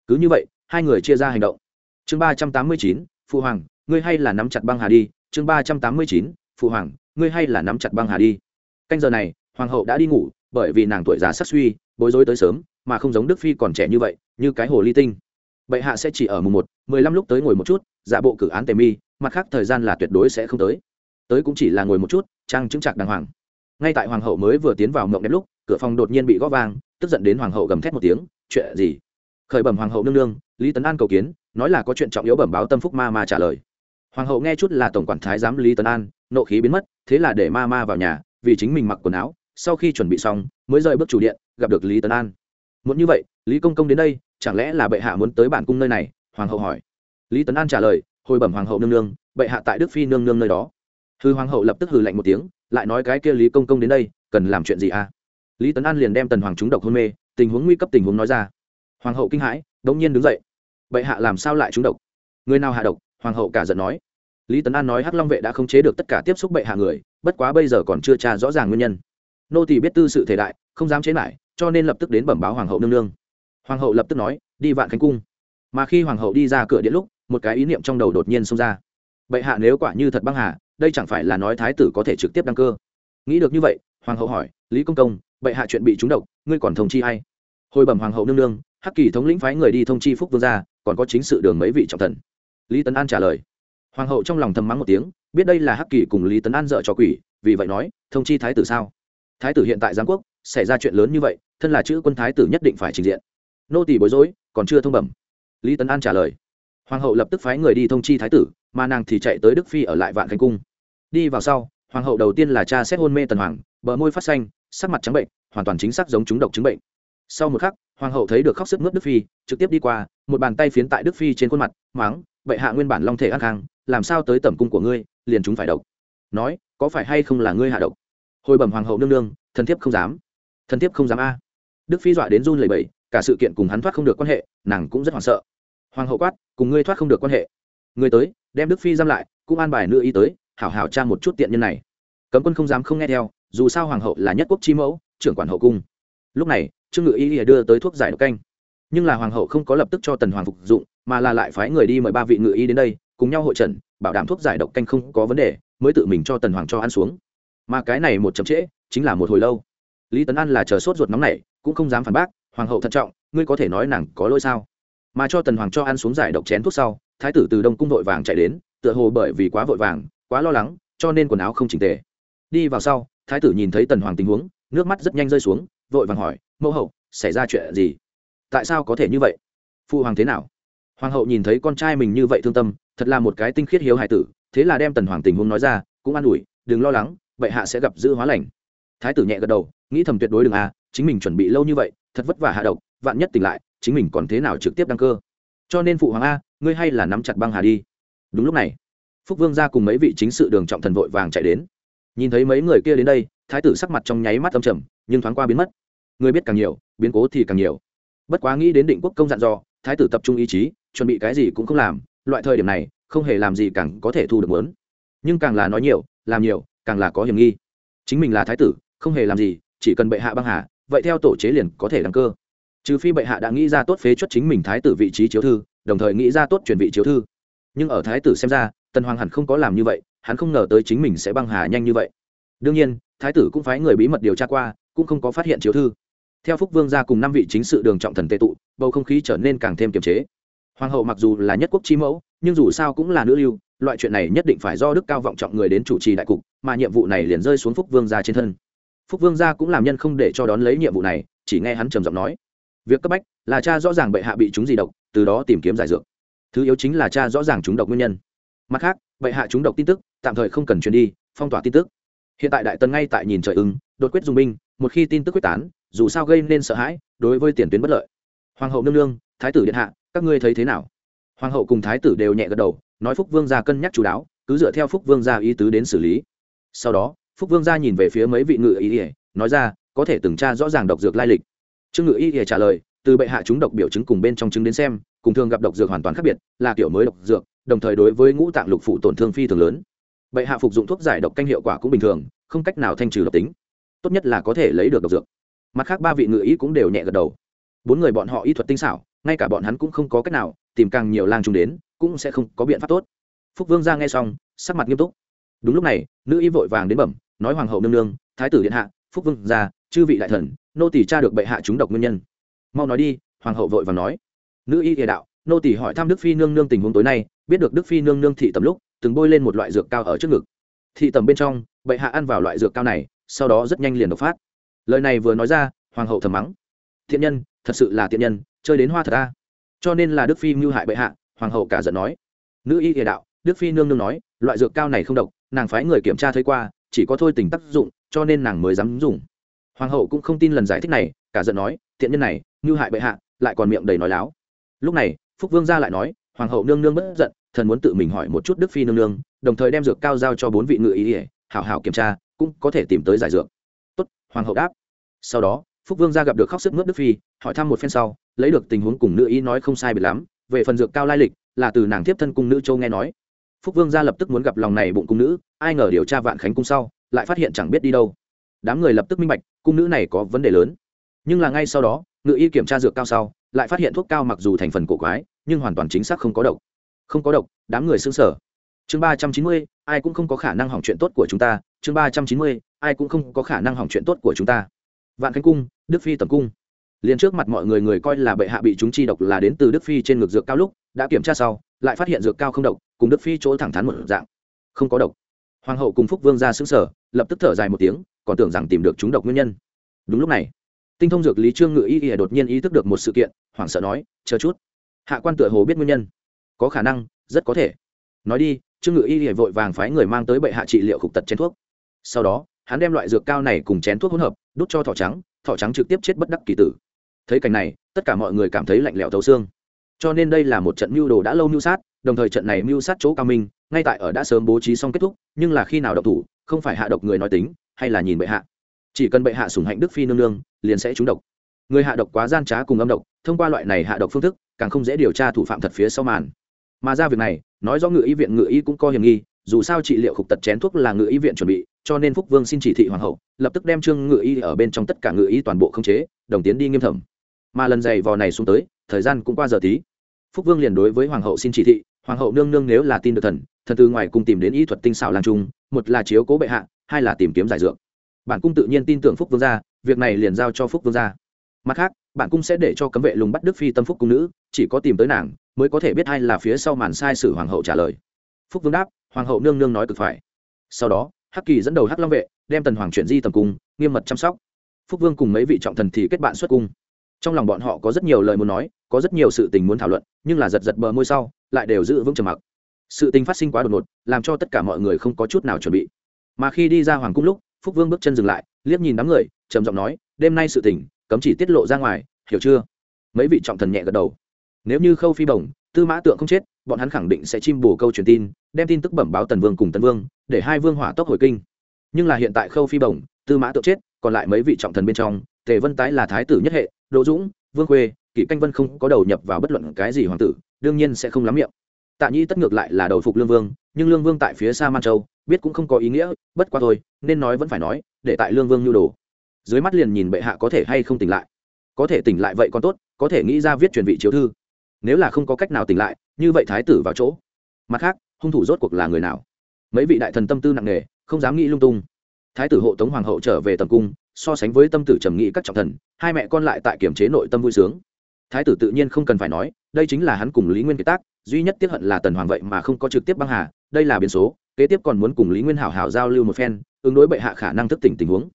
cứ như vậy, hai người chia ra hành động. Chương ba trăm tám mươi chín, phụ hoàng, ngươi hay là nắm chặt băng hà đi. Chương ba trăm tám mươi chín, phụ hoàng, ngươi hay là nắm chặt băng hà đi. Canh giờ này, hoàng hậu đã đi ngủ, bởi vì nàng tuổi già sắc suy, bối rối tới sớm, mà không giống đức phi còn trẻ như vậy, như cái hồ ly tinh. Bệ hạ sẽ chỉ ở mùng một, mười lăm lúc tới ngồi một chút, giả bộ cử án tề mi, mặt khác thời gian là tuyệt đối sẽ không tới. Tới cũng chỉ là ngồi một chút, trang chứng trạc đàng hoàng. Ngay tại hoàng hậu mới vừa tiến vào mộng đẹp lúc, cửa phòng đột nhiên bị gõ vang, tức giận đến hoàng hậu gầm thét một tiếng, chuyện gì? Khởi bẩm hoàng hậu nương nương, lý tấn an cầu kiến, nói là có chuyện trọng yếu bẩm báo tâm phúc ma ma trả lời. Hoàng hậu nghe chút là tổng quản thái giám lý tấn an, nộ khí biến mất, thế là để ma ma vào nhà, vì chính mình mặc quần áo, sau khi chuẩn bị xong, mới rời bước chủ điện, gặp được lý tấn an. Muốn như vậy, lý công công đến đây, chẳng lẽ là bệ hạ muốn tới bản cung nơi này? Hoàng hậu hỏi. Lý tấn an trả lời, hồi bẩm hoàng hậu nương nương, bệ hạ tại đức phi nương nương nơi đó. Hư hoàng hậu lập tức hừ lạnh một tiếng, lại nói cái kia lý công công đến đây, cần làm chuyện gì à? Lý tấn an liền đem tần hoàng chúng độc hôn mê, tình huống nguy cấp tình huống nói ra hoàng hậu kinh hãi, đống nhiên đứng dậy. Bệ hạ làm sao lại trúng độc? Người nào hạ độc? Hoàng hậu cả giận nói. Lý tấn an nói hắc long vệ đã không chế được tất cả tiếp xúc bệ hạ người, bất quá bây giờ còn chưa tra rõ ràng nguyên nhân. Nô tỳ biết tư sự thể đại, không dám chế lại, cho nên lập tức đến bẩm báo hoàng hậu nương nương. Hoàng hậu lập tức nói, đi vạn khánh cung. Mà khi hoàng hậu đi ra cửa điện lúc, một cái ý niệm trong đầu đột nhiên xông ra. Bệ hạ nếu quả như thật băng hà, đây chẳng phải là nói thái tử có thể trực tiếp đăng cơ? Nghĩ được như vậy, hoàng hậu hỏi, lý công công, bệ hạ chuyện bị trúng độc, ngươi còn thông chi hay hồi bẩm hoàng hậu nương nương hắc kỳ thống lĩnh phái người đi thông chi phúc vương gia, còn có chính sự đường mấy vị trọng thần. Lý tấn an trả lời. Hoàng hậu trong lòng thầm mắng một tiếng, biết đây là hắc kỳ cùng lý tấn an dợ cho quỷ, vì vậy nói, thông chi thái tử sao? Thái tử hiện tại giáng quốc, xảy ra chuyện lớn như vậy, thân là chữ quân thái tử nhất định phải trình diện. Nô tỷ bối rối, còn chưa thông bẩm. Lý tấn an trả lời. Hoàng hậu lập tức phái người đi thông chi thái tử, mà nàng thì chạy tới đức phi ở lại vạn khánh cung. Đi vào sau, hoàng hậu đầu tiên là cha xét hôn mê tần hoàng, bờ môi phát xanh, sắc mặt trắng bệnh, hoàn toàn chính xác giống chúng độc chứng bệnh. Sau một khắc hoàng hậu thấy được khóc sức mướt đức phi trực tiếp đi qua một bàn tay phiến tại đức phi trên khuôn mặt máng bệ hạ nguyên bản long thể an khang làm sao tới tẩm cung của ngươi liền chúng phải độc. Nói có phải hay không là ngươi hạ độc? Hồi bẩm hoàng hậu nương nương thần thiếp không dám. Thần thiếp không dám a. Đức phi dọa đến run lẩy bẩy, cả sự kiện cùng hắn thoát không được quan hệ nàng cũng rất hoảng sợ. Hoàng hậu quát cùng ngươi thoát không được quan hệ. Người tới đem đức phi giam lại cũng an bài nữ y tới hảo hảo tra một chút tiện nhân này. Cấm quân không dám không nghe theo dù sao hoàng hậu là nhất quốc chi mẫu trưởng quản hậu cung. Lúc này trương ngự y đưa tới thuốc giải độc canh. Nhưng là hoàng hậu không có lập tức cho tần hoàng phục dụng, mà là lại phái người đi mời ba vị ngự y đến đây, cùng nhau hội trần, bảo đảm thuốc giải độc canh không có vấn đề, mới tự mình cho tần hoàng cho ăn xuống. Mà cái này một chậm trễ, chính là một hồi lâu. Lý tấn an là chờ sốt ruột nóng này cũng không dám phản bác, hoàng hậu thận trọng, ngươi có thể nói nàng có lỗi sao? Mà cho tần hoàng cho ăn xuống giải độc chén thuốc sau, thái tử từ đông cung vội vàng chạy đến, tựa hồ bởi vì quá vội vàng, quá lo lắng, cho nên quần áo không chỉnh tề. Đi vào sau, thái tử nhìn thấy tần hoàng tình huống, nước mắt rất nhanh rơi xuống vội vàng hỏi, mẫu hậu, xảy ra chuyện gì? Tại sao có thể như vậy? Phụ hoàng thế nào? Hoàng hậu nhìn thấy con trai mình như vậy thương tâm, thật là một cái tinh khiết hiếu hải tử, thế là đem tần hoàng tình huống nói ra, cũng an ủi, đừng lo lắng, bệ hạ sẽ gặp dữ hóa lành. Thái tử nhẹ gật đầu, nghĩ thầm tuyệt đối đừng à chính mình chuẩn bị lâu như vậy, thật vất vả hạ độc, vạn nhất tỉnh lại, chính mình còn thế nào trực tiếp đăng cơ? Cho nên phụ hoàng a, ngươi hay là nắm chặt băng hà đi. Đúng lúc này, phúc vương ra cùng mấy vị chính sự đường trọng thần vội vàng chạy đến. Nhìn thấy mấy người kia đến đây, thái tử sắc mặt trong nháy mắt âm trầm nhưng thoáng qua biến mất. Người biết càng nhiều, biến cố thì càng nhiều. Bất quá nghĩ đến định quốc công dặn dò, thái tử tập trung ý chí, chuẩn bị cái gì cũng không làm, loại thời điểm này, không hề làm gì càng có thể thu được muốn. Nhưng càng là nói nhiều, làm nhiều, càng là có hiểm nghi. Chính mình là thái tử, không hề làm gì, chỉ cần bệ hạ băng hà, vậy theo tổ chế liền có thể đăng cơ. Trừ phi bệ hạ đã nghĩ ra tốt phế chuất chính mình thái tử vị trí chiếu thư, đồng thời nghĩ ra tốt chuyển vị chiếu thư. Nhưng ở thái tử xem ra, tần hoàng hẳn không có làm như vậy, hắn không ngờ tới chính mình sẽ băng hà nhanh như vậy. Đương nhiên, thái tử cũng phái người bí mật điều tra qua cũng không có phát hiện chiếu thư. Theo phúc vương gia cùng năm vị chính sự đường trọng thần tệ tụ, bầu không khí trở nên càng thêm kiềm chế. Hoàng hậu mặc dù là nhất quốc chi mẫu, nhưng dù sao cũng là nữ lưu, loại chuyện này nhất định phải do đức cao vọng trọng người đến chủ trì đại cục, mà nhiệm vụ này liền rơi xuống phúc vương gia trên thân. Phúc vương gia cũng làm nhân không để cho đón lấy nhiệm vụ này, chỉ nghe hắn trầm giọng nói, việc cấp bách là cha rõ ràng bệ hạ bị chúng gì độc, từ đó tìm kiếm giải dược. Thứ yếu chính là cha rõ ràng chúng độc nguyên nhân. Mặt khác, bệ hạ chúng độc tin tức, tạm thời không cần truyền đi, phong tỏa tin tức. Hiện tại đại tần ngay tại nhìn trời ưng, đột quyết dùng binh một khi tin tức quyết tán, dù sao gây nên sợ hãi, đối với tiền tuyến bất lợi. Hoàng hậu nương nương, thái tử điện hạ, các ngươi thấy thế nào? Hoàng hậu cùng thái tử đều nhẹ gật đầu, nói phúc vương gia cân nhắc chú đáo, cứ dựa theo phúc vương gia ý tứ đến xử lý. Sau đó, phúc vương gia nhìn về phía mấy vị ngự ý ỉa nói ra, có thể từng tra rõ ràng độc dược lai lịch. Trương ngự y ỉa trả lời, từ bệ hạ chúng độc biểu chứng cùng bên trong chứng đến xem, cùng thường gặp độc dược hoàn toàn khác biệt, là kiểu mới độc dược, đồng thời đối với ngũ tạng lục phụ tổn thương phi thường lớn. Bệ hạ phục dụng thuốc giải độc canh hiệu quả cũng bình thường, không cách nào thanh trừ độc tính tốt nhất là có thể lấy được độc dược. Mặt khác ba vị ngự ý cũng đều nhẹ gật đầu. Bốn người bọn họ y thuật tinh xảo, ngay cả bọn hắn cũng không có cách nào tìm càng nhiều lang trung đến, cũng sẽ không có biện pháp tốt. Phúc vương ra nghe xong, sắc mặt nghiêm túc. Đúng lúc này, nữ y vội vàng đến bẩm, nói hoàng hậu nương nương, thái tử điện hạ, phúc vương ra, chư vị đại thần, nô tỷ cha được bệ hạ chúng độc nguyên nhân. Mau nói đi, hoàng hậu vội vàng nói. Nữ y địa đạo, nô tỷ hỏi thăm đức phi nương nương tình huống tối nay, biết được đức phi nương nương thị tầm lúc, từng bôi lên một loại dược cao ở trước ngực. Thị tầm bên trong, bệ hạ ăn vào loại dược cao này sau đó rất nhanh liền độc phát. Lời này vừa nói ra, hoàng hậu thầm mắng. Thiện nhân, thật sự là thiện nhân, chơi đến hoa thật ta cho nên là đức phi mưu hại bệ hạ, hoàng hậu cả giận nói. Nữ y địa đạo, đức phi nương nương nói, loại dược cao này không độc, nàng phái người kiểm tra thấy qua, chỉ có thôi tình tác dụng, cho nên nàng mới dám dùng. Hoàng hậu cũng không tin lần giải thích này, cả giận nói, thiện nhân này, mưu hại bệ hạ, lại còn miệng đầy nói láo. Lúc này, phúc vương ra lại nói, hoàng hậu nương nương bất giận, thần muốn tự mình hỏi một chút đức phi nương nương, đồng thời đem dược cao giao cho bốn vị ngự ý ỉa hảo hảo kiểm tra cũng có thể tìm tới giải dược. Tốt, hoàng hậu đáp. Sau đó, phúc vương gia gặp được khóc sức mướt đức phi, hỏi thăm một phen sau, lấy được tình huống cùng nữ ý nói không sai biệt lắm, về phần dược cao lai lịch, là từ nàng tiếp thân cung nữ châu nghe nói. Phúc vương gia lập tức muốn gặp lòng này bụng cung nữ, ai ngờ điều tra vạn khánh cung sau, lại phát hiện chẳng biết đi đâu. Đám người lập tức minh bạch, cung nữ này có vấn đề lớn. Nhưng là ngay sau đó, ngự y kiểm tra dược cao sau, lại phát hiện thuốc cao mặc dù thành phần cổ quái, nhưng hoàn toàn chính xác không có độc. Không có độc, đám người xứng sở chương ba trăm chín mươi, ai cũng không có khả năng hỏng chuyện tốt của chúng ta. Chương ba trăm chín mươi, ai cũng không có khả năng hỏng chuyện tốt của chúng ta. Vạn khánh cung, đức phi tầm cung. Liền trước mặt mọi người người coi là bệ hạ bị chúng chi độc là đến từ đức phi trên ngực dược cao lúc, đã kiểm tra sau, lại phát hiện dược cao không độc, cùng đức phi chỗ thẳng thắn một dạng. Không có độc. Hoàng hậu cùng phúc vương ra xứng sở, lập tức thở dài một tiếng, còn tưởng rằng tìm được chúng độc nguyên nhân. Đúng lúc này, tinh thông dược lý trương ngự y y đột nhiên ý thức được một sự kiện, hoảng sợ nói, chờ chút. Hạ quan tựa hồ biết nguyên nhân. Có khả năng, rất có thể. Nói đi trương ngự y y vội vàng phái người mang tới bệ hạ trị liệu khục tật chén thuốc. Sau đó, hắn đem loại dược cao này cùng chén thuốc hỗn hợp, đút cho thỏ trắng thỏ trắng trực tiếp chết bất đắc kỳ tử. Thấy cảnh này, tất cả mọi người cảm thấy lạnh lẽo thấu xương. Cho nên đây là một trận mưu đồ đã lâu mưu sát, đồng thời trận này mưu sát chỗ cao minh, ngay tại ở đã sớm bố trí xong kết thúc, nhưng là khi nào độc thủ, không phải hạ độc người nói tính, hay là nhìn bệ hạ. Chỉ cần bệ hạ sủng hạnh đức phi nương nương, liền sẽ trúng độc. Người hạ độc quá gian trá cùng âm độc, thông qua loại này hạ độc phương thức, càng không dễ điều tra thủ phạm thật phía sau màn. Mà ra việc này nói do ngự y viện ngự y cũng có hiểm nghi, dù sao trị liệu khục tật chén thuốc là ngự y viện chuẩn bị, cho nên phúc vương xin chỉ thị hoàng hậu, lập tức đem trương ngự y ở bên trong tất cả ngự y toàn bộ khống chế, đồng tiến đi nghiêm thẩm. Mà lần giày vò này xuống tới, thời gian cũng qua giờ tí. Phúc vương liền đối với hoàng hậu xin chỉ thị, hoàng hậu nương nương nếu là tin được thần thần từ ngoài cùng tìm đến y thuật tinh xảo làm trung, một là chiếu cố bệ hạ, hai là tìm kiếm giải dược. Bản cung tự nhiên tin tưởng phúc vương gia việc này liền giao cho phúc vương gia mặt khác, bạn cung sẽ để cho cấm vệ lùng bắt đức phi tâm phúc cung nữ, chỉ có tìm tới nàng mới có thể biết ai là phía sau màn sai sử hoàng hậu trả lời. Phúc vương đáp, hoàng hậu nương nương nói cực phải. Sau đó, hắc kỳ dẫn đầu hắc long vệ, đem tần hoàng chuyển di tầm cung, nghiêm mật chăm sóc. Phúc vương cùng mấy vị trọng thần thì kết bạn xuất cung. Trong lòng bọn họ có rất nhiều lời muốn nói, có rất nhiều sự tình muốn thảo luận, nhưng là giật giật bờ môi sau, lại đều giữ vững trầm mặc. Sự tình phát sinh quá đột ngột, làm cho tất cả mọi người không có chút nào chuẩn bị. Mà khi đi ra hoàng cung lúc, phúc vương bước chân dừng lại, liếc nhìn đám người, trầm giọng nói, đêm nay sự tình cấm chỉ tiết lộ ra ngoài, hiểu chưa? Mấy vị trọng thần nhẹ gật đầu. Nếu như khâu phi bổng, tư mã tượng không chết, bọn hắn khẳng định sẽ chim bổ câu truyền tin, đem tin tức bẩm báo tần vương cùng tần vương, để hai vương hỏa tốc hồi kinh. Nhưng là hiện tại khâu phi bổng, tư mã tượng chết, còn lại mấy vị trọng thần bên trong, tề vân tái là thái tử nhất hệ, đỗ dũng, vương khuê, kỷ canh vân không có đầu nhập vào bất luận cái gì hoàng tử, đương nhiên sẽ không lắm miệng. Tạ nhi tất ngược lại là đầu phục lương vương, nhưng lương vương tại phía xa man châu, biết cũng không có ý nghĩa, bất qua thôi, nên nói vẫn phải nói, để tại lương vương nhu đồ dưới mắt liền nhìn bệ hạ có thể hay không tỉnh lại. Có thể tỉnh lại vậy còn tốt, có thể nghĩ ra viết truyền vị chiếu thư. Nếu là không có cách nào tỉnh lại, như vậy thái tử vào chỗ. Mặt khác, hung thủ rốt cuộc là người nào? Mấy vị đại thần tâm tư nặng nề, không dám nghĩ lung tung. Thái tử hộ tống hoàng hậu trở về tầm cung, so sánh với tâm tử trầm nghĩ các trọng thần, hai mẹ con lại tại kiểm chế nội tâm vui sướng. Thái tử tự nhiên không cần phải nói, đây chính là hắn cùng lý nguyên kế tác, duy nhất tiếp hận là tần hoàng vậy mà không có trực tiếp băng hà, đây là biến số, kế tiếp còn muốn cùng lý nguyên hảo hảo giao lưu một phen, ứng đối bệ hạ khả năng thức tỉnh tình huống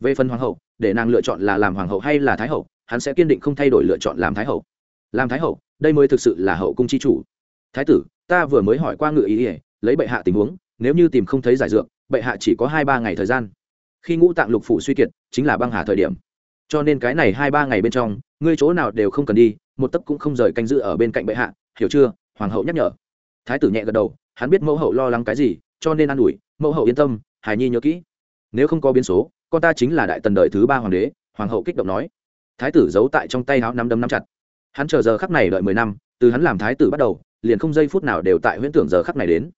về phần hoàng hậu, để nàng lựa chọn là làm hoàng hậu hay là thái hậu, hắn sẽ kiên định không thay đổi lựa chọn làm thái hậu. Làm thái hậu, đây mới thực sự là hậu cung chi chủ. Thái tử, ta vừa mới hỏi qua ngự ý ỉa lấy bệ hạ tình huống, nếu như tìm không thấy giải dược, bệ hạ chỉ có hai ba ngày thời gian. Khi ngũ tạng lục phủ suy kiệt, chính là băng hà thời điểm. Cho nên cái này hai ba ngày bên trong, ngươi chỗ nào đều không cần đi, một tấc cũng không rời canh giữ ở bên cạnh bệ hạ, hiểu chưa? Hoàng hậu nhắc nhở. Thái tử nhẹ gật đầu, hắn biết mẫu hậu lo lắng cái gì, cho nên an ủi, mẫu hậu yên tâm, hài nhi nhớ kỹ. Nếu không có biến số con ta chính là đại tần đời thứ ba hoàng đế, hoàng hậu kích động nói. Thái tử giấu tại trong tay áo năm đấm năm chặt. Hắn chờ giờ khắc này đợi mười năm, từ hắn làm thái tử bắt đầu, liền không giây phút nào đều tại huyễn tưởng giờ khắc này đến.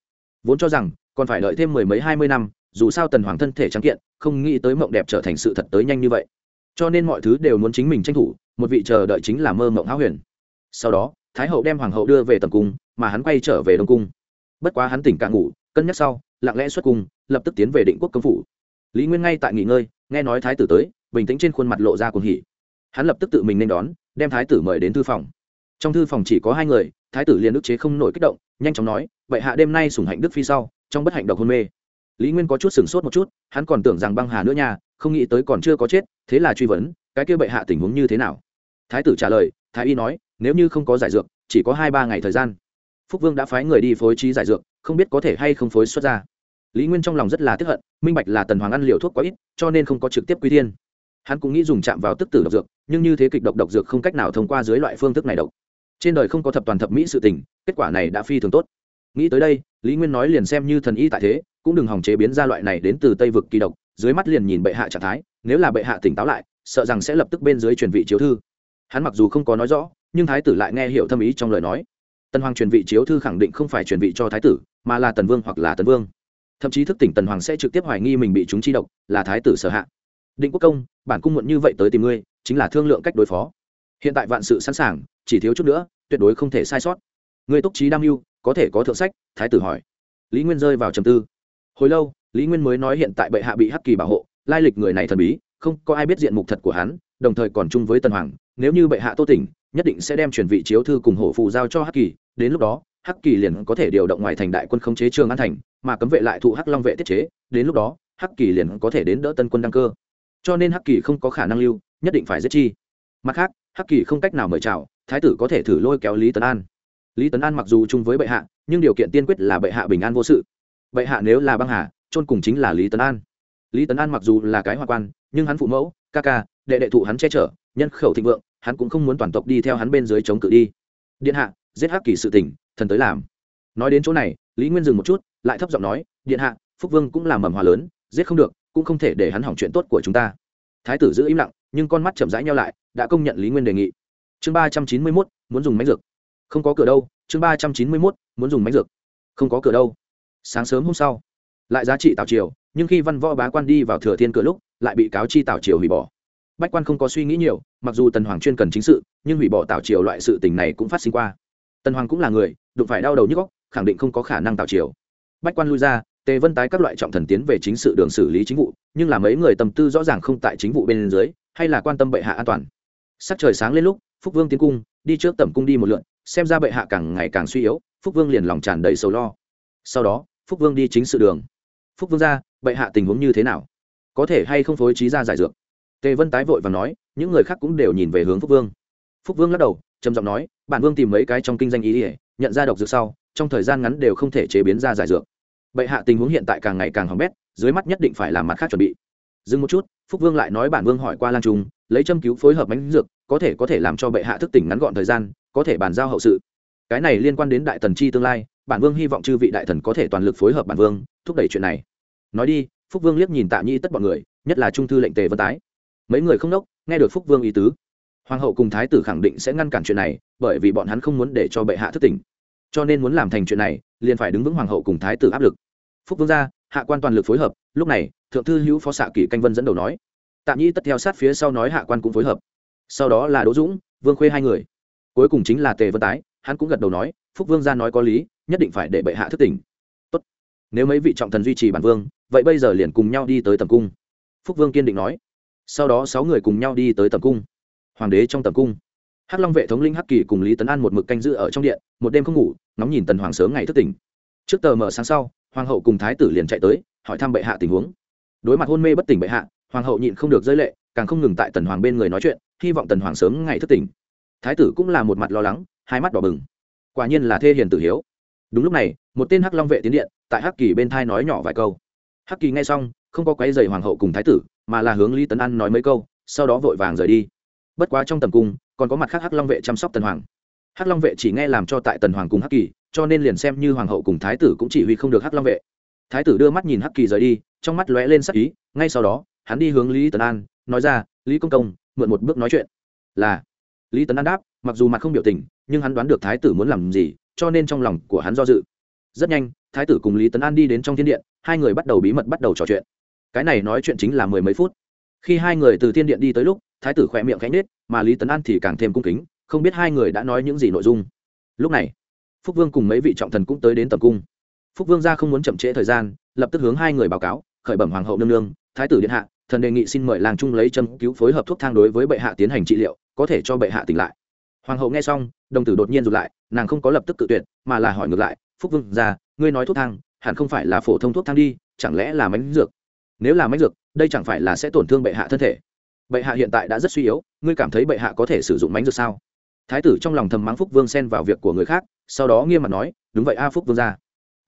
Vốn cho rằng, còn phải đợi thêm mười mấy hai mươi năm, dù sao tần hoàng thân thể trắng kiện, không nghĩ tới mộng đẹp trở thành sự thật tới nhanh như vậy. Cho nên mọi thứ đều muốn chính mình tranh thủ, một vị chờ đợi chính là mơ mộng háo huyền. Sau đó, thái hậu đem hoàng hậu đưa về tầm cung, mà hắn quay trở về đông cung. Bất quá hắn tỉnh cạn ngủ, cân nhắc sau, lặng lẽ xuất cung, lập tức tiến về định quốc công phủ lý nguyên ngay tại nghỉ ngơi, nghe nói thái tử tới, bình tĩnh trên khuôn mặt lộ ra cuồng hỉ. Hắn lập tức tự mình nên đón, đem thái tử mời đến thư phòng. Trong thư phòng chỉ có hai người, thái tử liền ức chế không nổi kích động, nhanh chóng nói, vậy hạ đêm nay sủng hạnh đức phi sau, trong bất hạnh độc hôn mê. Lý nguyên có chút sửng sốt một chút, hắn còn tưởng rằng băng hà nữa nha, không nghĩ tới còn chưa có chết, thế là truy vấn, cái kia bệ hạ tình huống như thế nào? Thái tử trả lời, thái y nói, nếu như không có giải dược, chỉ có hai ba ngày thời gian. Phúc vương đã phái người đi phối trí giải dược, không biết có thể hay không phối xuất ra lý nguyên trong lòng rất là tiếp hận, minh bạch là tần hoàng ăn liều thuốc quá ít, cho nên không có trực tiếp quy thiên. Hắn cũng nghĩ dùng chạm vào tức tử độc dược, nhưng như thế kịch độc độc dược không cách nào thông qua dưới loại phương thức này độc. Trên đời không có thập toàn thập mỹ sự tình, kết quả này đã phi thường tốt. Nghĩ tới đây, lý nguyên nói liền xem như thần y tại thế, cũng đừng hòng chế biến ra loại này đến từ tây vực kỳ độc, dưới mắt liền nhìn bệ hạ trạng thái, nếu là bệ hạ tỉnh táo lại, sợ rằng sẽ lập tức bên dưới truyền vị chiếu thư. Hắn mặc dù không có nói rõ, nhưng thái tử lại nghe hiểu thâm ý trong lời nói. Tần hoàng truyền vị chiếu thư khẳng định không phải truyền vị cho thái tử, mà là tần vương hoặc là tần vương thậm chí thức tỉnh tần hoàng sẽ trực tiếp hoài nghi mình bị chúng chi độc, là thái tử sở hạ. Định quốc công, bản cung muộn như vậy tới tìm ngươi, chính là thương lượng cách đối phó. Hiện tại vạn sự sẵn sàng, chỉ thiếu chút nữa, tuyệt đối không thể sai sót. Người túc trí đam mưu, có thể có thượng sách, thái tử hỏi. Lý nguyên rơi vào trầm tư. Hồi lâu, lý nguyên mới nói hiện tại bệ hạ bị hắc kỳ bảo hộ, lai lịch người này thần bí, không có ai biết diện mục thật của hắn, đồng thời còn chung với tần hoàng, nếu như bệ hạ tô tỉnh, nhất định sẽ đem chuyển vị chiếu thư cùng hổ phù giao cho hắc kỳ, đến lúc đó, hắc kỳ liền có thể điều động ngoài thành đại quân khống chế trường an thành mà cấm vệ lại thụ hắc long vệ tiết chế, đến lúc đó, hắc kỳ liền có thể đến đỡ tân quân đăng cơ. Cho nên hắc kỳ không có khả năng lưu, nhất định phải giết chi. Mặt khác, hắc kỳ không cách nào mời chào, thái tử có thể thử lôi kéo lý tấn an. Lý tấn an mặc dù chung với bệ hạ, nhưng điều kiện tiên quyết là bệ hạ bình an vô sự. Bệ hạ nếu là băng hà, chôn cùng chính là lý tấn an. Lý tấn an mặc dù là cái hoa quan, nhưng hắn phụ mẫu, ca ca, đệ đệ thụ hắn che chở, nhân khẩu thịnh vượng, hắn cũng không muốn toàn tộc đi theo hắn bên dưới chống cự đi. Điện hạ, giết hắc kỳ sự tỉnh thần tới làm. Nói đến chỗ này lý nguyên dừng một chút, lại thấp giọng nói, điện hạ, phúc vương cũng là mầm hòa lớn, giết không được, cũng không thể để hắn hỏng chuyện tốt của chúng ta. Thái tử giữ im lặng, nhưng con mắt chậm rãi nhau lại, đã công nhận lý nguyên đề nghị. Chương ba trăm chín mươi mốt, muốn dùng máy dược. Không có cửa đâu, chương ba trăm chín mươi mốt, muốn dùng máy dược. Không có cửa đâu. Sáng sớm hôm sau, lại giá trị tào triều, nhưng khi văn võ bá quan đi vào thừa thiên cửa lúc, lại bị cáo chi tào triều hủy bỏ. Bách quan không có suy nghĩ nhiều, mặc dù tần hoàng chuyên cần chính sự, nhưng hủy bỏ tào triều loại sự tình này cũng phát sinh qua. Tần hoàng cũng là người, đụng phải đau đầu nhức góc khẳng định không có khả năng tạo chiều. Bách quan lui ra, tề vân tái các loại trọng thần tiến về chính sự đường xử lý chính vụ, nhưng là mấy người tâm tư rõ ràng không tại chính vụ bên dưới, hay là quan tâm bệ hạ an toàn. Sắc trời sáng lên lúc, phúc vương tiến cung, đi trước tẩm cung đi một lượn, xem ra bệ hạ càng ngày càng suy yếu, phúc vương liền lòng tràn đầy sầu lo. Sau đó, phúc vương đi chính sự đường. Phúc vương ra, bệ hạ tình huống như thế nào? Có thể hay không phối trí ra giải dược? Tề vân tái vội và nói, những người khác cũng đều nhìn về hướng phúc vương. Phúc vương lắc đầu, trầm giọng nói, bản vương tìm mấy cái trong kinh doanh ý ỉa nhận ra độc dược sau trong thời gian ngắn đều không thể chế biến ra giải dược. Bệ hạ tình huống hiện tại càng ngày càng hỏng bét, dưới mắt nhất định phải làm mặt khác chuẩn bị. Dừng một chút, phúc vương lại nói bản vương hỏi qua lan trung, lấy châm cứu phối hợp bánh dược, có thể có thể làm cho bệ hạ thức tỉnh ngắn gọn thời gian, có thể bàn giao hậu sự. Cái này liên quan đến đại tần chi tương lai, bản vương hy vọng chư vị đại thần có thể toàn lực phối hợp bản vương, thúc đẩy chuyện này. Nói đi, phúc vương liếc nhìn tạ nhi tất bọn người, nhất là trung thư lệnh tề vân tái. Mấy người không đốc, nghe được phúc vương ý tứ, hoàng hậu cùng thái tử khẳng định sẽ ngăn cản chuyện này, bởi vì bọn hắn không muốn để cho bệ hạ thức tỉnh cho nên muốn làm thành chuyện này, liền phải đứng vững hoàng hậu cùng thái tử áp lực. Phúc vương gia, hạ quan toàn lực phối hợp, lúc này, thượng thư hữu phó xạ kỷ canh vân dẫn đầu nói. Tạ nhi tất theo sát phía sau nói hạ quan cũng phối hợp. Sau đó là đỗ dũng, vương khuê hai người. Cuối cùng chính là tề vân tái, hắn cũng gật đầu nói, phúc vương gia nói có lý, nhất định phải để bệ hạ thức tỉnh. Tốt. Nếu mấy vị trọng thần duy trì bản vương, vậy bây giờ liền cùng nhau đi tới tầm cung. Phúc vương kiên định nói. Sau đó sáu người cùng nhau đi tới tầm cung. Hoàng đế trong tầm cung. Hắc long vệ thống linh hắc kỳ cùng lý tấn an một mực canh giữ ở trong điện, một đêm không ngủ ngóng nhìn tần hoàng sớm ngày thức tỉnh. Trước tờ mở sáng sau, hoàng hậu cùng thái tử liền chạy tới, hỏi thăm bệ hạ tình huống. Đối mặt hôn mê bất tỉnh bệ hạ, hoàng hậu nhịn không được rơi lệ, càng không ngừng tại tần hoàng bên người nói chuyện, hy vọng tần hoàng sớm ngày thức tỉnh. Thái tử cũng là một mặt lo lắng, hai mắt đỏ bừng. Quả nhiên là thê hiền tử hiếu. Đúng lúc này, một tên hắc long vệ tiến điện, tại hắc kỳ bên thai nói nhỏ vài câu. Hắc kỳ nghe xong, không có quấy dày hoàng hậu cùng thái tử, mà là hướng lý tấn an nói mấy câu, sau đó vội vàng rời đi. Bất quá trong tầm cung, còn có mặt khác hắc long vệ chăm sóc tần hoàng hắc long vệ chỉ nghe làm cho tại tần hoàng cùng hắc kỳ, cho nên liền xem như hoàng hậu cùng thái tử cũng chỉ huy không được hắc long vệ. Thái tử đưa mắt nhìn hắc kỳ rời đi, trong mắt lóe lên sắc ý, ngay sau đó, hắn đi hướng lý tấn an, nói ra, lý công công, mượn một bước nói chuyện. Là, lý tấn an đáp, mặc dù mặt không biểu tình, nhưng hắn đoán được thái tử muốn làm gì, cho nên trong lòng của hắn do dự. Rất nhanh, thái tử cùng lý tấn an đi đến trong thiên điện, hai người bắt đầu bí mật bắt đầu trò chuyện. Cái này nói chuyện chính là mười mấy phút. Khi hai người từ thiên điện đi tới lúc, thái tử khỏe miệng cánh nết mà lý tấn an thì càng thêm cung kính không biết hai người đã nói những gì nội dung. Lúc này, phúc vương cùng mấy vị trọng thần cũng tới đến tầm cung. Phúc vương ra không muốn chậm trễ thời gian, lập tức hướng hai người báo cáo, khởi bẩm hoàng hậu nương nương, thái tử điện hạ, thần đề nghị xin mời làng trung lấy châm cứu phối hợp thuốc thang đối với bệ hạ tiến hành trị liệu, có thể cho bệ hạ tỉnh lại. Hoàng hậu nghe xong, đồng tử đột nhiên rụt lại, nàng không có lập tức tự tuyệt, mà là hỏi ngược lại, phúc vương ra, ngươi nói thuốc thang, hẳn không phải là phổ thông thuốc thang đi, chẳng lẽ là mánh dược? Nếu là mánh dược, đây chẳng phải là sẽ tổn thương bệ hạ thân thể? Bệ hạ hiện tại đã rất suy yếu, ngươi cảm thấy bệ hạ có thể sử dụng mánh dược sao? Thái tử trong lòng thầm mắng phúc vương xen vào việc của người khác, sau đó nghiêm mặt nói, đúng vậy a, phúc vương ra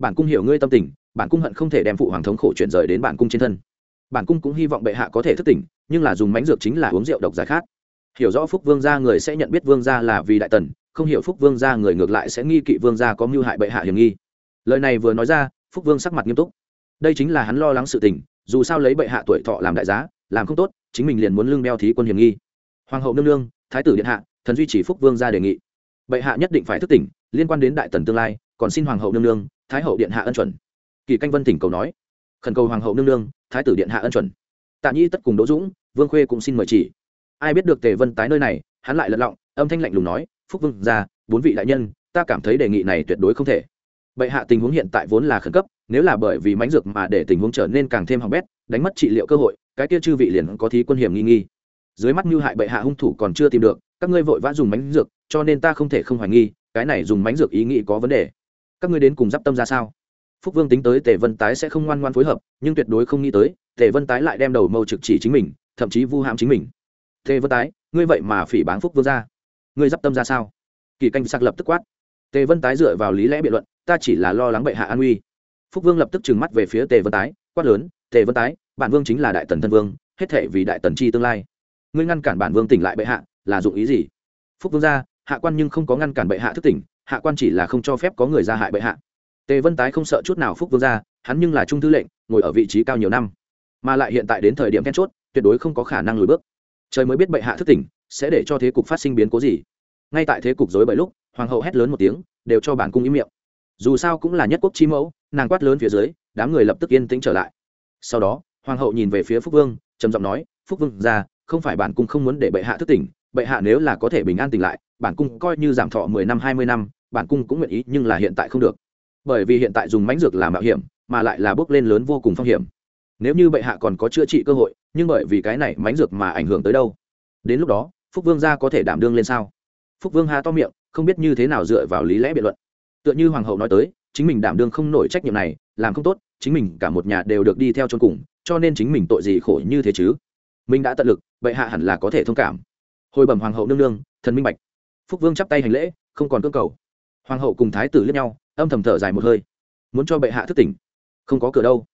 bản cung hiểu ngươi tâm tình, bản cung hận không thể đem phụ hoàng thống khổ chuyển rời đến bản cung trên thân. Bản cung cũng hy vọng bệ hạ có thể thức tỉnh, nhưng là dùng mánh dược chính là uống rượu độc giải khát. Hiểu rõ phúc vương gia người sẽ nhận biết vương gia là vì đại tần, không hiểu phúc vương gia người ngược lại sẽ nghi kỵ vương gia có mưu hại bệ hạ hiểm nghi. Lời này vừa nói ra, phúc vương sắc mặt nghiêm túc. Đây chính là hắn lo lắng sự tình, dù sao lấy bệ hạ tuổi thọ làm đại giá, làm không tốt, chính mình liền muốn lương đeo thí quân hiểm nghi. Hoàng hậu nương nương, thái tử điện hạ thần duy chỉ phúc vương ra đề nghị. Bệ hạ nhất định phải thức tỉnh, liên quan đến đại tần tương lai, còn xin hoàng hậu nương nương, thái hậu điện hạ ân chuẩn. Kỳ canh vân tỉnh cầu nói. Khẩn cầu hoàng hậu nương nương, thái tử điện hạ ân chuẩn. Tạ nhi tất cùng đỗ dũng, vương khuê cũng xin mời chỉ. Ai biết được tề vân tái nơi này, hắn lại lật lọng, âm thanh lạnh lùng nói, phúc vương ra, bốn vị đại nhân, ta cảm thấy đề nghị này tuyệt đối không thể. Bệ hạ tình huống hiện tại vốn là khẩn cấp, nếu là bởi vì mánh dược mà để tình huống trở nên càng thêm hỏng bét, đánh mất trị liệu cơ hội, cái kia chư vị liền có thí quân hiểm nghi nghi dưới mắt mưu hại bệ hạ hung thủ còn chưa tìm được, các ngươi vội vã dùng mánh dược, cho nên ta không thể không hoài nghi, cái này dùng mánh dược ý nghĩ có vấn đề. Các ngươi đến cùng d i p tâm ra sao? Phúc vương tính tới tề vân tái sẽ không ngoan ngoan phối hợp, nhưng tuyệt đối không nghĩ tới, tề vân tái lại đem đầu mâu trực chỉ chính mình, thậm chí vu hãm chính mình. Tề vân tái, ngươi vậy mà phỉ báng phúc vương ra. Ngươi d i p tâm ra sao? Kỳ canh sạc lập tức quát. Tề vân tái dựa vào lý lẽ biện luận, ta chỉ là lo lắng bệ hạ an uy. Phúc vương lập tức trừng mắt về phía tề vân tái, quát lớn, tề vân tái, bản vương chính là đại tần thân vương, hết thể vì đại tần chi tương lai ngươi ngăn cản bản vương tỉnh lại bệ hạ, là dụng ý gì? Phúc vương gia, hạ quan nhưng không có ngăn cản bệ hạ thức tỉnh, hạ quan chỉ là không cho phép có người ra hại bệ hạ. Tề vân tái không sợ chút nào phúc vương gia, hắn nhưng là trung thư lệnh, ngồi ở vị trí cao nhiều năm. Mà lại hiện tại đến thời điểm then chốt, tuyệt đối không có khả năng lùi bước. Trời mới biết bệ hạ thức tỉnh, sẽ để cho thế cục phát sinh biến cố gì. Ngay tại thế cục dối bậy lúc, hoàng hậu hét lớn một tiếng, đều cho bản cung im miệng. Dù sao cũng là nhất quốc chi mẫu, nàng quát lớn phía dưới, đám người lập tức yên tĩnh trở lại. Sau đó, hoàng hậu nhìn về phía phúc vương, trầm giọng nói, phúc vương ra không phải bản cung không muốn để bệ hạ thức tỉnh, bệ hạ nếu là có thể bình an tỉnh lại, bản cung coi như giảm thọ mười năm, hai mươi năm, bản cung cũng nguyện ý, nhưng là hiện tại không được. Bởi vì hiện tại dùng mãnh dược là mạo hiểm, mà lại là bước lên lớn vô cùng phong hiểm. Nếu như bệ hạ còn có chữa trị cơ hội, nhưng bởi vì cái này mãnh dược mà ảnh hưởng tới đâu? Đến lúc đó, phúc vương gia có thể đảm đương lên sao? Phúc vương ha to miệng, không biết như thế nào dựa vào lý lẽ biện luận. Tựa như hoàng hậu nói tới, chính mình đảm đương không nổi trách nhiệm này, làm không tốt, chính mình cả một nhà đều được đi theo chôn cùng, cho nên chính mình tội gì khổ như thế chứ? Mình đã tận lực, vậy hạ hẳn là có thể thông cảm. Hồi bẩm hoàng hậu nương nương, thần minh bạch. Phúc vương chắp tay hành lễ, không còn cơ cầu. Hoàng hậu cùng thái tử lướt nhau, âm thầm thở dài một hơi. Muốn cho bệ hạ thức tỉnh, không có cửa đâu.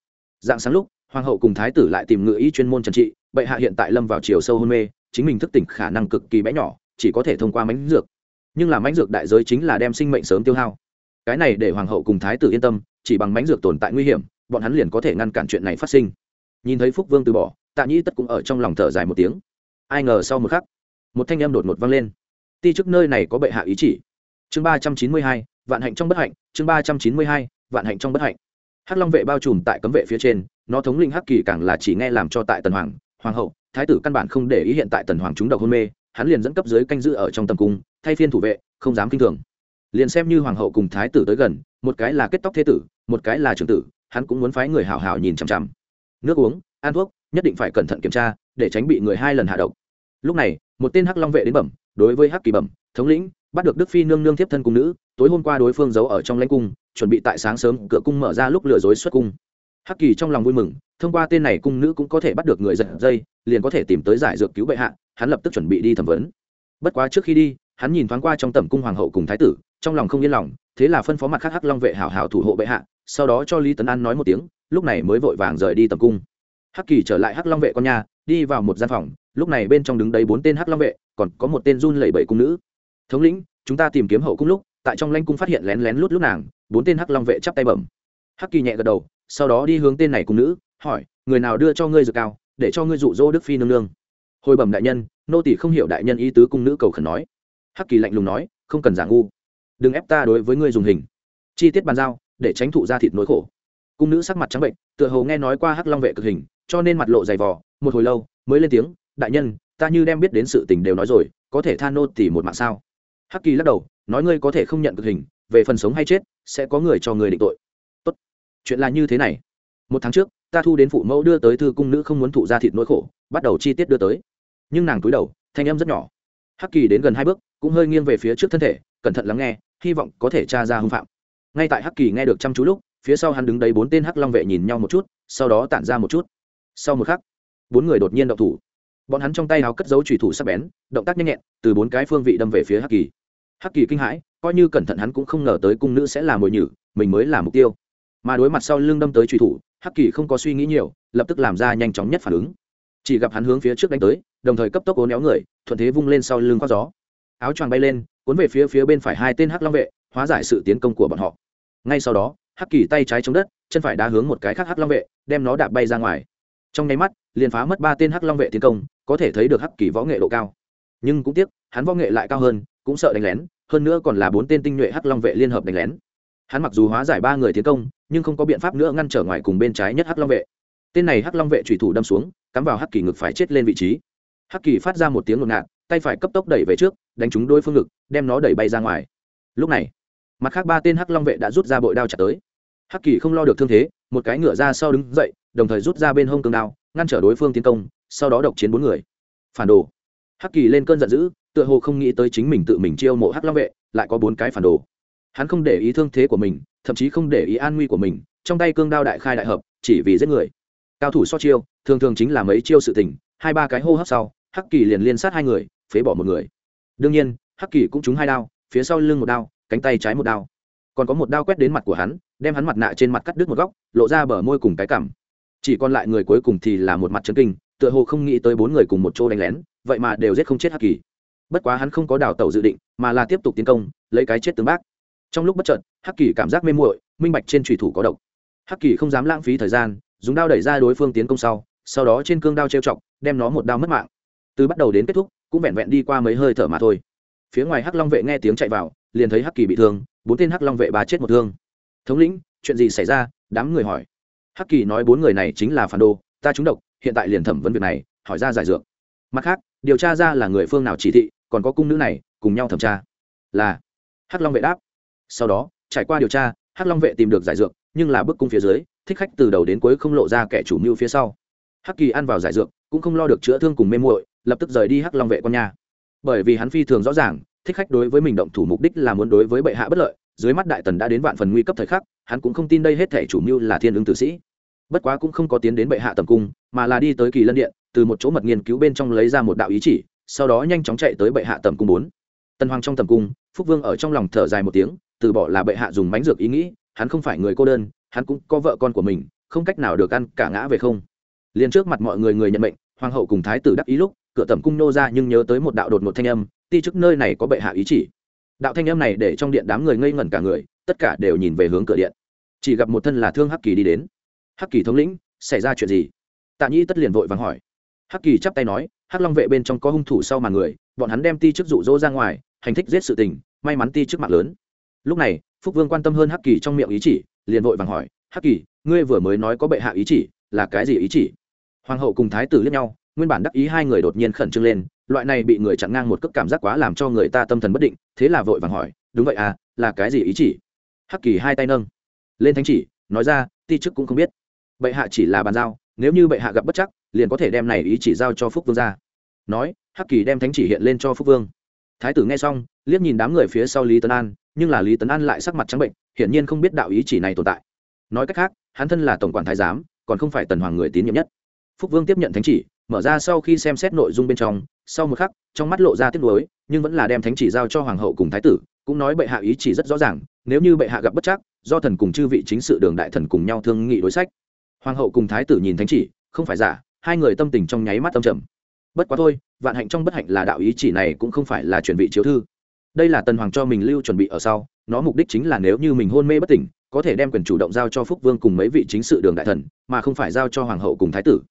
Dạng sáng lúc, hoàng hậu cùng thái tử lại tìm ngự ý chuyên môn trần trị, bệ hạ hiện tại lâm vào chiều sâu hôn mê, chính mình thức tỉnh khả năng cực kỳ bé nhỏ, chỉ có thể thông qua mánh dược. Nhưng là mánh dược đại giới chính là đem sinh mệnh sớm tiêu hao. Cái này để hoàng hậu cùng thái tử yên tâm, chỉ bằng mánh dược tồn tại nguy hiểm, bọn hắn liền có thể ngăn cản chuyện này phát sinh. Nhìn thấy phúc vương từ bỏ tạ nhĩ tất cũng ở trong lòng thở dài một tiếng. Ai ngờ sau một khắc, một thanh em đột ngột vang lên. Ti chức nơi này có bệ hạ ý chỉ. Chương ba trăm chín mươi hai, vạn hạnh trong bất hạnh. Chương ba trăm chín mươi hai, vạn hạnh trong bất hạnh. Hắc long vệ bao trùm tại cấm vệ phía trên, nó thống linh hắc kỳ càng là chỉ nghe làm cho tại tần hoàng hoàng hậu, thái tử căn bản không để ý hiện tại tần hoàng chúng độc hôn mê, hắn liền dẫn cấp dưới canh giữ ở trong tầm cung, thay phiên thủ vệ, không dám kinh thường. Liền xem như hoàng hậu cùng thái tử tới gần, một cái là kết tóc thế tử, một cái là trưởng tử, hắn cũng muốn phái người hảo hảo nhìn chằm chằm. Nước uống, ăn thuốc nhất định phải cẩn thận kiểm tra để tránh bị người hai lần hạ độc. Lúc này, một tên hắc long vệ đến bẩm, đối với hắc kỳ bẩm, thống lĩnh, bắt được đức phi nương nương tiếp thân cung nữ, tối hôm qua đối phương giấu ở trong lãnh cung, chuẩn bị tại sáng sớm cửa cung mở ra lúc lừa dối xuất cung. Hắc kỳ trong lòng vui mừng, thông qua tên này cung nữ cũng có thể bắt được người giật dây, liền có thể tìm tới giải dược cứu bệ hạ, hắn lập tức chuẩn bị đi thẩm vấn. Bất quá trước khi đi, hắn nhìn thoáng qua trong tẩm cung hoàng hậu cùng thái tử, trong lòng không yên lòng, thế là phân phó mặt khác hắc long vệ hảo hảo thủ hộ bệ hạ, sau đó cho lý tấn an nói một tiếng, lúc này mới vội vàng rời đi tầm cung hắc kỳ trở lại hắc long vệ con nhà, đi vào một gian phòng, lúc này bên trong đứng đấy bốn tên hắc long vệ, còn có một tên run lẩy bẩy cung nữ. Thống lĩnh, chúng ta tìm kiếm hậu cung lúc, tại trong lanh cung phát hiện lén lén lút lút nàng. Bốn tên hắc long vệ chắp tay bẩm. Hắc kỳ nhẹ gật đầu, sau đó đi hướng tên này cung nữ, hỏi, người nào đưa cho ngươi dược cao, để cho ngươi dụ dỗ đức phi nương nương? Hồi bẩm đại nhân, nô tỷ không hiểu đại nhân ý tứ cung nữ cầu khẩn nói. Hắc kỳ lạnh lùng nói, không cần giả ngu, đừng ép ta đối với ngươi dùng hình. Chi tiết bàn giao, để tránh thụ ra thịt nỗi khổ. Cung nữ sắc mặt trắng bệnh, tựa hồ nghe nói qua hắc long vệ cực hình cho nên mặt lộ dày vò, một hồi lâu, mới lên tiếng, đại nhân, ta như đem biết đến sự tình đều nói rồi, có thể tha nô tỉ một mạng sao? Hắc kỳ lắc đầu, nói ngươi có thể không nhận cực hình, về phần sống hay chết, sẽ có người cho người định tội. Tốt, chuyện là như thế này. Một tháng trước, ta thu đến phụ mẫu đưa tới thư cung nữ không muốn thụ ra thịt nỗi khổ, bắt đầu chi tiết đưa tới. Nhưng nàng cúi đầu, thanh âm rất nhỏ. Hắc kỳ đến gần hai bước, cũng hơi nghiêng về phía trước thân thể, cẩn thận lắng nghe, hy vọng có thể tra ra hưng phạm. Ngay tại hắc kỳ nghe được chăm chú lúc, phía sau hắn đứng đấy bốn tên hắc long vệ nhìn nhau một chút, sau đó tản ra một chút sau một khắc, bốn người đột nhiên động thủ. Bọn hắn trong tay áo cất dấu trùy thủ sắc bén, động tác nhanh nhẹn, từ bốn cái phương vị đâm về phía hắc kỳ. Hắc kỳ kinh hãi, coi như cẩn thận hắn cũng không ngờ tới cung nữ sẽ là mồi nhử, mình mới là mục tiêu. Mà đối mặt sau lưng đâm tới trùy thủ, hắc kỳ không có suy nghĩ nhiều, lập tức làm ra nhanh chóng nhất phản ứng. Chỉ gặp hắn hướng phía trước đánh tới, đồng thời cấp tốc ố néo người, thuận thế vung lên sau lưng khoác gió. Áo choàng bay lên, cuốn về phía phía bên phải hai tên hắc long vệ, hóa giải sự tiến công của bọn họ. Ngay sau đó, hắc kỳ tay trái chống đất, chân phải đá hướng một cái khác hắc long vệ, đem nó đạp bay ra ngoài trong nháy mắt, liền phá mất ba tên hắc long vệ tiến công, có thể thấy được hắc kỳ võ nghệ độ cao. Nhưng cũng tiếc, hắn võ nghệ lại cao hơn, cũng sợ đánh lén, hơn nữa còn là bốn tên tinh nhuệ hắc long vệ liên hợp đánh lén. Hắn mặc dù hóa giải ba người tiến công, nhưng không có biện pháp nữa ngăn trở ngoài cùng bên trái nhất hắc long vệ. Tên này hắc long vệ thủy thủ đâm xuống, cắm vào hắc kỳ ngực phải chết lên vị trí. Hắc kỳ phát ra một tiếng ngột ngạt, tay phải cấp tốc đẩy về trước, đánh trúng đôi phương ngực, đem nó đẩy bay ra ngoài. Lúc này, mặt khác ba tên hắc long vệ đã rút ra bội đao chặt tới hắc kỳ không lo được thương thế, một cái ngựa ra sau đứng dậy, đồng thời rút ra bên hông cương đao, ngăn trở đối phương tiến công, sau đó độc chiến bốn người. Phản đồ. Hắc kỳ lên cơn giận dữ, tựa hồ không nghĩ tới chính mình tự mình chiêu mộ hắc long vệ, lại có bốn cái phản đồ. Hắn không để ý thương thế của mình, thậm chí không để ý an nguy của mình, trong tay cương đao đại khai đại hợp, chỉ vì giết người. Cao thủ so chiêu, thường thường chính là mấy chiêu sự tình, hai ba cái hô hấp sau, hắc kỳ liền liên sát hai người, phế bỏ một người. Đương nhiên, hắc kỳ cũng trúng hai đao, phía sau lưng một đao, cánh tay trái một đao. Còn có một đao quét đến mặt của hắn đem hắn mặt nạ trên mặt cắt đứt một góc, lộ ra bờ môi cùng cái cằm. Chỉ còn lại người cuối cùng thì là một mặt chân kinh, tựa hồ không nghĩ tới bốn người cùng một chỗ đánh lén, vậy mà đều giết không chết hắc kỳ. Bất quá hắn không có đào tẩu dự định, mà là tiếp tục tiến công, lấy cái chết tướng bác. Trong lúc bất chợt, hắc kỳ cảm giác mê muội, minh bạch trên thủy thủ có độc. Hắc kỳ không dám lãng phí thời gian, dùng đao đẩy ra đối phương tiến công sau sau đó trên cương đao trêu chọc, đem nó một đao mất mạng. Từ bắt đầu đến kết thúc, cũng vẹn vẹn đi qua mấy hơi thở mà thôi. Phía ngoài hắc long vệ nghe tiếng chạy vào, liền thấy hắc kỳ bị thương, bốn tên hắc long vệ bà chết một thương thống lĩnh, chuyện gì xảy ra? Đám người hỏi. Hắc kỳ nói bốn người này chính là phản đồ, ta trúng độc, hiện tại liền thẩm vấn việc này, hỏi ra giải dược. Mặt khác, điều tra ra là người phương nào chỉ thị, còn có cung nữ này, cùng nhau thẩm tra. Là hắc long vệ đáp. Sau đó, trải qua điều tra, hắc long vệ tìm được giải dược, nhưng là bức cung phía dưới, thích khách từ đầu đến cuối không lộ ra kẻ chủ mưu phía sau. Hắc kỳ ăn vào giải dược, cũng không lo được chữa thương cùng mê muội, lập tức rời đi hắc long vệ con nhà. Bởi vì hắn phi thường rõ ràng, thích khách đối với mình động thủ mục đích là muốn đối với bệ hạ bất lợi dưới mắt đại tần đã đến vạn phần nguy cấp thời khắc, hắn cũng không tin đây hết thể chủ mưu là thiên ứng tử sĩ. Bất quá cũng không có tiến đến bệ hạ tầm cung, mà là đi tới kỳ lân điện, từ một chỗ mật nghiên cứu bên trong lấy ra một đạo ý chỉ, sau đó nhanh chóng chạy tới bệ hạ tầm cung bốn. Tần hoàng trong tầm cung, phúc vương ở trong lòng thở dài một tiếng, từ bỏ là bệ hạ dùng bánh dược ý nghĩ, hắn không phải người cô đơn, hắn cũng có vợ con của mình, không cách nào được ăn cả ngã về không. Liền trước mặt mọi người người nhận mệnh, hoàng hậu cùng thái tử đắc ý lúc, cửa tầm cung nô ra nhưng nhớ tới một đạo đột một thanh âm, ti chức nơi này có bệ hạ ý chỉ đạo thanh âm này để trong điện đám người ngây ngẩn cả người, tất cả đều nhìn về hướng cửa điện. Chỉ gặp một thân là thương hắc kỳ đi đến. Hắc kỳ thống lĩnh, xảy ra chuyện gì? Tạ nhĩ tất liền vội vàng hỏi. Hắc kỳ chắp tay nói, hắc long vệ bên trong có hung thủ sau màn người, bọn hắn đem ti chức dụ dỗ ra ngoài, hành thích giết sự tình, may mắn ti chức mạng lớn. Lúc này, phúc vương quan tâm hơn hắc kỳ trong miệng ý chỉ, liền vội vàng hỏi, hắc kỳ, ngươi vừa mới nói có bệ hạ ý chỉ, là cái gì ý chỉ? Hoàng hậu cùng thái tử liếc nhau, nguyên bản đắc ý hai người đột nhiên khẩn trương lên loại này bị người chặn ngang một cước cảm giác quá làm cho người ta tâm thần bất định, thế là vội vàng hỏi, đúng vậy à là cái gì ý chỉ? Hắc kỳ hai tay nâng. Lên thánh chỉ, nói ra, ti chức cũng không biết. Bệ hạ chỉ là bàn giao, nếu như bệ hạ gặp bất chắc, liền có thể đem này ý chỉ giao cho phúc vương ra nói, hắc kỳ đem thánh chỉ hiện lên cho phúc vương. Thái tử nghe xong, liếc nhìn đám người phía sau lý tấn an, nhưng là lý tấn an lại sắc mặt trắng bệnh, hiển nhiên không biết đạo ý chỉ này tồn tại. Nói cách khác, hắn thân là tổng quản thái giám, còn không phải tần hoàng người tín nhiệm nhất. Phúc vương tiếp nhận thánh chỉ, mở ra sau khi xem xét nội dung bên trong sau một khắc, trong mắt lộ ra tiếc nuối, nhưng vẫn là đem thánh chỉ giao cho hoàng hậu cùng thái tử, cũng nói bệ hạ ý chỉ rất rõ ràng, nếu như bệ hạ gặp bất chắc, do thần cùng chư vị chính sự đường đại thần cùng nhau thương nghị đối sách. Hoàng hậu cùng thái tử nhìn thánh chỉ, không phải giả, hai người tâm tình trong nháy mắt tâm trầm. Bất quá thôi, vạn hạnh trong bất hạnh là đạo ý chỉ này cũng không phải là chuẩn bị chiếu thư. Đây là tần hoàng cho mình lưu chuẩn bị ở sau, nó mục đích chính là nếu như mình hôn mê bất tỉnh, có thể đem quyền chủ động giao cho phúc vương cùng mấy vị chính sự đường đại thần, mà không phải giao cho hoàng hậu cùng thái tử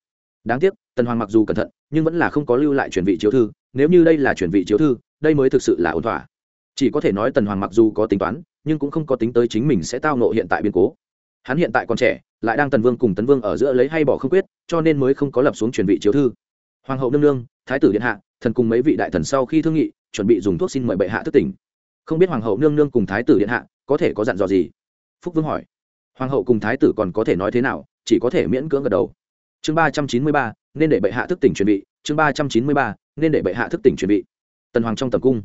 đáng tiếc, tần hoàng mặc dù cẩn thận, nhưng vẫn là không có lưu lại chuyển vị chiếu thư, nếu như đây là chuyển vị chiếu thư, đây mới thực sự là ổn thỏa. Chỉ có thể nói tần hoàng mặc dù có tính toán, nhưng cũng không có tính tới chính mình sẽ tao nộ hiện tại biến cố. Hắn hiện tại còn trẻ, lại đang tần vương cùng tấn vương ở giữa lấy hay bỏ không quyết, cho nên mới không có lập xuống chuyển vị chiếu thư. Hoàng hậu nương nương, thái tử điện hạ, thần cùng mấy vị đại thần sau khi thương nghị, chuẩn bị dùng thuốc xin mời bệ hạ thức tỉnh. Không biết hoàng hậu nương nương cùng thái tử điện hạ có thể có dặn dò gì? Phúc vương hỏi. Hoàng hậu cùng thái tử còn có thể nói thế nào, chỉ có thể miễn cưỡng gật đầu chương ba trăm chín mươi ba, nên để bệ hạ thức tỉnh chuẩn bị chương ba trăm chín mươi ba, nên để bệ hạ thức tỉnh chuẩn bị tần hoàng trong tầm cung.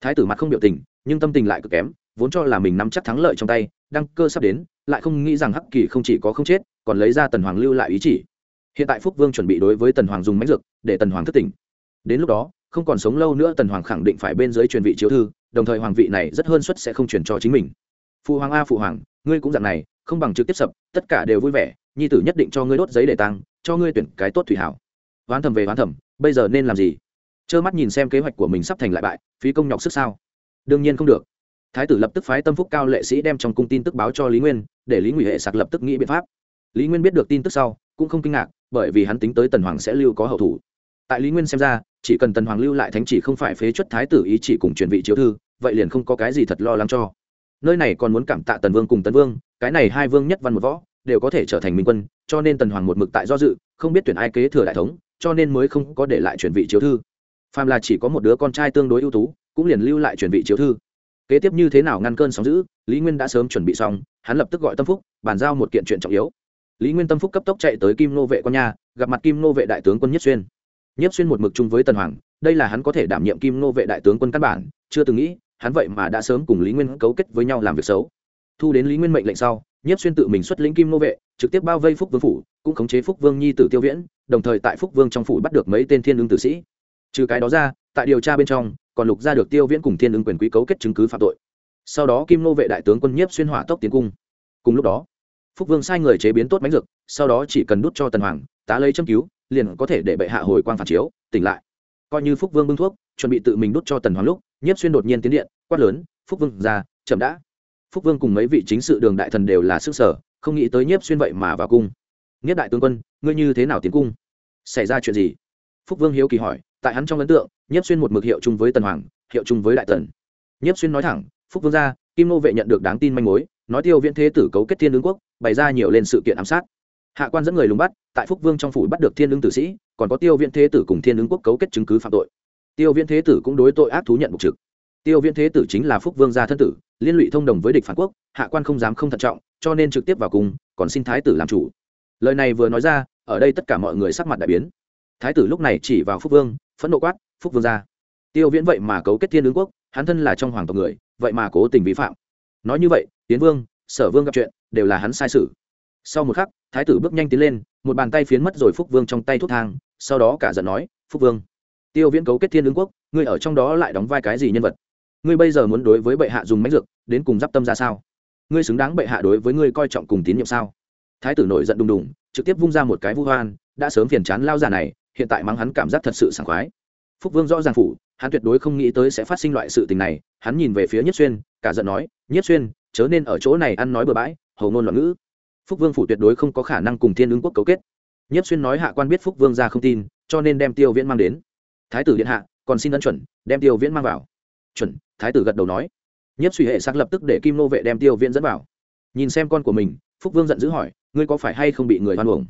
Thái tử mặt không biểu tình, nhưng tâm tình lại cực kém, vốn cho là mình nắm chắc thắng lợi trong tay, đăng cơ sắp đến, lại không nghĩ rằng hắc kỳ không chỉ có không chết, còn lấy ra tần hoàng lưu lại ý chỉ. Hiện tại phúc vương chuẩn bị đối với tần hoàng dùng máy dược, để tần hoàng thức tỉnh. Đến lúc đó, không còn sống lâu nữa tần hoàng khẳng định phải bên dưới truyền vị chiếu thư, đồng thời hoàng vị này rất hơn suất sẽ không truyền cho chính mình. Phụ hoàng a, phụ hoàng ngươi cũng dạng này, không bằng trực tiếp sập, tất cả đều vui vẻ, nhi tử nhất định cho ngươi đốt giấy để tăng cho ngươi tuyển cái tốt thủy hảo. Hoán thầm về hoán thầm, bây giờ nên làm gì? Trơ mắt nhìn xem kế hoạch của mình sắp thành lại bại, phí công nhọc sức sao? Đương nhiên không được. Thái tử lập tức phái tâm phúc cao lệ sĩ đem trong cung tin tức báo cho lý nguyên, để lý ngụy hệ sạc lập tức nghĩ biện pháp. Lý nguyên biết được tin tức sau, cũng không kinh ngạc, bởi vì hắn tính tới tần hoàng sẽ lưu có hậu thủ. Tại lý nguyên xem ra, chỉ cần tần hoàng lưu lại thánh chỉ không phải phế chuất thái tử ý chỉ cùng truyền vị chiếu thư, vậy liền không có cái gì thật lo lắng cho nơi này còn muốn cảm tạ tần vương cùng tần vương cái này hai vương nhất văn một võ đều có thể trở thành minh quân cho nên tần hoàng một mực tại do dự không biết tuyển ai kế thừa đại thống cho nên mới không có để lại truyền vị chiếu thư. Phàm là chỉ có một đứa con trai tương đối ưu tú cũng liền lưu lại truyền vị chiếu thư. Kế tiếp như thế nào ngăn cơn sóng giữ lý nguyên đã sớm chuẩn bị xong hắn lập tức gọi tâm phúc bàn giao một kiện chuyện trọng yếu. Lý nguyên tâm phúc cấp tốc chạy tới kim nô vệ con nhà, gặp mặt kim nô vệ đại tướng quân nhất xuyên. Nhất xuyên một mực chung với tần hoàng đây là hắn có thể đảm nhiệm kim nô vệ đại tướng quân căn bản chưa từng nghĩ hắn vậy mà đã sớm cùng lý nguyên cấu kết với nhau làm việc xấu. Thu đến lý nguyên mệnh lệnh sau nhất xuyên tự mình xuất lĩnh kim nô vệ, trực tiếp bao vây phúc vương phủ, cũng khống chế phúc vương nhi tử tiêu viễn, đồng thời tại phúc vương trong phủ bắt được mấy tên thiên ương tử sĩ. Trừ cái đó ra, tại điều tra bên trong, còn lục ra được tiêu viễn cùng thiên ương quyền quý cấu kết chứng cứ phạm tội. Sau đó kim nô vệ đại tướng quân nhiếp xuyên hỏa tốc tiến cung. Cùng lúc đó, phúc vương sai người chế biến tốt bánh dược, sau đó chỉ cần đút cho tần hoàng, tá lấy châm cứu, liền có thể để bệ hạ hồi quang phản chiếu, tỉnh lại coi như phúc vương bưng thuốc, chuẩn bị tự mình đút cho tần hoàng lúc, nhiếp xuyên đột nhiên tiến điện, quát lớn, phúc vương ra, chậm đã. Phúc vương cùng mấy vị chính sự đường đại thần đều là sức sở, không nghĩ tới nhiếp xuyên vậy mà vào cung. Nhất đại tướng quân, ngươi như thế nào tiến cung? Xảy ra chuyện gì? Phúc vương hiếu kỳ hỏi, tại hắn trong ấn tượng, nhiếp xuyên một mực hiệu chung với tần hoàng, hiệu chung với đại tần. Nhiếp xuyên nói thẳng, phúc vương ra, kim nô vệ nhận được đáng tin manh mối, nói tiêu viễn thế tử cấu kết thiên lương quốc, bày ra nhiều lên sự kiện ám sát hạ quan dẫn người lùng bắt, tại phúc vương trong phủ bắt được thiên lương tử sĩ, còn có tiêu viễn thế tử cùng thiên lương quốc cấu kết chứng cứ phạm tội. Tiêu viễn thế tử cũng đối tội ác thú nhận mục trực. Tiêu viễn thế tử chính là phúc vương gia thân tử, liên lụy thông đồng với địch phản quốc, hạ quan không dám không thận trọng, cho nên trực tiếp vào cùng, còn xin thái tử làm chủ. Lời này vừa nói ra, ở đây tất cả mọi người sắc mặt đại biến. Thái tử lúc này chỉ vào phúc vương, phẫn nộ quát, phúc vương gia, tiêu viễn vậy mà cấu kết thiên lương quốc, hắn thân là trong hoàng tộc người, vậy mà cố tình vi phạm. Nói như vậy, tiến vương, sở vương gặp chuyện, đều là hắn sai sự sau một khắc, thái tử bước nhanh tiến lên, một bàn tay phiến mất rồi phúc vương trong tay thuốc thang, sau đó cả giận nói, phúc vương, tiêu viễn cấu kết thiên ứng quốc, ngươi ở trong đó lại đóng vai cái gì nhân vật? Ngươi bây giờ muốn đối với bệ hạ dùng máy dược, đến cùng d i p tâm ra sao? Ngươi xứng đáng bệ hạ đối với ngươi coi trọng cùng tín nhiệm sao? Thái tử nổi giận đùng đùng, trực tiếp vung ra một cái vu hoan, đã sớm phiền chán lao già này, hiện tại mắng hắn cảm giác thật sự sảng khoái. Phúc vương rõ ràng phủ, hắn tuyệt đối không nghĩ tới sẽ phát sinh loại sự tình này, hắn nhìn về phía nhất xuyên, cả giận nói, nhất xuyên, chớ nên ở chỗ này ăn nói bừa bãi, hầu ngôn loạn ngữ phúc vương phủ tuyệt đối không có khả năng cùng thiên ứng quốc cấu kết. Nhất xuyên nói hạ quan biết phúc vương ra không tin, cho nên đem tiêu viễn mang đến. Thái tử điện hạ, còn xin ân chuẩn, đem tiêu viễn mang vào. Chuẩn, thái tử gật đầu nói. Nhất suy hệ sắc lập tức để kim nô vệ đem tiêu viễn dẫn vào. Nhìn xem con của mình, phúc vương giận dữ hỏi, ngươi có phải hay không bị người hoan uổng?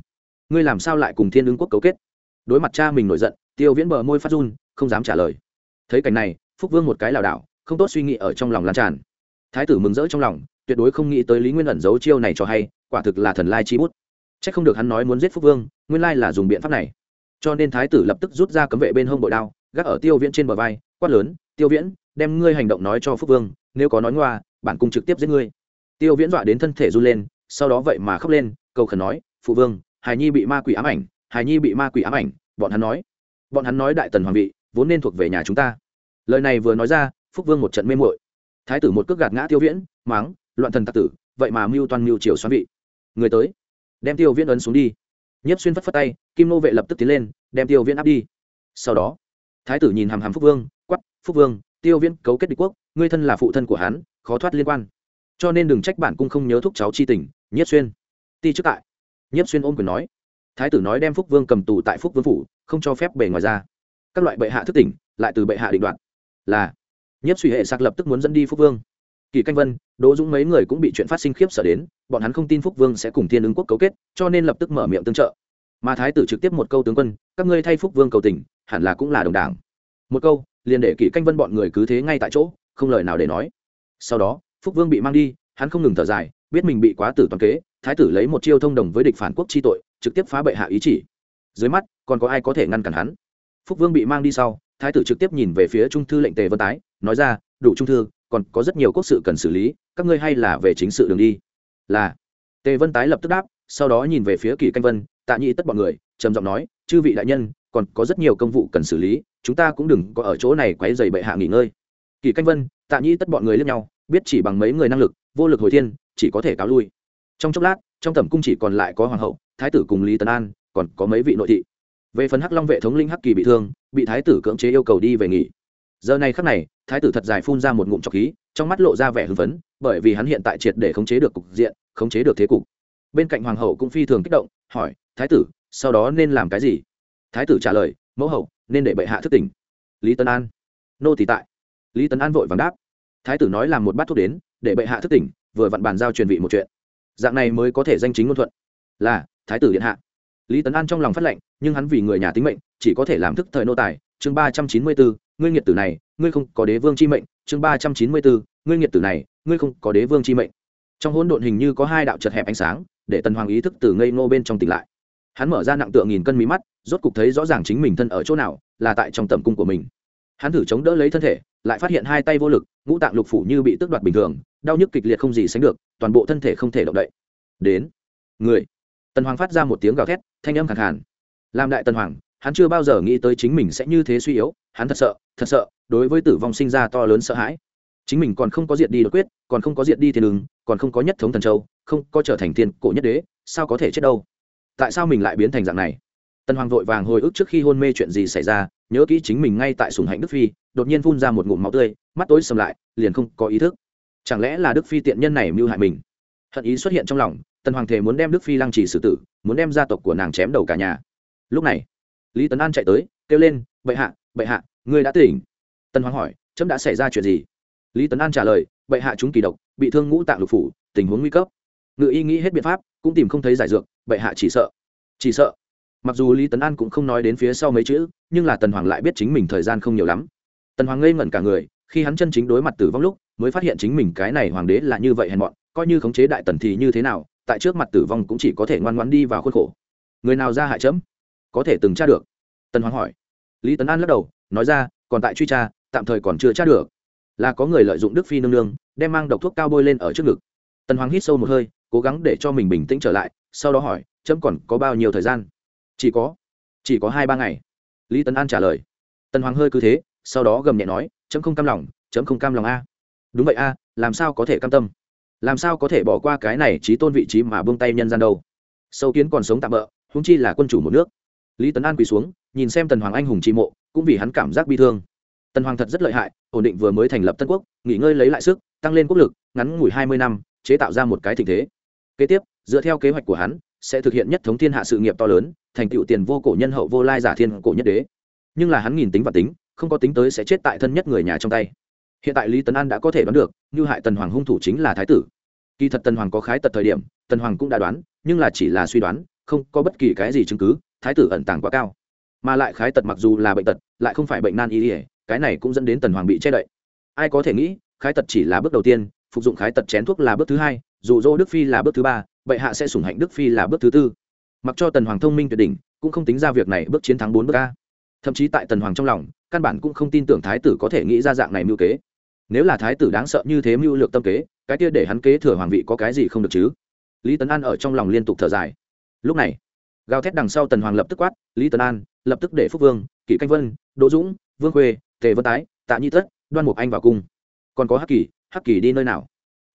Ngươi làm sao lại cùng thiên ứng quốc cấu kết? Đối mặt cha mình nổi giận, tiêu viễn bờ môi phát run, không dám trả lời. Thấy cảnh này, phúc vương một cái lảo đảo, không tốt suy nghĩ ở trong lòng lan tràn. Thái tử mừng rỡ trong lòng, tuyệt đối không nghĩ tới lý nguyên ẩn giấu chiêu này cho hay quả thực là thần lai chi bút. C h ắ c không được hắn nói muốn giết phúc vương, nguyên lai là dùng biện pháp này. Cho nên thái tử lập tức rút ra cấm vệ bên hông bội đao, gác ở tiêu viễn trên bờ vai, quát lớn, tiêu viễn, đem ngươi hành động nói cho phúc vương, nếu có nói ngoa, bản cung trực tiếp giết ngươi. Tiêu viễn dọa đến thân thể run lên, sau đó vậy mà khóc lên, cầu khẩn nói, phụ vương, hài nhi bị ma quỷ ám ảnh, hài nhi bị ma quỷ ám ảnh, bọn hắn nói. Bọn hắn nói đại tần hoàng vị, vốn nên thuộc về nhà chúng ta. Lời này vừa nói ra, phúc vương một trận mê mội thái tử một cước gạt ngã tiêu viễn máng loạn thần tạc tử, vậy mà mưu toàn mưu triều xoắn vị người tới. Đem tiêu viễn ấn xuống đi. Nhất xuyên phất phất tay, kim nô vệ lập tức tiến lên, đem tiêu viễn áp đi. Sau đó, thái tử nhìn hàm hàm phúc vương quắp phúc vương, tiêu viễn cấu kết địch quốc, ngươi thân là phụ thân của hắn, khó thoát liên quan. Cho nên đừng trách bản cung không nhớ thúc cháu chi tình, nhất xuyên. Ti trước tại. Nhất xuyên ôm quyền nói. Thái tử nói đem phúc vương cầm tù tại phúc vương phủ, không cho phép bề ngoài ra. Các loại bệ hạ thức tỉnh, lại từ bệ hạ định đoạt. Là, nhất suy hệ sạc lập tức muốn dẫn đi phúc vương kỳ canh vân, đỗ dũng mấy người cũng bị chuyện phát sinh khiếp sợ đến, bọn hắn không tin phúc vương sẽ cùng thiên ứng quốc cấu kết, cho nên lập tức mở miệng tương trợ. Mà thái tử trực tiếp một câu tướng quân, các ngươi thay phúc vương cầu tình, hẳn là cũng là đồng đảng. Một câu, liền để kỳ canh vân bọn người cứ thế ngay tại chỗ, không lời nào để nói. Sau đó, phúc vương bị mang đi, hắn không ngừng thở dài, biết mình bị quá tử toàn kế, thái tử lấy một chiêu thông đồng với địch phản quốc chi tội, trực tiếp phá bệ hạ ý chỉ. Dưới mắt, còn có ai có thể ngăn cản hắn? Phúc vương bị mang đi sau, thái tử trực tiếp nhìn về phía trung thư lệnh tề vân tái, nói ra, đủ trung thư còn có rất nhiều quốc sự cần xử lý, các ngươi hay là về chính sự đường đi. Là. Tề vân tái lập tức đáp, sau đó nhìn về phía kỳ canh vân, tạ nhị tất bọn người, trầm giọng nói, chư vị đại nhân, còn có rất nhiều công vụ cần xử lý, chúng ta cũng đừng có ở chỗ này quấy dày bệ hạ nghỉ ngơi. Kỳ canh vân, tạ nhị tất bọn người lẫn nhau, biết chỉ bằng mấy người năng lực, vô lực hồi thiên, chỉ có thể cáo lui. Trong chốc lát, trong tầm cung chỉ còn lại có hoàng hậu, thái tử cùng lý tấn an, còn có mấy vị nội thị. Về phần hắc long vệ thống linh hắc kỳ bị thương, bị thái tử cưỡng chế yêu cầu đi về nghỉ giờ này khắc này, thái tử thật dài phun ra một ngụm trọc khí, trong mắt lộ ra vẻ hưng phấn, bởi vì hắn hiện tại triệt để khống chế được cục diện, khống chế được thế cục. Bên cạnh hoàng hậu cũng phi thường kích động, hỏi, thái tử, sau đó nên làm cái gì? Thái tử trả lời, mẫu hậu, nên để bệ hạ thức tỉnh. Lý tân an. Nô thì tại. Lý tân an vội vàng đáp. Thái tử nói làm một bát thuốc đến, để bệ hạ thức tỉnh, vừa vặn bàn giao truyền vị một chuyện. Dạng này mới có thể danh chính ngôn thuận. Là, thái tử điện hạ. Lý tấn an trong lòng phát lệnh, nhưng hắn vì người nhà tính mệnh, chỉ có thể làm thức thời nô tài chương ba trăm chín mươi bốn, ngươi nghiệt tử này, ngươi không có đế vương chi mệnh. chương ba trăm chín mươi bốn, ngươi nghiệt tử này, ngươi không có đế vương chi mệnh. trong hỗn độn hình như có hai đạo chật hẹp ánh sáng, để tần hoàng ý thức từ ngây ngô bên trong tỉnh lại. hắn mở ra nặng tượng nghìn cân mí mắt, rốt cục thấy rõ ràng chính mình thân ở chỗ nào, là tại trong tầm cung của mình. hắn thử chống đỡ lấy thân thể, lại phát hiện hai tay vô lực, ngũ tạng lục phủ như bị tước đoạt bình thường, đau nhức kịch liệt không gì sánh được, toàn bộ thân thể không thể động đậy. đến. người. tần hoàng phát ra một tiếng gào thét, thanh âm khẳng hẳn làm đại tần hoàng hắn chưa bao giờ nghĩ tới chính mình sẽ như thế suy yếu, hắn thật sợ thật sợ, đối với tử vong sinh ra to lớn sợ hãi. Chính mình còn không có diện đi đột quyết, còn không có diện đi thiên ứng còn không có nhất thống thần châu, không có trở thành thiên cổ nhất đế, sao có thể chết đâu? Tại sao mình lại biến thành dạng này? Tần hoàng vội vàng hồi ức trước khi hôn mê chuyện gì xảy ra, nhớ kỹ chính mình ngay tại sùng hạnh đức phi, đột nhiên phun ra một ngụm máu tươi, mắt tối sầm lại, liền không có ý thức. Chẳng lẽ là đức phi tiện nhân này mưu hại mình? Hận ý xuất hiện trong lòng tần hoàng thể muốn đem đức phi lăng trì xử tử, muốn đem gia tộc của nàng chém đầu cả nhà. Lúc này lý tấn an chạy tới, kêu lên, bệ hạ bệ hạ, ngươi đã tỉnh. Tần hoàng hỏi trẫm đã xảy ra chuyện gì? Lý tấn an trả lời, bệ hạ chúng kỳ độc, bị thương ngũ tạng lục phủ, tình huống nguy cấp. Ngự y nghĩ hết biện pháp, cũng tìm không thấy giải dược, bệ hạ chỉ sợ chỉ sợ. Mặc dù lý tấn an cũng không nói đến phía sau mấy chữ, nhưng là tần hoàng lại biết chính mình thời gian không nhiều lắm. Tần hoàng ngây ngẩn cả người, khi hắn chân chính đối mặt tử vong lúc, mới phát hiện chính mình cái này hoàng đế là như vậy hèn mọn, coi như khống chế đại tần thì như thế nào, tại trước mặt tử vong cũng chỉ có thể ngoan ngoãn đi vào khuôn khổ. Người nào ra hại chấm? Có thể từng tra được? Tần hoàng hỏi. Lý tấn an lắc đầu, nói ra, còn tại truy tra, tạm thời còn chưa tra được. Là có người lợi dụng đức phi nương nương, đem mang độc thuốc cao bôi lên ở trước ngực. Tần hoàng hít sâu một hơi, cố gắng để cho mình bình tĩnh trở lại, sau đó hỏi, chấm còn có bao nhiêu thời gian? Chỉ có chỉ có hai ba ngày. Lý tấn an trả lời. Tần hoàng hơi cứ thế, sau đó gầm nhẹ nói, chấm không cam lòng, chấm không cam lòng a. Đúng vậy a, làm sao có thể cam tâm? Làm sao có thể bỏ qua cái này trí tôn vị trí mà buông tay nhân gian đâu? Sâu kiến còn sống tạm bỡ húng chi là quân chủ một nước lý tấn an quỳ xuống, nhìn xem tần hoàng anh hùng trị mộ, cũng vì hắn cảm giác bi thương. Tần hoàng thật rất lợi hại, ổn định vừa mới thành lập tân quốc, nghỉ ngơi lấy lại sức, tăng lên quốc lực, ngắn ngủi hai mươi năm, chế tạo ra một cái tình thế. Kế tiếp, dựa theo kế hoạch của hắn, sẽ thực hiện nhất thống thiên hạ sự nghiệp to lớn, thành tựu tiền vô cổ nhân hậu vô lai giả thiên cổ nhất đế. Nhưng là hắn nghìn tính và tính, không có tính tới sẽ chết tại thân nhất người nhà trong tay. Hiện tại lý tấn an đã có thể đoán được, như hại tần hoàng hung thủ chính là thái tử. Kỳ thật tần hoàng có khái tật thời điểm, tần hoàng cũng đã đoán, nhưng là chỉ là suy đoán, không có bất kỳ cái gì chứng cứ thái tử ẩn tàng quá cao. Mà lại khái tật mặc dù là bệnh tật, lại không phải bệnh nan y ỉa cái này cũng dẫn đến tần hoàng bị che đậy. Ai có thể nghĩ, khái tật chỉ là bước đầu tiên, phục dụng khái tật chén thuốc là bước thứ hai, dù dỗ đức phi là bước thứ ba, bệ hạ sẽ sủng hạnh đức phi là bước thứ tư. Mặc cho tần hoàng thông minh tuyệt đỉnh, cũng không tính ra việc này bước chiến thắng bốn bước a. Thậm chí tại tần hoàng trong lòng, căn bản cũng không tin tưởng thái tử có thể nghĩ ra dạng này mưu kế. Nếu là thái tử đáng sợ như thế mưu lược tâm kế, cái kia để hắn kế thừa hoàng vị có cái gì không được chứ? Lý tấn an ở trong lòng liên tục thở dài. Lúc này gào thét đằng sau tần hoàng lập tức quát, lý Tần an, lập tức để phúc vương, kỷ canh vân, đỗ dũng, vương khuê, tề vân tái, tạ nhi tất, đoan mục anh vào cung còn có hắc kỳ hắc kỳ đi nơi nào?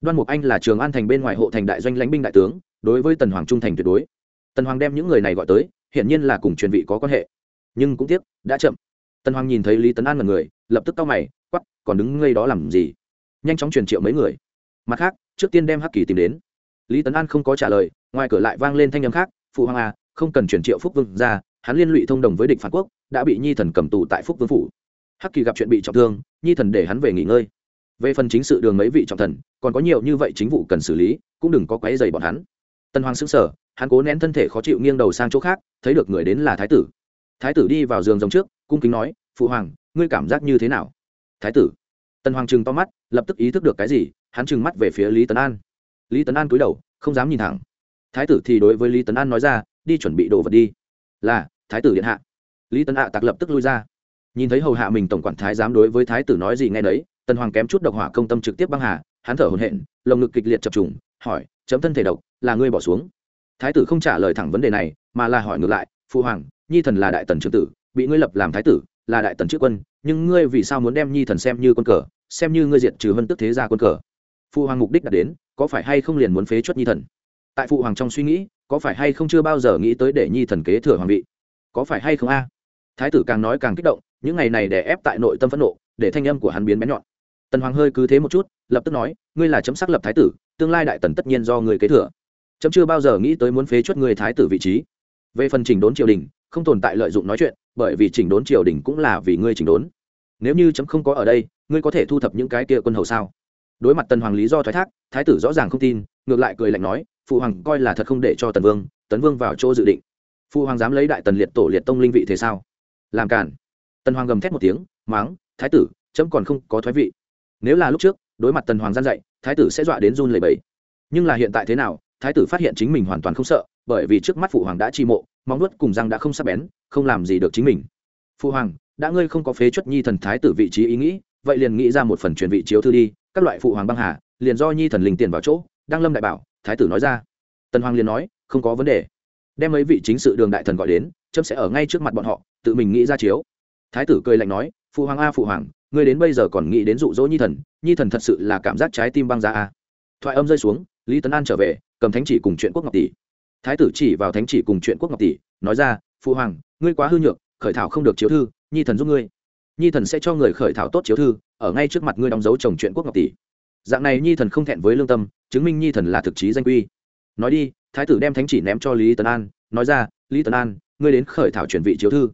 Đoan mục anh là trường an thành bên ngoài hộ thành đại doanh lãnh binh đại tướng, đối với tần hoàng trung thành tuyệt đối. Tần hoàng đem những người này gọi tới, hiển nhiên là cùng truyền vị có quan hệ. Nhưng cũng tiếc, đã chậm. Tần hoàng nhìn thấy lý tấn an là người, lập tức cau mày quắp còn đứng ngây đó làm gì? Nhanh chóng truyền triệu mấy người. Mặt khác, trước tiên đem hắc kỳ tìm đến. Lý tấn an không có trả lời, ngoài cửa lại vang lên thanh â m khác, phụ hoàng à không cần truyền triệu phúc vương ra, hắn liên lụy thông đồng với địch phản quốc, đã bị nhi thần cầm tù tại phúc vương phủ. Hắc kỳ gặp chuyện bị trọng thương, nhi thần để hắn về nghỉ ngơi. Về phần chính sự đường mấy vị trọng thần, còn có nhiều như vậy chính vụ cần xử lý, cũng đừng có quấy dày bọn hắn. Tân hoàng xứng sở hắn cố nén thân thể khó chịu nghiêng đầu sang chỗ khác, thấy được người đến là thái tử. Thái tử đi vào giường rồng trước, cung kính nói, phụ hoàng, ngươi cảm giác như thế nào? Thái tử. Tân hoàng trừng to mắt, lập tức ý thức được cái gì, hắn trừng mắt về phía lý tấn an. Lý tấn an cúi đầu, không dám nhìn thẳng. Thái tử thì đối với lý tấn an nói ra đi chuẩn bị đồ vật đi. Là, thái tử điện hạ. Lý tân hạ tặc lập tức lui ra. Nhìn thấy hầu hạ mình tổng quản thái dám đối với thái tử nói gì ngay đấy tần hoàng kém chút độc hỏa công tâm trực tiếp băng hà, hắn thở hồn hện lồng ngực kịch liệt chập trùng, hỏi, chấm thân thể độc, là ngươi bỏ xuống? Thái tử không trả lời thẳng vấn đề này, mà là hỏi ngược lại phụ hoàng, nhi thần là đại tần trưởng tử, bị ngươi lập làm thái tử, là đại tần trước quân, nhưng ngươi vì sao muốn đem nhi thần xem như quân cờ, xem như ngươi diệt trừ vân tức thế gia quân cờ? Phụ hoàng mục đích đã đến, có phải hay không liền muốn phế chuất nhi thần? Tại phụ hoàng trong suy nghĩ có phải hay không chưa bao giờ nghĩ tới để nhi thần kế thừa hoàng vị? Có phải hay không a? Thái tử càng nói càng kích động, những ngày này để ép tại nội tâm phẫn nộ, để thanh âm của hắn biến bén nhọn. Tần hoàng hơi cứ thế một chút, lập tức nói, ngươi là chấm xác lập thái tử, tương lai đại tần tất nhiên do người kế thừa. Chấm chưa bao giờ nghĩ tới muốn phế chuất người thái tử vị trí. Về phần chỉnh đốn triều đình, không tồn tại lợi dụng nói chuyện, bởi vì chỉnh đốn triều đình cũng là vì ngươi chỉnh đốn. Nếu như chấm không có ở đây, ngươi có thể thu thập những cái kia quân hầu sao? Đối mặt tần hoàng lý do thoái thác, thái tử rõ ràng không tin, ngược lại cười lạnh nói phụ hoàng coi là thật không để cho tần vương, tấn vương vào chỗ dự định. Phụ hoàng dám lấy đại tần liệt tổ liệt tông linh vị thế sao? Làm cản tần hoàng gầm thét một tiếng, máng, thái tử, chấm còn không có thoái vị. Nếu là lúc trước, đối mặt tần hoàng gian dạy, thái tử sẽ dọa đến run lầy bẫy nhưng là hiện tại thế nào, thái tử phát hiện chính mình hoàn toàn không sợ, bởi vì trước mắt phụ hoàng đã chi mộ, móng nuốt cùng răng đã không sắp bén, không làm gì được chính mình. Phụ hoàng, đã ngươi không có phế chuất nhi thần thái tử vị trí ý nghĩ, vậy liền nghĩ ra một phần truyền vị chiếu thư đi, các loại phụ hoàng băng hà, liền do nhi thần linh tiền vào chỗ, đăng lâm đại bảo thái tử nói ra. Tần hoàng liền nói, không có vấn đề. Đem mấy vị chính sự đường đại thần gọi đến trâm sẽ ở ngay trước mặt bọn họ, tự mình nghĩ ra chiếu. Thái tử cười lạnh nói, phụ hoàng a, phụ hoàng, ngươi đến bây giờ còn nghĩ đến dụ dỗ nhi thần nhi thần thật sự là cảm giác trái tim băng ra a. Thoại âm rơi xuống, lý tấn an trở về, cầm thánh chỉ cùng chuyện quốc ngọc tỷ. Thái tử chỉ vào thánh chỉ cùng chuyện quốc ngọc tỷ, nói ra, phụ hoàng, ngươi quá hư nhược, khởi thảo không được chiếu thư, nhi thần giúp ngươi. Nhi thần sẽ cho người khởi thảo tốt chiếu thư, ở ngay trước mặt ngươi đóng dấu chồng chuyện quốc ngọc tỷ. Dạng này nhi thần không thẹn với lương tâm chứng minh nhi thần là thực chí danh quy. Nói đi, thái tử đem thánh chỉ ném cho lý tấn an, nói ra, lý tấn an, ngươi đến khởi thảo chuyển vị chiếu thư.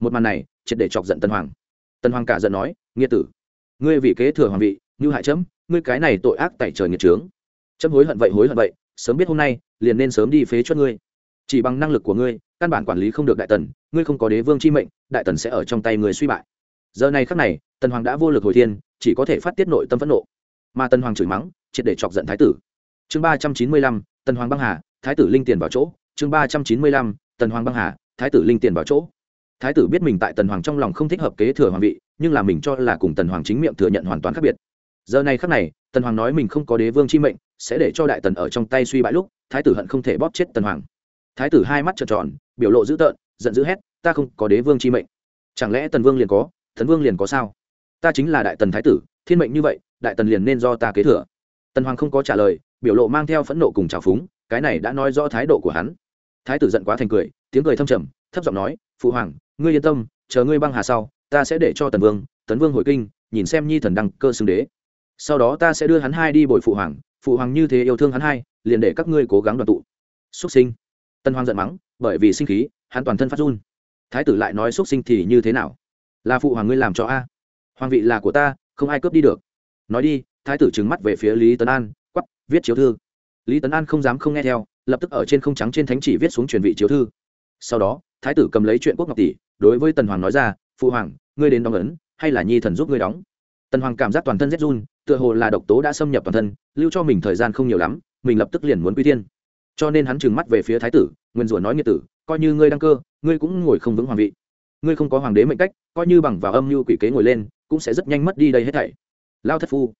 Một màn này, triệt để chọc giận tân hoàng. Tân hoàng cả giận nói nghĩa tử, ngươi vì kế thừa hoàng vị, như hại chấm, ngươi cái này tội ác tại trời nghiệt trướng chấm hối hận vậy, hối hận vậy, sớm biết hôm nay, liền nên sớm đi phế cho ngươi. Chỉ bằng năng lực của ngươi, căn bản quản lý không được đại tần, ngươi không có đế vương chi mệnh, đại tần sẽ ở trong tay người suy bại. Giờ này khắc này, tần hoàng đã vô lực hồi thiên, chỉ có thể phát tiết nội tâm phẫn nộ. Mà tần hoàng chửi mắng triệt để chọc giận thái tử. Chương ba trăm chín mươi lăm, tần hoàng băng hà, thái tử linh tiền vào chỗ. Chương ba trăm chín mươi lăm, tần hoàng băng hà, thái tử linh tiền vào chỗ. Thái tử biết mình tại tần hoàng trong lòng không thích hợp kế thừa hoàng vị, nhưng là mình cho là cùng tần hoàng chính miệng thừa nhận hoàn toàn khác biệt. Giờ này khác này, tần hoàng nói mình không có đế vương chi mệnh, sẽ để cho đại tần ở trong tay suy bãi lúc, thái tử hận không thể bóp chết tần hoàng. Thái tử hai mắt trợn tròn, biểu lộ dữ tợn, giận dữ hét, ta không có đế vương chi mệnh. Chẳng lẽ tần vương liền có? Thần vương liền có sao? Ta chính là đại tần thái tử, thiên mệnh như vậy, đại tần liền nên do ta kế thừa tần hoàng không có trả lời, biểu lộ mang theo phẫn nộ cùng trào phúng, cái này đã nói rõ thái độ của hắn. Thái tử giận quá thành cười, tiếng cười thâm trầm, thấp giọng nói, phụ hoàng, ngươi yên tâm, chờ ngươi băng hà sau, ta sẽ để cho tần vương, tấn vương hồi kinh, nhìn xem nhi thần đăng cơ xưng đế. Sau đó ta sẽ đưa hắn hai đi bồi phụ hoàng phụ hoàng như thế yêu thương hắn hai, liền để các ngươi cố gắng đoàn tụ. Xuất sinh. Tân hoàng giận mắng, bởi vì sinh khí, hắn toàn thân phát run. Thái tử lại nói xuất sinh thì như thế nào? Là phụ hoàng ngươi làm cho a. Hoàng vị là của ta, không ai cướp đi được. Nói đi thái tử trừng mắt về phía lý tấn an quắp viết chiếu thư. Lý tấn an không dám không nghe theo, lập tức ở trên không trắng trên thánh chỉ viết xuống truyền vị chiếu thư. Sau đó, thái tử cầm lấy chuyện quốc ngọc tỷ, đối với tần hoàng nói ra phụ hoàng, ngươi đến đóng ấn, hay là nhi thần giúp ngươi đóng? Tần hoàng cảm giác toàn thân rét run, tựa hồ là độc tố đã xâm nhập toàn thân, lưu cho mình thời gian không nhiều lắm, mình lập tức liền muốn quy tiên cho nên hắn trừng mắt về phía thái tử, nguyên rủa nói nghĩa tử, coi như ngươi đăng cơ, ngươi cũng ngồi không vững hoàng vị. Ngươi không có hoàng đế mệnh cách, coi như bằng vào âm mưu quỷ kế ngồi lên, cũng sẽ rất nhanh mất đi đây hết thảy. Lao thất phu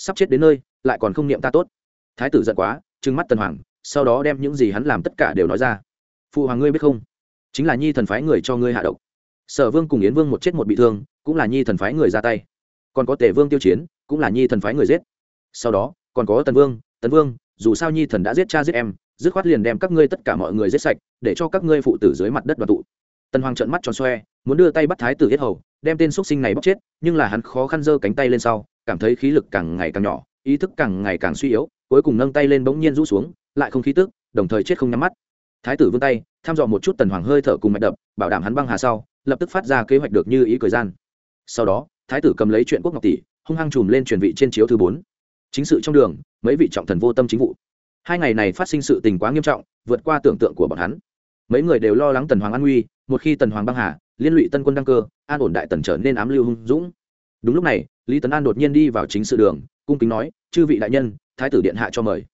sắp chết đến nơi, lại còn không niệm ta tốt. Thái tử giận quá, trừng mắt tần hoàng, sau đó đem những gì hắn làm tất cả đều nói ra. Phụ hoàng ngươi biết không? Chính là nhi thần phái người cho ngươi hạ độc. Sở vương cùng yến vương một chết một bị thương, cũng là nhi thần phái người ra tay. Còn có tề vương tiêu chiến, cũng là nhi thần phái người giết. Sau đó, còn có tần vương tấn vương, dù sao nhi thần đã giết cha giết em, dứt khoát liền đem các ngươi tất cả mọi người giết sạch, để cho các ngươi phụ tử dưới mặt đất đoàn tụ. Tần hoàng trợn mắt tròn xoe, muốn đưa tay bắt thái tử yết hầu, đem tên x sinh này bóc chết, nhưng là hắn khó khăn giơ cánh tay lên sau cảm thấy khí lực càng ngày càng nhỏ, ý thức càng ngày càng suy yếu, cuối cùng nâng tay lên bỗng nhiên rũ xuống, lại không khí tức, đồng thời chết không nhắm mắt. Thái tử vươn tay, thăm dò một chút tần hoàng hơi thở cùng mạch đập, bảo đảm hắn băng hà sau, lập tức phát ra kế hoạch được như ý thời gian. Sau đó, thái tử cầm lấy chuyện quốc ngọc tỷ, hung hăng chùm lên truyền vị trên chiếu thứ bốn. Chính sự trong đường, mấy vị trọng thần vô tâm chính vụ. Hai ngày này phát sinh sự tình quá nghiêm trọng, vượt qua tưởng tượng của bọn hắn. Mấy người đều lo lắng tần hoàng an nguy, một khi tần hoàng băng hà, liên lụy tân quân đăng cơ, an ổn đại tần trở nên ám lưu hung dũng đúng lúc này, lý tấn an đột nhiên đi vào chính sự đường, cung kính nói, chư vị đại nhân, thái tử điện hạ cho mời.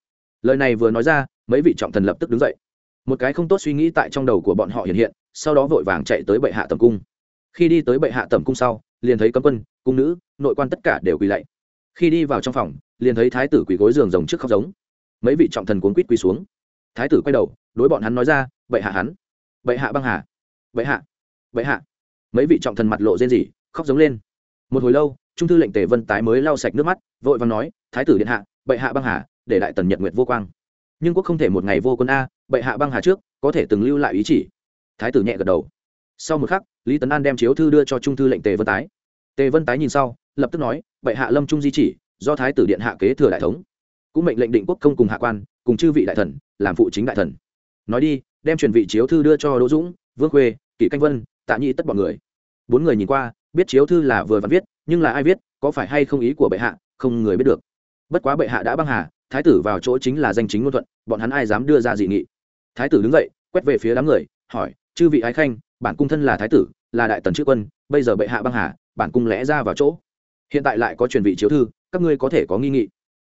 Lời này vừa nói ra, mấy vị trọng thần lập tức đứng dậy. Một cái không tốt suy nghĩ tại trong đầu của bọn họ hiện hiện, sau đó vội vàng chạy tới bệ hạ tầm cung. Khi đi tới bệ hạ tầm cung sau, liền thấy cấm quân, cung nữ, nội quan tất cả đều quỳ lạy. Khi đi vào trong phòng, liền thấy thái tử quỳ gối giường rồng trước khóc giống. Mấy vị trọng thần cuốn quýt quỳ xuống. Thái tử quay đầu, đối bọn hắn nói ra, bệ hạ hắn, bệ hạ băng hà, bệ hạ bệ hạ. Mấy vị trọng thần mặt lộ rên rỉ, khóc giống lên một hồi lâu, trung thư lệnh tề vân tái mới lau sạch nước mắt, vội vàng nói, thái tử điện hạ, bệ hạ băng hà, để đại tần nhật nguyệt vô quang. Nhưng quốc không thể một ngày vô quân a, bệ hạ băng hà trước, có thể từng lưu lại ý chỉ. Thái tử nhẹ gật đầu. Sau một khắc, lý tấn an đem chiếu thư đưa cho trung thư lệnh tề vân tái. Tề vân tái nhìn sau, lập tức nói, bệ hạ lâm trung di chỉ, do thái tử điện hạ kế thừa đại thống. Cũng mệnh lệnh định quốc công cùng hạ quan, cùng chư vị đại thần, làm phụ chính đại thần. Nói đi, đem truyền vị chiếu thư đưa cho đỗ dũng, vương khuê, kỷ canh vân, tạ nhi tất bọn người. Bốn người nhìn qua biết chiếu thư là vừa vặn viết, nhưng là ai viết, có phải hay không ý của bệ hạ, không người biết được. Bất quá bệ hạ đã băng hà, thái tử vào chỗ chính là danh chính ngôn thuận, bọn hắn ai dám đưa ra dị nghị. Thái tử đứng dậy, quét về phía đám người, hỏi, chư vị ái khanh, bản cung thân là thái tử, là đại tần chữ quân, bây giờ bệ hạ băng hà, bản cung lẽ ra vào chỗ. Hiện tại lại có truyền vị chiếu thư, các ngươi có thể có nghi nghị.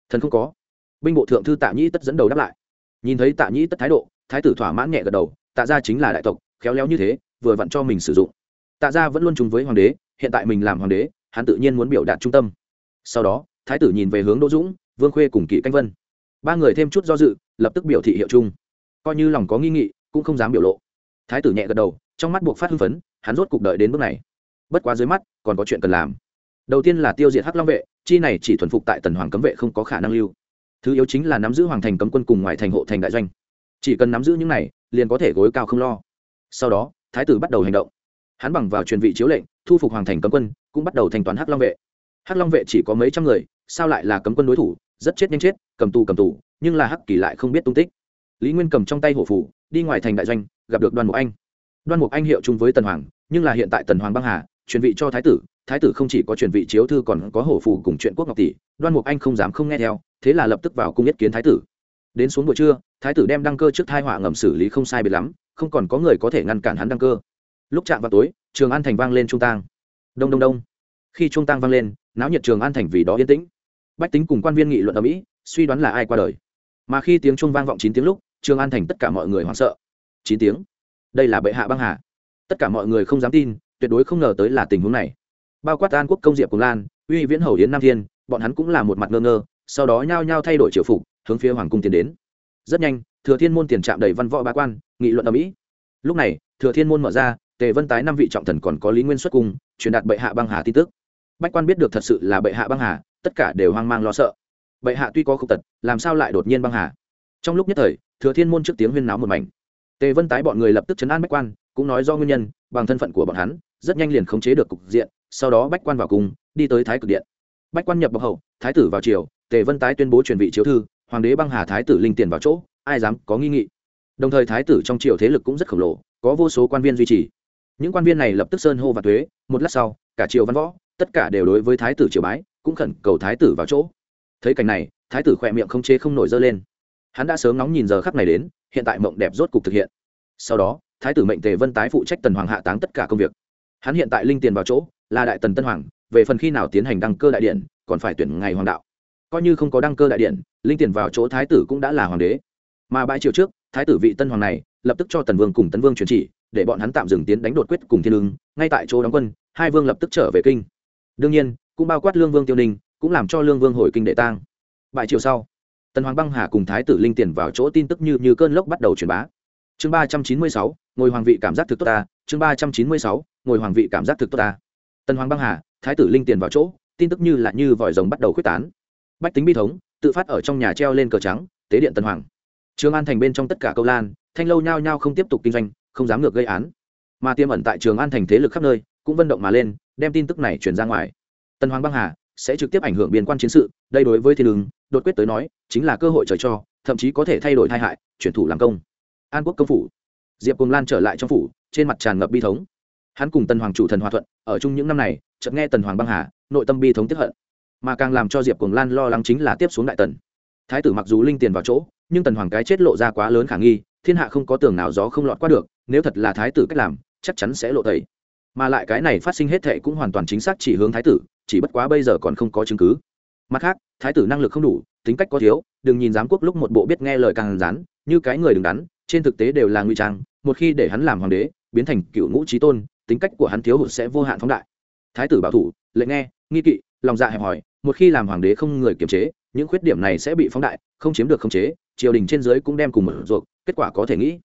Thần không có. Binh bộ thượng thư tạ nhĩ tất dẫn đầu đáp lại. Nhìn thấy tạ nhĩ tất thái độ, thái tử thỏa mãn nhẹ gật đầu, tạ gia chính là đại tộc, khéo léo như thế, vừa vặn cho mình sử dụng tạ gia vẫn luôn chung với hoàng đế, hiện tại mình làm hoàng đế, hắn tự nhiên muốn biểu đạt trung tâm. Sau đó, thái tử nhìn về hướng đỗ dũng, vương khuê cùng kỵ canh vân. Ba người thêm chút do dự, lập tức biểu thị hiệu chung. Coi như lòng có nghi nghị, cũng không dám biểu lộ. Thái tử nhẹ gật đầu, trong mắt buộc phát hưng phấn, hắn rốt cuộc đợi đến bước này. Bất quá dưới mắt, còn có chuyện cần làm. Đầu tiên là tiêu diệt hắc long vệ, chi này chỉ thuần phục tại tần hoàng cấm vệ không có khả năng lưu. Thứ yếu chính là nắm giữ hoàng thành cấm quân cùng ngoài thành hộ thành đại doanh. Chỉ cần nắm giữ những này, liền có thể gối cao không lo. Sau đó, thái tử bắt đầu hành động hắn bằng vào truyền vị chiếu lệnh, thu phục hoàng thành cấm quân, cũng bắt đầu thanh toán hắc long vệ. Hắc long vệ chỉ có mấy trăm người, sao lại là cấm quân đối thủ? Rất chết nhanh chết, cầm tù cầm tù, nhưng là hắc kỳ lại không biết tung tích. Lý nguyên cầm trong tay hổ phủ, đi ngoài thành đại doanh, gặp được đoan mục anh. Đoan mục anh hiệu chung với tần hoàng, nhưng là hiện tại tần hoàng băng hà, truyền vị cho thái tử thái tử không chỉ có truyền vị chiếu thư còn có hổ phủ cùng chuyện quốc ngọc tỷ, đoan mục anh không dám không nghe theo, thế là lập tức vào cung yết kiến thái tử. Đến xuống buổi trưa, thái tử đem đăng cơ trước thai họa ngầm xử lý không sai biệt lắm, không còn có người có thể ngăn cản hắn đăng cơ lúc chạm vào tối, trường an thành vang lên trung tang. Đông đông đông. Khi trung tang vang lên, náo nhiệt trường an thành vì đó yên tĩnh. Bách tính cùng quan viên nghị luận ở mỹ, suy đoán là ai qua đời. Mà khi tiếng trung vang vọng chín tiếng lúc, trường an thành tất cả mọi người hoảng sợ. Chín tiếng. Đây là bệ hạ băng hà. Tất cả mọi người không dám tin, tuyệt đối không ngờ tới là tình huống này. Bao quát an quốc công diệp cùng lan, uy viễn hầu yến nam thiên, bọn hắn cũng là một mặt ngơ ngơ, sau đó nhao nhao thay đổi triều phục, hướng phía hoàng cung tiến đến. Rất nhanh, thừa thiên môn tiền trạm đầy văn võ bá quan, nghị luận ở mỹ. Lúc này, thừa thiên môn mở ra tề vân tái năm vị trọng thần còn có lý nguyên xuất cung, truyền đạt bệ hạ băng hà tin tức. Bách quan biết được thật sự là bệ hạ băng hà, tất cả đều hoang mang lo sợ. Bệ hạ tuy có khúc tật, làm sao lại đột nhiên băng hà? Trong lúc nhất thời, thừa thiên môn trước tiếng huyên náo một mảnh. Tề vân tái bọn người lập tức chấn an bách quan, cũng nói do nguyên nhân, bằng thân phận của bọn hắn, rất nhanh liền khống chế được cục diện, sau đó bách quan vào cùng đi tới thái cực điện. Bách quan nhập bọc hậu, thái tử vào triều, tề vân tái tuyên bố truyền vị chiếu thư, hoàng đế băng hà thái tử linh tiền vào chỗ, ai dám có nghi nghị. Đồng thời thái tử trong triều thế lực cũng rất khổng lồ, có vô số quan viên duy trì những quan viên này lập tức sơn hô và thuế, một lát sau, cả triều văn võ, tất cả đều đối với thái tử triều bái, cũng khẩn cầu thái tử vào chỗ. Thấy cảnh này, thái tử khỏe miệng không chế không nổi dơ lên. Hắn đã sớm nóng nhìn giờ khắc này đến, hiện tại mộng đẹp rốt cục thực hiện. Sau đó, thái tử mệnh tề vân tái phụ trách tần hoàng hạ táng tất cả công việc. Hắn hiện tại linh tiền vào chỗ, là đại tần tân hoàng, về phần khi nào tiến hành đăng cơ đại điện, còn phải tuyển ngày hoàng đạo. Coi như không có đăng cơ đại điện, linh tiền vào chỗ thái tử cũng đã là hoàng đế. Mà bãi triều trước, thái tử vị tân hoàng này, lập tức cho tần vương cùng tấn vương truyền chỉ để bọn hắn tạm dừng tiến đánh đột quyết cùng thiên lương, ngay tại chỗ đóng quân, hai vương lập tức trở về kinh. Đương nhiên, cũng bao quát lương vương tiêu ninh, cũng làm cho lương vương hồi kinh đệ tang. Bại triều sau, tần hoàng băng hà cùng thái tử linh tiền vào chỗ tin tức như như cơn lốc bắt đầu truyền bá. Chương ba trăm chín mươi sáu ngồi hoàng vị cảm giác thực tốt ta. Chương ba trăm chín mươi sáu ngồi hoàng vị cảm giác thực tốt ta. Tần hoàng băng hà, thái tử linh tiền vào chỗ, tin tức như là như vòi rồng bắt đầu quyết tán. Bách tính bi thống, tự phát ở trong nhà treo lên cờ trắng, tế điện tần hoàng. Trường an thành bên trong tất cả câu lan, thanh lâu nhao nhao không tiếp tục kinh doanh không dám ngược gây án. Mà tiêm ẩn tại trường an thành thế lực khắp nơi cũng vận động mà lên đem tin tức này truyền ra ngoài. Tần hoàng băng hà sẽ trực tiếp ảnh hưởng biên quan chiến sự đây đối với thiên đường, đột quyết tới nói chính là cơ hội trời cho thậm chí có thể thay đổi thai hại chuyển thủ làm công. An quốc công phủ. Diệp cùng lan trở lại trong phủ trên mặt tràn ngập bi thống. Hắn cùng tần hoàng chủ thần hòa thuận ở chung những năm này chợt nghe tần hoàng băng hà nội tâm bi thống tiếp hận. Mà càng làm cho diệp cùng lan lo lắng chính là tiếp xuống đại tần. Thái tử mặc dù linh tiền vào chỗ nhưng tần hoàng cái chết lộ ra quá lớn khả nghi thiên hạ không có tường nào gió không lọt qua được, nếu thật là thái tử cách làm, chắc chắn sẽ lộ tẩy. Mà lại cái này phát sinh hết thệ cũng hoàn toàn chính xác chỉ hướng thái tử, chỉ bất quá bây giờ còn không có chứng cứ. Mặt khác, thái tử năng lực không đủ, tính cách có thiếu, đừng nhìn giám quốc lúc một bộ biết nghe lời càng rán, như cái người đứng đắn, trên thực tế đều là nguy trang, một khi để hắn làm hoàng đế, biến thành cựu ngũ trí tôn, tính cách của hắn thiếu hụt sẽ vô hạn phóng đại. Thái tử bảo thủ lệ nghe, nghi kỵ, lòng dạ hẹp hòi, một khi làm hoàng đế không người kiềm chế, những khuyết điểm này sẽ bị phóng đại, không chiếm được khống chế, triều đình trên dưới cũng đem cùng một ruột kết quả có thể nghĩ.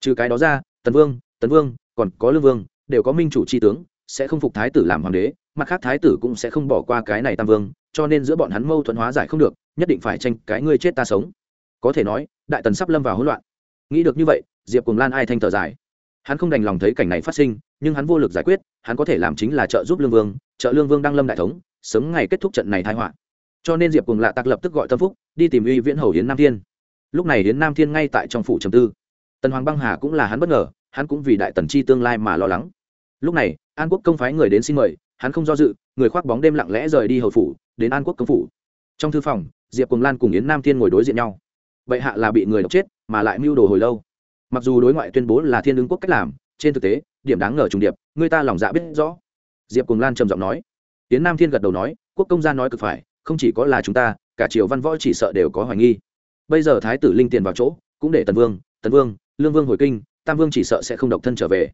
Trừ cái đó ra, tần vương tần vương, còn có lương vương, đều có minh chủ tri tướng, sẽ không phục thái tử làm hoàng đế, mặt khác thái tử cũng sẽ không bỏ qua cái này tam vương, cho nên giữa bọn hắn mâu thuẫn hóa giải không được, nhất định phải tranh cái ngươi chết ta sống. Có thể nói, đại tần sắp lâm vào hỗn loạn. Nghĩ được như vậy, diệp cùng lan ai thanh thở dài. Hắn không đành lòng thấy cảnh này phát sinh, nhưng hắn vô lực giải quyết, hắn có thể làm chính là trợ giúp lương vương, trợ lương vương đang lâm đại thống, sớm ngày kết thúc trận này thái họa. Cho nên diệp cùng lạ tặc lập tức gọi tâm phúc, đi tìm uy viễn hầu hiến nam thiên lúc này hiến nam thiên ngay tại trong phủ trầm tư. Tần hoàng băng hà cũng là hắn bất ngờ, hắn cũng vì đại tần chi tương lai mà lo lắng. Lúc này, an quốc công phái người đến xin mời, hắn không do dự, người khoác bóng đêm lặng lẽ rời đi hầu phủ, đến an quốc công phủ. Trong thư phòng, diệp cùng lan cùng yến nam thiên ngồi đối diện nhau. Vậy hạ là bị người độc chết, mà lại mưu đồ hồi lâu. Mặc dù đối ngoại tuyên bố là thiên ứng quốc cách làm, trên thực tế, điểm đáng ngờ trùng điệp, người ta lòng dạ biết rõ. Diệp cùng lan trầm giọng nói. Yến nam thiên gật đầu nói, quốc công gia nói cực phải, không chỉ có là chúng ta, cả triều văn võ chỉ sợ đều có hoài nghi bây giờ thái tử linh tiền vào chỗ, cũng để tần vương tần vương, lương vương hồi kinh, tam vương chỉ sợ sẽ không độc thân trở về.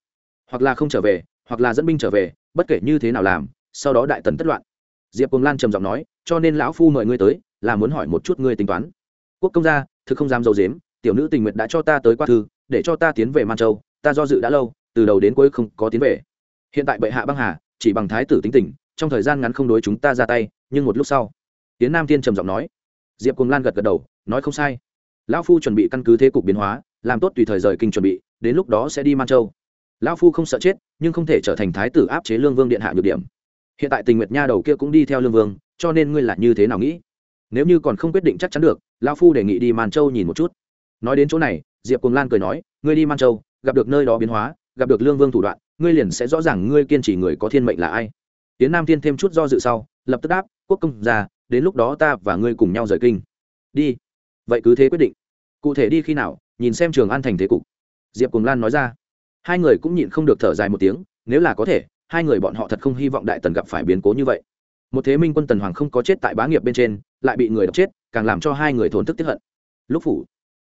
Hoặc là không trở về, hoặc là dẫn binh trở về, bất kể như thế nào làm, sau đó đại tần tất loạn. Diệp cùng lan trầm giọng nói, cho nên lão phu mời ngươi tới, là muốn hỏi một chút ngươi tính toán. Quốc công gia, thực không dám dầu dếm tiểu nữ tình nguyện đã cho ta tới qua thư, để cho ta tiến về man châu, ta do dự đã lâu, từ đầu đến cuối không có tiến về. Hiện tại bệ hạ băng hà, chỉ bằng thái tử tính tình, trong thời gian ngắn không đối chúng ta ra tay, nhưng một lúc sau tiến nam thiên trầm giọng nói. Diệp cùng lan gật gật đầu nói không sai. Lão phu chuẩn bị căn cứ thế cục biến hóa, làm tốt tùy thời rời kinh chuẩn bị, đến lúc đó sẽ đi man châu. Lão phu không sợ chết, nhưng không thể trở thành thái tử áp chế lương vương điện hạ nhược điểm. Hiện tại tình nguyệt nha đầu kia cũng đi theo lương vương, cho nên ngươi là như thế nào nghĩ? Nếu như còn không quyết định chắc chắn được, lão phu đề nghị đi man châu nhìn một chút. Nói đến chỗ này, diệp cùng lan cười nói, ngươi đi man châu, gặp được nơi đó biến hóa, gặp được lương vương thủ đoạn, ngươi liền sẽ rõ ràng ngươi kiên trì người có thiên mệnh là ai. Tiến nam thiên thêm chút do dự sau, lập tức đáp, quốc công ra đến lúc đó ta và ngươi cùng nhau rời kinh. Đi vậy cứ thế quyết định. Cụ thể đi khi nào, nhìn xem trường an thành thế cục. Diệp cùng lan nói ra. Hai người cũng nhịn không được thở dài một tiếng, nếu là có thể, hai người bọn họ thật không hy vọng đại tần gặp phải biến cố như vậy. Một thế minh quân tần hoàng không có chết tại bá nghiệp bên trên, lại bị người đập chết, càng làm cho hai người thốn thức tiếp hận. Lúc phủ,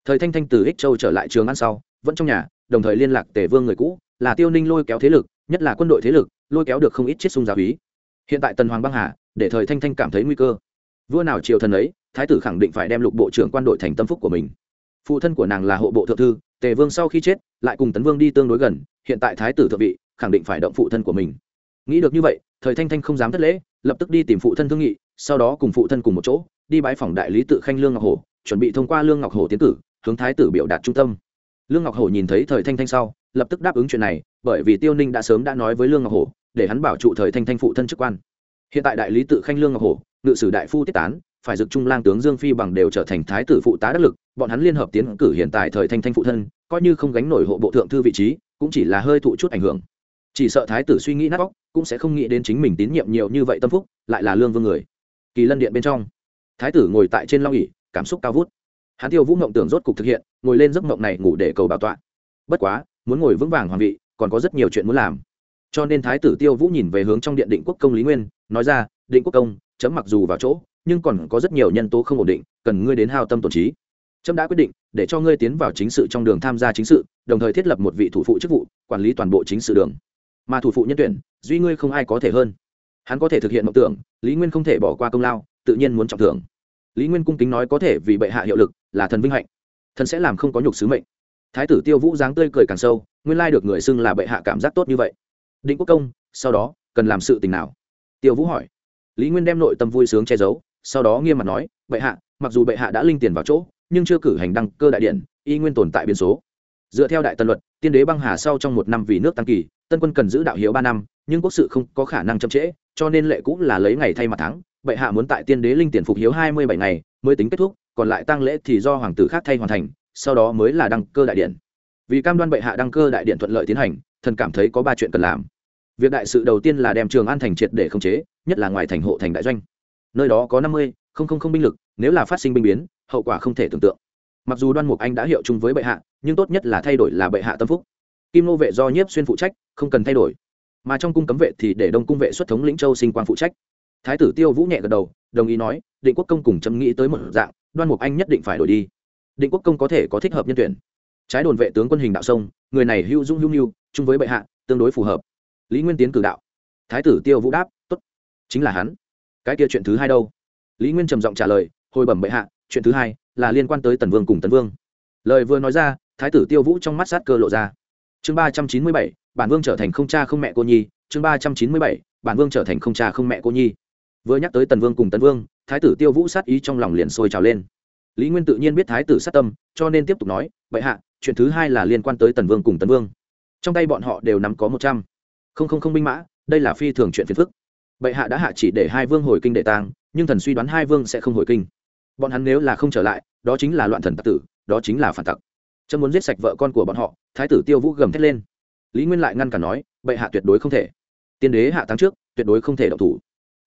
thời thanh thanh từ ích châu trở lại trường ăn sau, vẫn trong nhà, đồng thời liên lạc tề vương người cũ, là tiêu ninh lôi kéo thế lực, nhất là quân đội thế lực, lôi kéo được không ít chiết sung giáo hí hiện tại tần hoàng băng hà, để thời thanh thanh cảm thấy nguy cơ. Vua nào triều thần ấy thái tử khẳng định phải đem lục bộ trưởng quan đội thành tâm phúc của mình. Phụ thân của nàng là hộ bộ thượng thư, tề vương sau khi chết, lại cùng tấn vương đi tương đối gần, hiện tại thái tử thượng vị, khẳng định phải động phụ thân của mình. Nghĩ được như vậy, thời thanh thanh không dám thất lễ, lập tức đi tìm phụ thân thương nghị, sau đó cùng phụ thân cùng một chỗ, đi bãi phòng đại lý tự khanh lương ngọc hổ, chuẩn bị thông qua lương ngọc hổ tiến cử, hướng thái tử biểu đạt trung tâm. Lương ngọc hổ nhìn thấy thời thanh thanh sau, lập tức đáp ứng chuyện này, bởi vì tiêu ninh đã sớm đã nói với lương ngọc hổ, để hắn bảo trụ thời thanh thanh phụ thân chức quan. Hiện tại đại lý tự khanh lương ngọc hổ, ngự sử đại phu tiết tán phải dực trung lang tướng dương phi bằng đều trở thành thái tử phụ tá đắc lực, bọn hắn liên hợp tiến cử hiện tại thời thanh thanh phụ thân, coi như không gánh nổi hộ bộ thượng thư vị trí, cũng chỉ là hơi thụ chút ảnh hưởng. Chỉ sợ thái tử suy nghĩ nát óc, cũng sẽ không nghĩ đến chính mình tín nhiệm nhiều như vậy tâm phúc, lại là lương vương người. Kỳ lân điện bên trong, thái tử ngồi tại trên long ỉ cảm xúc cao vút. Hắn tiêu vũ mộng tưởng rốt cục thực hiện, ngồi lên giấc mộng này ngủ để cầu bảo tọa. Bất quá, muốn ngồi vững vàng hoàng vị, còn có rất nhiều chuyện muốn làm. Cho nên thái tử tiêu vũ nhìn về hướng trong điện định quốc công lý nguyên, nói ra, định quốc công, chấm mặc dù vào chỗ nhưng còn có rất nhiều nhân tố không ổn định, cần ngươi đến hao tâm tổn trí. Trâm đã quyết định để cho ngươi tiến vào chính sự trong đường tham gia chính sự, đồng thời thiết lập một vị thủ phụ chức vụ, quản lý toàn bộ chính sự đường. Mà thủ phụ nhân tuyển, duy ngươi không ai có thể hơn. Hắn có thể thực hiện mộng tưởng, lý nguyên không thể bỏ qua công lao, tự nhiên muốn trọng thưởng. Lý nguyên cung kính nói có thể vì bệ hạ hiệu lực, là thần vinh hạnh. Thần sẽ làm không có nhục sứ mệnh. Thái tử tiêu vũ dáng tươi cười càng sâu, nguyên lai được người xưng là bệ hạ cảm giác tốt như vậy. Định quốc công, sau đó, cần làm sự tình nào? Tiêu vũ hỏi. Lý nguyên đem nội tâm vui sướng che giấu sau đó nghiêm mặt nói, bệ hạ, mặc dù bệ hạ đã linh tiền vào chỗ, nhưng chưa cử hành đăng cơ đại điện, y nguyên tồn tại biên số. Dựa theo đại tân luật, tiên đế băng hà sau trong một năm vì nước tăng kỳ, tân quân cần giữ đạo hiếu ba năm, nhưng quốc sự không có khả năng chậm trễ, cho nên lệ cũng là lấy ngày thay mặt tháng. Bệ hạ muốn tại tiên đế linh tiền phục hiếu hai mươi bảy ngày, mới tính kết thúc, còn lại tăng lễ thì do hoàng tử khác thay hoàn thành, sau đó mới là đăng cơ đại điện. Vì cam đoan bệ hạ đăng cơ đại điện thuận lợi tiến hành, thần cảm thấy có ba chuyện cần làm. Việc đại sự đầu tiên là đem trường an thành triệt để khống chế, nhất là ngoài thành hộ thành đại doanh nơi đó có năm mươi, không không không binh lực, nếu là phát sinh binh biến, hậu quả không thể tưởng tượng. Mặc dù đoan mục anh đã hiệu chung với bệ hạ, nhưng tốt nhất là thay đổi là bệ hạ tâm phúc. Kim nô vệ do nhiếp xuyên phụ trách, không cần thay đổi. Mà trong cung cấm vệ thì để đông cung vệ xuất thống lĩnh châu sinh quang phụ trách. Thái tử tiêu vũ nhẹ gật đầu, đồng ý nói, định quốc công cùng chấm nghĩ tới một dạng, đoan mục anh nhất định phải đổi đi. Định quốc công có thể có thích hợp nhân tuyển. Trái đồn vệ tướng quân hình đạo sông, người này hưu dung hưu mưu, chung với bệ hạ, tương đối phù hợp. Lý nguyên tiến cử đạo. Thái tử tiêu vũ đáp t ố t chính là hắn cái kia chuyện thứ hai đâu? Lý nguyên trầm giọng trả lời, hồi bẩm bệ hạ, chuyện thứ hai là liên quan tới tần vương cùng tần vương. Lời vừa nói ra, thái tử tiêu vũ trong mắt sát cơ lộ ra. Chương ba trăm chín mươi bảy, bản vương trở thành không cha không mẹ cô nhi. Chương ba trăm chín mươi bảy, bản vương trở thành không cha không mẹ cô nhi. Vừa nhắc tới tần vương cùng tần vương, thái tử tiêu vũ sát ý trong lòng liền sôi trào lên. Lý nguyên tự nhiên biết thái tử sát tâm, cho nên tiếp tục nói, bệ hạ, chuyện thứ hai là liên quan tới tần vương cùng tần vương. Trong tay bọn họ đều nắm có một trăm. Không không không binh mã, đây là phi thường chuyện phiền phức bệ hạ đã hạ chỉ để hai vương hồi kinh để tang, nhưng thần suy đoán hai vương sẽ không hồi kinh. Bọn hắn nếu là không trở lại, đó chính là loạn thần tặc tử, đó chính là phản tặc. Trâm muốn giết sạch vợ con của bọn họ, thái tử tiêu vũ gầm thét lên. Lý nguyên lại ngăn cản nói, bệ hạ tuyệt đối không thể. Tiên đế hạ tăng trước, tuyệt đối không thể động thủ.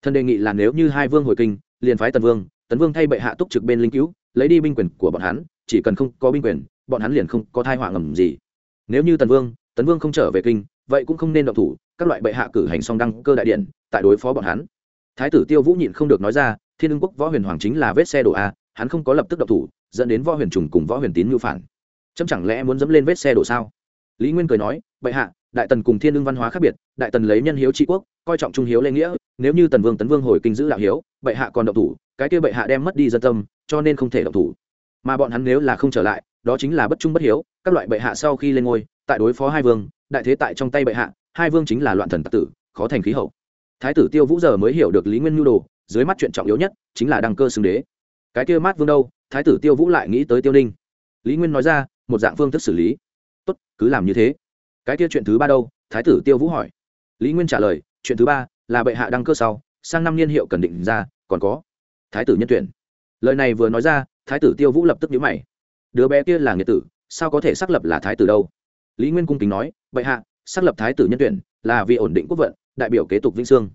Thần đề nghị là nếu như hai vương hồi kinh, liền phái tần vương tấn vương thay bệ hạ túc trực bên linh cứu, lấy đi binh quyền của bọn hắn, chỉ cần không có binh quyền, bọn hắn liền không có thai họa ngầm gì. Nếu như tần vương tấn vương không trở về kinh, vậy cũng không nên động thủ các loại bệ hạ cử hành song đăng cơ đại điện, tại đối phó bọn hắn. Thái tử tiêu vũ nhịn không được nói ra, thiên ưng quốc võ huyền hoàng chính là vết xe đổ a, hắn không có lập tức động thủ, dẫn đến võ huyền trùng cùng võ huyền tín mưu phản. Chấm chẳng lẽ muốn dẫm lên vết xe đổ sao? Lý nguyên cười nói, bệ hạ, đại tần cùng thiên ưng văn hóa khác biệt, đại tần lấy nhân hiếu trị quốc, coi trọng trung hiếu lễ nghĩa, nếu như tần vương tấn vương hồi kinh giữ đạo hiếu, bệ hạ còn động thủ, cái kia bệ hạ đem mất đi dân tâm, cho nên không thể động thủ. Mà bọn hắn nếu là không trở lại, đó chính là bất trung bất hiếu, các loại bệ hạ sau khi lên ngôi, tại đối phó hai vương, đại thế tại trong tay bệ hạ hai vương chính là loạn thần tặc tử, khó thành khí hậu. Thái tử tiêu vũ giờ mới hiểu được lý nguyên nhu đồ, dưới mắt chuyện trọng yếu nhất chính là đăng cơ xưng đế. Cái kia mát vương đâu, thái tử tiêu vũ lại nghĩ tới tiêu ninh. Lý nguyên nói ra, một dạng phương thức xử lý. Tốt, cứ làm như thế. Cái kia chuyện thứ ba đâu? Thái tử tiêu vũ hỏi. Lý nguyên trả lời, chuyện thứ ba là bệ hạ đăng cơ sau, sang năm niên hiệu cần định ra, còn có thái tử nhân tuyển. Lời này vừa nói ra, thái tử tiêu vũ lập tức nhớ mày. Đứa bé kia là nghĩa tử, sao có thể xác lập là thái tử đâu? Lý nguyên cung kính nói, bệ hạ xác lập thái tử nhân tuyển là vì ổn định quốc vận, đại biểu kế tục vĩnh sương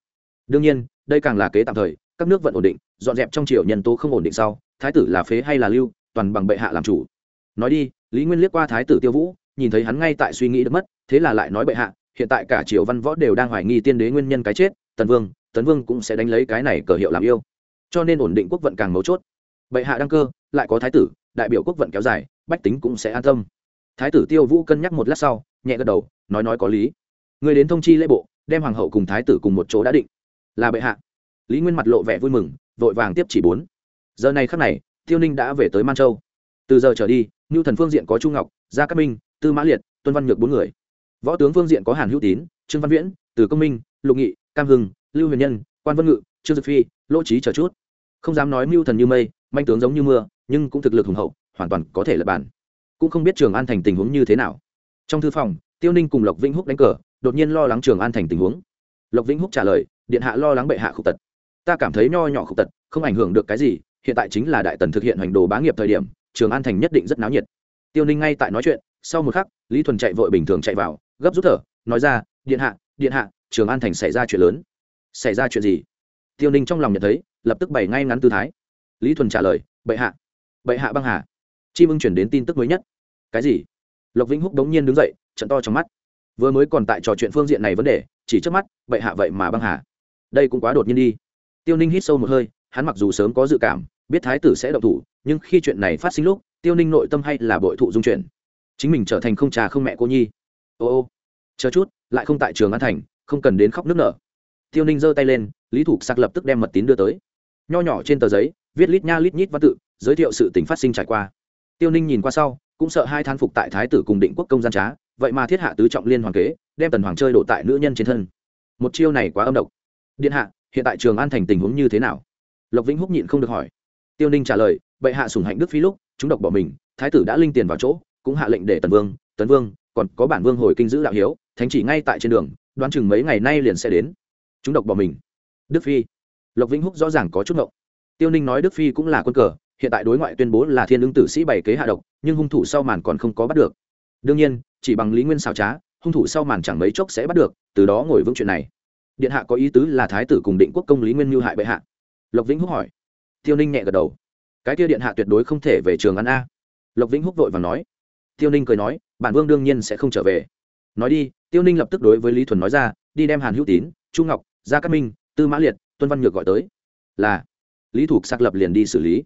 đương nhiên, đây càng là kế tạm thời, các nước vận ổn định, dọn dẹp trong triều nhân tố không ổn định sau, thái tử là phế hay là lưu, toàn bằng bệ hạ làm chủ. Nói đi, lý nguyên liếc qua thái tử tiêu vũ, nhìn thấy hắn ngay tại suy nghĩ được mất, thế là lại nói bệ hạ, hiện tại cả triều văn võ đều đang hoài nghi tiên đế nguyên nhân cái chết, tần vương, tấn vương cũng sẽ đánh lấy cái này cờ hiệu làm yêu. Cho nên ổn định quốc vận càng mấu chốt. Bệ hạ đăng cơ, lại có thái tử, đại biểu quốc vận kéo dài, bách tính cũng sẽ an tâm. Thái tử tiêu vũ cân nhắc một lát sau, nhẹ gật đầu nói nói có lý. Người đến thông chi lễ bộ, đem hoàng hậu cùng thái tử cùng một chỗ đã định. Là bệ hạ. Lý nguyên mặt lộ vẻ vui mừng, vội vàng tiếp chỉ bốn. Giờ này khắc này, tiêu ninh đã về tới man châu. Từ giờ trở đi ngưu thần phương diện có chu ngọc, gia cát minh, tư mã liệt, tuân văn nhược bốn người. Võ tướng phương diện có hàn hữu tín, trương văn viễn, từ công minh, lục nghị, cam hưng, lưu huyền nhân, quan văn ngự, trương dực phi, lỗ trí chờ chút. Không dám nói mưu thần như mây, manh tướng giống như mưa, nhưng cũng thực lực hùng hậu, hoàn toàn có thể lập bản cũng không biết trường an thành tình huống như thế nào. Trong thư phòng tiêu ninh cùng lộc vĩnh húc đánh cờ, đột nhiên lo lắng trường an thành tình huống. Lộc vĩnh húc trả lời, điện hạ lo lắng bệ hạ khúc tật. Ta cảm thấy nho nhỏ khúc tật, không ảnh hưởng được cái gì, hiện tại chính là đại tần thực hiện hành đồ bá nghiệp thời điểm, trường an thành nhất định rất náo nhiệt. Tiêu ninh ngay tại nói chuyện, sau một khắc, lý thuần chạy vội bình thường chạy vào, gấp rút thở, nói ra, điện hạ điện hạ, trường an thành xảy ra chuyện lớn. Xảy ra chuyện gì? Tiêu ninh trong lòng nhận thấy, lập tức bày ngay ngắn tư thái. Lý thuần trả lời, bệ hạ bệ hạ băng hà. Chi mưng chuyển đến tin tức mới nhất. Cái gì? Lộc vĩnh húc đống nhiên đứng dậy trận to trong mắt. Vừa mới còn tại trò chuyện phương diện này vấn đề, chỉ trước mắt, bệ hạ vậy mà băng hà. Đây cũng quá đột nhiên đi. Tiêu ninh hít sâu một hơi, hắn mặc dù sớm có dự cảm, biết thái tử sẽ động thủ, nhưng khi chuyện này phát sinh lúc, tiêu ninh nội tâm hay là bội thụ dung chuyển chính mình trở thành không trà không mẹ cô nhi. Ô ô, chờ chút, lại không tại trường an thành, không cần đến khóc nước nở. Tiêu ninh giơ tay lên, lý thủ sạc lập tức đem mật tín đưa tới. Nho nhỏ trên tờ giấy, viết lít nha lít nhít văn tự, giới thiệu sự tình phát sinh trải qua. Tiêu ninh nhìn qua sau, cũng sợ hai than phục tại thái tử cùng định quốc công gian trá vậy mà thiết hạ tứ trọng liên hoàng kế, đem tần hoàng chơi đổ tại nữ nhân trên thân. Một chiêu này quá âm độc. Điện hạ, hiện tại trường an thành tình huống như thế nào? Lộc vĩnh húc nhịn không được hỏi. Tiêu ninh trả lời, bệ hạ sủng hạnh đức phi lúc, chúng độc bỏ mình, thái tử đã linh tiền vào chỗ, cũng hạ lệnh để tần vương tấn vương, còn có bản vương hồi kinh giữ đạo hiếu, thánh chỉ ngay tại trên đường, đoán chừng mấy ngày nay liền sẽ đến. Chúng độc bỏ mình. Đức phi. Lộc vĩnh húc rõ ràng có chút ngộng. Tiêu ninh nói đức phi cũng là quân cờ, hiện tại đối ngoại tuyên bố là thiên lương tử sĩ bày kế hạ độc, nhưng hung thủ sau màn còn không có bắt được đương nhiên, chỉ bằng lý nguyên xào trá, hung thủ sau màn chẳng mấy chốc sẽ bắt được, từ đó ngồi vững chuyện này. Điện hạ có ý tứ là thái tử cùng định quốc công lý nguyên mưu hại bệ hạ. Lộc vĩnh húc hỏi. Tiêu ninh nhẹ gật đầu. Cái kia điện hạ tuyệt đối không thể về trường ăn a. Lộc vĩnh húc vội và nói. Tiêu ninh cười nói, bản vương đương nhiên sẽ không trở về. Nói đi, tiêu ninh lập tức đối với lý thuần nói ra, đi đem hàn hữu tín, chu ngọc, gia cát minh, tư mã liệt, tuân văn nhược gọi tới. Là. Lý thục xác lập liền đi xử lý.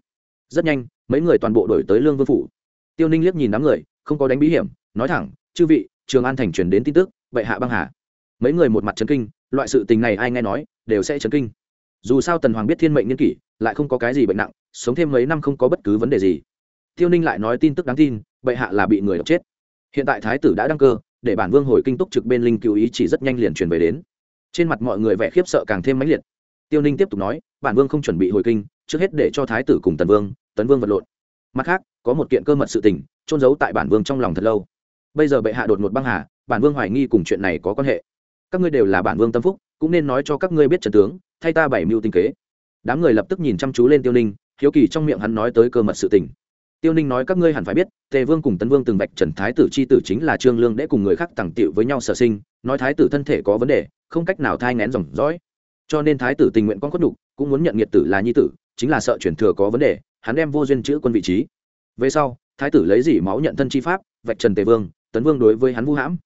Rất nhanh, mấy người toàn bộ đổi tới lương vương phủ. Tiêu ninh liếc nhìn đám người, không có đánh bí hiểm nói thẳng, chư vị, trường an thành truyền đến tin tức, bệ hạ băng hà. Mấy người một mặt chấn kinh, loại sự tình này ai nghe nói, đều sẽ chấn kinh. Dù sao tần hoàng biết thiên mệnh nhân kỷ, lại không có cái gì bệnh nặng, sống thêm mấy năm không có bất cứ vấn đề gì. Tiêu ninh lại nói tin tức đáng tin, bệ hạ là bị người độc chết. Hiện tại thái tử đã đăng cơ, để bản vương hồi kinh túc trực bên linh cứu ý chỉ rất nhanh liền truyền về đến. Trên mặt mọi người vẻ khiếp sợ càng thêm mãnh liệt. Tiêu ninh tiếp tục nói, bản vương không chuẩn bị hồi kinh, trước hết để cho thái tử cùng tần vương, tấn vương vật lộn. Mặt khác, có một kiện cơ mật sự tình trôn giấu tại bản vương trong lòng thật lâu bây giờ bệ hạ đột ngột băng hà, bản vương hoài nghi cùng chuyện này có quan hệ. Các ngươi đều là bản vương tâm phúc, cũng nên nói cho các ngươi biết trần tướng, thay ta bảy mưu tinh kế. Đám người lập tức nhìn chăm chú lên tiêu ninh, hiếu kỳ trong miệng hắn nói tới cơ mật sự tình. Tiêu ninh nói các ngươi hẳn phải biết, tề vương cùng tấn vương từng vạch trần thái tử c h i tử chính là trương lương để cùng người khác tặng tiệu với nhau sở sinh, nói thái tử thân thể có vấn đề, không cách nào thai ngén dòng dõi. Cho nên thái tử tình nguyện con khuất đục cũng muốn nhận nghiệt tử là nhi tử, chính là sợ chuyển thừa có vấn đề, hắn đem vô duyên chữ quân vị trí. Về sau, thái tử lấy dỉ máu nhận thân chi pháp, vạch trần tề vương tấn vương đối với hắn vũ hãm.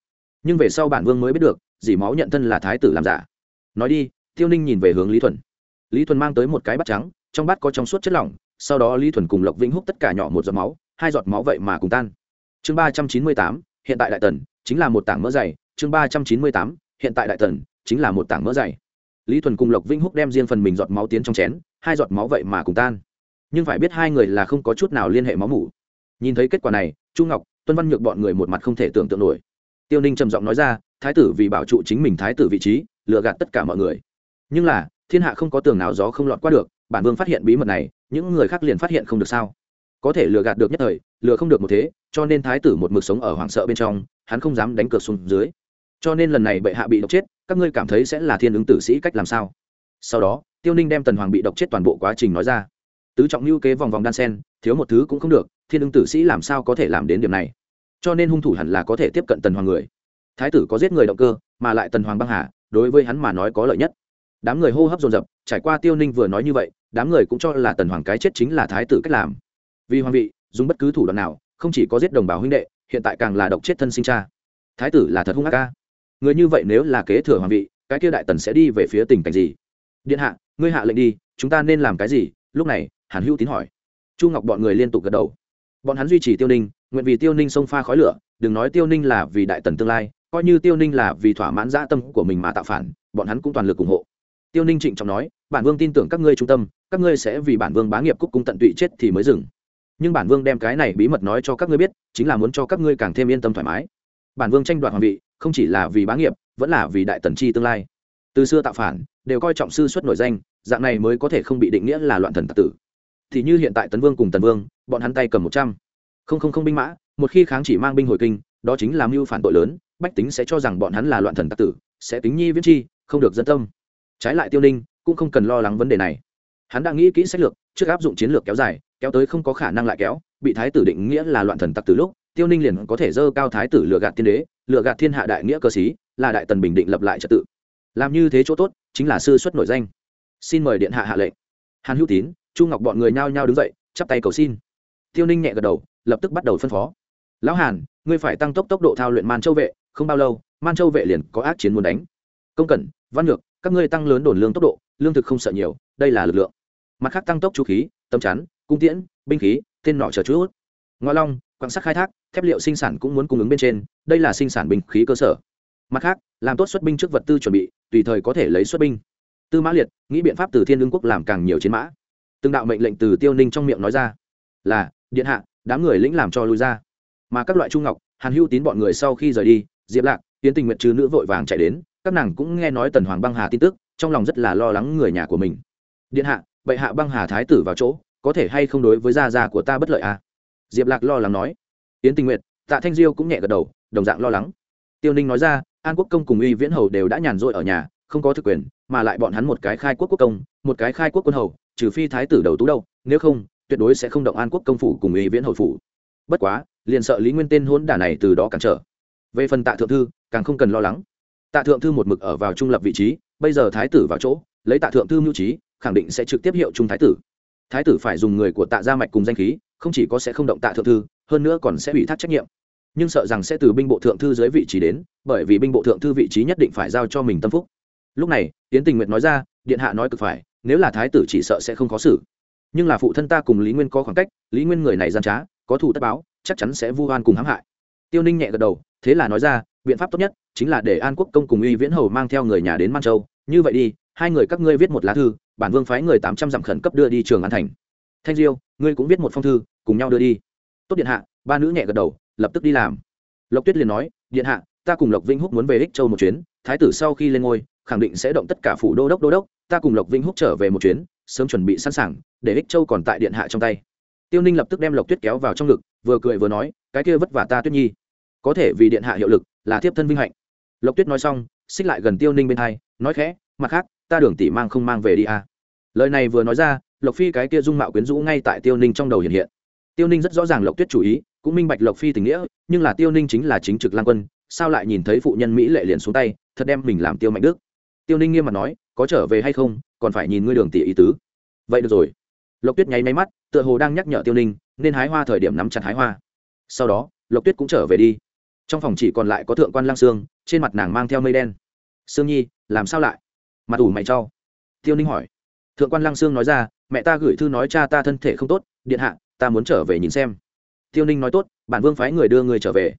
Nhưng về sau bản vương mới biết được dì máu nhận thân là thái tử làm giả. Nói đi, tiêu ninh nhìn về hướng lý thuần. Lý thuần mang tới một cái bát trắng, trong bát có trong suốt chất lỏng, sau đó lý thuần cùng lộc vĩnh húc tất cả nhỏ một giọt máu, hai giọt máu vậy mà cùng tan. Chương ba trăm chín mươi tám, hiện tại đại tần, chính là một tảng mỡ dày. Chương ba trăm chín mươi tám, hiện tại đại tần, chính là một tảng mỡ dày. Lý thuần cùng lộc vĩnh húc đem riêng phần mình giọt máu tiến trong chén, hai giọt máu vậy mà cùng tan. Nhưng phải biết hai người là không có chút nào liên hệ máu mủ. Nhìn thấy kết quả này, chu ngọc tuân văn nhược bọn người một mặt không thể tưởng tượng nổi. Tiêu ninh trầm giọng nói ra, thái tử vì bảo trụ chính mình thái tử vị trí, lừa gạt tất cả mọi người. Nhưng là, thiên hạ không có tường nào gió không lọt qua được, bản vương phát hiện bí mật này, những người khác liền phát hiện không được sao? Có thể lừa gạt được nhất thời, lừa không được một thế, cho nên thái tử một mực sống ở hoảng sợ bên trong, hắn không dám đánh cược xuống dưới. Cho nên lần này bệ hạ bị độc chết, các ngươi cảm thấy sẽ là thiên ứng tử sĩ cách làm sao? Sau đó, tiêu ninh đem tần hoàng bị độc chết toàn bộ quá trình nói ra. Tứ trọng lưu kế vòng vòng đan sen, thiếu một thứ cũng không được, thiên ứng tử sĩ làm sao có thể làm đến điểm này? Cho nên hung thủ hẳn là có thể tiếp cận tần hoàng người. Thái tử có giết người động cơ, mà lại tần hoàng băng hà, đối với hắn mà nói có lợi nhất. Đám người hô hấp dồn dập, trải qua tiêu ninh vừa nói như vậy, đám người cũng cho là tần hoàng cái chết chính là thái tử cách làm. Vì hoàng vị, dùng bất cứ thủ đoạn nào, không chỉ có giết đồng bào huynh đệ, hiện tại càng là độc chết thân sinh cha. Thái tử là thật hung ác ca. Người như vậy nếu là kế thừa hoàng vị, cái kia đại tần sẽ đi về phía tình cảnh gì? Điện hạ, ngươi hạ lệnh đi, chúng ta nên làm cái gì? Lúc này, hàn hữu tín hỏi. Chu ngọc bọn người liên tục gật đầu. Bọn hắn duy trì tiêu ninh nguyện vì tiêu ninh xông pha khói lửa, đừng nói tiêu ninh là vì đại tần tương lai, coi như tiêu ninh là vì thỏa mãn dã tâm của mình mà tạo phản, bọn hắn cũng toàn lực ủng hộ. Tiêu ninh trịnh trọng nói, bản vương tin tưởng các ngươi trung tâm, các ngươi sẽ vì bản vương bá nghiệp cúc cung tận tụy chết thì mới dừng. Nhưng bản vương đem cái này bí mật nói cho các ngươi biết, chính là muốn cho các ngươi càng thêm yên tâm thoải mái. Bản vương tranh đoạt hoàng vị, không chỉ là vì bá nghiệp, vẫn là vì đại tần chi tương lai. Từ xưa tạo phản, đều coi trọng sư xuất nổi danh, dạng này mới có thể không bị định nghĩa là loạn thần tạc tử. Thì như hiện tại tấn vương cùng tần vương, bọn hắn tay cầm một trăm không không không binh mã, một khi kháng chỉ mang binh hồi kinh, đó chính là mưu phản tội lớn, bách tính sẽ cho rằng bọn hắn là loạn thần tặc tử, sẽ tính nhi viễn chi, không được dân tâm. Trái lại tiêu ninh cũng không cần lo lắng vấn đề này. Hắn đã nghĩ kỹ sách lược, trước áp dụng chiến lược kéo dài, kéo tới không có khả năng lại kéo, bị thái tử định nghĩa là loạn thần tặc từ lúc, tiêu ninh liền có thể dơ cao thái tử lựa gạt tiên đế lựa gạt thiên hạ đại nghĩa cơ sĩ, là đại tần bình định lập lại trật tự. Làm như thế chỗ tốt, chính là sư xuất nổi danh. Xin mời điện hạ hạ lệnh. Hàn hữu tín, chu ngọc bọn người nhao nhao đứng dậy, chắp tay cầu xin. Tiêu ninh nhẹ gật đầu lập tức bắt đầu phân phó. Lão hàn, ngươi phải tăng tốc tốc độ thao luyện man châu vệ, không bao lâu, man châu vệ liền có ác chiến muốn đánh. Công cẩn, văn lược các ngươi tăng lớn đồn lương tốc độ, lương thực không sợ nhiều, đây là lực lượng. Mặt khác tăng tốc chú khí tấm chắn, cung tiễn, binh khí, tên nọ chờ chút ngoa long quan sát khai thác, thép liệu sinh sản cũng muốn cung ứng bên trên, đây là sinh sản binh khí cơ sở. Mặt khác, làm tốt xuất binh trước vật tư chuẩn bị, tùy thời có thể lấy xuất binh. Tư mã liệt, nghĩ biện pháp từ thiên lương quốc làm càng nhiều chiến mã. Từng đạo mệnh lệnh từ tiêu ninh trong miệng nói ra. Là, điện hạ đám người lĩnh làm cho lui ra. Mà các loại trung ngọc, hàn hưu tín bọn người sau khi rời đi, diệp lạc tiến tình nguyện trừ nữ vội vàng chạy đến, các nàng cũng nghe nói tần hoàng băng hà tin tức, trong lòng rất là lo lắng người nhà của mình. Điện hạ, bệ hạ băng hà thái tử vào chỗ, có thể hay không đối với gia gia của ta bất lợi à? diệp lạc lo lắng nói. Yến tình nguyện tạ thanh diêu cũng nhẹ gật đầu, đồng dạng lo lắng. Tiêu ninh nói ra, an quốc công cùng uy viễn hầu đều đã nhàn rỗi ở nhà, không có thực quyền, mà lại bọn hắn một cái khai quốc quốc công, một cái khai quốc quân hầu, trừ phi thái tử đầu tú đâu, nếu không tuyệt đối sẽ không động an quốc công phủ cùng ý viễn hồi phủ. Bất quá, liền sợ lý nguyên tên hôn đả này từ đó cản trở. Về phần tạ thượng thư, càng không cần lo lắng. Tạ thượng thư một mực ở vào trung lập vị trí, bây giờ thái tử vào chỗ, lấy tạ thượng thư mưu trí, khẳng định sẽ trực tiếp hiệu trung thái tử. Thái tử phải dùng người của tạ gia mạch cùng danh khí, không chỉ có sẽ không động tạ thượng thư, hơn nữa còn sẽ ủy thác trách nhiệm. Nhưng sợ rằng sẽ từ binh bộ thượng thư dưới vị trí đến, bởi vì binh bộ thượng thư vị trí nhất định phải giao cho mình tâm phúc. Lúc này tiến tình nguyện nói ra, điện hạ nói cực phải, nếu là thái tử chỉ sợ sẽ không khó xử nhưng là phụ thân ta cùng lý nguyên có khoảng cách, lý nguyên người này gian trá, có thủ tất báo, chắc chắn sẽ vu oan cùng hãm hại. Tiêu ninh nhẹ gật đầu, thế là nói ra, biện pháp tốt nhất chính là để an quốc công cùng uy viễn hầu mang theo người nhà đến man châu. Như vậy đi, hai người các ngươi viết một lá thư, bản vương phái người tám trăm dặm khẩn cấp đưa đi trường an thành. Thanh diêu, ngươi cũng viết một phong thư, cùng nhau đưa đi. Tốt điện hạ, ba nữ nhẹ gật đầu, lập tức đi làm. Lộc tuyết liền nói, điện hạ, ta cùng lộc vĩnh húc muốn về ích châu một chuyến, thái tử sau khi lên ngôi, khẳng định sẽ động tất cả phủ đô đốc đô đốc, ta cùng lộc vĩnh húc trở về một chuyến sớm chuẩn bị sẵn sàng, để ích châu còn tại điện hạ trong tay. Tiêu ninh lập tức đem lộc tuyết kéo vào trong ngực, vừa cười vừa nói, cái kia vất vả ta tuyết nhi. Có thể vì điện hạ hiệu lực, là thiếp thân vinh hạnh. Lộc tuyết nói xong, xích lại gần tiêu ninh bên hai, nói khẽ, mặt khác, ta đường tỷ mang không mang về đi à. lời này vừa nói ra, lộc phi cái kia dung mạo quyến rũ ngay tại tiêu ninh trong đầu hiện hiện. Tiêu ninh rất rõ ràng lộc tuyết chủ ý, cũng minh bạch lộc phi tình nghĩa, nhưng là tiêu ninh chính là chính trực lan quân, sao lại nhìn thấy phụ nhân mỹ lệ liền xuống tay, thật đem mình làm tiêu mạnh đức. Tiêu ninh nghiêm mặt nói, có trở về hay không còn phải nhìn ngươi đường tỷ ý tứ. Vậy được rồi. Lộc tuyết nháy máy mắt, tựa hồ đang nhắc nhở tiêu ninh, nên hái hoa thời điểm nắm chặt hái hoa. Sau đó, lộc tuyết cũng trở về đi. Trong phòng chỉ còn lại có thượng quan lang sương, trên mặt nàng mang theo mây đen. Sương nhi, làm sao lại? Mặt ủ mày cho. Tiêu ninh hỏi. Thượng quan lang sương nói ra, mẹ ta gửi thư nói cha ta thân thể không tốt, điện hạ, ta muốn trở về nhìn xem. Tiêu ninh nói, tốt, bản vương phái người đưa người trở về.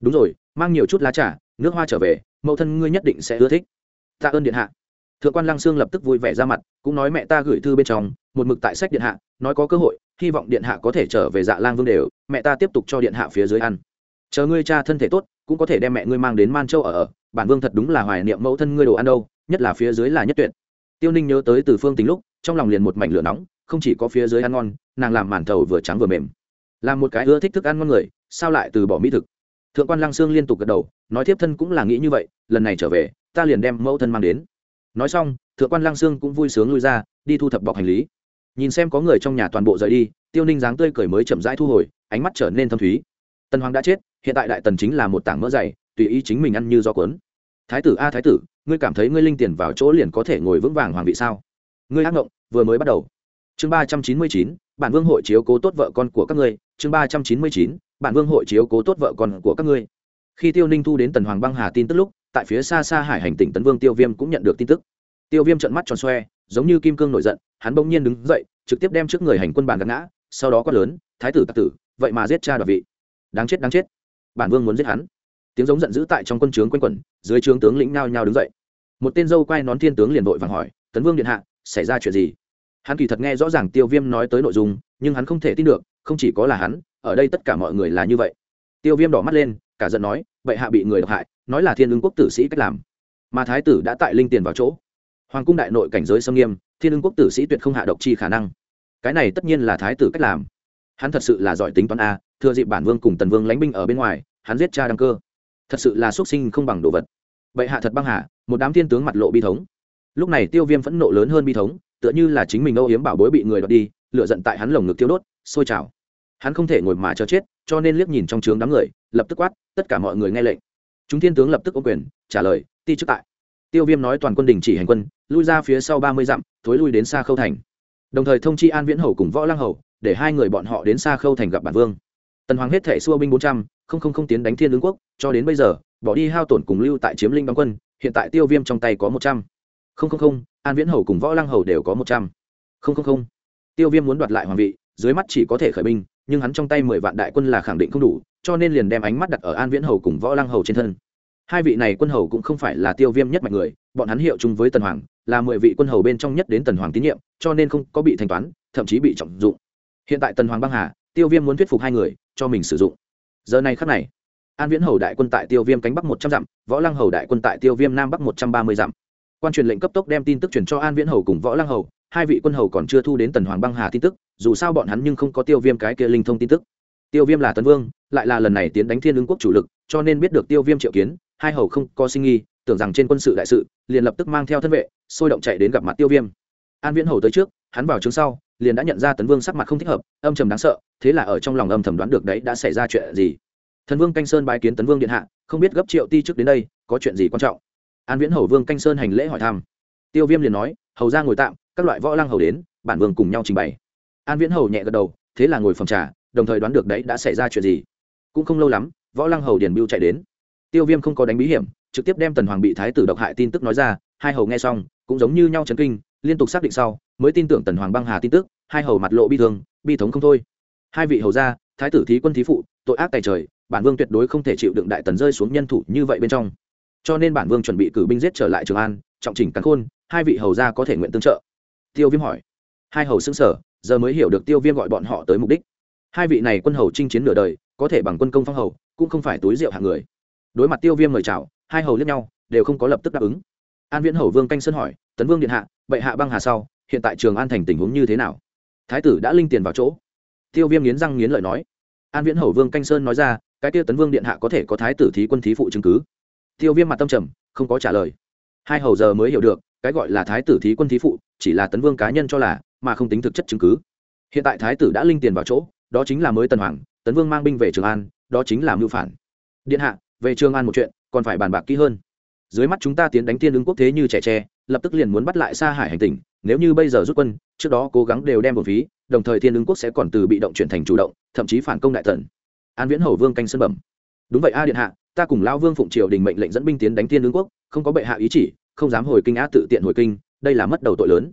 Đúng rồi, mang nhiều chút lá trà, nước hoa trở về, mẫu thân ngươi nhất định sẽ ưa thích. Tạ ơn điện hạ thượng quan lăng sương lập tức vui vẻ ra mặt, cũng nói mẹ ta gửi thư bên trong, một mực tại sách điện hạ, nói có cơ hội, hy vọng điện hạ có thể trở về dạ lang vương đều, mẹ ta tiếp tục cho điện hạ phía dưới ăn. Chờ ngươi cha thân thể tốt, cũng có thể đem mẹ ngươi mang đến man châu ở ở, bản vương thật đúng là hoài niệm mẫu thân ngươi đồ ăn đâu, nhất là phía dưới là nhất tuyệt. Tiêu ninh nhớ tới từ phương tính lúc, trong lòng liền một mảnh lửa nóng, không chỉ có phía dưới ăn ngon, nàng làm màn thầu vừa trắng vừa mềm. Làm một cái ưa thích thức ăn ngon người, sao lại từ bỏ mỹ thực? Thượng quan lăng sương liên tục gật đầu, nói tiếp thân cũng là nghĩ như vậy, lần này trở về, ta liền đem mẫu thân mang đến nói xong, thượng quan lăng sương cũng vui sướng lui ra, đi thu thập bọc hành lý. Nhìn xem có người trong nhà toàn bộ rời đi, tiêu ninh dáng tươi cười mới chậm rãi thu hồi, ánh mắt trở nên thâm thúy. Tần hoàng đã chết, hiện tại đại tần chính là một tảng mỡ dày, tùy ý chính mình ăn như do cuốn. Thái tử a, thái tử, ngươi cảm thấy ngươi linh tiền vào chỗ liền có thể ngồi vững vàng hoàng vị sao? Ngươi ác ngộng, vừa mới bắt đầu. Chương ba trăm chín mươi chín, bản vương hội chiếu cố tốt vợ con của các ngươi. Chương ba trăm chín mươi chín, bản vương hội chiếu cố tốt vợ con của các ngươi. Khi tiêu ninh thu đến tần hoàng băng hà tin tức lúc tại phía xa xa hải hành tỉnh tấn vương tiêu viêm cũng nhận được tin tức. Tiêu viêm trận mắt tròn xoe, giống như kim cương nổi giận, hắn bỗng nhiên đứng dậy, trực tiếp đem trước người hành quân bàn gạt ngã, sau đó quát lớn, thái tử tạc tử, vậy mà giết cha đoạt vị. Đáng chết đáng chết. Bản vương muốn giết hắn. Tiếng giống giận dữ tại trong quân trướng quanh quẩn, dưới trướng tướng lĩnh nhao nhao đứng dậy. Một tên dâu quai nón thiên tướng liền vội vàng hỏi, tấn vương điện hạ, xảy ra chuyện gì? Hắn kỳ thật nghe rõ ràng tiêu viêm nói tới nội dung, nhưng hắn không thể tin được, không chỉ có là hắn, ở đây tất cả mọi người là như vậy. Tiêu viêm đỏ mắt lên, cả giận nói vậy hạ bị người độc hại nói là thiên ứng quốc tử sĩ cách làm. Mà thái tử đã tại linh tiền vào chỗ. Hoàng cung đại nội cảnh giới xâm nghiêm, thiên ứng quốc tử sĩ tuyệt không hạ độc chi khả năng. Cái này tất nhiên là thái tử cách làm. Hắn thật sự là giỏi tính toán a, thừa dịp bản vương cùng tần vương lánh binh ở bên ngoài, hắn giết cha đăng cơ. Thật sự là xuất sinh không bằng đồ vật. Vậy hạ thật băng hà, một đám thiên tướng mặt lộ bi thống. Lúc này tiêu viêm phẫn nộ lớn hơn bi thống, tựa như là chính mình âu yếm bảo bối bị người đoạt đi lựa giận tại hắn lồng ngực tiêu đốt, sôi trào. Hắn không thể ngồi mà cho chết, cho nên liếc nhìn trong trướng đám người, lập tức quát, tất cả mọi người nghe lệnh chúng thiên tướng lập tức ô quyền, trả lời, ti chức tại. Tiêu viêm nói toàn quân đình chỉ hành quân, lui ra phía sau ba mươi dặm, thối lui đến xa khâu thành. Đồng thời thông chi an viễn hầu cùng võ lăng hầu, để hai người bọn họ đến xa khâu thành gặp bản vương. Tần hoàng hết thể xua binh bốn trăm, không không tiến đánh thiên lương quốc, cho đến bây giờ, bỏ đi hao tổn cùng lưu tại chiếm linh đóng quân, hiện tại tiêu viêm trong tay có một trăm. Không không không, an viễn hầu cùng võ lăng hầu đều có một trăm. Không không không. Tiêu viêm muốn đoạt lại hoàng vị, dưới mắt chỉ có thể khởi binh, nhưng hắn trong tay mười vạn đại quân là khẳng định không đủ cho nên liền đem ánh mắt đặt ở an viễn hầu cùng võ lăng hầu trên thân. Hai vị này quân hầu cũng không phải là tiêu viêm nhất mạnh người, bọn hắn hiệu chung với tần hoàng, là mười vị quân hầu bên trong nhất đến tần hoàng tín nhiệm, cho nên không có bị thanh toán, thậm chí bị trọng dụng. Hiện tại tần hoàng băng hà, tiêu viêm muốn thuyết phục hai người, cho mình sử dụng. Giờ này khắc này, an viễn hầu đại quân tại tiêu viêm cánh bắc một trăm dặm, võ lăng hầu đại quân tại tiêu viêm nam bắc một trăm ba mươi dặm. Quan truyền lệnh cấp tốc đem tin tức truyền cho an viễn hầu cùng võ lăng hầu, hai vị quân hầu còn chưa thu đến tần hoàng băng hà tin tức, dù sao bọn hắn nhưng không có tiêu viêm cái kia linh thông tin tức tiêu viêm là tấn vương, lại là lần này tiến đánh thiên ứng quốc chủ lực, cho nên biết được tiêu viêm triệu kiến, hai hầu không có sinh nghi, tưởng rằng trên quân sự đại sự, liền lập tức mang theo thân vệ, sôi động chạy đến gặp mặt tiêu viêm. An viễn hầu tới trước, hắn vào trước sau, liền đã nhận ra tấn vương sắc mặt không thích hợp, âm trầm đáng sợ, thế là ở trong lòng âm thầm đoán được đấy đã xảy ra chuyện gì. Thần vương canh sơn bái kiến tấn vương điện hạ, không biết gấp triệu ti trước đến đây, có chuyện gì quan trọng? An viễn hầu vương canh sơn hành lễ hỏi thăm. Tiêu viêm liền nói, hầu ra ngồi tạm, các loại võ lăng hầu đến, bản vương cùng nhau trình bày. An viễn hầu nhẹ gật đầu, thế là ngồi phòng trà đồng thời đoán được đấy đã xảy ra chuyện gì. Cũng không lâu lắm, võ lăng hầu điền biêu chạy đến. Tiêu viêm không có đánh bí hiểm, trực tiếp đem tần hoàng bị thái tử độc hại tin tức nói ra, hai hầu nghe xong, cũng giống như nhau chấn kinh, liên tục xác định sau, mới tin tưởng tần hoàng băng hà tin tức, hai hầu mặt lộ bi thương, bi thống không thôi. Hai vị hầu gia, thái tử thí quân thí phụ, tội ác tài trời, bản vương tuyệt đối không thể chịu đựng đại tần rơi xuống nhân thủ như vậy bên trong. Cho nên bản vương chuẩn bị cử binh giết trở lại trường an, trọng chỉnh cắn khôn, hai vị hầu gia có thể nguyện tương trợ. Tiêu viêm hỏi. Hai hầu xứng sở giờ mới hiểu được tiêu viêm gọi bọn họ tới mục đích hai vị này quân hầu chinh chiến nửa đời, có thể bằng quân công phong hầu, cũng không phải túi rượu hạng người. Đối mặt tiêu viêm mời chào, hai hầu lẫn nhau, đều không có lập tức đáp ứng. An viễn hầu vương canh sơn hỏi, tấn vương điện hạ, bệ hạ băng hà sau, hiện tại trường an thành tình huống như thế nào? Thái tử đã linh tiền vào chỗ. Tiêu viêm nghiến răng nghiến lợi nói. An viễn hầu vương canh sơn nói ra, cái tiêu tấn vương điện hạ có thể có thái tử thí quân thí phụ chứng cứ. Tiêu viêm mặt tâm trầm, không có trả lời. Hai hầu giờ mới hiểu được, cái gọi là thái tử thí quân thí phụ, chỉ là tấn vương cá nhân cho là, mà không tính thực chất chứng cứ. Hiện tại thái tử đã linh tiền vào chỗ đó chính là mới tần hoàng, tấn vương mang binh về trường an, đó chính là mưu phản. Điện hạ, về trường an một chuyện, còn phải bàn bạc kỹ hơn. Dưới mắt chúng ta tiến đánh tiên ứng quốc thế như trẻ tre, lập tức liền muốn bắt lại xa hải hành tỉnh, nếu như bây giờ rút quân, trước đó cố gắng đều đem một phí, đồng thời thiên ứng quốc sẽ còn từ bị động chuyển thành chủ động, thậm chí phản công đại tần an viễn hầu vương canh sân bẩm. Đúng vậy a điện hạ, ta cùng lao vương phụng triều đình mệnh lệnh dẫn binh tiến đánh thiên ứng quốc, không có bệ hạ ý chỉ, không dám hồi kinh á tự tiện hồi kinh, đây là mất đầu tội lớn.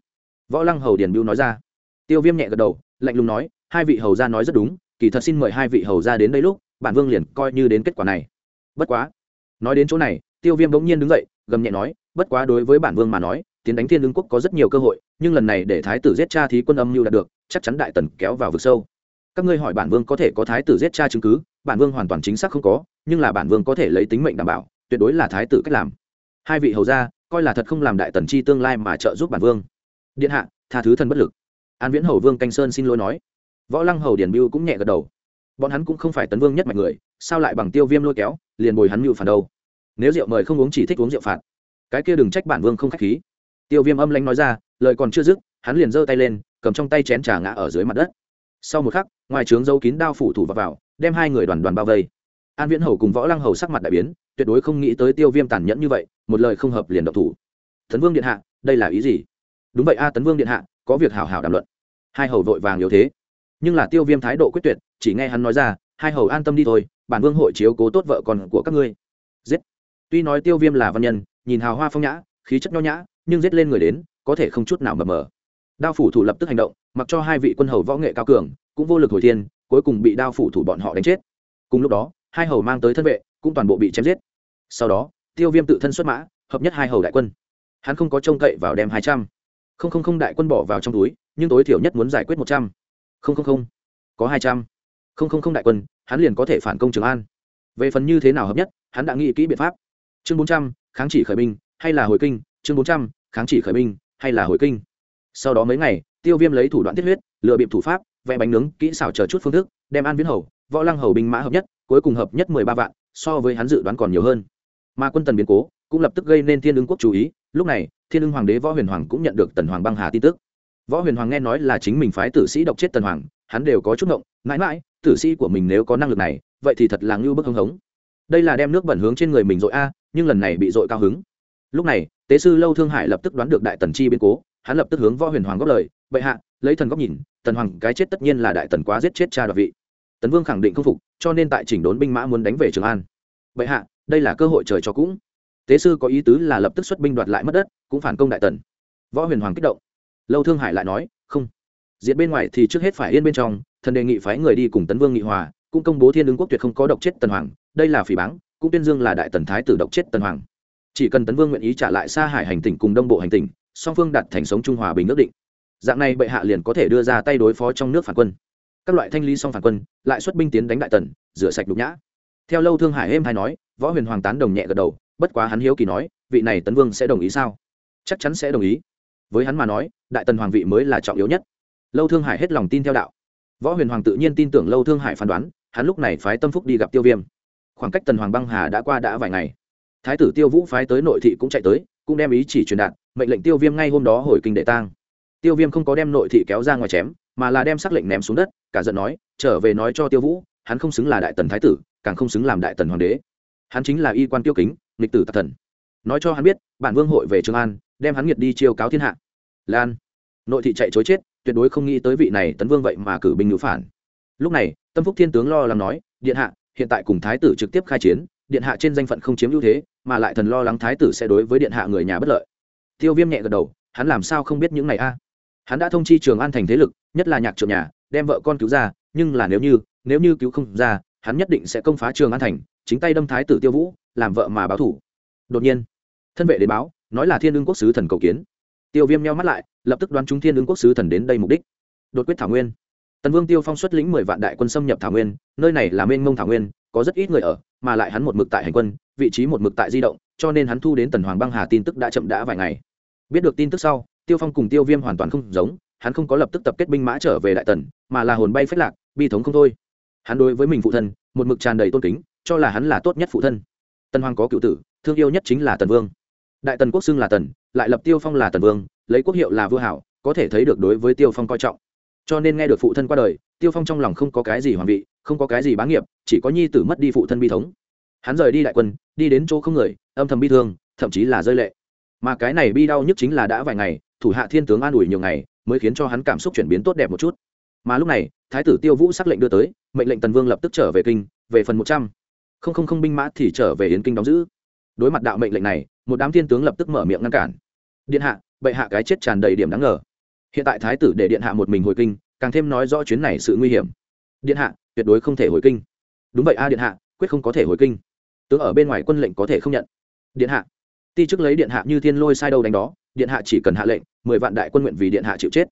Võ lăng hầu điền biêu nói ra. Tiêu viêm nhẹ gật đầu, lạnh lùng nói hai vị hầu gia nói rất đúng, kỳ thật xin mời hai vị hầu gia đến đây lúc, bản vương liền coi như đến kết quả này. Bất quá, nói đến chỗ này, tiêu viêm bỗng nhiên đứng dậy, gầm nhẹ nói, bất quá đối với bản vương mà nói, tiến đánh thiên lương quốc có rất nhiều cơ hội, nhưng lần này để thái tử giết cha thí quân âm mưu đạt được, chắc chắn đại tần kéo vào vực sâu. Các ngươi hỏi bản vương có thể có thái tử giết cha chứng cứ, bản vương hoàn toàn chính xác không có, nhưng là bản vương có thể lấy tính mệnh đảm bảo, tuyệt đối là thái tử cách làm. Hai vị hầu gia, coi là thật không làm đại tần chi tương lai mà trợ giúp bản vương. Điện hạ, tha thứ thân bất lực. An viễn hầu vương canh sơn xin lỗi nói võ lăng hầu điển biêu cũng nhẹ gật đầu. Bọn hắn cũng không phải tấn vương nhất mạnh người sao lại bằng tiêu viêm lôi kéo liền bồi hắn mưu phản đâu? Nếu rượu mời không uống chỉ thích uống rượu phạt. Cái kia đừng trách bản vương không k h á c h khí. Tiêu viêm âm lanh nói ra lời còn chưa dứt hắn liền giơ tay lên cầm trong tay chén trà ngã ở dưới mặt đất. Sau một khắc ngoài trướng dấu kín đao phủ thủ vào, vào đem hai người đoàn đoàn bao vây. An viễn hầu cùng võ lăng hầu sắc mặt đại biến tuyệt đối không nghĩ tới tiêu viêm tàn nhẫn như vậy một lời không hợp liền độc thủ. Tấn vương điện hạ đây là ý gì? Đúng vậy a tấn vương điện hạ có việc hảo hảo đàm luận. Hai hầu vội vàng yếu thế nhưng là tiêu viêm thái độ quyết tuyệt, chỉ nghe hắn nói ra, hai hầu an tâm đi thôi, bản vương hội chiếu cố tốt vợ con của các ngươi. Giết. Tuy nói tiêu viêm là văn nhân, nhìn hào hoa phong nhã, khí chất nho nhã, nhưng giết lên người đến, có thể không chút nào mập mờ. Đao phủ thủ lập tức hành động, mặc cho hai vị quân hầu võ nghệ cao cường, cũng vô lực hồi thiên, cuối cùng bị đao phủ thủ bọn họ đánh chết. Cùng lúc đó, hai hầu mang tới thân vệ, cũng toàn bộ bị chém giết. Sau đó, tiêu viêm tự thân xuất mã, hợp nhất hai hầu đại quân. Hắn không có trông cậy vào đem hai trăm. Không không không đại quân bỏ vào trong túi, nhưng tối thiểu nhất muốn giải quyết một trăm không không không. Có hai trăm. Không không không đại quân, hắn liền có thể phản công trường an. Về phần như thế nào hợp nhất, hắn đã nghĩ kỹ biện pháp. Chương bốn trăm, kháng chỉ khởi binh, hay là hồi kinh? Chương bốn trăm, kháng chỉ khởi binh, hay là hồi kinh? Sau đó mấy ngày, tiêu viêm lấy thủ đoạn tiết huyết, lựa bịp thủ pháp, vẽ bánh nướng, kỹ xảo chờ chút phương thức, đem an viễn hầu, võ lăng hầu binh mã hợp nhất, cuối cùng hợp nhất mười ba vạn, so với hắn dự đoán còn nhiều hơn. Mà quân tần biến cố, cũng lập tức gây nên thiên ưng quốc chú ý. Lúc này, thiên ưng hoàng đế võ huyền hoàng cũng nhận được tần hoàng băng hà tin tức võ huyền hoàng nghe nói là chính mình phái tử sĩ độc chết tần hoàng, hắn đều có chút ngộng, mãi mãi, tử sĩ của mình nếu có năng lực này, vậy thì thật là ngưu bức hưng hống. Đây là đem nước bẩn hướng trên người mình dội a, nhưng lần này bị dội cao hứng. Lúc này, tế sư lâu thương hải lập tức đoán được đại tần chi biến cố, hắn lập tức hướng võ huyền hoàng góp lời, bệ hạ, lấy thần góc nhìn, tần hoàng cái chết tất nhiên là đại tần quá giết chết cha đoạt vị. Tấn vương khẳng định không phục, cho nên tại chỉnh đốn binh mã muốn đánh về trường an. Bệ hạ, đây là cơ hội trời cho cũng. Tế sư có ý tứ là lập tức xuất binh đoạt lại mất đất, cũng phản công đại tần. Võ huyền hoàng kích động lâu thương hải lại nói, không. Diện bên ngoài thì trước hết phải yên bên trong, thần đề nghị phái người đi cùng tấn vương nghị hòa, cũng công bố thiên ứng quốc tuyệt không có độc chết tần hoàng, đây là phỉ báng, cũng tuyên dương là đại tần thái tử độc chết tần hoàng. Chỉ cần tấn vương nguyện ý trả lại xa hải hành tỉnh cùng đông bộ hành tỉnh, song phương đặt thành sống trung hòa bình ước định. Dạng này bệ hạ liền có thể đưa ra tay đối phó trong nước phản quân. Các loại thanh lý song phản quân, lại xuất binh tiến đánh đại tần, rửa sạch đục nhã. Theo lâu thương hải êm hay nói, võ huyền hoàng tán đồng nhẹ gật đầu, bất quá hắn hiếu kỳ nói, vị này tấn vương sẽ đồng ý sao? Chắc chắn sẽ đồng ý. Với hắn mà nói đại tần hoàng vị mới là trọng yếu nhất. Lâu thương hải hết lòng tin theo đạo. Võ huyền hoàng tự nhiên tin tưởng lâu thương hải phán đoán, hắn lúc này phái tâm phúc đi gặp tiêu viêm. Khoảng cách tần hoàng băng hà đã qua đã vài ngày. Thái tử tiêu vũ phái tới nội thị cũng chạy tới, cũng đem ý chỉ truyền đạt, mệnh lệnh tiêu viêm ngay hôm đó hồi kinh đệ tang. Tiêu viêm không có đem nội thị kéo ra ngoài chém, mà là đem xác lệnh ném xuống đất, cả giận nói, trở về nói cho tiêu vũ, hắn không xứng là đại tần thái tử, càng không xứng làm đại tần hoàng đế. Hắn chính là y quan tiêu kính, nghịch tử tạc thần. Nói cho hắn biết, bản vương hội về trường an, đem hắn nghiệt đi chiêu cáo thiên hạ lan. Nội thị chạy chối chết, tuyệt đối không nghĩ tới vị này tấn vương vậy mà cử binh ngữ phản. Lúc này, tâm phúc thiên tướng lo lắng nói, điện hạ, hiện tại cùng thái tử trực tiếp khai chiến, điện hạ trên danh phận không chiếm ưu thế, mà lại thần lo lắng thái tử sẽ đối với điện hạ người nhà bất lợi. Tiêu viêm nhẹ gật đầu, hắn làm sao không biết những này a? Hắn đã thông chi trường an thành thế lực, nhất là nhạc trưởng nhà, đem vợ con cứu ra, nhưng là nếu như nếu như cứu không ra, hắn nhất định sẽ công phá trường an thành, chính tay đâm thái tử tiêu vũ, làm vợ mà báo thủ. Đột nhiên, thân vệ đến báo, nói là thiên đương quốc sứ thần cầu kiến tiêu viêm nhau mắt lại, lập tức đoán chúng thiên ứng quốc sứ thần đến đây mục đích. Đột quyết thảo nguyên. Tần vương tiêu phong xuất lĩnh mười vạn đại quân xâm nhập thảo nguyên, nơi này là mênh mông thảo nguyên, có rất ít người ở, mà lại hắn một mực tại hành quân, vị trí một mực tại di động, cho nên hắn thu đến tần hoàng băng hà tin tức đã chậm đã vài ngày. Biết được tin tức sau, tiêu phong cùng tiêu viêm hoàn toàn không giống, hắn không có lập tức tập kết binh mã trở về đại tần, mà là hồn bay phết lạc, bi thống không thôi. Hắn đối với mình phụ thân, một mực tràn đầy tôn kính, cho là hắn là tốt nhất phụ thân. Tần hoàng có cựu tử, thương yêu nhất chính là tần vương đại tần quốc xưng là tần, lại lập tiêu phong là tần vương, lấy quốc hiệu là vua hảo, có thể thấy được đối với tiêu phong coi trọng. Cho nên nghe được phụ thân qua đời, tiêu phong trong lòng không có cái gì hoàng vị, không có cái gì bá nghiệp, chỉ có nhi tử mất đi phụ thân bi thống. Hắn rời đi đại quân, đi đến chỗ không người, âm thầm bi thương, thậm chí là rơi lệ. Mà cái này bi đau nhất chính là đã vài ngày, thủ hạ thiên tướng an ủi nhiều ngày, mới khiến cho hắn cảm xúc chuyển biến tốt đẹp một chút. Mà lúc này, thái tử tiêu vũ sắc lệnh đưa tới, mệnh lệnh tần vương lập tức trở về kinh, về phần một trăm. Không không không binh mã thì trở về yến kinh đóng giữ đối mặt đạo mệnh lệnh này, một đám thiên tướng lập tức mở miệng ngăn cản. Điện hạ, bệ hạ cái chết tràn đầy điểm đáng ngờ. Hiện tại thái tử để điện hạ một mình hồi kinh, càng thêm nói rõ chuyến này sự nguy hiểm. Điện hạ, tuyệt đối không thể hồi kinh. Đúng vậy a điện hạ, quyết không có thể hồi kinh. Tướng ở bên ngoài quân lệnh có thể không nhận. Điện hạ, ti chức lấy điện hạ như thiên lôi sai đâu đánh đó, điện hạ chỉ cần hạ lệnh, mười vạn đại quân nguyện vì điện hạ chịu chết.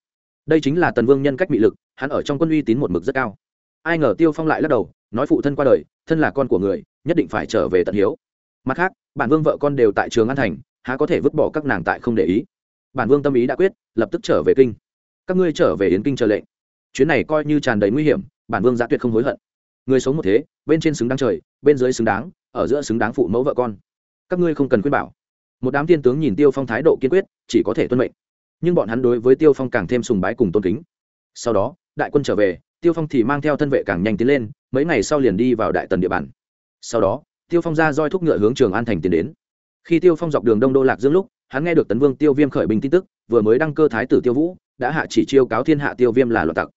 Đây chính là tần vương nhân cách bị lực, hắn ở trong quân uy tín một mực rất cao. Ai ngờ tiêu phong lại lắc đầu, nói phụ thân qua đời, thân là con của người, nhất định phải trở về tận hiếu mặt khác, bản vương vợ con đều tại trường an thành, há có thể vứt bỏ các nàng tại không để ý. Bản vương tâm ý đã quyết, lập tức trở về kinh. Các ngươi trở về yến kinh chờ lệnh. Chuyến này coi như tràn đầy nguy hiểm, bản vương giã tuyệt không hối hận. Người sống một thế, bên trên xứng đáng trời, bên dưới xứng đáng, ở giữa xứng đáng phụ mẫu vợ con. Các ngươi không cần khuyên bảo. Một đám tiên tướng nhìn tiêu phong thái độ kiên quyết, chỉ có thể tuân mệnh. Nhưng bọn hắn đối với tiêu phong càng thêm sùng bái cùng tôn kính. Sau đó, đại quân trở về, tiêu phong thì mang theo thân vệ càng nhanh tiến lên, mấy ngày sau liền đi vào đại tần địa bàn. Sau đó tiêu phong ra roi thúc ngựa hướng trường an thành tiến đến. Khi tiêu phong dọc đường đông đô lạc dương lúc, hắn nghe được tấn vương tiêu viêm khởi binh tin tức, vừa mới đăng cơ thái tử tiêu vũ, đã hạ chỉ chiêu cáo thiên hạ tiêu viêm là loạn tặc.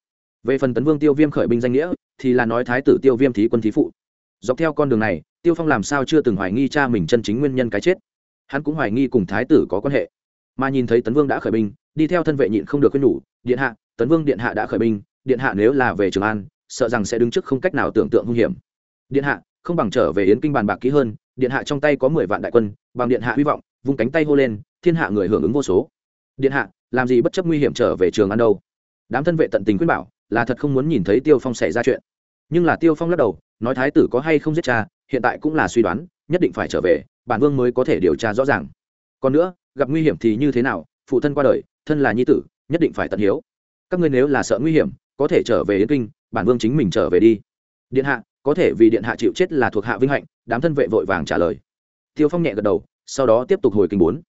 Về phần tấn vương tiêu viêm khởi binh danh nghĩa, thì là nói thái tử tiêu viêm thí quân thí phụ. Dọc theo con đường này, tiêu phong làm sao chưa từng hoài nghi cha mình chân chính nguyên nhân cái chết. Hắn cũng hoài nghi cùng thái tử có quan hệ. Mà nhìn thấy tấn vương đã khởi binh, đi theo thân vệ nhịn không được khuyên nhủ, điện hạ, tấn vương điện hạ đã khởi binh, điện hạ nếu là về trường an, sợ rằng sẽ đứng trước không cách nào tưởng tượng hung hiểm. Điện hạ không bằng trở về yến kinh bàn bạc kỹ hơn, điện hạ trong tay có mười vạn đại quân, bằng điện hạ hy vọng, vung cánh tay hô lên, thiên hạ người hưởng ứng vô số. Điện hạ, làm gì bất chấp nguy hiểm trở về trường ăn đâu? Đám thân vệ tận tình quyết bảo, là thật không muốn nhìn thấy tiêu phong xảy ra chuyện. Nhưng là tiêu phong lắc đầu, nói thái tử có hay không giết cha, hiện tại cũng là suy đoán, nhất định phải trở về, bản vương mới có thể điều tra rõ ràng. Còn nữa, gặp nguy hiểm thì như thế nào, phụ thân qua đời, thân là nhi tử, nhất định phải tận hiếu. Các ngươi nếu là sợ nguy hiểm, có thể trở về yến kinh, bản vương chính mình trở về đi. Điện hạ có thể vì điện hạ chịu chết là thuộc hạ vinh hạnh, đám thân vệ vội vàng trả lời. Tiêu phong nhẹ gật đầu, sau đó tiếp tục hồi kinh bốn.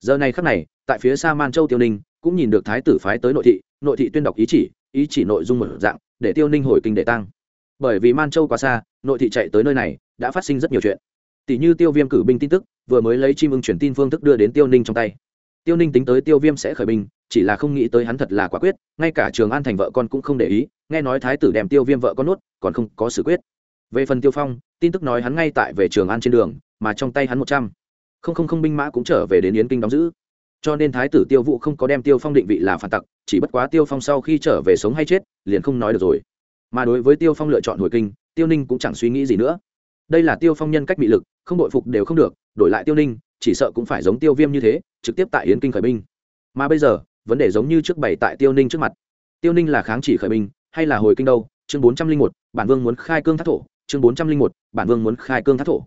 Giờ này khắc này, tại phía xa man châu tiêu ninh, cũng nhìn được thái tử phái tới nội thị nội thị tuyên đọc ý chỉ ý chỉ nội dung một dạng, để tiêu ninh hồi kinh để tăng bởi vì man châu quá xa, nội thị chạy tới nơi này, đã phát sinh rất nhiều chuyện. Tỷ như tiêu viêm cử binh tin tức, vừa mới lấy chim ưng chuyển tin phương thức đưa đến tiêu ninh trong tay. Tiêu ninh tính tới tiêu viêm sẽ khởi binh, chỉ là không nghĩ tới hắn thật là quả quyết, ngay cả trường an thành vợ con cũng không để ý, nghe nói thái tử đem tiêu viêm vợ con nuốt, còn không có xử quyết về phần tiêu phong, tin tức nói hắn ngay tại về trường an trên đường, mà trong tay hắn một trăm. Không không không binh mã cũng trở về đến yến kinh đóng giữ. Cho nên thái tử tiêu vũ không có đem tiêu phong định vị là phản tặc, chỉ bất quá tiêu phong sau khi trở về sống hay chết, liền không nói được rồi. Mà đối với tiêu phong lựa chọn hồi kinh, tiêu ninh cũng chẳng suy nghĩ gì nữa. Đây là tiêu phong nhân cách bị lực, không đội phục đều không được, đổi lại tiêu ninh, chỉ sợ cũng phải giống tiêu viêm như thế, trực tiếp tại yến kinh khởi binh. Mà bây giờ, vấn đề giống như trước bày tại tiêu ninh trước mặt. Tiêu ninh là kháng chỉ khởi binh, hay là hồi kinh đâu? Chương bốn trăm linh một, bản vương muốn khai cương thác thổ chương bốn trăm linh một, bản vương muốn khai cương thác thổ.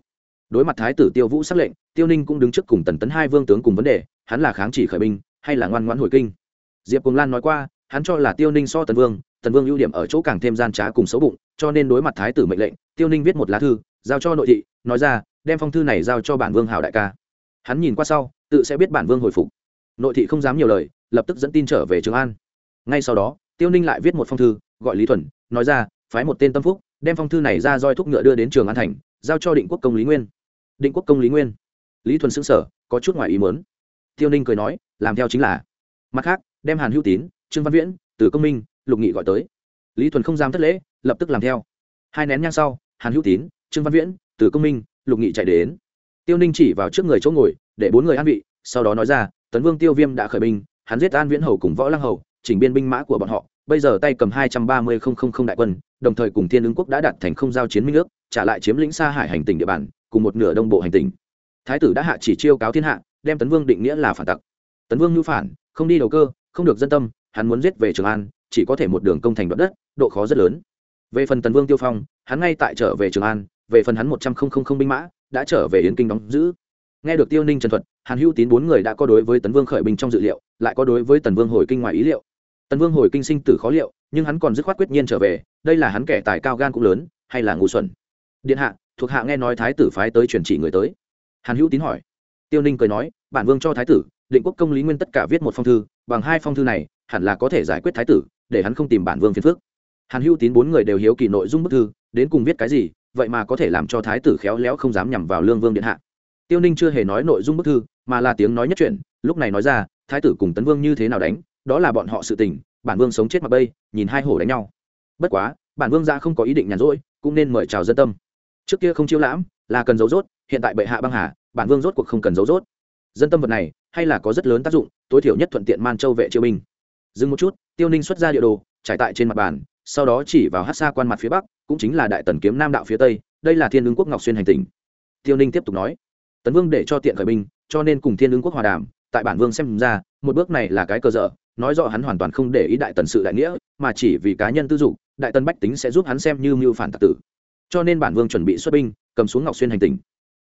Đối mặt thái tử tiêu vũ xác lệnh, tiêu ninh cũng đứng trước cùng tần tấn hai vương tướng cùng vấn đề, hắn là kháng chỉ khởi binh, hay là ngoan ngoãn hồi kinh? Diệp cùng lan nói qua, hắn cho là tiêu ninh so tần vương tần vương ưu điểm ở chỗ càng thêm gian trá cùng xấu bụng, cho nên đối mặt thái tử mệnh lệnh, tiêu ninh viết một lá thư, giao cho nội thị, nói ra, đem phong thư này giao cho bản vương hảo đại ca. Hắn nhìn qua sau, tự sẽ biết bản vương hồi phục. Nội thị không dám nhiều lời, lập tức dẫn tin trở về trường an. Ngay sau đó, tiêu ninh lại viết một phong thư, gọi lý thuần, nói ra, phái một tên tâm phúc đem phong thư này ra roi thúc ngựa đưa đến trường an thành, giao cho định quốc công lý nguyên. Định quốc công lý nguyên. Lý thuần xứng sở có chút ngoài ý mớn tiêu ninh cười nói, làm theo chính là. Mặt khác, đem hàn hữu tín, trương văn viễn từ công minh, lục nghị gọi tới. Lý thuần không dám thất lễ, lập tức làm theo. Hai nén nhang sau, hàn hữu tín, trương văn viễn từ công minh, lục nghị chạy đến. Tiêu ninh chỉ vào trước người chỗ ngồi, để bốn người an vị, sau đó nói ra, tấn vương tiêu viêm đã khởi binh, hắn giết an viễn hầu cùng võ lăng hầu, chỉnh biên binh mã của bọn họ bây giờ tay cầm hai trăm ba mươi không không không đại quân, đồng thời cùng thiên ứng quốc đã đạt thành không giao chiến minh ước, trả lại chiếm lĩnh xa hải hành tỉnh địa bàn, cùng một nửa đông bộ hành tỉnh. Thái tử đã hạ chỉ chiêu cáo thiên hạ, đem tấn vương định nghĩa là phản tặc. Tấn vương nhu phản, không đi đầu cơ, không được dân tâm, hắn muốn giết về trường an, chỉ có thể một đường công thành đoạt đất, độ khó rất lớn. Về phần tấn vương tiêu phong, hắn ngay tại trở về trường an, về phần hắn một trăm linh binh mã, đã trở về yến kinh đóng giữ. Nghe được tiêu ninh trần thuật, hàn hữu tín bốn người đã có đối với tấn vương khởi binh trong dự liệu, lại có đối với tần vương hồi kinh ngoài ý liệu tần vương hồi kinh sinh tử khó liệu, nhưng hắn còn dứt khoát quyết nhiên trở về, đây là hắn kẻ tài cao gan cũng lớn, hay là ngu xuẩn? Điện hạ, thuộc hạ nghe nói thái tử phái tới truyền chỉ người tới. Hàn hữu tín hỏi. Tiêu ninh cười nói, bản vương cho thái tử, định quốc công lý nguyên tất cả viết một phong thư, bằng hai phong thư này, hẳn là có thể giải quyết thái tử, để hắn không tìm bản vương phiền phước hàn hữu tín bốn người đều hiếu kỳ nội dung bức thư, đến cùng viết cái gì, vậy mà có thể làm cho thái tử khéo léo không dám nhằm vào lương vương điện hạ. Tiêu ninh chưa hề nói nội dung bức thư, mà là tiếng nói nhất chuyện lúc này nói ra, thái tử cùng tấn vương như thế nào đánh? Đó là bọn họ sự tình, bản vương sống chết mặc bây, nhìn hai hổ đánh nhau. Bất quá, bản vương ra không có ý định nhàn rỗi, cũng nên mời chào dân tâm. Trước kia không chiêu lãm, là cần dấu rốt, hiện tại bệ hạ băng hà, bản vương rốt cuộc không cần dấu rốt. Dân tâm vật này, hay là có rất lớn tác dụng, tối thiểu nhất thuận tiện man châu vệ triều binh. Dừng một chút, tiêu ninh xuất ra địa đồ, trải tại trên mặt bàn, sau đó chỉ vào hát xa quan mặt phía bắc, cũng chính là đại tần kiếm nam đạo phía tây, đây là thiên ứng quốc ngọc xuyên hành tỉnh. Tiêu ninh tiếp tục nói, tấn vương để cho tiện khởi binh, cho nên cùng thiên ứng quốc hòa đàm, tại bản vương xem ra, một bước này là cái cờ dở nói rõ hắn hoàn toàn không để ý đại tần sự đại nghĩa, mà chỉ vì cá nhân tư dục, đại tần bách tính sẽ giúp hắn xem như mưu phản tạc tử. Cho nên bản vương chuẩn bị xuất binh, cầm xuống ngọc xuyên hành tỉnh.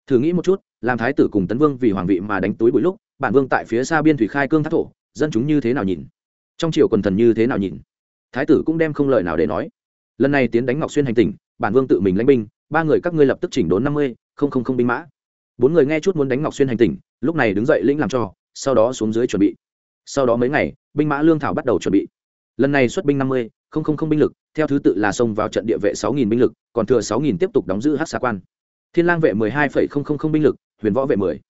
Thử nghĩ một chút, làm thái tử cùng tấn vương vì hoàng vị mà đánh túi bụi lúc, bản vương tại phía xa biên thủy khai cương thác thổ, dân chúng như thế nào nhìn? Trong triều quần thần như thế nào nhìn? Thái tử cũng đem không lời nào để nói. Lần này tiến đánh ngọc xuyên hành tỉnh, bản vương tự mình lãnh binh, ba người các ngươi lập tức chỉnh đốn năm mươi, không không không binh mã. Bốn người nghe chút muốn đánh ngọc xuyên hành tỉnh, lúc này đứng dậy lĩnh làm cho, sau đó xuống dưới chuẩn bị. Sau đó mấy ngày binh mã lương thảo bắt đầu chuẩn bị. Lần này xuất binh năm mươi, không không không binh lực, theo thứ tự là xông vào trận địa vệ sáu nghìn binh lực, còn thừa sáu nghìn tiếp tục đóng giữ hát xa quan. Thiên lang vệ mười hai phẩy không không không binh lực, huyền võ vệ mười,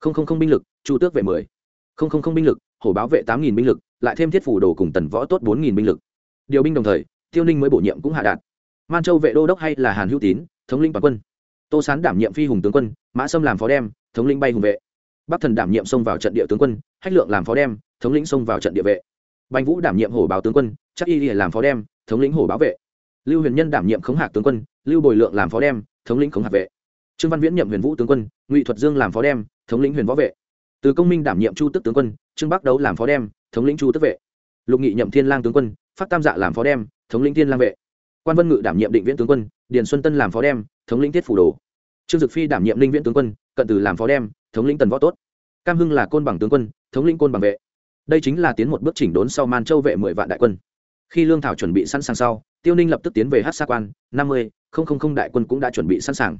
không không không binh lực, chu tước vệ mười, không không không binh lực, hổ báo vệ tám nghìn binh lực, lại thêm thiết phủ đồ cùng tần võ tốt bốn nghìn binh lực. Điều binh đồng thời, tiêu ninh mới bổ nhiệm cũng hạ đạt. Man châu vệ đô đốc hay là hàn hữu tín, thống lĩnh toàn quân. Tô sán đảm nhiệm phi hùng tướng quân, mã sâm làm phó đem, thống lĩnh bay hùng vệ. Bắc thần đảm nhiệm xông vào trận địa tướng quân, hách lượng làm phó đem thống lĩnh xông vào trận địa vệ. Bành vũ đảm nhiệm hổ báo tướng quân, chắc y làm phó đem, thống lĩnh hổ báo vệ. Lưu huyền nhân đảm nhiệm khống hạc tướng quân, lưu bồi lượng làm phó đem, thống lĩnh khống hạc vệ. Trương văn viễn nhậm huyền vũ tướng quân, ngụy thuật dương làm phó đem, thống lĩnh huyền võ vệ. Từ công minh đảm nhiệm chu tức tướng quân, trương bắc đấu làm phó đem, thống lĩnh chu tức vệ. Lục nghị nhậm thiên lang tướng quân, phát tam dạ làm phó đem, thống lĩnh thiên lang vệ. Quan vân ngự đảm nhiệm định viễn tướng quân, điền xuân tân làm phó đem, thống lĩnh Thiết phủ đồ. Trương dực phi đảm nhiệm linh viễn tướng quân, cận từ làm phó đem, thống lĩnh tần võ tốt. Cam hưng là côn bằng tướng quân, thống lĩnh côn bằng vệ đây chính là tiến một bước chỉnh đốn sau man châu vệ mười vạn đại quân. Khi lương thảo chuẩn bị sẵn sàng sau, tiêu ninh lập tức tiến về hát xa quan, năm mươi đại quân cũng đã chuẩn bị sẵn sàng.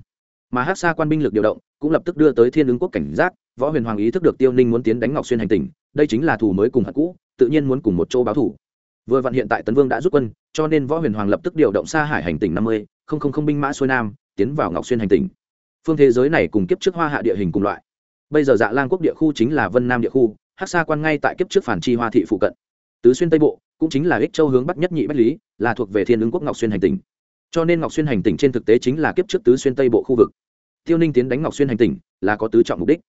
Mà hát xa quan binh lực điều động cũng lập tức đưa tới thiên ứng quốc cảnh giác, võ huyền hoàng ý thức được tiêu ninh muốn tiến đánh ngọc xuyên hành tỉnh đây chính là thủ mới cùng hạt cũ, tự nhiên muốn cùng một chỗ báo thủ. Vừa vặn hiện tại tấn vương đã rút quân, cho nên võ huyền hoàng lập tức điều động xa hải hành tỉnh năm mươi binh mã xuôi nam, tiến vào ngọc xuyên hành tỉnh. Phương thế giới này cùng kiếp trước hoa hạ địa hình cùng loại. Bây giờ dạ lang quốc địa khu chính là vân nam địa khu hát xa quan ngay tại kiếp trước phản chi hoa thị phụ cận. Tứ xuyên tây bộ, cũng chính là ích châu hướng bắc nhất nhị bách lý, là thuộc về thiên ứng quốc ngọc xuyên hành tỉnh. Cho nên ngọc xuyên hành tỉnh trên thực tế chính là kiếp trước tứ xuyên tây bộ khu vực. Tiêu ninh tiến đánh ngọc xuyên hành tỉnh, là có tứ trọng mục đích.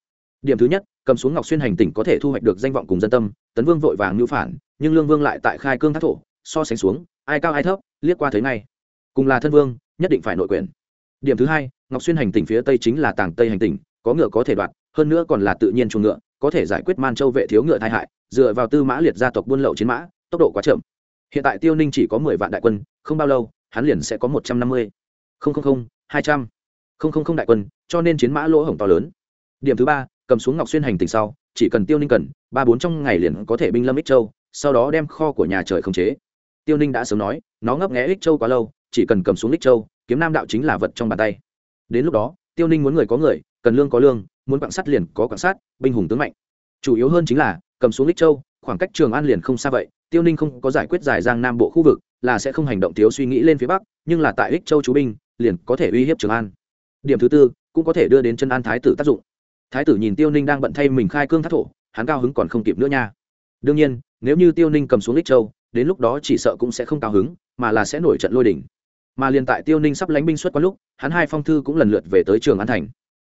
Điểm thứ nhất, cầm xuống ngọc xuyên hành tỉnh có thể thu hoạch được danh vọng cùng dân tâm, tấn vương vội vàng ngữ phản, nhưng lương vương lại tại khai cương thác thổ, so sánh xuống, ai cao ai thấp, liếc qua thấy ngay. Cùng là thân vương, nhất định phải nội quyền. Điểm thứ hai, ngọc xuyên hành tỉnh phía tây chính là tàng tây hành tỉnh, có ngựa có thể đoạt, hơn nữa còn là tự nhiên chuồng ngựa có thể giải quyết man châu vệ thiếu ngựa tai hại, dựa vào tư mã liệt gia tộc buôn lậu chiến mã, tốc độ quá chậm. Hiện tại tiêu ninh chỉ có mười vạn đại quân, không bao lâu, hắn liền sẽ có một trăm năm mươi. Không không không, hai trăm. Không không không đại quân, cho nên chiến mã lỗ hổng to lớn. Điểm thứ ba, cầm xuống ngọc xuyên hành tỉnh sau, chỉ cần tiêu ninh cần, ba bốn trong ngày liền có thể binh lâm ích châu, sau đó đem kho của nhà trời khống chế. Tiêu ninh đã sớm nói, nó ngấp nghẽ ích châu quá lâu, chỉ cần cầm xuống ích châu, kiếm nam đạo chính là vật trong bàn tay. Đến lúc đó, tiêu ninh muốn người có người, cần lương có lương muốn quạng sắt liền có quạng sắt, binh hùng tướng mạnh. Chủ yếu hơn chính là, cầm xuống lích châu, khoảng cách trường an liền không xa vậy, tiêu ninh không có giải quyết giải giang nam bộ khu vực, là sẽ không hành động thiếu suy nghĩ lên phía bắc, nhưng là tại ích châu chú binh, liền có thể uy hiếp trường an. Điểm thứ tư, cũng có thể đưa đến chân an thái tử tác dụng. Thái tử nhìn tiêu ninh đang bận thay mình khai cương thác thổ, hắn cao hứng còn không kịp nữa nha. Đương nhiên, nếu như tiêu ninh cầm xuống lích châu, đến lúc đó chỉ sợ cũng sẽ không cao hứng, mà là sẽ nổi trận lôi đỉnh mà liền tại tiêu ninh sắp lánh binh xuất qua lúc, hắn hai phong thư cũng lần lượt về tới trường an thành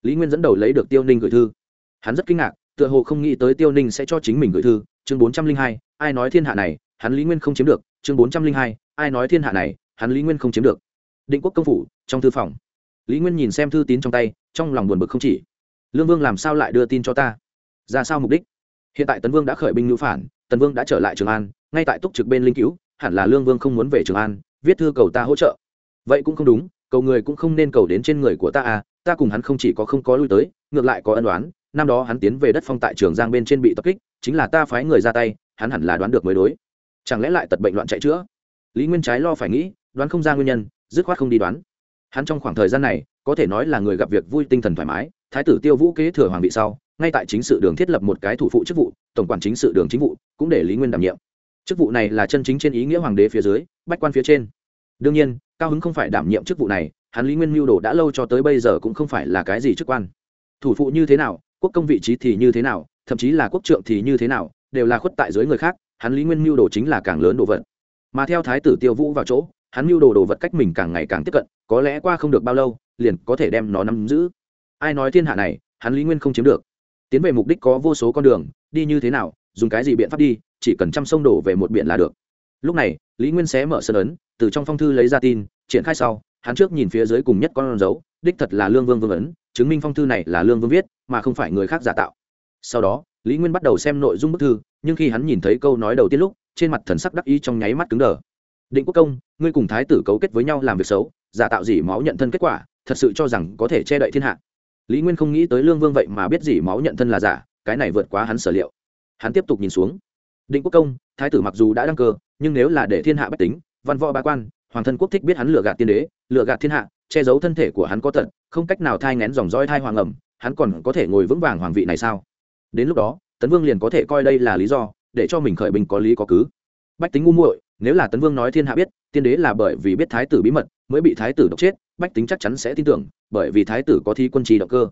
lý nguyên dẫn đầu lấy được tiêu ninh gửi thư. Hắn rất kinh ngạc, tựa hồ không nghĩ tới tiêu ninh sẽ cho chính mình gửi thư. Chương bốn trăm linh hai, ai nói thiên hạ này, hắn lý nguyên không chiếm được. Chương bốn trăm linh hai, ai nói thiên hạ này, hắn lý nguyên không chiếm được. Định quốc công phủ, trong thư phòng. Lý nguyên nhìn xem thư tín trong tay, trong lòng buồn bực không chỉ. Lương vương làm sao lại đưa tin cho ta? Ra sao mục đích? Hiện tại tấn vương đã khởi binh ngữ phản tần vương đã trở lại trường an, ngay tại túc trực bên linh cứu hẳn là lương vương không muốn về trường an, viết thư cầu ta hỗ trợ. Vậy cũng không đúng, cầu người cũng không nên cầu đến trên người của ta à ta cùng hắn không chỉ có không có lui tới, ngược lại có ân đoán năm đó hắn tiến về đất phong tại trường giang bên trên bị tập kích, chính là ta phái người ra tay, hắn hẳn là đoán được mới đối. Chẳng lẽ lại tật bệnh loạn chạy chữa? Lý nguyên trái lo phải nghĩ, đoán không ra nguyên nhân, dứt khoát không đi đoán. Hắn trong khoảng thời gian này, có thể nói là người gặp việc vui tinh thần thoải mái, thái tử tiêu vũ kế thừa hoàng vị sau, ngay tại chính sự đường thiết lập một cái thủ phụ chức vụ, tổng quản chính sự đường chính vụ, cũng để lý nguyên đảm nhiệm. Chức vụ này là chân chính trên ý nghĩa hoàng đế phía dưới, bách quan phía trên. Đương nhiên, cao hứng không phải đảm nhiệm chức vụ này hắn lý nguyên mưu đồ đã lâu cho tới bây giờ cũng không phải là cái gì chức quan. Thủ phụ như thế nào, quốc công vị trí thì như thế nào, thậm chí là quốc trượng thì như thế nào, đều là khuất tại dưới người khác, hắn lý nguyên mưu đồ chính là càng lớn đồ vật. Mà theo thái tử tiêu vũ vào chỗ, hắn mưu đồ đồ vật cách mình càng ngày càng tiếp cận, có lẽ qua không được bao lâu, liền có thể đem nó nắm giữ. Ai nói thiên hạ này, hắn lý nguyên không chiếm được. Tiến về mục đích có vô số con đường, đi như thế nào, dùng cái gì biện pháp đi, chỉ cần chăm sông đổ về một biển là được. Lúc này, lý nguyên xé mở sân ấn, từ trong phong thư lấy ra tin, triển khai sau hắn trước nhìn phía dưới cùng nhất con dấu, đích thật là lương vương vương ấn, chứng minh phong thư này là lương vương viết, mà không phải người khác giả tạo. Sau đó, lý nguyên bắt đầu xem nội dung bức thư, nhưng khi hắn nhìn thấy câu nói đầu tiên lúc, trên mặt thần sắc đắc ý trong nháy mắt cứng đờ. Định quốc công, ngươi cùng thái tử cấu kết với nhau làm việc xấu, giả tạo dỉ máu nhận thân kết quả, thật sự cho rằng có thể che đậy thiên hạ. Lý nguyên không nghĩ tới lương vương vậy mà biết dỉ máu nhận thân là giả, cái này vượt quá hắn sở liệu. Hắn tiếp tục nhìn xuống. Định quốc công, thái tử mặc dù đã đăng cơ, nhưng nếu là để thiên hạ bách tính, văn võ ba quan hoàng thân quốc thích biết hắn lừa gạt tiên đế, lừa gạt thiên hạ, che giấu thân thể của hắn có tật, không cách nào thai ngén dòng dõi thai hoàng ẩm, hắn còn có thể ngồi vững vàng hoàng vị này sao? Đến lúc đó, tấn vương liền có thể coi đây là lý do để cho mình khởi binh có lý có cứ. Bách tính ngu muội, nếu là tấn vương nói thiên hạ biết, tiên đế là bởi vì biết thái tử bí mật mới bị thái tử độc chết, bách tính chắc chắn sẽ tin tưởng, bởi vì thái tử có thi quân trì động cơ.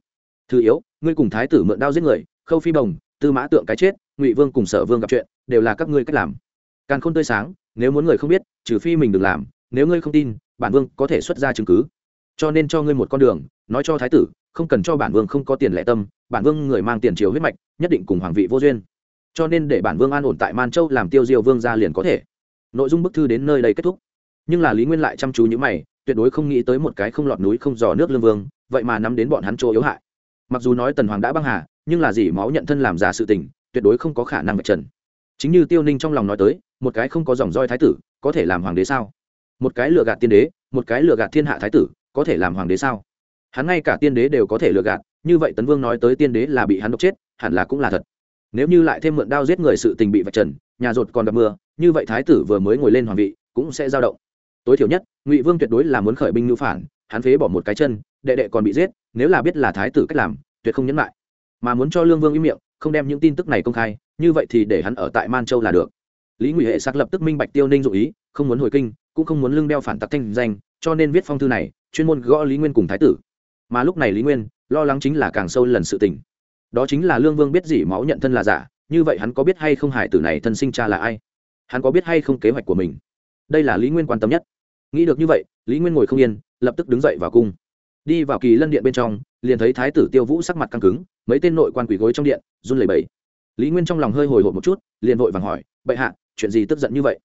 Thứ yếu, ngươi cùng thái tử mượn đao giết người, khâu phi bồng, tư mã tượng cái chết, ngụy vương cùng sở vương gặp chuyện, đều là các ngươi cách làm. Càn khôn tươi sáng, nếu muốn người không biết, trừ phi mình đừng làm nếu ngươi không tin, bản vương có thể xuất ra chứng cứ. Cho nên cho ngươi một con đường, nói cho thái tử, không cần cho bản vương không có tiền lệ tâm, bản vương người mang tiền chiều huyết mạch, nhất định cùng hoàng vị vô duyên. Cho nên để bản vương an ổn tại man châu làm tiêu diêu vương ra liền có thể. Nội dung bức thư đến nơi đây kết thúc. Nhưng là lý nguyên lại chăm chú những mày, tuyệt đối không nghĩ tới một cái không lọt núi không dò nước lương vương, vậy mà nắm đến bọn hắn chỗ yếu hại. Mặc dù nói tần hoàng đã băng hà, nhưng là gì máu nhận thân làm giả sự tình, tuyệt đối không có khả năng vạch trần. Chính như tiêu ninh trong lòng nói tới, một cái không có dòng roi thái tử, có thể làm hoàng đế sao? Một cái lừa gạt tiên đế, một cái lừa gạt thiên hạ thái tử, có thể làm hoàng đế sao? Hắn ngay cả tiên đế đều có thể lừa gạt, như vậy tấn vương nói tới tiên đế là bị hắn độc chết, hẳn là cũng là thật. Nếu như lại thêm mượn đao giết người sự tình bị vạch trần, nhà rột còn gặp mưa, như vậy thái tử vừa mới ngồi lên hoàng vị, cũng sẽ dao động. Tối thiểu nhất, ngụy vương tuyệt đối là muốn khởi binh ngữ phản, hắn phế bỏ một cái chân, đệ đệ còn bị giết, nếu là biết là thái tử cách làm, tuyệt không nhấn lại mà muốn cho lương vương im miệng, không đem những tin tức này công khai, như vậy thì để hắn ở tại man châu là được. Lý ngụy hệ xác lập tức minh bạch tiêu ninh dụ ý, không muốn hồi kinh cũng không muốn lưng đeo phản tặc thanh danh, cho nên viết phong thư này, chuyên môn gõ lý nguyên cùng thái tử. Mà lúc này lý nguyên, lo lắng chính là càng sâu lần sự tình. Đó chính là lương vương biết gì máu nhận thân là giả, như vậy hắn có biết hay không hải tử này thân sinh cha là ai? Hắn có biết hay không kế hoạch của mình? Đây là lý nguyên quan tâm nhất. Nghĩ được như vậy, lý nguyên ngồi không yên, lập tức đứng dậy vào cung. Đi vào kỳ lân điện bên trong, liền thấy thái tử tiêu vũ sắc mặt căng cứng, mấy tên nội quan quỷ gối trong điện, run lẩy bẩy. Lý nguyên trong lòng hơi hồi hộp một chút, liền vội vàng hỏi, bệ hạ, chuyện gì tức giận như vậy?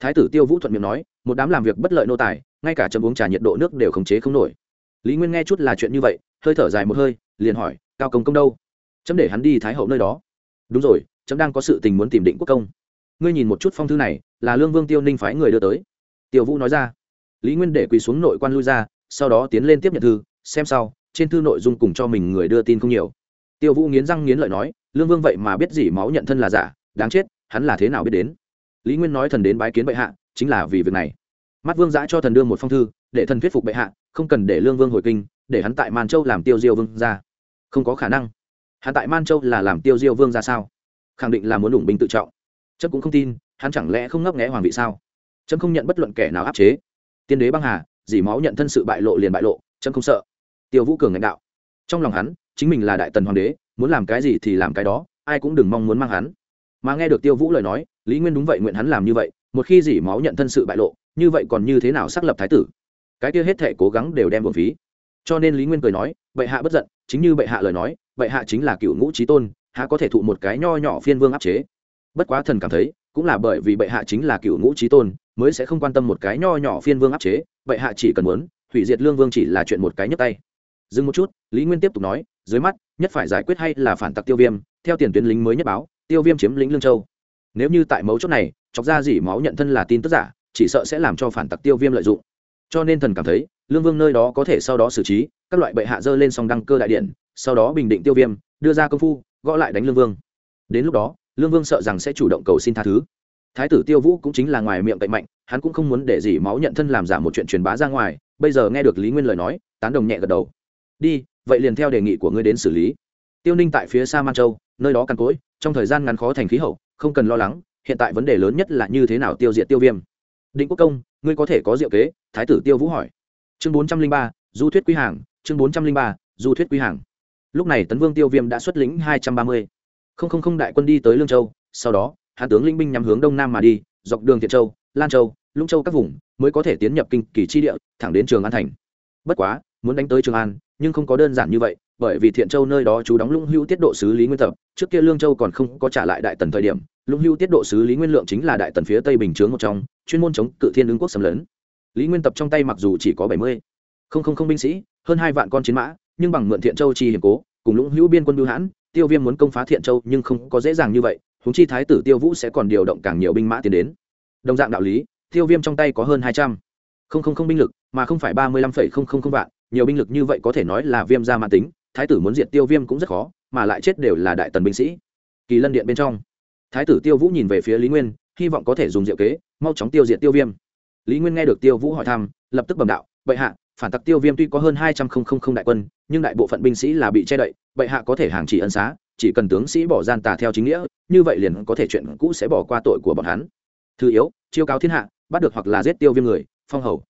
Thái tử tiêu vũ thuận miệng nói một đám làm việc bất lợi nô tài, ngay cả chấm uống trà nhiệt độ nước đều khống chế không nổi. Lý nguyên nghe chút là chuyện như vậy, hơi thở dài một hơi, liền hỏi, cao công công đâu? Chấm để hắn đi thái hậu nơi đó. Đúng rồi, chấm đang có sự tình muốn tìm định quốc công. Ngươi nhìn một chút phong thư này, là lương vương tiêu ninh phái người đưa tới. Tiêu vũ nói ra. Lý nguyên để quỳ xuống nội quan lui ra, sau đó tiến lên tiếp nhận thư, xem sau, trên thư nội dung cùng cho mình người đưa tin không nhiều. Tiêu vũ nghiến răng nghiến lợi nói, lương vương vậy mà biết gì máu nhận thân là giả, đáng chết, hắn là thế nào biết đến? Lý nguyên nói thần đến bái kiến bệ hạ chính là vì việc này. Mắt vương giã cho thần đưa một phong thư, để thần thuyết phục bệ hạ, không cần để lương vương hồi kinh, để hắn tại man châu làm tiêu diêu vương ra không có khả năng. Hắn tại man châu là làm tiêu diêu vương ra sao? Khẳng định là muốn đủng binh tự trọng. Trâm cũng không tin, hắn chẳng lẽ không ngấp nghẽ hoàng vị sao? Trâm không nhận bất luận kẻ nào áp chế. Tiên đế băng hà, dì máu nhận thân sự bại lộ liền bại lộ trâm không sợ. Tiêu vũ cường lãnh đạo. Trong lòng hắn, chính mình là đại tần hoàng đế, muốn làm cái gì thì làm cái đó, ai cũng đừng mong muốn mang hắn. Mà nghe được tiêu vũ lời nói, lý nguyên đúng vậy nguyện hắn làm như vậy một khi dỉ máu nhận thân sự bại lộ, như vậy còn như thế nào xác lập thái tử? Cái kia hết thể cố gắng đều đem buồn phí. Cho nên lý nguyên cười nói, bệ hạ bất giận, chính như bệ hạ lời nói, bệ hạ chính là cựu ngũ trí tôn hạ có thể thụ một cái nho nhỏ phiên vương áp chế? Bất quá thần cảm thấy, cũng là bởi vì bệ hạ chính là cựu ngũ trí tôn, mới sẽ không quan tâm một cái nho nhỏ phiên vương áp chế, bệ hạ chỉ cần muốn, hủy diệt lương vương chỉ là chuyện một cái nhấp tay. Dừng một chút, lý nguyên tiếp tục nói, dưới mắt, nhất phải giải quyết hay là phản tặc tiêu viêm, theo tiền tuyến lính mới nhất báo, tiêu viêm chiếm lĩnh lương châu nếu như tại mấu chốt này, chọc ra dỉ máu nhận thân là tin tức giả, chỉ sợ sẽ làm cho phản tặc tiêu viêm lợi dụng. Cho nên thần cảm thấy, lương vương nơi đó có thể sau đó xử trí, các loại bệ hạ dơ lên song đăng cơ đại điện, sau đó bình định tiêu viêm, đưa ra công phu, gõ lại đánh lương vương. Đến lúc đó, lương vương sợ rằng sẽ chủ động cầu xin tha thứ. Thái tử tiêu vũ cũng chính là ngoài miệng cậy mạnh, hắn cũng không muốn để dỉ máu nhận thân làm giả một chuyện truyền bá ra ngoài, bây giờ nghe được lý nguyên lời nói, tán đồng nhẹ gật đầu. Đi, vậy liền theo đề nghị của ngươi đến xử lý. Tiêu ninh tại phía xa man châu, nơi đó càn cỗi, trong thời gian ngắn khó thành khí hậu không cần lo lắng, hiện tại vấn đề lớn nhất là như thế nào tiêu diệt tiêu viêm. Định quốc công, ngươi có thể có diệu kế, thái tử tiêu vũ hỏi. Chương bốn trăm linh ba, du thuyết quý hàng, chương bốn trăm linh ba, du thuyết quý hàng. Lúc này tấn vương tiêu viêm đã xuất lĩnh hai trăm ba mươi. Không không không đại quân đi tới lương châu, sau đó hạ tướng linh binh nhắm hướng đông nam mà đi, dọc đường thiện châu, lan châu, lũng châu các vùng mới có thể tiến nhập kinh kỳ chi địa, thẳng đến trường an thành. Bất quá, muốn đánh tới trường an, nhưng không có đơn giản như vậy bởi vì thiện châu nơi đó chú đóng lũng hữu tiết độ sứ lý nguyên tập, trước kia lương châu còn không có trả lại đại tần thời điểm, lũng hữu tiết độ sứ lý nguyên lượng chính là đại tần phía tây bình chướng một trong, chuyên môn chống cự thiên ứng quốc xâm lấn. Lý nguyên tập trong tay mặc dù chỉ có bảy mươi không không không binh sĩ, hơn hai vạn con chiến mã, nhưng bằng mượn thiện châu chi hiểm cố, cùng lũng hữu biên quân bưu hãn, tiêu viêm muốn công phá thiện châu nhưng không có dễ dàng như vậy húng chi thái tử tiêu vũ sẽ còn điều động càng nhiều binh mã tiến đến. Đồng dạng đạo lý, tiêu viêm trong tay có hơn hai trăm không không không binh lực, mà không phải ba mươi lăm phẩy không không không vạn, nhiều binh lực như vậy có thể nói là viêm ra mạng tính thái tử muốn diệt tiêu viêm cũng rất khó, mà lại chết đều là đại tần binh sĩ. Kỳ lân điện bên trong, thái tử tiêu vũ nhìn về phía lý nguyên, hy vọng có thể dùng diệu kế, mau chóng tiêu diệt tiêu viêm. Lý nguyên nghe được tiêu vũ hỏi thăm, lập tức bẩm đạo, bệ hạ, phản tặc tiêu viêm tuy có hơn hai trăm linh đại quân, nhưng đại bộ phận binh sĩ là bị che đậy, bệ hạ có thể hàng chỉ ân xá, chỉ cần tướng sĩ bỏ gian tà theo chính nghĩa, như vậy liền có thể chuyện cũ sẽ bỏ qua tội của bọn hắn. Thứ yếu, chiêu cáo thiên hạ, bắt được hoặc là giết tiêu viêm người, phong hầu.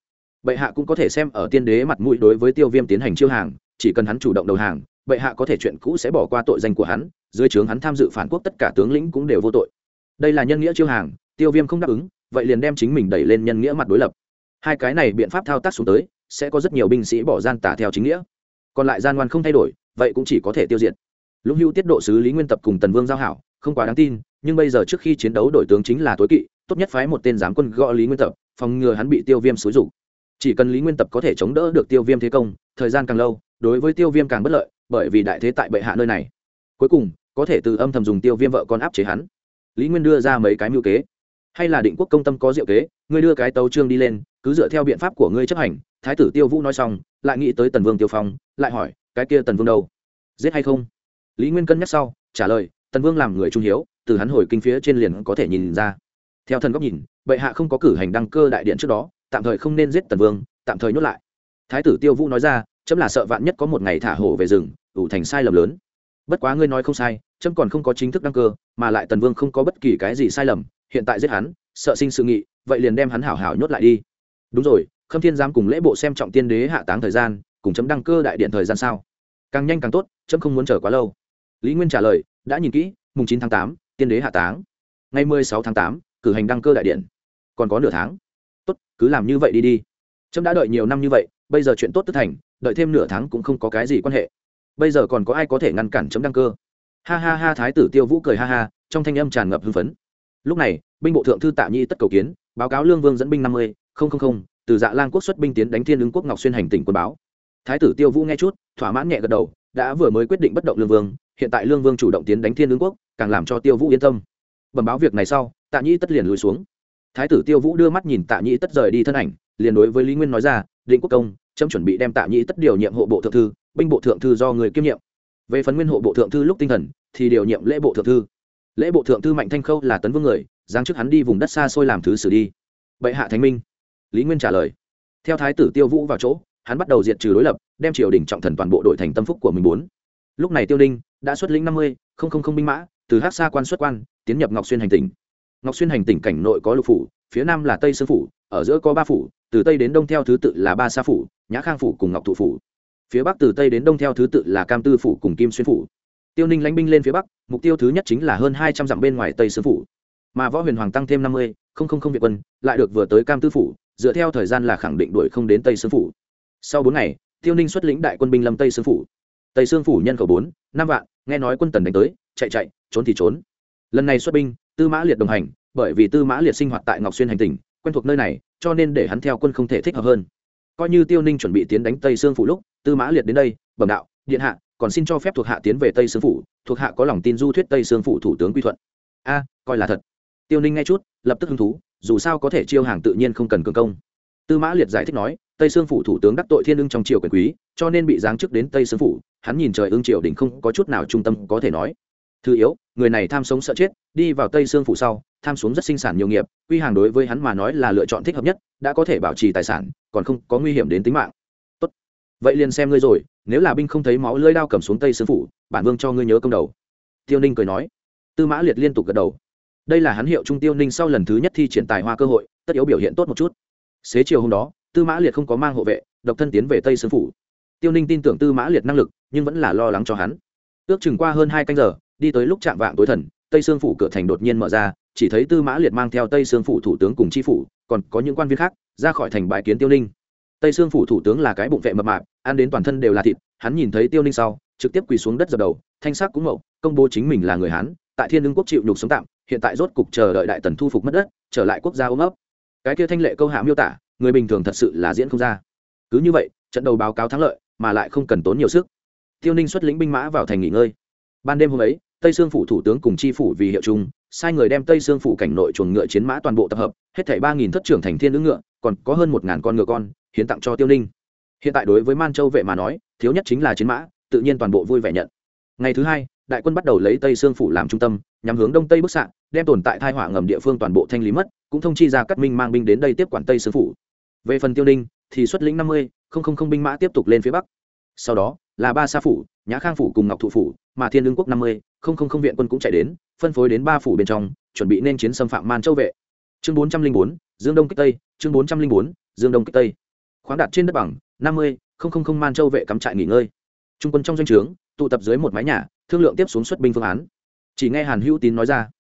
Bệ hạ cũng có thể xem ở tiên đế mặt mũi đối với tiêu viêm tiến hành chiêu hàng chỉ cần hắn chủ động đầu hàng, bệ hạ có thể chuyện cũ sẽ bỏ qua tội danh của hắn, dưới trướng hắn tham dự phản quốc tất cả tướng lĩnh cũng đều vô tội. Đây là nhân nghĩa chiêu hàng, tiêu viêm không đáp ứng, vậy liền đem chính mình đẩy lên nhân nghĩa mặt đối lập. Hai cái này biện pháp thao tác xuống tới, sẽ có rất nhiều binh sĩ bỏ gian tả theo chính nghĩa. Còn lại gian ngoan không thay đổi, vậy cũng chỉ có thể tiêu diệt. Lũng hữu tiết độ sứ lý nguyên tập cùng tần vương giao hảo, không quá đáng tin, nhưng bây giờ trước khi chiến đấu đổi tướng chính là tối kỵ, tốt nhất phái một tên giám quân gõ lý nguyên tập, phòng ngừa hắn bị tiêu viêm xúi rục chỉ cần lý nguyên tập có thể chống đỡ được tiêu viêm thế công, thời gian càng lâu đối với tiêu viêm càng bất lợi, bởi vì đại thế tại bệ hạ nơi này. Cuối cùng, có thể từ âm thầm dùng tiêu viêm vợ con áp chế hắn. Lý nguyên đưa ra mấy cái mưu kế. Hay là định quốc công tâm có diệu kế, ngươi đưa cái tấu trương đi lên, cứ dựa theo biện pháp của ngươi chấp hành, thái tử tiêu vũ nói xong, lại nghĩ tới tần vương tiêu phong, lại hỏi, cái kia tần vương đâu? Giết hay không? Lý nguyên cân nhắc sau, trả lời, tần vương làm người trung hiếu, từ hắn hồi kinh phía trên liền có thể nhìn ra. Theo thần góc nhìn, bệ hạ không có cử hành đăng cơ đại điện trước đó, tạm thời không nên giết tần vương, tạm thời nhốt lại. Thái tử tiêu vũ nói ra chấm là sợ vạn nhất có một ngày thả hổ về rừng, ủ thành sai lầm lớn. Bất quá ngươi nói không sai, chấm còn không có chính thức đăng cơ, mà lại tần vương không có bất kỳ cái gì sai lầm, hiện tại giết hắn, sợ sinh sự nghị, vậy liền đem hắn hảo hảo nhốt lại đi. Đúng rồi, khâm thiên giám cùng lễ bộ xem trọng tiên đế hạ táng thời gian, cùng chấm đăng cơ đại điện thời gian sao? Càng nhanh càng tốt, chấm không muốn chờ quá lâu. Lý nguyên trả lời, đã nhìn kỹ, mùng chín tháng tám, tiên đế hạ táng. Ngày mười sáu tháng tám, cử hành đăng cơ đại điện. Còn có nửa tháng. Tốt, cứ làm như vậy đi đi. Trâm đã đợi nhiều năm như vậy, bây giờ chuyện tốt tức thành đợi thêm nửa tháng cũng không có cái gì quan hệ. Bây giờ còn có ai có thể ngăn cản chấm đăng cơ? Ha ha ha, thái tử tiêu vũ cười ha ha, trong thanh âm tràn ngập hưng phấn. Lúc này, binh bộ thượng thư tạ nhi tất cầu kiến, báo cáo lương vương dẫn binh năm mươi từ dạ lang quốc xuất binh tiến đánh thiên ứng quốc ngọc xuyên hành tỉnh quân báo. Thái tử tiêu vũ nghe chút, thỏa mãn nhẹ gật đầu, đã vừa mới quyết định bất động lương vương, hiện tại lương vương chủ động tiến đánh thiên ứng quốc, càng làm cho tiêu vũ yên tâm. Bẩm báo việc này sau, tạ nhi tất liền lùi xuống. Thái tử tiêu vũ đưa mắt nhìn tạ nhi tất rời đi thân ảnh, liền đối với lý nguyên nói ra, định quốc công chấm chuẩn bị đem tạ nhĩ tất điều nhiệm hộ bộ thượng thư, binh bộ thượng thư do người kiêm nhiệm. Về phần nguyên hộ bộ thượng thư lúc tinh thần, thì điều nhiệm lễ bộ thượng thư. Lễ bộ thượng thư mạnh thanh khâu là tấn vương người, giáng chức hắn đi vùng đất xa xôi làm thứ xử đi. Bệ hạ thánh minh. Lý nguyên trả lời. Theo thái tử tiêu vũ vào chỗ, hắn bắt đầu diệt trừ đối lập, đem triều đình trọng thần toàn bộ đội thành tâm phúc của mình bốn. Lúc này tiêu ninh đã xuất lĩnh năm mươi binh mã, từ hát xa quan xuất quan, tiến nhập ngọc xuyên hành tỉnh. Ngọc xuyên hành tỉnh cảnh nội có lục phủ, phía nam là tây sơn phủ ở giữa có ba phủ, từ tây đến đông theo thứ tự là ba sa phủ, nhã khang phủ cùng ngọc thụ phủ. Phía bắc từ tây đến đông theo thứ tự là cam tư phủ cùng kim xuyên phủ. Tiêu ninh lánh binh lên phía bắc, mục tiêu thứ nhất chính là hơn hai trăm dặm bên ngoài tây sứ phủ. Mà võ huyền hoàng tăng thêm năm mươi, không không không việt quân, lại được vừa tới cam tư phủ, dựa theo thời gian là khẳng định đuổi không đến tây sứ phủ. Sau bốn ngày, tiêu ninh xuất lĩnh đại quân binh lâm tây sứ phủ. Tây sương phủ nhân khẩu bốn, năm vạn, nghe nói quân tần đánh tới, chạy chạy, trốn thì trốn. Lần này xuất binh, tư mã liệt đồng hành, bởi vì tư mã liệt sinh hoạt tại ngọc xuyên hành tỉnh quen thuộc nơi này, cho nên để hắn theo quân không thể thích hợp hơn. Coi như tiêu ninh chuẩn bị tiến đánh tây sương phủ lúc, tư mã liệt đến đây, bẩm đạo, điện hạ, còn xin cho phép thuộc hạ tiến về tây sương phủ, thuộc hạ có lòng tin du thuyết tây sương phủ thủ tướng quy thuận. A, coi là thật. Tiêu ninh ngay chút, lập tức hứng thú, dù sao có thể chiêu hàng tự nhiên không cần cường công. Tư mã liệt giải thích nói, tây sương phủ thủ tướng đắc tội thiên ưng trong triều quyền quý, cho nên bị giáng chức đến tây sương phủ, hắn nhìn trời ưng triều đình không có chút nào trung tâm có thể nói. Thứ yếu, người này tham sống sợ chết, đi vào tây sương phủ sau tham xuống rất sinh sản nhiều nghiệp, quy hàng đối với hắn mà nói là lựa chọn thích hợp nhất, đã có thể bảo trì tài sản, còn không có nguy hiểm đến tính mạng. Tốt. vậy liền xem ngươi rồi, nếu là binh không thấy máu lưỡi đao cầm xuống tây sương phủ, bản vương cho ngươi nhớ công đầu. Tiêu ninh cười nói. Tư mã liệt liên tục gật đầu. Đây là hắn hiệu trung tiêu ninh sau lần thứ nhất thi triển tài hoa cơ hội, tất yếu biểu hiện tốt một chút. Xế chiều hôm đó, tư mã liệt không có mang hộ vệ, độc thân tiến về tây sương phủ. Tiêu ninh tin tưởng tư mã liệt năng lực, nhưng vẫn là lo lắng cho hắn. Ước chừng qua hơn hai canh giờ, đi tới lúc chạm vạng tối thần, tây sương phủ cửa thành đột nhiên mở ra chỉ thấy tư mã liệt mang theo tây sương phủ thủ tướng cùng tri phủ, còn có những quan viên khác, ra khỏi thành bãi kiến tiêu ninh. Tây sương phủ thủ tướng là cái bụng vệ mập mạp, ăn đến toàn thân đều là thịt, hắn nhìn thấy tiêu ninh sau, trực tiếp quỳ xuống đất dập đầu, thanh sắc cũng mậu, công bố chính mình là người hán, tại thiên lương quốc chịu nhục sống tạm, hiện tại rốt cục chờ đợi đại tần thu phục mất đất, trở lại quốc gia ôm ấp. Cái kia thanh lệ câu hạ miêu tả, người bình thường thật sự là diễn không ra. Cứ như vậy, trận đầu báo cáo thắng lợi, mà lại không cần tốn nhiều sức. Tiêu ninh xuất lĩnh binh mã vào thành nghỉ ngơi. Ban đêm hôm ấy, tây sương phủ thủ tướng cùng tri phủ vì hiệu chung sai người đem tây xương phủ cảnh nội chuồng ngựa chiến mã toàn bộ tập hợp, hết thảy ba nghìn thất trưởng thành thiên nữ ngựa, còn có hơn một ngàn con ngựa con, hiến tặng cho tiêu ninh. Hiện tại đối với man châu vệ mà nói, thiếu nhất chính là chiến mã, tự nhiên toàn bộ vui vẻ nhận. Ngày thứ hai, đại quân bắt đầu lấy tây xương phủ làm trung tâm nhằm hướng đông tây bức xạ đem tồn tại thai hỏa ngầm địa phương toàn bộ thanh lý mất, cũng thông chi ra cắt minh mang binh đến đây tiếp quản tây xương phủ. Về phần tiêu ninh, thì xuất lĩnh năm mươi binh mã tiếp tục lên phía bắc. Sau đó, là ba sa phủ, nhã khang phủ cùng ngọc thụ phủ, mà thiên lương quốc năm mươi không không không viện quân cũng chạy đến, phân phối đến ba phủ bên trong, chuẩn bị nên chiến xâm phạm man châu vệ. Chương bốn trăm linh bốn, dương đông kích tây, chương bốn trăm linh bốn, dương đông kích tây. Khoáng đạt trên đất bằng, năm mươi, không không không man châu vệ cắm trại nghỉ ngơi. Trung quân trong doanh trướng, tụ tập dưới một mái nhà, thương lượng tiếp xuống xuất binh phương án. Chỉ nghe hàn hữu tín nói ra,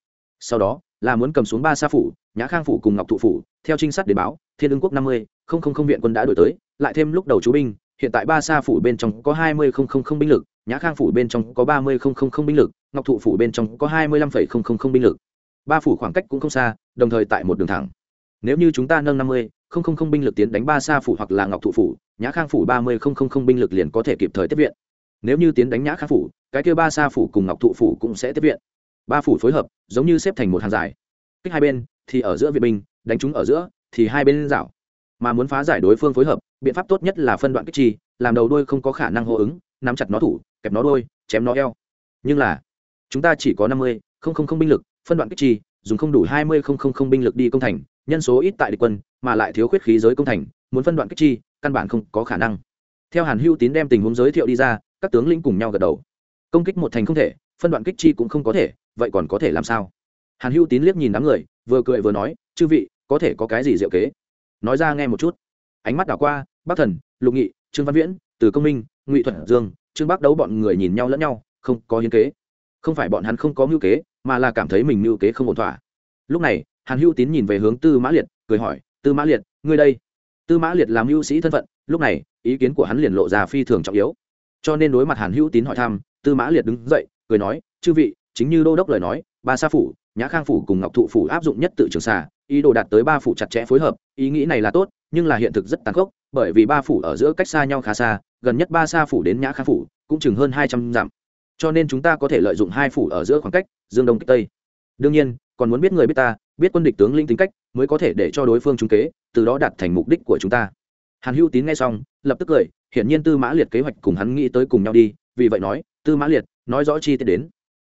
sau đó, là muốn cầm xuống ba sa phủ, nhã khang phủ cùng ngọc thụ phủ, theo trinh sát để báo, thiên ương quốc năm mươi, không không không viện quân đã đổi tới, lại thêm lúc đầu chú binh hiện tại ba sa phủ bên trong có hai mươi không không không binh lực nhã khang phủ bên trong có ba mươi không không không binh lực ngọc thụ phủ bên trong có hai mươi lăm phẩy không không không binh lực ba phủ khoảng cách cũng không xa đồng thời tại một đường thẳng nếu như chúng ta nâng năm mươi không không không binh lực tiến đánh ba sa phủ hoặc là ngọc thụ phủ nhã khang phủ ba mươi không không không binh lực liền có thể kịp thời tiếp viện nếu như tiến đánh nhã khang phủ cái kia ba sa phủ cùng ngọc thụ phủ cũng sẽ tiếp viện ba phủ phối hợp giống như xếp thành một hàng dài kích hai bên thì ở giữa viện binh đánh chúng ở giữa thì hai bên rảo mà muốn phá giải đối phương phối hợp, biện pháp tốt nhất là phân đoạn kích chi, làm đầu đôi không có khả năng hô ứng, nắm chặt nó thủ, kẹp nó đôi, chém nó eo. Nhưng là, chúng ta chỉ có năm mươi, không không không binh lực, phân đoạn kích chi, dùng không đủ hai mươi không không không binh lực đi công thành, nhân số ít tại địch quân, mà lại thiếu khuyết khí giới công thành, muốn phân đoạn kích chi, căn bản không có khả năng. Theo hàn hưu tín đem tình huống giới thiệu đi ra, các tướng lĩnh cùng nhau gật đầu. Công kích một thành không thể, phân đoạn kích chi cũng không có thể, vậy còn có thể làm sao? Hàn hưu tín liếc nhìn đám người, vừa cười vừa nói, chư vị, có thể có cái gì diệu kế? Nói ra nghe một chút. Ánh mắt đảo qua, bắc thần, lục nghị, trương văn viễn, từ công minh, ngụy thuận dương, trương bắc đấu bọn người nhìn nhau lẫn nhau, không có hiến kế. Không phải bọn hắn không có mưu kế, mà là cảm thấy mình mưu kế không ổn thỏa. Lúc này, hàn hữu tín nhìn về hướng tư mã liệt, cười hỏi, tư mã liệt, ngươi đây? Tư mã liệt làm hữu sĩ thân phận, lúc này, ý kiến của hắn liền lộ ra phi thường trọng yếu. Cho nên đối mặt hàn hữu tín hỏi thăm, tư mã liệt đứng dậy, cười nói, chư vị, chính như đô đốc lời nói, ba sa phủ nhã khang phủ cùng ngọc thụ phủ áp dụng nhất tự trường xà, ý đồ đạt tới ba phủ chặt chẽ phối hợp, ý nghĩ này là tốt, nhưng là hiện thực rất tàn khốc, bởi vì ba phủ ở giữa cách xa nhau khá xa, gần nhất ba xa phủ đến nhã khang phủ cũng chừng hơn hai trăm dặm. Cho nên chúng ta có thể lợi dụng hai phủ ở giữa khoảng cách, dương đông tây. Đương nhiên, còn muốn biết người biết ta, biết quân địch tướng linh tính cách, mới có thể để cho đối phương trúng kế, từ đó đạt thành mục đích của chúng ta. Hàn hữu tín nghe xong, lập tức cười, hiển nhiên tư mã liệt kế hoạch cùng hắn nghĩ tới cùng nhau đi, vì vậy nói, tư mã liệt, nói rõ chi tiết đến.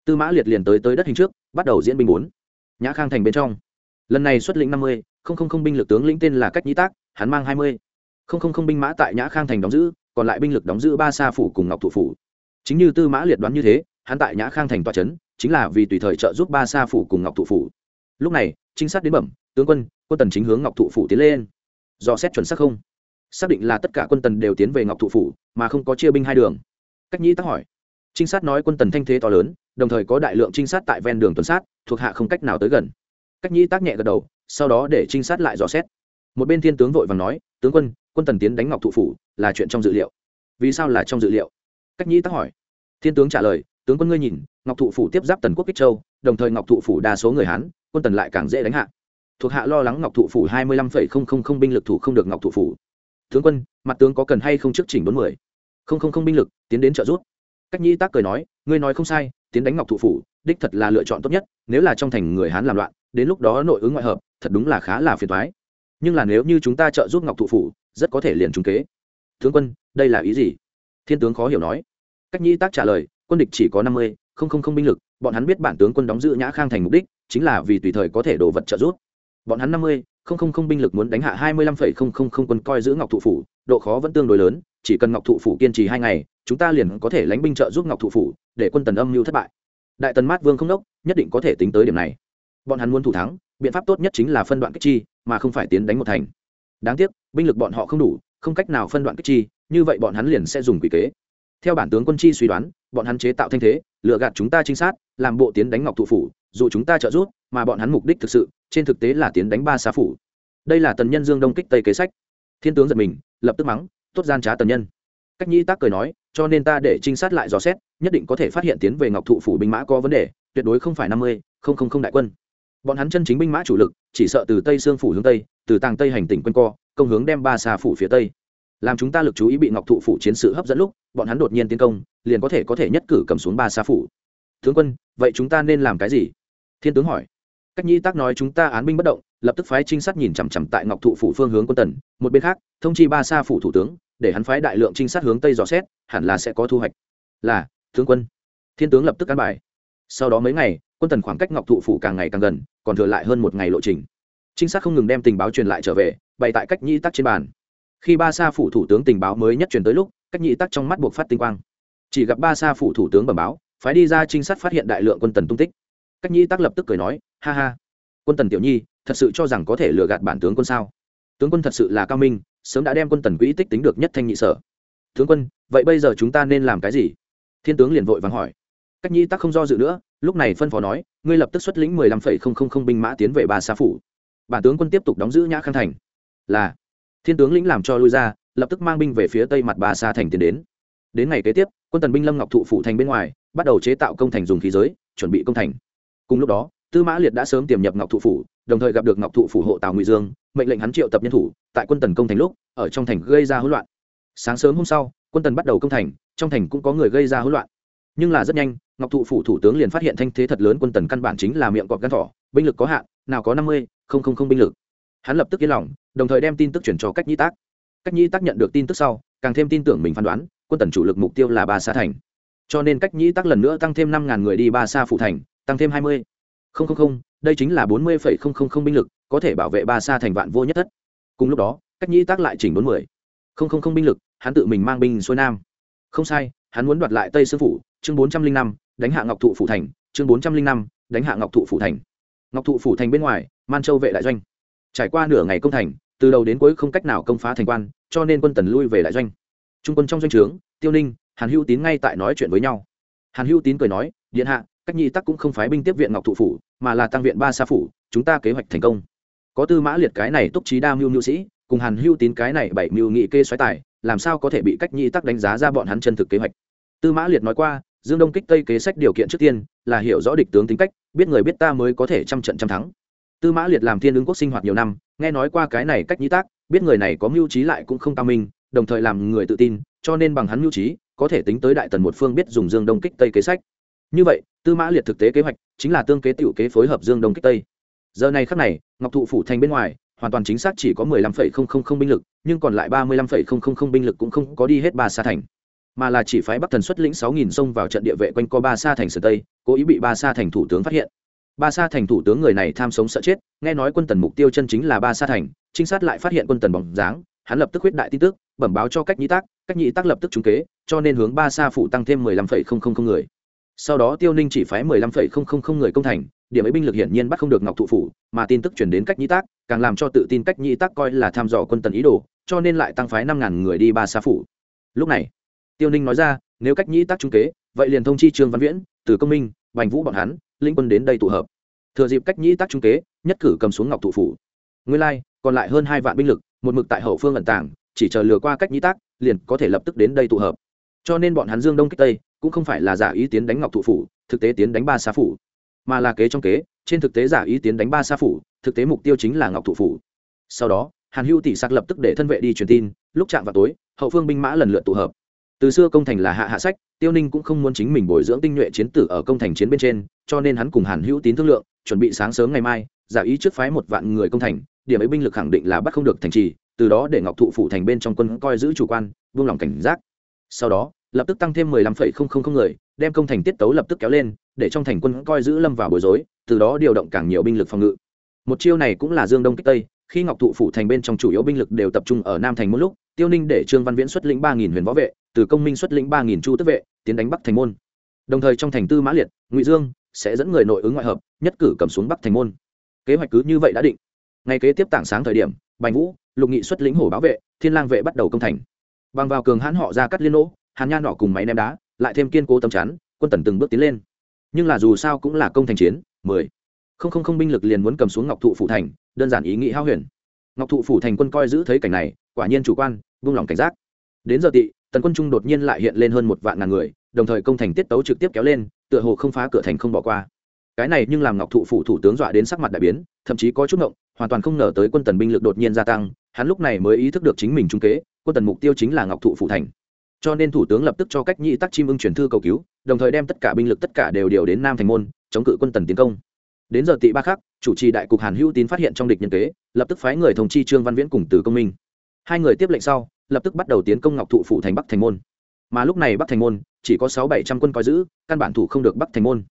Tư mã liệt liền tới tới đất hình trước bắt đầu diễn binh bốn. Nhã khang thành bên trong. Lần này xuất lĩnh năm mươi, không không không binh lực tướng lĩnh tên là cách nhĩ tác, hắn mang hai mươi. Không không không binh mã tại nhã khang thành đóng giữ, còn lại binh lực đóng giữ ba sa phủ cùng ngọc thủ phủ. Chính như tư mã liệt đoán như thế, hắn tại nhã khang thành tòa trấn chính là vì tùy thời trợ giúp ba sa phủ cùng ngọc thụ phủ. Lúc này, trinh sát đến bẩm, tướng quân quân tần chính hướng ngọc thụ phủ tiến lên. Do xét chuẩn xác không? Xác định là tất cả quân tần đều tiến về ngọc thụ phủ, mà không có chia binh hai đường. Cách nhĩ tắc hỏi. Trinh sát nói quân tần thanh thế to lớn đồng thời có đại lượng trinh sát tại ven đường tuần sát, thuộc hạ không cách nào tới gần. Cách nhĩ tác nhẹ gật đầu, sau đó để trinh sát lại dò xét. Một bên thiên tướng vội vàng nói, tướng quân quân tần tiến đánh ngọc thụ phủ là chuyện trong dự liệu. Vì sao là trong dự liệu? Cách nhĩ tác hỏi. Thiên tướng trả lời, tướng quân ngươi nhìn, ngọc thụ phủ tiếp giáp tần quốc kích châu, đồng thời ngọc thụ phủ đa số người hán, quân tần lại càng dễ đánh hạ. Thuộc hạ lo lắng ngọc thụ phủ hai mươi lăm phẩy không không không binh lực thủ không được ngọc thụ phủ. Tướng quân, mặt tướng có cần hay không trước chỉnh bốn mươi? Không không không binh lực, tiến đến trợ giúp. Cách nhĩ tác cười nói, ngươi nói không sai tiến đánh ngọc thụ phủ, đích thật là lựa chọn tốt nhất, nếu là trong thành người hán làm loạn, đến lúc đó nội ứng ngoại hợp, thật đúng là khá là phiền thoái nhưng là nếu như chúng ta trợ giúp ngọc thụ phủ, rất có thể liền trúng kế. Tướng quân, đây là ý gì? Thiên tướng khó hiểu nói. Cách nhĩ tác trả lời, quân địch chỉ có năm mươi, không không không binh lực, bọn hắn biết bản tướng quân đóng giữ nhã khang thành mục đích, chính là vì tùy thời có thể đổ vật trợ giúp. Bọn hắn năm mươi, không không không binh lực muốn đánh hạ hai mươi lăm phẩy không không không quân coi giữ ngọc thụ phủ, độ khó vẫn tương đối lớn chỉ cần ngọc thụ phủ kiên trì hai ngày, chúng ta liền có thể lánh binh trợ giúp ngọc thụ phủ để quân tần âm mưu thất bại. Đại tần mát vương không đốc, nhất định có thể tính tới điểm này. Bọn hắn muốn thủ thắng, biện pháp tốt nhất chính là phân đoạn kích chi, mà không phải tiến đánh một thành. Đáng tiếc, binh lực bọn họ không đủ, không cách nào phân đoạn kích chi, như vậy bọn hắn liền sẽ dùng quỷ kế. Theo bản tướng quân chi suy đoán, bọn hắn chế tạo thanh thế lựa gạt chúng ta trinh sát, làm bộ tiến đánh ngọc thụ phủ, dù chúng ta trợ giúp, mà bọn hắn mục đích thực sự, trên thực tế là tiến đánh ba xá phủ. Đây là tần nhân dương đông kích tây kế sách. Thiên tướng giật mình, lập tức mắng tốt gian trá tần nhân. Cách nhĩ tác cười nói, cho nên ta để trinh sát lại dò xét, nhất định có thể phát hiện tiến về ngọc thụ phủ binh mã có vấn đề, tuyệt đối không phải năm mươi, không không không đại quân. Bọn hắn chân chính binh mã chủ lực, chỉ sợ từ tây sương phủ hướng tây, từ tàng tây hành tỉnh quân co, công hướng đem ba xà phủ phía tây. Làm chúng ta lực chú ý bị ngọc thụ phủ chiến sự hấp dẫn lúc, bọn hắn đột nhiên tiến công, liền có thể có thể nhất cử cầm xuống ba xa phủ. Tướng quân, vậy chúng ta nên làm cái gì? Thiên tướng hỏi cách nhĩ tác nói chúng ta án binh bất động, lập tức phái trinh sát nhìn chằm chằm tại ngọc thụ phủ phương hướng quân tần, một bên khác, thông chi ba xa phủ thủ tướng, để hắn phái đại lượng trinh sát hướng tây dò xét, hẳn là sẽ có thu hoạch. Là, tướng quân. Thiên tướng lập tức cán bài. Sau đó mấy ngày, quân tần khoảng cách ngọc thụ phủ càng ngày càng gần, còn thừa lại hơn một ngày lộ trình. Trinh sát không ngừng đem tình báo truyền lại trở về, bày tại cách nhĩ tắc trên bàn. Khi ba sa phủ thủ tướng tình báo mới nhất truyền tới lúc, cách nhị tắc trong mắt buộc phát tinh quang. Chỉ gặp ba sa phủ thủ tướng bẩm báo, phái đi ra trinh sát phát hiện đại lượng quân tần tung tích cách Nhĩ Tác lập tức cười nói, ha ha, quân tần tiểu nhi, thật sự cho rằng có thể lừa gạt bản tướng quân sao? Tướng quân thật sự là cao minh, sớm đã đem quân tần quỹ tích tính được nhất thanh nhị sở. Tướng quân, vậy bây giờ chúng ta nên làm cái gì? Thiên tướng liền vội vắng hỏi. Cách Nhĩ tắc không do dự nữa, lúc này phân phó nói, ngươi lập tức xuất lĩnh mười lăm phẩy không không không binh mã tiến về ba xa phủ. Bản tướng quân tiếp tục đóng giữ nhã khang thành. Là, thiên tướng lĩnh làm cho lui ra, lập tức mang binh về phía tây mặt ba xa thành tiến đến. Đến ngày kế tiếp, quân tần binh lâm ngọc thụ phủ thành bên ngoài, bắt đầu chế tạo công thành dùng khí giới, chuẩn bị công thành cùng lúc đó, tư mã liệt đã sớm tiềm nhập ngọc thụ phủ, đồng thời gặp được ngọc thụ phủ hộ tào ngụy dương, mệnh lệnh hắn triệu tập nhân thủ tại quân tần công thành lúc, ở trong thành gây ra hỗn loạn. Sáng sớm hôm sau, quân tần bắt đầu công thành, trong thành cũng có người gây ra hỗn loạn. Nhưng là rất nhanh, ngọc thụ phủ thủ tướng liền phát hiện thanh thế thật lớn quân tần căn bản chính là miệng cọp gan thỏ, binh lực có hạn, nào có năm mươi, không không không binh lực. Hắn lập tức yên lòng, đồng thời đem tin tức chuyển cho cách nhĩ tác. Cách nhĩ tác nhận được tin tức sau, càng thêm tin tưởng mình phán đoán, quân tần chủ lực mục tiêu là ba sa thành. Cho nên cách nhĩ tác lần nữa tăng thêm năm ngàn người đi ba sa phủ thành tăng thêm hai mươi. Không không không, đây chính là bốn mươi phẩy không không không binh lực, có thể bảo vệ ba sa thành vạn vô nhất thất. Cùng lúc đó, cách nhĩ tác lại chỉnh bốn mươi không không không binh lực, hắn tự mình mang binh xuôi nam. Không sai, hắn muốn đoạt lại tây sư phủ, chương bốn trăm linh năm, đánh hạ ngọc thụ phủ thành, chương bốn trăm linh năm, đánh hạ ngọc thụ phủ thành. Ngọc thụ phủ thành bên ngoài, man châu vệ đại doanh. Trải qua nửa ngày công thành, từ đầu đến cuối không cách nào công phá thành quan, cho nên quân tần lui về đại doanh. Trung quân trong doanh trướng, tiêu ninh, hàn hữu tín ngay tại nói chuyện với nhau. Hàn hữu tín cười nói, điện hạ cách nhi tắc cũng không phái binh tiếp viện ngọc thụ phủ, mà là tăng viện ba sa phủ, chúng ta kế hoạch thành công. Có tư mã liệt cái này túc trí đa mưu mưu sĩ, cùng hàn Hưu tín cái này bảy mưu nghị kê xoáy tài, làm sao có thể bị cách nhi tắc đánh giá ra bọn hắn chân thực kế hoạch? Tư mã liệt nói qua, dương đông kích tây kế sách điều kiện trước tiên là hiểu rõ địch tướng tính cách, biết người biết ta mới có thể trăm trận trăm thắng. Tư mã liệt làm thiên ứng quốc sinh hoạt nhiều năm, nghe nói qua cái này cách nhĩ tác biết người này có mưu trí lại cũng không cao minh, đồng thời làm người tự tin, cho nên bằng hắn mưu trí, có thể tính tới đại tần một phương biết dùng dương đông kích tây kế sách. Như vậy tư mã liệt thực tế kế hoạch chính là tương kế t kế phối hợp dương đông kích tây. Giờ này khắc này, ngọc thụ phủ thành bên ngoài, hoàn toàn chính xác chỉ có mười lăm phẩy không không không binh lực, nhưng còn lại ba mươi lăm phẩy không không không binh lực cũng không có đi hết ba xa thành. Mà là chỉ phái bắc thần xuất lĩnh sáu nghìn sông vào trận địa vệ quanh co ba sa thành sở tây, cố ý bị ba sa thành thủ tướng phát hiện. Ba sa thành thủ tướng người này tham sống sợ chết, nghe nói quân tần mục tiêu chân chính là ba sa thành, trinh sát lại phát hiện quân tần bóng dáng, hắn lập tức huyết đại tin tức, bẩm báo cho cách nhĩ tác, cách nhĩ tác lập tức trúng kế, cho nên hướng ba sa phụ tăng thêm mười lăm phẩy không không không người sau đó tiêu ninh chỉ phái mười lăm phẩy không không không người công thành, điểm ấy binh lực hiển nhiên bắt không được ngọc thụ phủ, mà tin tức chuyển đến cách nhĩ tác, càng làm cho tự tin cách nhĩ tác coi là tham dò quân tần ý đồ, cho nên lại tăng phái năm ngàn người đi ba xa phủ. Lúc này, tiêu ninh nói ra, nếu cách nhĩ tác trung kế, vậy liền thông chi trương văn viễn, từ công minh, bành vũ bọn hắn linh quân đến đây tụ hợp. Thừa dịp cách nhĩ tác trung kế, nhất cử cầm xuống ngọc thụ phủ. Nguyên lai, còn lại hơn hai vạn binh lực, một mực tại hậu phương ẩn tàng, chỉ chờ lừa qua cách nhĩ tác, liền có thể lập tức đến đây tụ hợp. Cho nên bọn hắn dương đông kích tây cũng không phải là giả ý tiến đánh ngọc thụ phủ, thực tế tiến đánh ba xa phủ, mà là kế trong kế, trên thực tế giả ý tiến đánh ba xa phủ, thực tế mục tiêu chính là ngọc thụ phủ. Sau đó, hàn hưu tỷ sạc lập tức để thân vệ đi truyền tin, lúc chạm vào tối, hậu phương binh mã lần lượt tụ hợp. Từ xưa công thành là hạ hạ sách, tiêu ninh cũng không muốn chính mình bồi dưỡng tinh nhuệ chiến tử ở công thành chiến bên trên, cho nên hắn cùng hàn hữu tín thương lượng, chuẩn bị sáng sớm ngày mai, giả ý trước phái một vạn người công thành, điểm ấy binh lực khẳng định là bắt không được thành trì, từ đó để ngọc thụ phủ thành bên trong quân coi giữ chủ quan, buông lòng cảnh giác. Sau đó lập tức tăng thêm mười lăm phẩy không không không người, đem công thành tiết tấu lập tức kéo lên, để trong thành quân coi giữ lâm vào bối rối, từ đó điều động càng nhiều binh lực phòng ngự. Một chiêu này cũng là dương đông kích tây, khi ngọc thụ phủ thành bên trong chủ yếu binh lực đều tập trung ở nam thành một lúc, tiêu ninh để trương văn viễn xuất lĩnh ba nghìn huyền võ vệ, từ công minh xuất lĩnh ba nghìn chu tức vệ, tiến đánh bắc thành môn. Đồng thời trong thành tư mã liệt, ngụy dương sẽ dẫn người nội ứng ngoại hợp, nhất cử cầm xuống bắc thành môn. Kế hoạch cứ như vậy đã định. Ngày kế tiếp tảng sáng thời điểm, bành vũ, lục nghị xuất lĩnh hổ bảo vệ, thiên lang vệ bắt đầu công thành. Bằng vào cường hãn họ ra cắt liên nỗ hàn nha nọ cùng máy ném đá, lại thêm kiên cố tấm chắn, quân tần từng bước tiến lên. Nhưng là dù sao cũng là công thành chiến, mười. Không không không binh lực liền muốn cầm xuống ngọc thụ phủ thành, đơn giản ý nghĩ hao huyền. Ngọc thụ phủ thành quân coi giữ thấy cảnh này, quả nhiên chủ quan, vung lòng cảnh giác. Đến giờ tị, tần quân trung đột nhiên lại hiện lên hơn một vạn ngàn người, đồng thời công thành tiết tấu trực tiếp kéo lên, tựa hồ không phá cửa thành không bỏ qua. Cái này nhưng làm ngọc thụ phủ thủ tướng dọa đến sắc mặt đại biến, thậm chí có chút ngộng, hoàn toàn không ngờ tới quân tần binh lực đột nhiên gia tăng, hắn lúc này mới ý thức được chính mình trung kế, quân tần mục tiêu chính là ngọc thụ phủ thành cho nên thủ tướng lập tức cho cách nhị tắc chim ưng truyền thư cầu cứu, đồng thời đem tất cả binh lực tất cả đều điều đến nam thành môn, chống cự quân tần tiến công. Đến giờ tị ba khắc, chủ trì đại cục hàn hữu tín phát hiện trong địch nhân kế, lập tức phái người thông chi trương văn viễn cùng từ công minh. Hai người tiếp lệnh sau, lập tức bắt đầu tiến công ngọc thụ phụ thành bắc thành môn. Mà lúc này bắc thành môn, chỉ có sáu bảy trăm quân coi giữ, căn bản thủ không được bắc thành môn.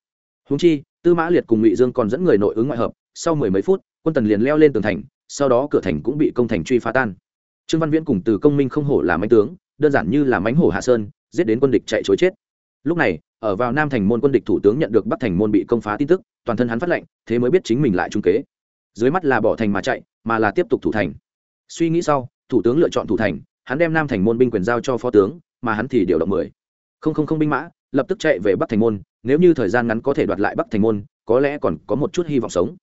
Húng chi, tư mã liệt cùng ngụy dương còn dẫn người nội ứng ngoại hợp, sau mười mấy phút, quân tần liền leo lên tường thành, sau đó cửa thành cũng bị công thành truy phá tan. Trương văn viễn cùng từ công minh không hổ là mánh tướng đơn giản như là mánh hổ hạ sơn, giết đến quân địch chạy chối chết. Lúc này, ở vào nam thành môn quân địch thủ tướng nhận được bắc thành môn bị công phá tin tức, toàn thân hắn phát lệnh, thế mới biết chính mình lại trung kế. Dưới mắt là bỏ thành mà chạy, mà là tiếp tục thủ thành. Suy nghĩ sau, thủ tướng lựa chọn thủ thành, hắn đem nam thành môn binh quyền giao cho phó tướng, mà hắn thì điều động mười. Không không không binh mã, lập tức chạy về bắc thành môn, nếu như thời gian ngắn có thể đoạt lại bắc thành môn, có lẽ còn có một chút hy vọng sống.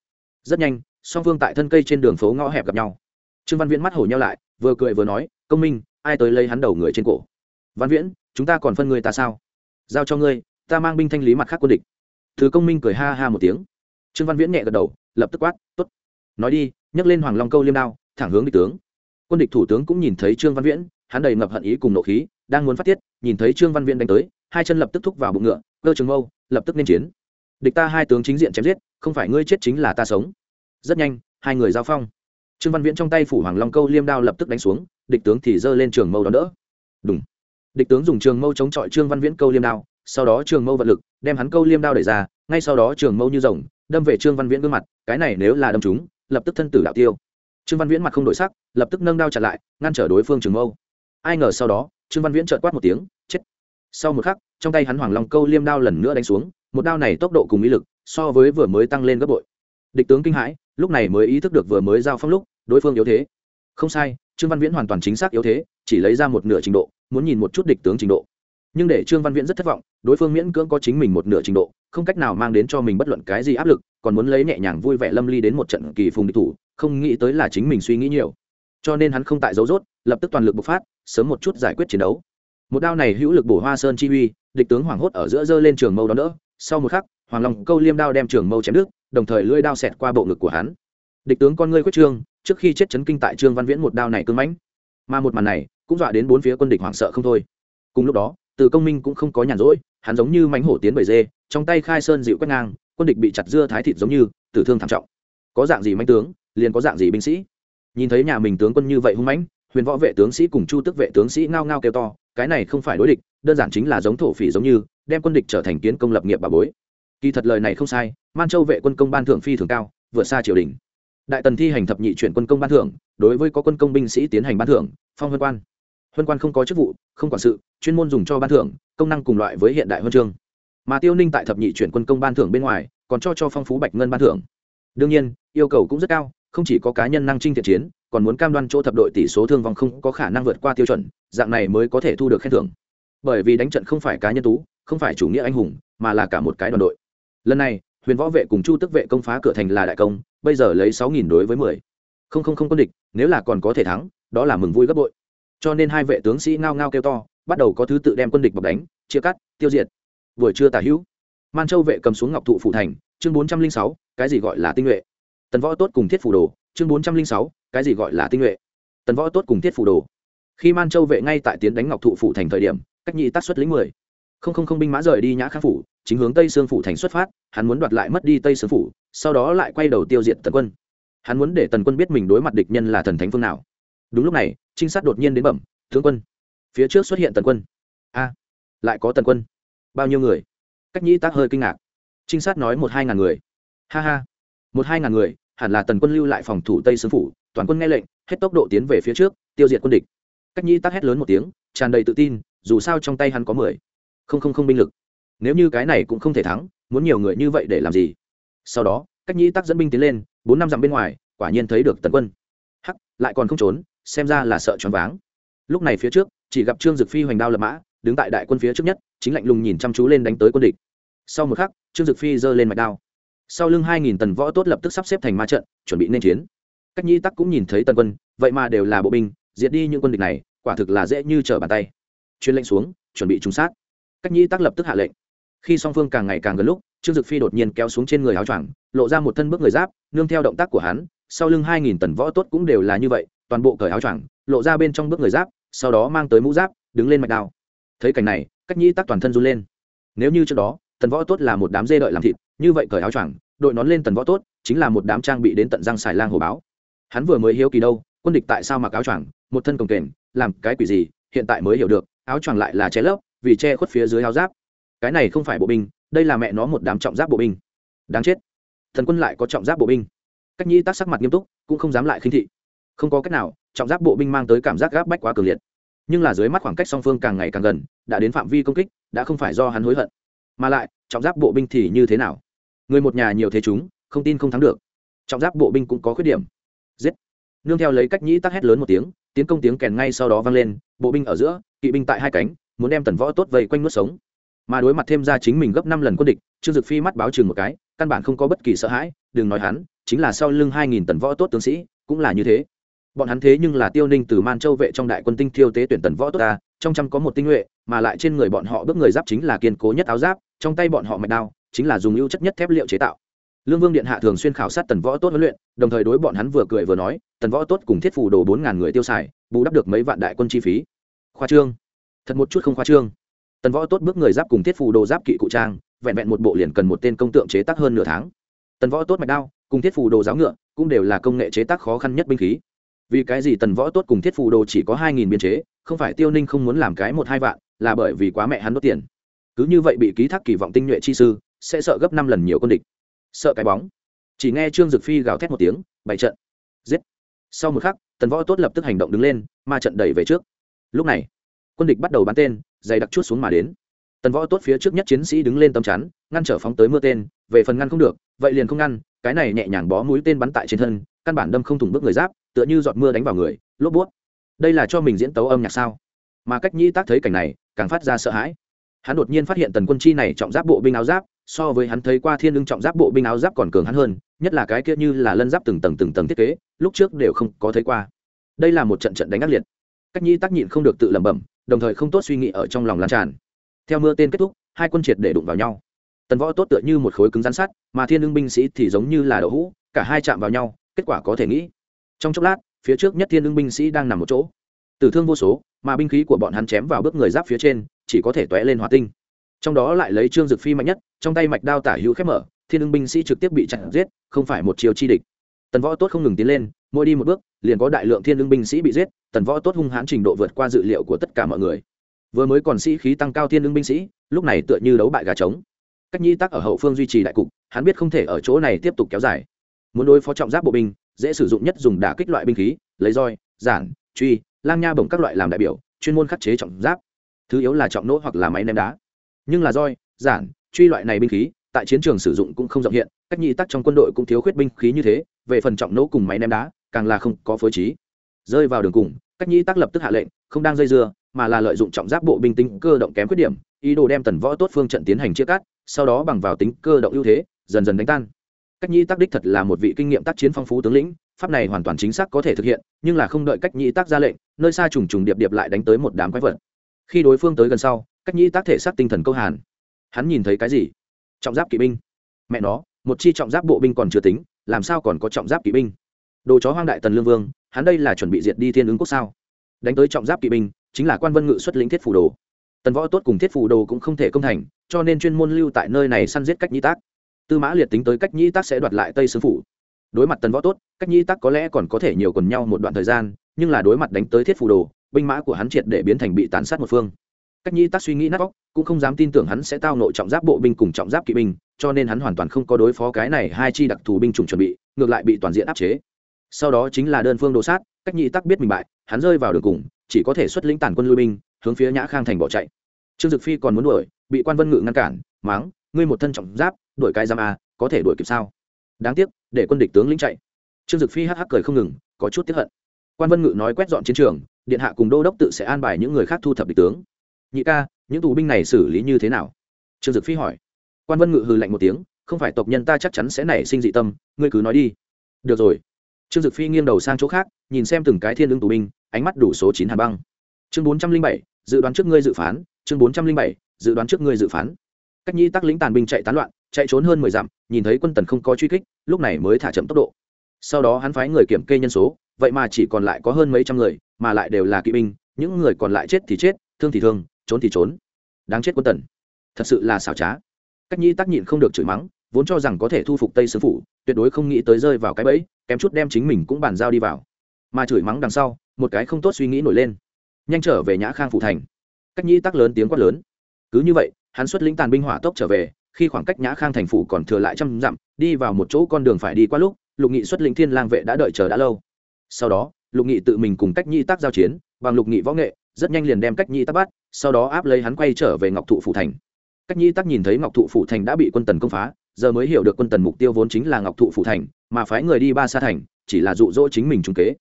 Rất nhanh, song phương tại thân cây trên đường phố ngõ hẹp gặp nhau. Trương văn viễn mắt hổ nhau lại, vừa cười vừa nói, công minh ai tới lấy hắn đầu người trên cổ. Văn viễn, chúng ta còn phân người ta sao? Giao cho ngươi, ta mang binh thanh lý mặt khác quân địch. Thứ công minh cười ha ha một tiếng. Trương văn viễn nhẹ gật đầu, lập tức quát t ố t nói đi nhấc lên hoàng long câu liêm đao, thẳng hướng địch tướng. Quân địch thủ tướng cũng nhìn thấy trương văn viễn, hắn đầy ngập hận ý cùng nộ khí, đang muốn phát tiết, nhìn thấy trương văn viễn đánh tới, hai chân lập tức thúc vào bụng ngựa, cơ trường mâu, lập tức nên chiến. Địch ta hai tướng chính diện chém giết, không phải ngươi chết chính là ta sống. Rất nhanh, hai người giao phong. Trương văn viễn trong tay phủ hoàng long câu liêm đao lập tức đánh xuống địch tướng thì giơ lên trường mâu đón đỡ. Đúng địch tướng dùng trường mâu chống chọi trương văn viễn câu liêm đao, sau đó trường mâu vận lực, đem hắn câu liêm đao đẩy ra, ngay sau đó trường mâu như rồng, đâm về trương văn viễn gương mặt, cái này nếu là đâm chúng lập tức thân tử đạo tiêu. Trương văn viễn mặt không đổi sắc, lập tức nâng đao chặn lại, ngăn trở đối phương trường mâu. Ai ngờ sau đó, trương văn viễn trợn quát một tiếng, chết. Sau một khắc, trong tay hắn hoàng long câu liêm đao lần nữa đánh xuống, một đao này tốc độ cùng ý lực, so với vừa mới tăng lên gấp bội. Địch tướng kinh hãi, lúc này mới ý thức được vừa mới giao phong lúc, đối phương yếu thế không sai, trương văn viễn hoàn toàn chính xác yếu thế, chỉ lấy ra một nửa trình độ, muốn nhìn một chút địch tướng trình độ. Nhưng để trương văn viễn rất thất vọng, đối phương miễn cưỡng có chính mình một nửa trình độ, không cách nào mang đến cho mình bất luận cái gì áp lực, còn muốn lấy nhẹ nhàng vui vẻ lâm ly đến một trận kỳ phùng địch thủ, không nghĩ tới là chính mình suy nghĩ nhiều. Cho nên hắn không tại dấu dốt lập tức toàn lực bộc phát, sớm một chút giải quyết chiến đấu. Một đao này hữu lực bổ hoa sơn chi uy, địch tướng hoảng hốt ở giữa dơ lên trường mâu đó nữa sau một khắc, hoàng long câu liêm đao đem trường mâu chém đứt, đồng thời lưỡi đao xẹt qua bộ ngực của hắn. Địch tướng con ngươi quyết trương trước khi chết chấn kinh tại trương văn viễn một đao này cưng mãnh. Mà một màn này cũng dọa đến bốn phía quân địch hoảng sợ không thôi. Cùng lúc đó, từ công minh cũng không có nhàn rỗi, hắn giống như mánh hổ tiến bầy dê, trong tay khai sơn dịu quét ngang, quân địch bị chặt dưa thái thịt giống như, tử thương thảm trọng. Có dạng gì manh tướng, liền có dạng gì binh sĩ. Nhìn thấy nhà mình tướng quân như vậy hung mãnh, huyền võ vệ tướng sĩ cùng chu tức vệ tướng sĩ ngao ngao kêu to, cái này không phải đối địch, đơn giản chính là giống thổ phỉ giống như, đem quân địch trở thành kiến công lập nghiệp bà bối. Kỳ thật lời này không sai man châu vệ quân công ban thưởng phi thường cao, vượt xa triều đình đại tần thi hành thập nhị chuyển quân công ban thưởng, đối với có quân công binh sĩ tiến hành ban thưởng, phong huân quan. Huân quan không có chức vụ, không quản sự, chuyên môn dùng cho ban thưởng, công năng cùng loại với hiện đại huân chương. Mà tiêu ninh tại thập nhị chuyển quân công ban thưởng bên ngoài, còn cho cho phong phú bạch ngân ban thưởng. Đương nhiên, yêu cầu cũng rất cao, không chỉ có cá nhân năng trinh thiện chiến, còn muốn cam đoan chỗ thập đội tỷ số thương vong không có khả năng vượt qua tiêu chuẩn, dạng này mới có thể thu được khen thưởng. Bởi vì đánh trận không phải cá nhân tú, không phải chủ nghĩa anh hùng, mà là cả một cái đoàn đội. Lần này, huyền võ vệ cùng chu tức vệ công phá cửa thành là đại công bây giờ lấy sáu nghìn đối với mười. Không không không quân địch, nếu là còn có thể thắng, đó là mừng vui gấp bội. Cho nên hai vệ tướng sĩ ngao ngao kêu to, bắt đầu có thứ tự đem quân địch bọc đánh, chia cắt, tiêu diệt. Buổi trưa tả hữu man châu vệ cầm xuống ngọc thụ phủ thành, chương bốn trăm linh sáu, cái gì gọi là tinh nhuệ? Tần võ tốt cùng thiết phủ đồ, chương bốn trăm linh sáu, cái gì gọi là tinh nhuệ? Tần võ tốt cùng thiết phủ đồ. Khi man châu vệ ngay tại tiến đánh ngọc thụ phủ thành thời điểm, cách nhị tác xuất lính mười không không không binh mã rời đi nhã khang phủ, chính hướng tây sương phủ thành xuất phát, hắn muốn đoạt lại mất đi tây sương phủ, sau đó lại quay đầu tiêu diệt tần quân. Hắn muốn để tần quân biết mình đối mặt địch nhân là thần thánh phương nào. Đúng lúc này, trinh sát đột nhiên đến bẩm, tướng quân, phía trước xuất hiện tần quân. A, lại có tần quân? Bao nhiêu người? Cách nhĩ tác hơi kinh ngạc. Trinh sát nói một hai ngàn người. Ha ha, một hai ngàn người, hẳn là tần quân lưu lại phòng thủ tây sương phủ, toàn quân nghe lệnh, hết tốc độ tiến về phía trước, tiêu diệt quân địch. Cách nhĩ tác hét lớn một tiếng, tràn đầy tự tin, dù sao trong tay hắn có mười không không không binh lực. Nếu như cái này cũng không thể thắng, muốn nhiều người như vậy để làm gì? Sau đó, cách nhĩ Tắc dẫn binh tiến lên, bốn năm dặm bên ngoài, quả nhiên thấy được tần quân. Hắc, lại còn không trốn, xem ra là sợ choáng váng. Lúc này phía trước, chỉ gặp trương dực phi hoành đao lập mã, đứng tại đại quân phía trước nhất, chính lạnh lùng nhìn chăm chú lên đánh tới quân địch. Sau một khắc, trương dực phi giơ lên mạch đao. Sau lưng hai nghìn tần võ tốt lập tức sắp xếp thành ma trận, chuẩn bị nên chiến. Cách Nhĩ tắc cũng nhìn thấy tần quân, vậy mà đều là bộ binh, diệt đi những quân địch này, quả thực là dễ như trở bàn tay. Chuyên lệnh xuống, chuẩn bị trúng sát cách nhĩ tắc lập tức hạ lệnh. Khi song phương càng ngày càng gần lúc, trương dực phi đột nhiên kéo xuống trên người áo choàng, lộ ra một thân bước người giáp, nương theo động tác của hắn, sau lưng hai nghìn tần võ tốt cũng đều là như vậy, toàn bộ cởi áo choàng, lộ ra bên trong bước người giáp, sau đó mang tới mũ giáp, đứng lên mạch đao. Thấy cảnh này, cách nhĩ tắc toàn thân run lên. Nếu như trước đó, tần võ tốt là một đám dê đợi làm thịt, như vậy cởi áo choàng, đội nón lên tần võ tốt, chính là một đám trang bị đến tận răng xài lang hồ báo. Hắn vừa mới hiếu kỳ đâu, quân địch tại sao mặc áo choàng, một thân cồng kềnh, làm cái quỷ gì, hiện tại mới hiểu được, áo choàng lại là che lấp vì che khuất phía dưới áo giáp. Cái này không phải bộ binh, đây là mẹ nó một đám trọng giáp bộ binh. Đáng chết. Thần quân lại có trọng giáp bộ binh. Cách nhĩ tác sắc mặt nghiêm túc, cũng không dám lại khinh thị. Không có cách nào, trọng giáp bộ binh mang tới cảm giác gáp bách quá cường liệt. Nhưng là dưới mắt khoảng cách song phương càng ngày càng gần, đã đến phạm vi công kích, đã không phải do hắn hối hận. Mà lại, trọng giáp bộ binh thì như thế nào? Người một nhà nhiều thế chúng, không tin không thắng được. Trọng giáp bộ binh cũng có khuyết điểm. Giết. Nương theo lấy cách nhĩ tắc hét lớn một tiếng, tiến công tiếng kèn ngay sau đó vang lên, bộ binh ở giữa, kỵ binh tại hai cánh muốn đem tần võ tốt vây quanh nuốt sống. Mà đối mặt thêm ra chính mình gấp năm lần quân địch, trương dực phi mắt báo chừng một cái, căn bản không có bất kỳ sợ hãi, đừng nói hắn, chính là sau lưng hai nghìn tần võ tốt tướng sĩ, cũng là như thế. Bọn hắn thế nhưng là tiêu ninh từ man châu vệ trong đại quân tinh thiêu tế tuyển tần võ tốt ta, trong trăm có một tinh nhuệ, mà lại trên người bọn họ bước người giáp chính là kiên cố nhất áo giáp, trong tay bọn họ mạch đao, chính là dùng ưu chất nhất thép liệu chế tạo. Lương vương điện hạ thường xuyên khảo sát tần võ tốt huấn luyện, đồng thời đối bọn hắn vừa cười vừa nói, tần võ tốt cùng thiết phủ đồ bốn ngàn người tiêu xài, bù đắp được mấy vạn đại quân chi phí. Khoa trương thật một chút không khoa trương. Tần võ tốt bước người giáp cùng thiết phù đồ giáp kỵ cụ trang, vẹn vẹn một bộ liền cần một tên công tượng chế tác hơn nửa tháng. Tần võ tốt mạch đao, cùng thiết phù đồ giáo ngựa, cũng đều là công nghệ chế tác khó khăn nhất binh khí. Vì cái gì tần võ tốt cùng thiết phù đồ chỉ có hai nghìn biên chế, không phải tiêu ninh không muốn làm cái một hai vạn, là bởi vì quá mẹ hắn đốt tiền. Cứ như vậy bị ký thác kỳ vọng tinh nhuệ chi sư, sẽ sợ gấp năm lần nhiều quân địch. Sợ cái bóng. Chỉ nghe trương dực phi gào thét một tiếng, bày trận. Giết. Sau một khắc, tần võ tốt lập tức hành động đứng lên, ma trận đẩy về trước. Lúc này quân địch bắt đầu bắn tên, dày đặc chút xuống mà đến. Tần võ tốt phía trước nhất chiến sĩ đứng lên tầm chắn, ngăn trở phóng tới mưa tên, về phần ngăn không được, vậy liền không ngăn, cái này nhẹ nhàng bó mũi tên bắn tại trên thân, căn bản đâm không thủng bước người giáp, tựa như giọt mưa đánh vào người, lốp bút. Đây là cho mình diễn tấu âm nhạc sao? Mà cách nhĩ tác thấy cảnh này, càng phát ra sợ hãi. Hắn đột nhiên phát hiện tần quân chi này trọng giáp bộ binh áo giáp, so với hắn thấy qua thiên lưng trọng giáp bộ binh áo giáp còn cường hắn hơn, nhất là cái kia như là lân giáp từng tầng từng tầng thiết kế, lúc trước đều không có thấy qua. Đây là một trận trận đánh ác liệt. Cách nhi tác nhịn không được tự lẩm bẩm đồng thời không tốt suy nghĩ ở trong lòng lan tràn. Theo mưa tên kết thúc, hai quân triệt để đụng vào nhau. Tần võ tốt tựa như một khối cứng rắn sắt, mà thiên lương binh sĩ thì giống như là đậu hũ, cả hai chạm vào nhau, kết quả có thể nghĩ. Trong chốc lát, phía trước nhất thiên lương binh sĩ đang nằm một chỗ. Tử thương vô số, mà binh khí của bọn hắn chém vào bước người giáp phía trên, chỉ có thể tóe lên hỏa tinh. Trong đó lại lấy trương dực phi mạnh nhất, trong tay mạch đao tả hữu khép mở, thiên ưng binh sĩ trực tiếp bị chặn giết, không phải một chiều chi địch. Tần võ tốt không ngừng tiến lên mỗi đi một bước, liền có đại lượng thiên lương binh sĩ bị giết, tần võ tốt hung hãn trình độ vượt qua dự liệu của tất cả mọi người. Vừa mới còn sĩ khí tăng cao thiên lương binh sĩ, lúc này tựa như đấu bại gà trống. Cách nhi tắc ở hậu phương duy trì đại cục, hắn biết không thể ở chỗ này tiếp tục kéo dài. Muốn đối phó trọng giáp bộ binh, dễ sử dụng nhất dùng đả kích loại binh khí, lấy roi, giản, truy, lang nha bổng các loại làm đại biểu, chuyên môn khắc chế trọng giáp. Thứ yếu là trọng nỗ hoặc là máy ném đá. Nhưng là roi, giản, truy loại này binh khí, tại chiến trường sử dụng cũng không rộng hiện, cách nhị tắc trong quân đội cũng thiếu khuyết binh khí như thế, về phần trọng nỗ cùng máy ném đá càng là không có phối trí. Rơi vào đường cùng, cách Nhĩ Tác lập tức hạ lệnh, không đang dây dưa, mà là lợi dụng trọng giáp bộ binh tinh cơ động kém khuyết điểm, ý đồ đem tần võ tốt phương trận tiến hành chia cắt, sau đó bằng vào tính cơ động ưu thế, dần dần đánh tan. Cách Nhĩ Tác đích thật là một vị kinh nghiệm tác chiến phong phú tướng lĩnh, pháp này hoàn toàn chính xác có thể thực hiện, nhưng là không đợi cách Nhĩ tác ra lệnh, nơi xa trùng trùng điệp điệp lại đánh tới một đám quái vật. Khi đối phương tới gần sau, cách Nhĩ tác thể xác tinh thần câu hàn. Hắn nhìn thấy cái gì? Trọng giáp kỵ binh. Mẹ nó, một chi trọng giáp bộ binh còn chưa tính, làm sao còn có trọng giáp kỵ binh? Đồ chó hoang đại tần lương vương, hắn đây là chuẩn bị diệt đi thiên ứng quốc sao? Đánh tới trọng giáp kỵ binh, chính là quan vân ngự xuất lĩnh thiết phủ đồ. Tần võ tốt cùng thiết phủ đồ cũng không thể công thành, cho nên chuyên môn lưu tại nơi này săn giết cách nhĩ tác. Tư mã liệt tính tới cách nhĩ tác sẽ đoạt lại tây sương phủ. Đối mặt tần võ tốt, cách nhĩ tác có lẽ còn có thể nhiều quần nhau một đoạn thời gian, nhưng là đối mặt đánh tới thiết phủ đồ, binh mã của hắn triệt để biến thành bị tàn sát một phương. Cách nhi tác suy nghĩ nát óc, cũng không dám tin tưởng hắn sẽ tao nội trọng giáp bộ binh cùng trọng giáp kỵ binh, cho nên hắn hoàn toàn không có đối phó cái này hai chi đặc thù binh chủng chuẩn bị, ngược lại bị toàn diện áp chế sau đó chính là đơn phương đồ sát, cách nhị tắc biết mình bại, hắn rơi vào đường cùng, chỉ có thể xuất lĩnh tàn quân lui binh, hướng phía nhã khang thành bỏ chạy. Trương dực phi còn muốn đuổi, bị quan vân ngự ngăn cản, máng, ngươi một thân trọng giáp, đuổi cái giam a, có thể đuổi kịp sao? Đáng tiếc, để quân địch tướng lĩnh chạy. Trương dực phi hắc hắc cười không ngừng, có chút tiếp hận. Quan vân ngự nói quét dọn chiến trường, điện hạ cùng đô đốc tự sẽ an bài những người khác thu thập địch tướng. Nhị ca, những tù binh này xử lý như thế nào? Trương dực phi hỏi. Quan vân ngự hừ lạnh một tiếng, không phải tộc nhân ta chắc chắn sẽ nảy sinh dị tâm, ngươi cứ nói đi. Được rồi trương dực phi nghiêng đầu sang chỗ khác, nhìn xem từng cái thiên lương tù binh, ánh mắt đủ số chín hàn băng. Chương bốn trăm linh bảy, dự đoán trước ngươi dự phán, chương bốn trăm linh bảy, dự đoán trước ngươi dự phán. Cách nhi tắc lính tàn binh chạy tán loạn, chạy trốn hơn mười dặm, nhìn thấy quân tần không có truy kích, lúc này mới thả chậm tốc độ. Sau đó hắn phái người kiểm kê nhân số, vậy mà chỉ còn lại có hơn mấy trăm người, mà lại đều là kỵ binh, những người còn lại chết thì chết, thương thì thương, trốn thì trốn. Đáng chết quân tần. Thật sự là xảo trá. Cách nhi tắc nhịn không được chửi mắng, vốn cho rằng có thể thu phục tây sứ phủ, tuyệt đối không nghĩ tới rơi vào cái bẫy kém chút đem chính mình cũng bàn giao đi vào. Mà chửi mắng đằng sau, một cái không tốt suy nghĩ nổi lên. Nhanh trở về nhã khang phủ thành. Cách nhĩ tắc lớn tiếng quát lớn. Cứ như vậy, hắn xuất lĩnh tàn binh hỏa tốc trở về, khi khoảng cách nhã khang thành phủ còn thừa lại trăm dặm, đi vào một chỗ con đường phải đi qua lúc, lục nghị xuất lĩnh thiên lang vệ đã đợi chờ đã lâu. Sau đó, lục nghị tự mình cùng cách nhĩ tác giao chiến, bằng lục nghị võ nghệ, rất nhanh liền đem cách nhĩ tác bắt, sau đó áp lấy hắn quay trở về ngọc thụ phủ thành. Cách nhĩ tác nhìn thấy ngọc thụ phủ thành đã bị quân tần công phá, giờ mới hiểu được quân tần mục tiêu vốn chính là ngọc thụ phủ thành mà phái người đi ba sa thành, chỉ là dụ dỗ chính mình trung kế.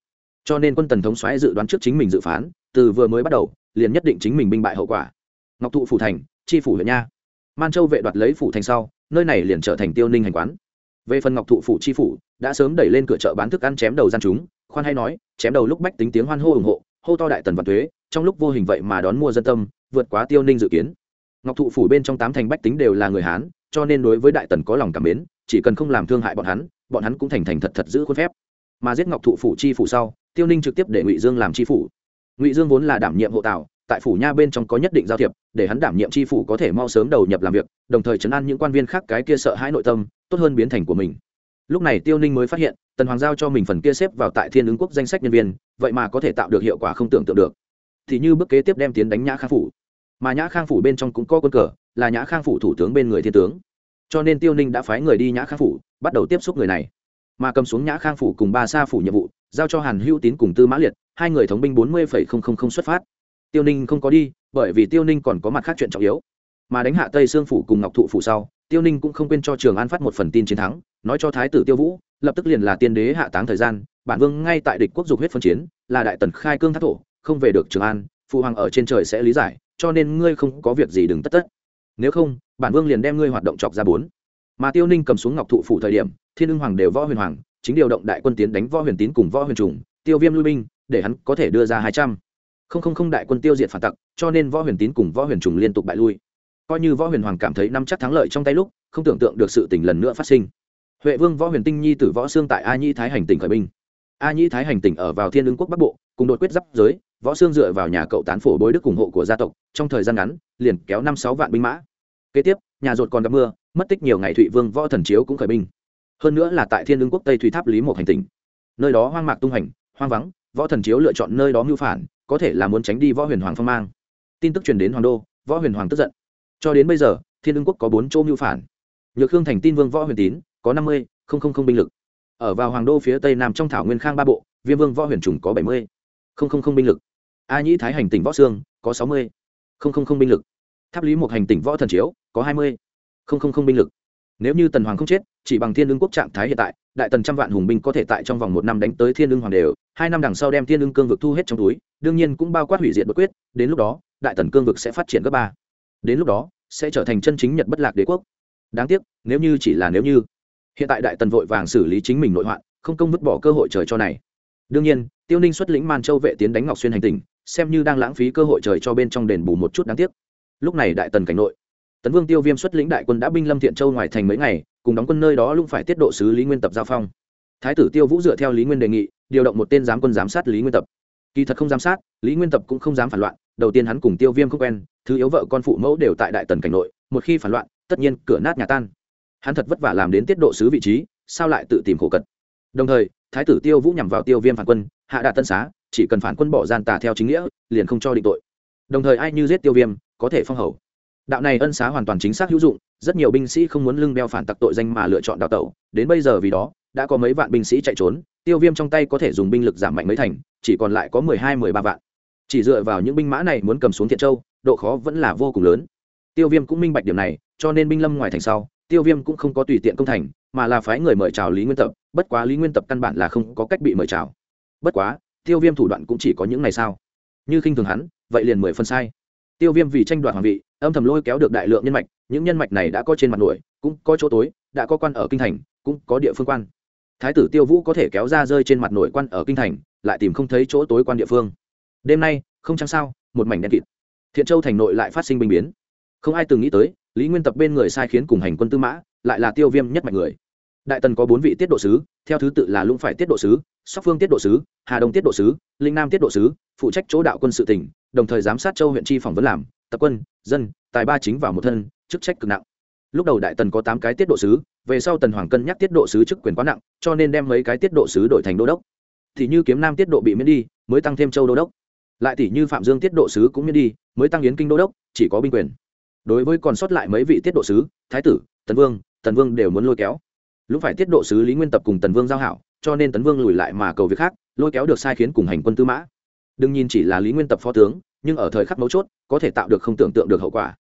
Cho nên quân tần thống xoáy dự đoán trước chính mình dự phán, từ vừa mới bắt đầu, liền nhất định chính mình binh bại hậu quả. Ngọc thụ phủ thành, chi phủ huyện nha. Man châu vệ đoạt lấy phủ thành sau, nơi này liền trở thành tiêu ninh hành quán. Về phần ngọc thụ phủ chi phủ, đã sớm đẩy lên cửa chợ bán thức ăn chém đầu gian chúng, khoan hay nói, chém đầu lúc bách tính tiếng hoan hô ủng hộ, hô to đại tần văn thuế trong lúc vô hình vậy mà đón mua dân tâm, vượt quá tiêu ninh dự kiến. Ngọc thụ phủ bên trong tám thành bách tính đều là người hán, cho nên đối với đại tần có lòng cảm mến, chỉ cần không làm thương hại bọn hắn bọn hắn cũng thành thành thật thật giữ khuôn phép. Mà giết ngọc thụ phủ chi phủ sau, tiêu ninh trực tiếp để ngụy dương làm chi phủ. Ngụy dương vốn là đảm nhiệm hộ tạo tại phủ nha bên trong có nhất định giao thiệp, để hắn đảm nhiệm chi phủ có thể mau sớm đầu nhập làm việc, đồng thời chấn an những quan viên khác cái kia sợ hãi nội tâm, tốt hơn biến thành của mình. Lúc này tiêu ninh mới phát hiện, tần hoàng giao cho mình phần kia xếp vào tại thiên ứng quốc danh sách nhân viên, vậy mà có thể tạo được hiệu quả không tưởng tượng được. Thì như bước kế tiếp đem tiến đánh nhã khang phủ. Mà nhã khang phủ bên trong cũng có quân cờ, là nhã khang phủ thủ tướng bên người thiên tướng. Cho nên tiêu ninh đã phái người đi nhã khang phủ bắt đầu tiếp xúc người này. Mà cầm xuống nhã khang phủ cùng ba sa phủ nhiệm vụ, giao cho hàn hữu tín cùng tư mã liệt, hai người thống binh bốn mươi xuất phát. Tiêu ninh không có đi, bởi vì tiêu ninh còn có mặt khác chuyện trọng yếu. Mà đánh hạ tây sương phủ cùng ngọc thụ phủ sau, tiêu ninh cũng không quên cho trường an phát một phần tin chiến thắng, nói cho thái tử tiêu vũ, lập tức liền là tiên đế hạ táng thời gian, bản vương ngay tại địch quốc dục huyết phân chiến, là đại tần khai cương thác thổ, không về được trường an, phụ hoàng ở trên trời sẽ lý giải, cho nên ngươi không có việc gì đừng tất tất. Nếu không, bản vương liền đem ngươi hoạt động chọc ra bốn mà tiêu ninh cầm xuống ngọc thụ phủ thời điểm, thiên ưng hoàng đều võ huyền hoàng, chính điều động đại quân tiến đánh võ huyền tín cùng võ huyền trùng, tiêu viêm lui binh, để hắn có thể đưa ra hai trăm. Không không không đại quân tiêu diệt phản tặc, cho nên võ huyền tín cùng võ huyền trùng liên tục bại lui. Coi như võ huyền hoàng cảm thấy năm chắc thắng lợi trong tay lúc, không tưởng tượng được sự tình lần nữa phát sinh. Huệ vương võ huyền tinh nhi tử võ xương tại a nhĩ thái hành tỉnh khởi binh. A nhĩ thái hành tỉnh ở vào thiên ưng quốc bắc bộ, cùng đột quyết giáp giới, võ xương dựa vào nhà cậu tán phổ bối đức ủng hộ của gia tộc, trong thời gian ngắn, liền kéo năm sáu vạn binh mã. Kế tiếp, nhà rột còn gặp mưa mất tích nhiều ngày thụy vương võ thần chiếu cũng khởi binh hơn nữa là tại thiên lương quốc tây thủy tháp lý một hành tỉnh nơi đó hoang mạc tung hành hoang vắng võ thần chiếu lựa chọn nơi đó mưu phản có thể là muốn tránh đi võ huyền hoàng phong mang tin tức truyền đến hoàng đô võ huyền hoàng tức giận cho đến bây giờ thiên lương quốc có bốn chỗ mưu phản nhược hương thành tin vương võ huyền tín có năm mươi binh lực ở vào hoàng đô phía tây nam trong thảo nguyên khang ba bộ viêm vương võ huyền trùng có bảy mươi binh lực a nhĩ thái hành tỉnh võ sương có sáu mươi binh lực tháp lý một hành tỉnh võ thần chiếu có hai mươi không không không binh lực. Nếu như tần hoàng không chết, chỉ bằng thiên Lương quốc trạng thái hiện tại, đại tần trăm vạn hùng binh có thể tại trong vòng một năm đánh tới thiên Lương hoàng đều, hai năm đằng sau đem thiên Lương cương vực thu hết trong túi, đương nhiên cũng bao quát hủy diệt bất quyết, đến lúc đó, đại tần cương vực sẽ phát triển gấp ba. Đến lúc đó, sẽ trở thành chân chính nhật bất lạc đế quốc. Đáng tiếc, nếu như chỉ là nếu như, hiện tại đại tần vội vàng xử lý chính mình nội hoạn, không công vứt bỏ cơ hội trời cho này. Đương nhiên, tiêu ninh xuất lĩnh man châu vệ tiến đánh ngọc xuyên hành tình xem như đang lãng phí cơ hội trời cho bên trong đền bù một chút đáng tiếc. Lúc này đại tần cảnh nội tấn vương tiêu viêm xuất lĩnh đại quân đã binh lâm thiện châu ngoài thành mấy ngày, cùng đóng quân nơi đó lũng phải tiết độ sứ lý nguyên tập giao phong. Thái tử tiêu vũ dựa theo lý nguyên đề nghị, điều động một tên giám quân giám sát lý nguyên tập. Kỳ thật không giám sát, lý nguyên tập cũng không dám phản loạn, đầu tiên hắn cùng tiêu viêm không quen, thứ yếu vợ con phụ mẫu đều tại đại tần cảnh nội, một khi phản loạn, tất nhiên cửa nát nhà tan. Hắn thật vất vả làm đến tiết độ sứ vị trí, sao lại tự tìm khổ cật đồng thời, thái tử tiêu vũ nhằm vào tiêu viêm phản quân, hạ đạt tân xá, chỉ cần phản quân bỏ gian tà theo chính nghĩa, liền không cho định tội. Đồng thời ai như giết tiêu viêm, có thể phong hầu đạo này ân xá hoàn toàn chính xác hữu dụng, rất nhiều binh sĩ không muốn lưng đeo phản tặc tội danh mà lựa chọn đào tẩu, đến bây giờ vì đó, đã có mấy vạn binh sĩ chạy trốn, tiêu viêm trong tay có thể dùng binh lực giảm mạnh mấy thành, chỉ còn lại có mười hai, mười ba vạn. Chỉ dựa vào những binh mã này muốn cầm xuống thiện châu, độ khó vẫn là vô cùng lớn. Tiêu viêm cũng minh bạch điểm này, cho nên binh lâm ngoài thành sau, tiêu viêm cũng không có tùy tiện công thành, mà là phái người mời chào lý nguyên tập, bất quá lý nguyên tập căn bản là không có cách bị mời chào. Bất quá, tiêu viêm thủ đoạn cũng chỉ có những này sao? Như khinh thường hắn, vậy liền mười phân sai. Tiêu viêm vì tranh đoạt hoàng vị âm thầm lôi kéo được đại lượng nhân mạch, những nhân mạch này đã có trên mặt nổi, cũng có chỗ tối, đã có quan ở kinh thành, cũng có địa phương quan. Thái tử tiêu vũ có thể kéo ra rơi trên mặt nổi quan ở kinh thành, lại tìm không thấy chỗ tối quan địa phương. Đêm nay, không chăng sao, một mảnh đen kịt. Thiện châu thành nội lại phát sinh bình biến. Không ai từng nghĩ tới, lý nguyên tập bên người sai khiến cùng hành quân tư mã, lại là tiêu viêm nhất mạnh người. Đại tần có bốn vị tiết độ sứ, theo thứ tự là lũng phải tiết độ sứ, sóc phương tiết độ sứ, hà đông tiết độ sứ, linh nam tiết độ sứ, phụ trách chỗ đạo quân sự tỉnh, đồng thời giám sát châu huyện tri phỏng vấn làm tập quân, dân, tài ba chính vào một thân, chức trách cực nặng. Lúc đầu đại tần có tám cái tiết độ sứ, về sau tần hoàng cân nhắc tiết độ sứ chức quyền quá nặng, cho nên đem mấy cái tiết độ sứ đổi thành đô đốc. Thì như kiếm nam tiết độ bị miễn đi, mới tăng thêm châu đô đốc. Lại tỷ như phạm dương tiết độ sứ cũng miễn đi, mới tăng yến kinh đô đốc, chỉ có binh quyền. Đối với còn sót lại mấy vị tiết độ sứ, thái tử, tần vương tần vương đều muốn lôi kéo. Lúc phải tiết độ sứ lý nguyên tập cùng tần vương giao hảo, cho nên tần vương lùi lại mà cầu việc khác, lôi kéo được sai khiến cùng hành quân tư mã. Đừng nhìn chỉ là lý nguyên tập phó tướng nhưng ở thời khắc mấu chốt, có thể tạo được không tưởng tượng được hậu quả.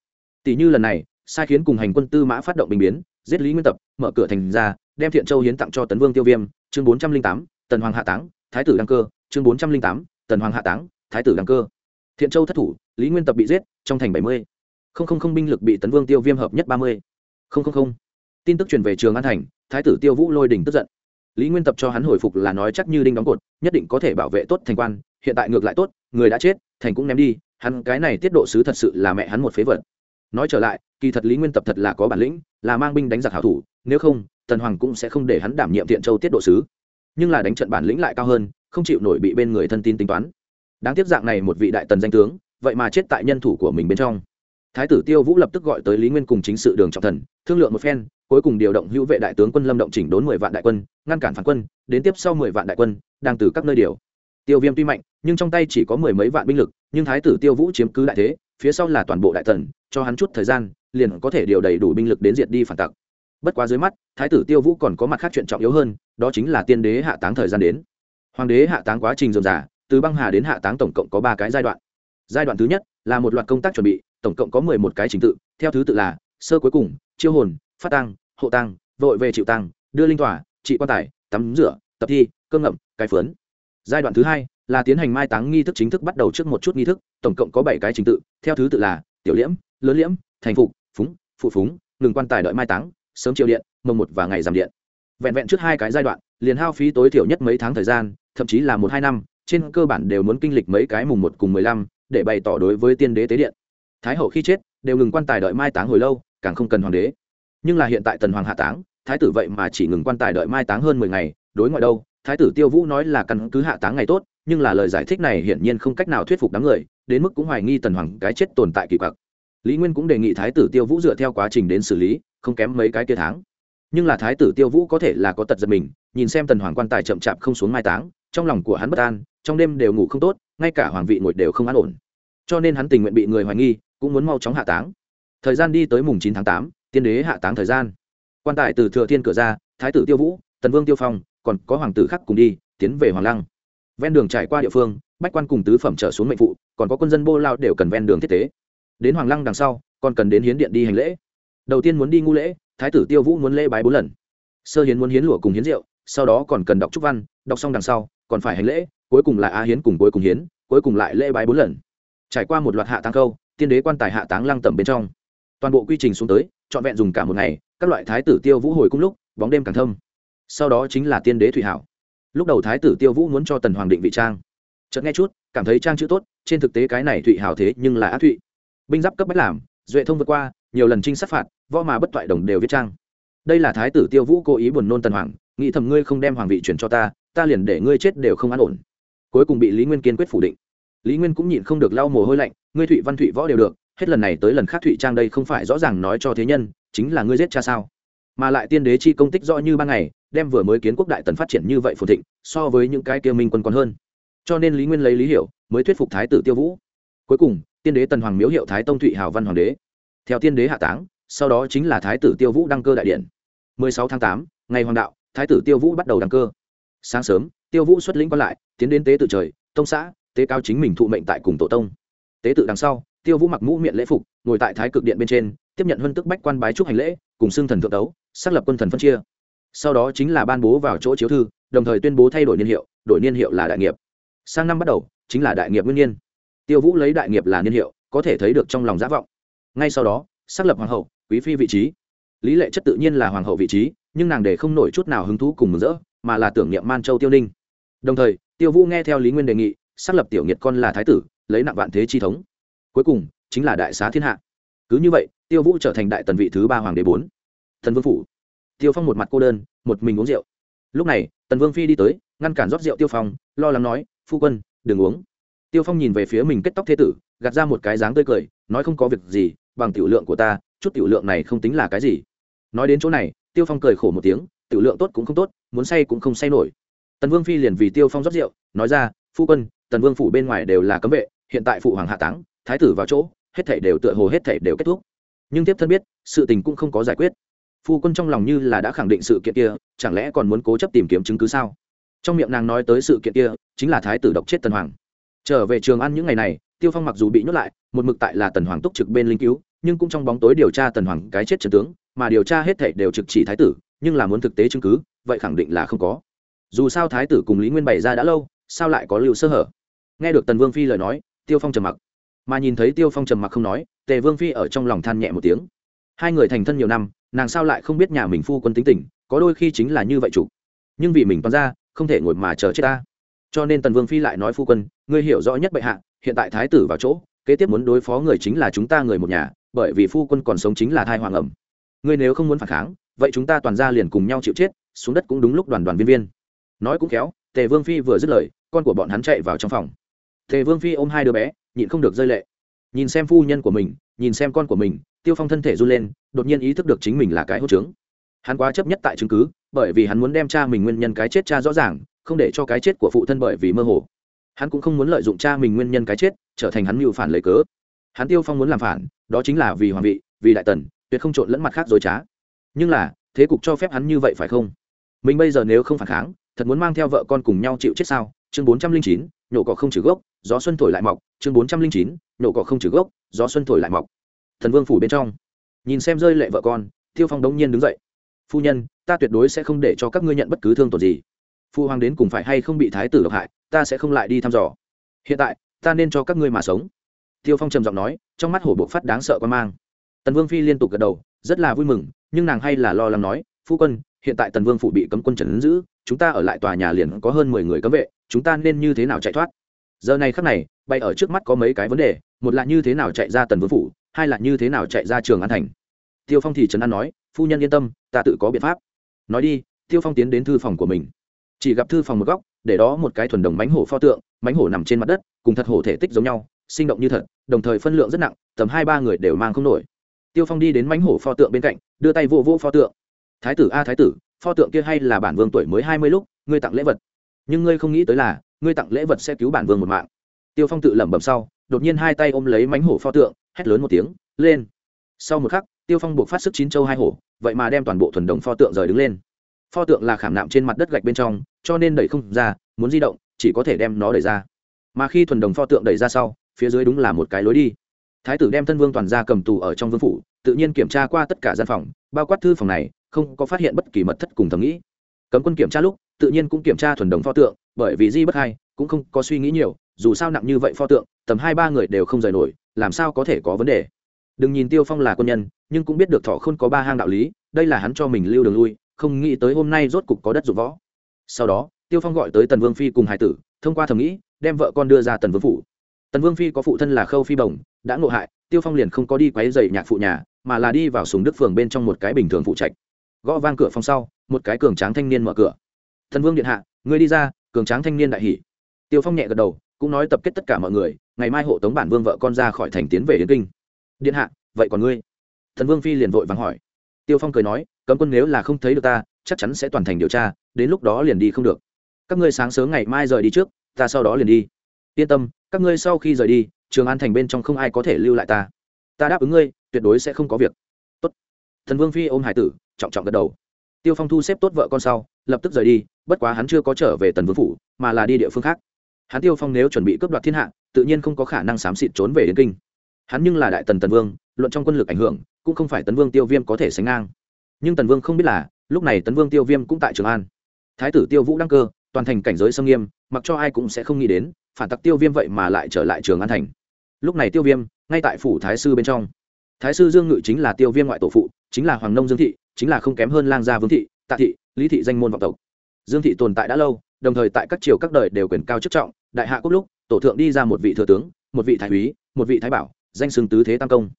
Tỷ như lần này, sai khiến cùng hành quân tư mã phát động bình biến, giết lý nguyên tập, mở cửa thành ra, đem thiện châu hiến tặng cho tấn vương tiêu viêm, chương bốn trăm linh tám, tần hoàng hạ táng, thái tử đăng cơ, chương bốn trăm linh tám, tần hoàng hạ táng, thái tử đăng cơ. Thiện châu thất thủ, lý nguyên tập bị giết, trong thành bảy mươi. Không không không binh lực bị tấn vương tiêu viêm hợp nhất ba mươi. Không không không. Tin tức truyền về trường an thành, thái tử tiêu vũ lôi đình tức giận. Lý nguyên tập cho hắn hồi phục là nói chắc như đinh đóng cột, nhất định có thể bảo vệ tốt thành quan hiện tại ngược lại tốt, người đã chết, thành cũng ném đi, hắn cái này tiết độ sứ thật sự là mẹ hắn một phế vật. Nói trở lại, kỳ thật lý nguyên tập thật là có bản lĩnh, là mang binh đánh giặc hảo thủ, nếu không, tần hoàng cũng sẽ không để hắn đảm nhiệm thiện châu tiết độ sứ. Nhưng là đánh trận bản lĩnh lại cao hơn, không chịu nổi bị bên người thân tin tính toán. Đáng tiếc dạng này một vị đại tần danh tướng, vậy mà chết tại nhân thủ của mình bên trong. Thái tử tiêu vũ lập tức gọi tới lý nguyên cùng chính sự đường trọng thần, thương lượng một phen, cuối cùng điều động hữu vệ đại tướng quân lâm động chỉnh đốn mười vạn đại quân, ngăn cản phản quân, đến tiếp sau mười vạn đại quân, đang từ các nơi điều. Tiêu viêm tuy mạnh nhưng trong tay chỉ có mười mấy vạn binh lực, nhưng thái tử tiêu vũ chiếm cứ đại thế, phía sau là toàn bộ đại tần, cho hắn chút thời gian, liền có thể điều đầy đủ binh lực đến diệt đi phản tặc. Bất quá dưới mắt, thái tử tiêu vũ còn có mặt khác chuyện trọng yếu hơn, đó chính là tiên đế hạ táng thời gian đến. Hoàng đế hạ táng quá trình dườm giả từ băng hà đến hạ táng tổng cộng có ba cái giai đoạn. Giai đoạn thứ nhất là một loạt công tác chuẩn bị, tổng cộng có mười một cái trình tự, theo thứ tự là sơ cuối cùng, chiêu hồn, phát tăng hộ tăng vội về chịu tăng đưa linh tỏa, trị quan tài, tắm rửa, tập thi, cơ ngậm, cái phướn. Giai đoạn thứ hai là tiến hành mai táng nghi thức chính thức bắt đầu trước một chút nghi thức, tổng cộng có bảy cái trình tự, theo thứ tự là tiểu liễm, lớn liễm, thành phục, phúng, phụ phúng, ngừng quan tài đợi mai táng, sớm chiều điện mồng một và ngày giảm điện. Vẹn vẹn trước hai cái giai đoạn, liền hao phí tối thiểu nhất mấy tháng thời gian, thậm chí là một hai năm, trên cơ bản đều muốn kinh lịch mấy cái mùng một cùng mười lăm, để bày tỏ đối với tiên đế tế điện. Thái hậu khi chết, đều ngừng quan tài đợi mai táng hồi lâu, càng không cần hoàng đế. Nhưng là hiện tại tần hoàng hạ táng, thái tử vậy mà chỉ ngừng quan tài đợi mai táng hơn mười ngày, đối ngoại đâu? Thái tử tiêu vũ nói là căn cứ hạ táng ngày tốt nhưng là lời giải thích này hiển nhiên không cách nào thuyết phục đám người, đến mức cũng hoài nghi tần hoàng cái chết tồn tại kỳ quặc. Lý nguyên cũng đề nghị thái tử tiêu vũ dựa theo quá trình đến xử lý, không kém mấy cái kia tháng. Nhưng là thái tử tiêu vũ có thể là có tật giật mình, nhìn xem tần hoàng quan tài chậm chạp không xuống mai táng, trong lòng của hắn bất an, trong đêm đều ngủ không tốt, ngay cả hoàng vị ngồi đều không an ổn. Cho nên hắn tình nguyện bị người hoài nghi, cũng muốn mau chóng hạ táng. Thời gian đi tới mùng chín tháng tám, tiên đế hạ táng thời gian. Quan tài từ thừa thiên cửa ra, thái tử tiêu vũ, tần vương tiêu phong, còn có hoàng tử khác cùng đi, tiến về hoàng lăng ven đường trải qua địa phương, bách quan cùng tứ phẩm trở xuống mệnh phụ, còn có quân dân bô lao đều cần ven đường thiết tế đến hoàng lăng đằng sau, còn cần đến hiến điện đi hành lễ. Đầu tiên muốn đi ngu lễ, thái tử tiêu vũ muốn lễ bái bốn lần. Sơ hiến muốn hiến lụa cùng hiến rượu, sau đó còn cần đọc trúc văn, đọc xong đằng sau, còn phải hành lễ, cuối cùng là a hiến cùng cuối cùng hiến, cuối cùng lại lễ bái bốn lần. Trải qua một loạt hạ táng câu, tiên đế quan tài hạ táng lăng tẩm bên trong. Toàn bộ quy trình xuống tới, trọn vẹn dùng cả một ngày, các loại thái tử tiêu vũ hồi cung lúc, bóng đêm càng thâm. Sau đó chính là tiên đế thủy hảo lúc đầu thái tử tiêu vũ muốn cho tần hoàng định vị trang chợt nghe chút cảm thấy trang chữ tốt trên thực tế cái này thụy hảo thế nhưng là ác thụy binh giáp cấp bách làm duệ thông vượt qua nhiều lần trinh sát phạt võ mà bất toại đồng đều viết trang đây là thái tử tiêu vũ cố ý buồn nôn tần hoàng nghĩ thầm ngươi không đem hoàng vị chuyển cho ta ta liền để ngươi chết đều không an ổn cuối cùng bị lý nguyên kiên quyết phủ định lý nguyên cũng nhịn không được lau mồ hôi lạnh ngươi thụy văn thụy võ đều được hết lần này tới lần khác thụy trang đây không phải rõ ràng nói cho thế nhân chính là ngươi giết cha sao mà lại tiên đế chi công tích rõ như ban ngày đem vừa mới kiến quốc đại tần phát triển như vậy phồn thịnh so với những cái kia minh quân còn hơn. Cho nên lý nguyên lấy lý hiểu mới thuyết phục thái tử tiêu vũ. Cuối cùng tiên đế tần hoàng miếu hiệu thái tông thụy hào văn hoàng đế. Theo tiên đế hạ táng sau đó chính là thái tử tiêu vũ đăng cơ đại điện. 16 tháng 8, ngày hoàng đạo thái tử tiêu vũ bắt đầu đăng cơ. Sáng sớm tiêu vũ xuất lĩnh quan lại tiến đến tế tự trời tông xã tế cao chính mình thụ mệnh tại cùng tổ tông. Tế tự đằng sau tiêu vũ mặc mũ miệng lễ phục ngồi tại thái cực điện bên trên tiếp nhận huân tức bách quan bái trúc hành lễ cùng xưng thần thượng đấu, xác lập quân thần phân chia sau đó chính là ban bố vào chỗ chiếu thư, đồng thời tuyên bố thay đổi niên hiệu, đổi niên hiệu là đại nghiệp. Sang năm bắt đầu, chính là đại nghiệp nguyên niên. Tiêu vũ lấy đại nghiệp là niên hiệu, có thể thấy được trong lòng giả vọng. Ngay sau đó, xác lập hoàng hậu, quý phi vị trí. Lý lệ chất tự nhiên là hoàng hậu vị trí, nhưng nàng để không nổi chút nào hứng thú cùng mừng rỡ, mà là tưởng niệm man châu tiêu ninh. Đồng thời, tiêu vũ nghe theo lý nguyên đề nghị, xác lập tiểu nghiệt con là thái tử, lấy nặng vạn thế chi thống. Cuối cùng, chính là đại xá thiên hạ. Cứ như vậy, tiêu vũ trở thành đại tần vị thứ ba hoàng đế bốn. Thần vương phủ tiêu phong một mặt cô đơn, một mình uống rượu. Lúc này, tần vương phi đi tới, ngăn cản rót rượu tiêu phong, lo lắng nói, phu quân, đừng uống. Tiêu phong nhìn về phía mình kết tóc thế tử, gạt ra một cái dáng tươi cười, nói, không có việc gì, bằng tiểu lượng của ta, chút tiểu lượng này không tính là cái gì. Nói đến chỗ này, tiêu phong cười khổ một tiếng, tiểu lượng tốt cũng không tốt, muốn say cũng không say nổi. Tần vương phi liền vì tiêu phong rót rượu, nói ra, phu quân, tần vương phủ bên ngoài đều là cấm vệ, hiện tại phụ hoàng hạ táng, thái tử vào chỗ, hết thảy đều tựa hồ hết thảy đều kết thúc. Nhưng tiếp thân biết, sự tình cũng không có giải quyết phu quân trong lòng như là đã khẳng định sự kiện kia, chẳng lẽ còn muốn cố chấp tìm kiếm chứng cứ sao? Trong miệng nàng nói tới sự kiện kia, chính là thái tử độc chết tần hoàng. Trở về trường ăn những ngày này, tiêu phong mặc dù bị nhốt lại, một mực tại là tần hoàng túc trực bên linh cứu, nhưng cũng trong bóng tối điều tra tần hoàng cái chết trần tướng, mà điều tra hết thảy đều trực chỉ thái tử, nhưng là muốn thực tế chứng cứ, vậy khẳng định là không có. Dù sao thái tử cùng lý nguyên bày ra đã lâu, sao lại có lưu sơ hở? Nghe được tần vương phi lời nói, tiêu phong trầm mặc. Mà nhìn thấy tiêu phong trầm mặc không nói, tề vương phi ở trong lòng than nhẹ một tiếng. Hai người thành thân nhiều năm nàng sao lại không biết nhà mình phu quân tính tình, có đôi khi chính là như vậy chủ. Nhưng vì mình toàn ra, không thể ngồi mà chờ chết ta. Cho nên tần vương phi lại nói phu quân, ngươi hiểu rõ nhất bệ hạ, hiện tại thái tử vào chỗ, kế tiếp muốn đối phó người chính là chúng ta người một nhà, bởi vì phu quân còn sống chính là thai hoàng ẩm. Ngươi nếu không muốn phản kháng, vậy chúng ta toàn ra liền cùng nhau chịu chết, xuống đất cũng đúng lúc đoàn đoàn viên viên. Nói cũng khéo, tề vương phi vừa dứt lời, con của bọn hắn chạy vào trong phòng. Tề vương phi ôm hai đứa bé, nhịn không được rơi lệ. Nhìn xem phu nhân của mình, nhìn xem con của mình tiêu phong thân thể run lên, đột nhiên ý thức được chính mình là cái hốt trướng. Hắn quá chấp nhất tại chứng cứ, bởi vì hắn muốn đem cha mình nguyên nhân cái chết cha rõ ràng, không để cho cái chết của phụ thân bởi vì mơ hồ. Hắn cũng không muốn lợi dụng cha mình nguyên nhân cái chết, trở thành hắn mưu phản lời cớ. Hắn tiêu phong muốn làm phản, đó chính là vì hoàng vị, vì đại tần, tuyệt không trộn lẫn mặt khác dối trá. Nhưng là, thế cục cho phép hắn như vậy phải không? Mình bây giờ nếu không phản kháng, thật muốn mang theo vợ con cùng nhau chịu chết sao? Chương bốn trăm linh chín, nhổ cỏ không trừ gốc, gió xuân thổi lại mọc. Chương bốn trăm linh chín, nhổ cỏ không trừ gốc, gió xuân thổi lại mọc thần vương phủ bên trong. Nhìn xem rơi lệ vợ con tiêu phong đống nhiên đứng dậy. Phu nhân, ta tuyệt đối sẽ không để cho các ngươi nhận bất cứ thương tổn gì. Phu hoàng đến cùng phải hay không bị thái tử độc hại, ta sẽ không lại đi thăm dò. Hiện tại, ta nên cho các ngươi mà sống. Tiêu phong trầm giọng nói, trong mắt hổ buộc phát đáng sợ quan mang. Tần vương phi liên tục gật đầu, rất là vui mừng, nhưng nàng hay là lo lắng nói, phu quân, hiện tại tần vương phủ bị cấm quân trần giữ, chúng ta ở lại tòa nhà liền có hơn mười người cấm vệ, chúng ta nên như thế nào chạy thoát? Giờ này khắc này bay ở trước mắt có mấy cái vấn đề, một là như thế nào chạy ra tần vương phủ hai là như thế nào chạy ra trường an thành? Tiêu phong thì trấn an nói, phu nhân yên tâm, ta tự có biện pháp. Nói đi, tiêu phong tiến đến thư phòng của mình. Chỉ gặp thư phòng một góc, để đó một cái thuần đồng mánh hổ pho tượng mánh hổ nằm trên mặt đất, cùng thật hổ thể tích giống nhau, sinh động như thật, đồng thời phân lượng rất nặng, tầm hai ba người đều mang không nổi. Tiêu phong đi đến mánh hổ pho tượng bên cạnh, đưa tay vô vô pho tượng. Thái tử a, thái tử, pho tượng kia hay là bản vương tuổi mới hai mươi lúc, ngươi tặng lễ vật. Nhưng ngươi không nghĩ tới là, ngươi tặng lễ vật sẽ cứu bản vương một mạng. Tiêu phong tự lẩm bẩm sau, đột nhiên hai tay ôm lấy mánh hổ pho tượng hét lớn một tiếng, lên. Sau một khắc, tiêu phong buộc phát sức chín châu hai hổ, vậy mà đem toàn bộ thuần đồng pho tượng rời đứng lên. Pho tượng là khảm nạm trên mặt đất gạch bên trong, cho nên đẩy không ra, muốn di động, chỉ có thể đem nó đẩy ra. Mà khi thuần đồng pho tượng đẩy ra sau, phía dưới đúng là một cái lối đi. Thái tử đem thân vương toàn ra cầm tù ở trong vương phủ, tự nhiên kiểm tra qua tất cả gian phòng, bao quát thư phòng này, không có phát hiện bất kỳ mật thất cùng thầm nghĩ. Cấm quân kiểm tra lúc, tự nhiên cũng kiểm tra thuần đồng pho tượng, bởi vì di bất hai, cũng không có suy nghĩ nhiều, dù sao nặng như vậy pho tượng, tầm hai ba người đều không rời nổi làm sao có thể có vấn đề? Đừng nhìn tiêu phong là quân nhân, nhưng cũng biết được thọ không có ba hang đạo lý, đây là hắn cho mình lưu đường lui, không nghĩ tới hôm nay rốt cục có đất dụng võ. Sau đó, tiêu phong gọi tới tần vương phi cùng hải tử, thông qua thầm nghĩ, đem vợ con đưa ra tần vương phủ. Tần vương phi có phụ thân là khâu phi bồng, đã ngộ hại, tiêu phong liền không có đi quáy dậy nhạc phụ nhà, mà là đi vào sùng đức phường bên trong một cái bình thường phụ trạch. Gõ vang cửa phòng sau, một cái cường tráng thanh niên mở cửa. Thần vương điện hạ người đi ra, cường tráng thanh niên đại hỷ tiêu phong nhẹ gật đầu, cũng nói tập kết tất cả mọi người ngày mai hộ tống bản vương vợ con ra khỏi thành tiến về yến kinh. Điện hạ, vậy còn ngươi? Thần vương phi liền vội vắng hỏi. Tiêu phong cười nói, cấm quân nếu là không thấy được ta, chắc chắn sẽ toàn thành điều tra, đến lúc đó liền đi không được. Các ngươi sáng sớm ngày mai rời đi trước, ta sau đó liền đi. Yên tâm, các ngươi sau khi rời đi, trường an thành bên trong không ai có thể lưu lại ta. Ta đáp ứng ngươi, tuyệt đối sẽ không có việc. Tốt. Thần vương phi ôm hải tử, trọng trọng gật đầu. Tiêu phong thu xếp tốt vợ con sau, lập tức rời đi, bất quá hắn chưa có trở về tần vương phủ, mà là đi địa phương khác. Hắn tiêu phong nếu chuẩn bị cướp đoạt thiên hạ tự nhiên không có khả năng xám xịt trốn về đến kinh. Hắn nhưng là đại tần tần vương, luận trong quân lực ảnh hưởng, cũng không phải tấn vương tiêu viêm có thể sánh ngang. Nhưng tần vương không biết là, lúc này tấn vương tiêu viêm cũng tại trường an. Thái tử tiêu vũ đăng cơ, toàn thành cảnh giới xâm nghiêm, mặc cho ai cũng sẽ không nghĩ đến, phản tặc tiêu viêm vậy mà lại trở lại trường an thành. Lúc này tiêu viêm, ngay tại phủ thái sư bên trong. Thái sư dương ngự chính là tiêu viêm ngoại tổ phụ, chính là hoàng nông dương thị, chính là không kém hơn lang gia vương thị, tạ thị, lý thị danh môn vọng tộc. Dương thị tồn tại đã lâu, đồng thời tại các triều các đời đều quyền cao chức trọng, đại hạ quốc lúc tổ thượng đi ra một vị thừa tướng, một vị thái úy, một vị thái bảo, danh xưng tứ thế tam công.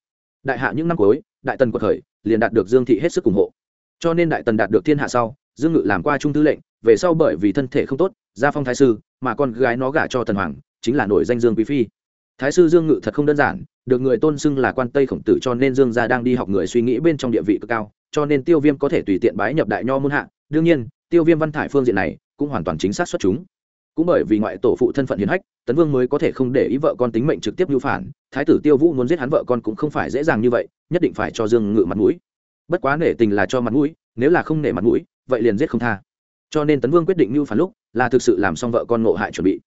Đại hạ những năm cuối, đại tần quật khởi liền đạt được dương thị hết sức ủng hộ. Cho nên đại tần đạt được thiên hạ sau, dương ngự làm qua trung tư lệnh, về sau bởi vì thân thể không tốt, gia phong thái sư, mà con gái nó gả cho tần hoàng, chính là nổi danh dương quý phi. Thái sư dương ngự thật không đơn giản, được người tôn xưng là quan tây khổng tử cho nên dương gia đang đi học người suy nghĩ bên trong địa vị cực cao, cho nên tiêu viêm có thể tùy tiện bái nhập đại nho môn hạ. Đương nhiên, tiêu viêm văn thải phương diện này cũng hoàn toàn chính xác xuất chúng cũng bởi vì ngoại tổ phụ thân phận hiền hách, tấn vương mới có thể không để ý vợ con tính mệnh trực tiếp mưu phản, thái tử tiêu vũ muốn giết hắn vợ con cũng không phải dễ dàng như vậy, nhất định phải cho dương ngự mặt mũi. Bất quá nể tình là cho mặt mũi, nếu là không nể mặt mũi, vậy liền giết không tha. Cho nên tấn vương quyết định mưu phản lúc, là thực sự làm xong vợ con ngộ hại chuẩn bị.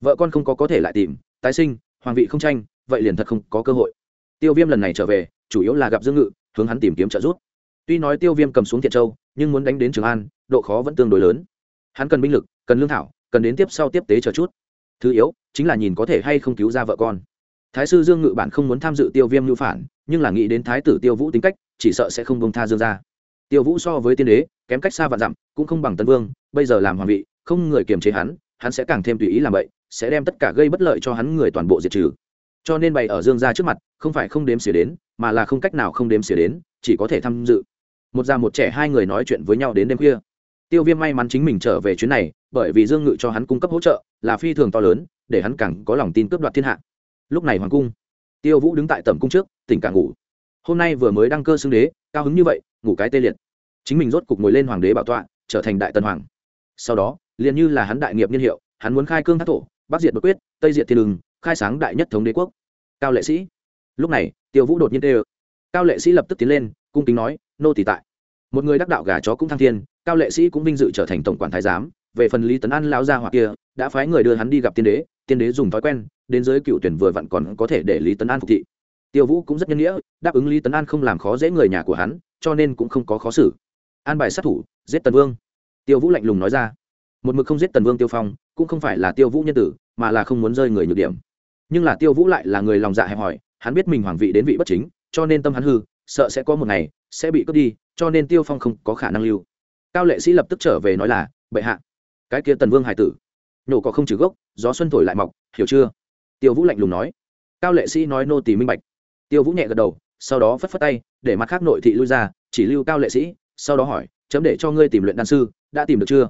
Vợ con không có có thể lại tìm, tái sinh, hoàng vị không tranh, vậy liền thật không có cơ hội. Tiêu viêm lần này trở về, chủ yếu là gặp dương ngự, hướng hắn tìm kiếm trợ giúp. Tuy nói tiêu viêm cầm xuống thiện châu, nhưng muốn đánh đến trường an, độ khó vẫn tương đối lớn. Hắn cần binh lực, cần lương thảo cần đến tiếp sau tiếp tế chờ chút. Thứ yếu, chính là nhìn có thể hay không cứu ra vợ con. Thái sư dương ngự bản không muốn tham dự tiêu viêm ngữ phản, nhưng là nghĩ đến thái tử tiêu vũ tính cách, chỉ sợ sẽ không bông tha dương ra tiêu vũ so với tiên đế, kém cách xa vạn dặm, cũng không bằng tân vương, bây giờ làm hoàng vị, không người kiềm chế hắn hắn sẽ càng thêm tùy ý làm vậy, sẽ đem tất cả gây bất lợi cho hắn người toàn bộ diệt trừ. Cho nên bày ở dương ra trước mặt, không phải không đếm xỉa đến, mà là không cách nào không đếm xỉa đến, chỉ có thể tham dự. Một già một trẻ hai người nói chuyện với nhau đến đêm khuya. Tiêu viêm may mắn chính mình trở về chuyến này bởi vì dương ngự cho hắn cung cấp hỗ trợ, là phi thường to lớn, để hắn càng có lòng tin cướp đoạt thiên hạ. Lúc này hoàng cung, tiêu vũ đứng tại tầm cung trước, tỉnh cả ngủ. Hôm nay vừa mới đăng cơ xưng đế, cao hứng như vậy, ngủ cái tê liệt. Chính mình rốt cục ngồi lên hoàng đế bảo tọa, trở thành đại tần hoàng. Sau đó, liền như là hắn đại nghiệp nhân hiệu, hắn muốn khai cương thác thổ, bắc diệt bất quyết, tây diệt thiên đường, khai sáng đại nhất thống đế quốc. Cao lệ sĩ. Lúc này, tiêu vũ đột nhiên tê ơ cao lệ sĩ lập tức tiến lên, cung kính nói, nô tỳ tại. Một người đắc đạo gà chó cũng thăng thiên, cao lệ sĩ cũng vinh dự trở thành tổng quản thái giám về phần lý tấn an lao ra hoặc kia, đã phái người đưa hắn đi gặp tiên đế tiên đế dùng thói quen, đến giới cựu tuyển vừa vặn còn có thể để lý tấn an phục thị. Tiêu vũ cũng rất nhân nghĩa, đáp ứng lý tấn an không làm khó dễ người nhà của hắn, cho nên cũng không có khó xử. An bài sát thủ, giết tần vương. Tiêu vũ lạnh lùng nói ra. Một mực không giết tần vương tiêu phong, cũng không phải là tiêu vũ nhân tử, mà là không muốn rơi người nhược điểm. Nhưng là tiêu vũ lại là người lòng dạ hẹp hòi, hắn biết mình hoàng vị đến vị bất chính, cho nên tâm hắn hư, sợ sẽ có một ngày, sẽ bị cướp đi, cho nên tiêu phong không có khả năng lưu. Cao lệ sĩ lập tức trở về nói là, bệ hạ cái kia tần vương hải tử. Nhổ có không trừ gốc, gió xuân thổi lại mọc, hiểu chưa? Tiêu vũ lạnh lùng nói. Cao lệ sĩ nói nô tỳ minh bạch. Tiêu vũ nhẹ gật đầu, sau đó phất phất tay, để mặt khác nội thị lui ra, chỉ lưu cao lệ sĩ, sau đó hỏi, chấm để cho ngươi tìm luyện đan sư, đã tìm được chưa?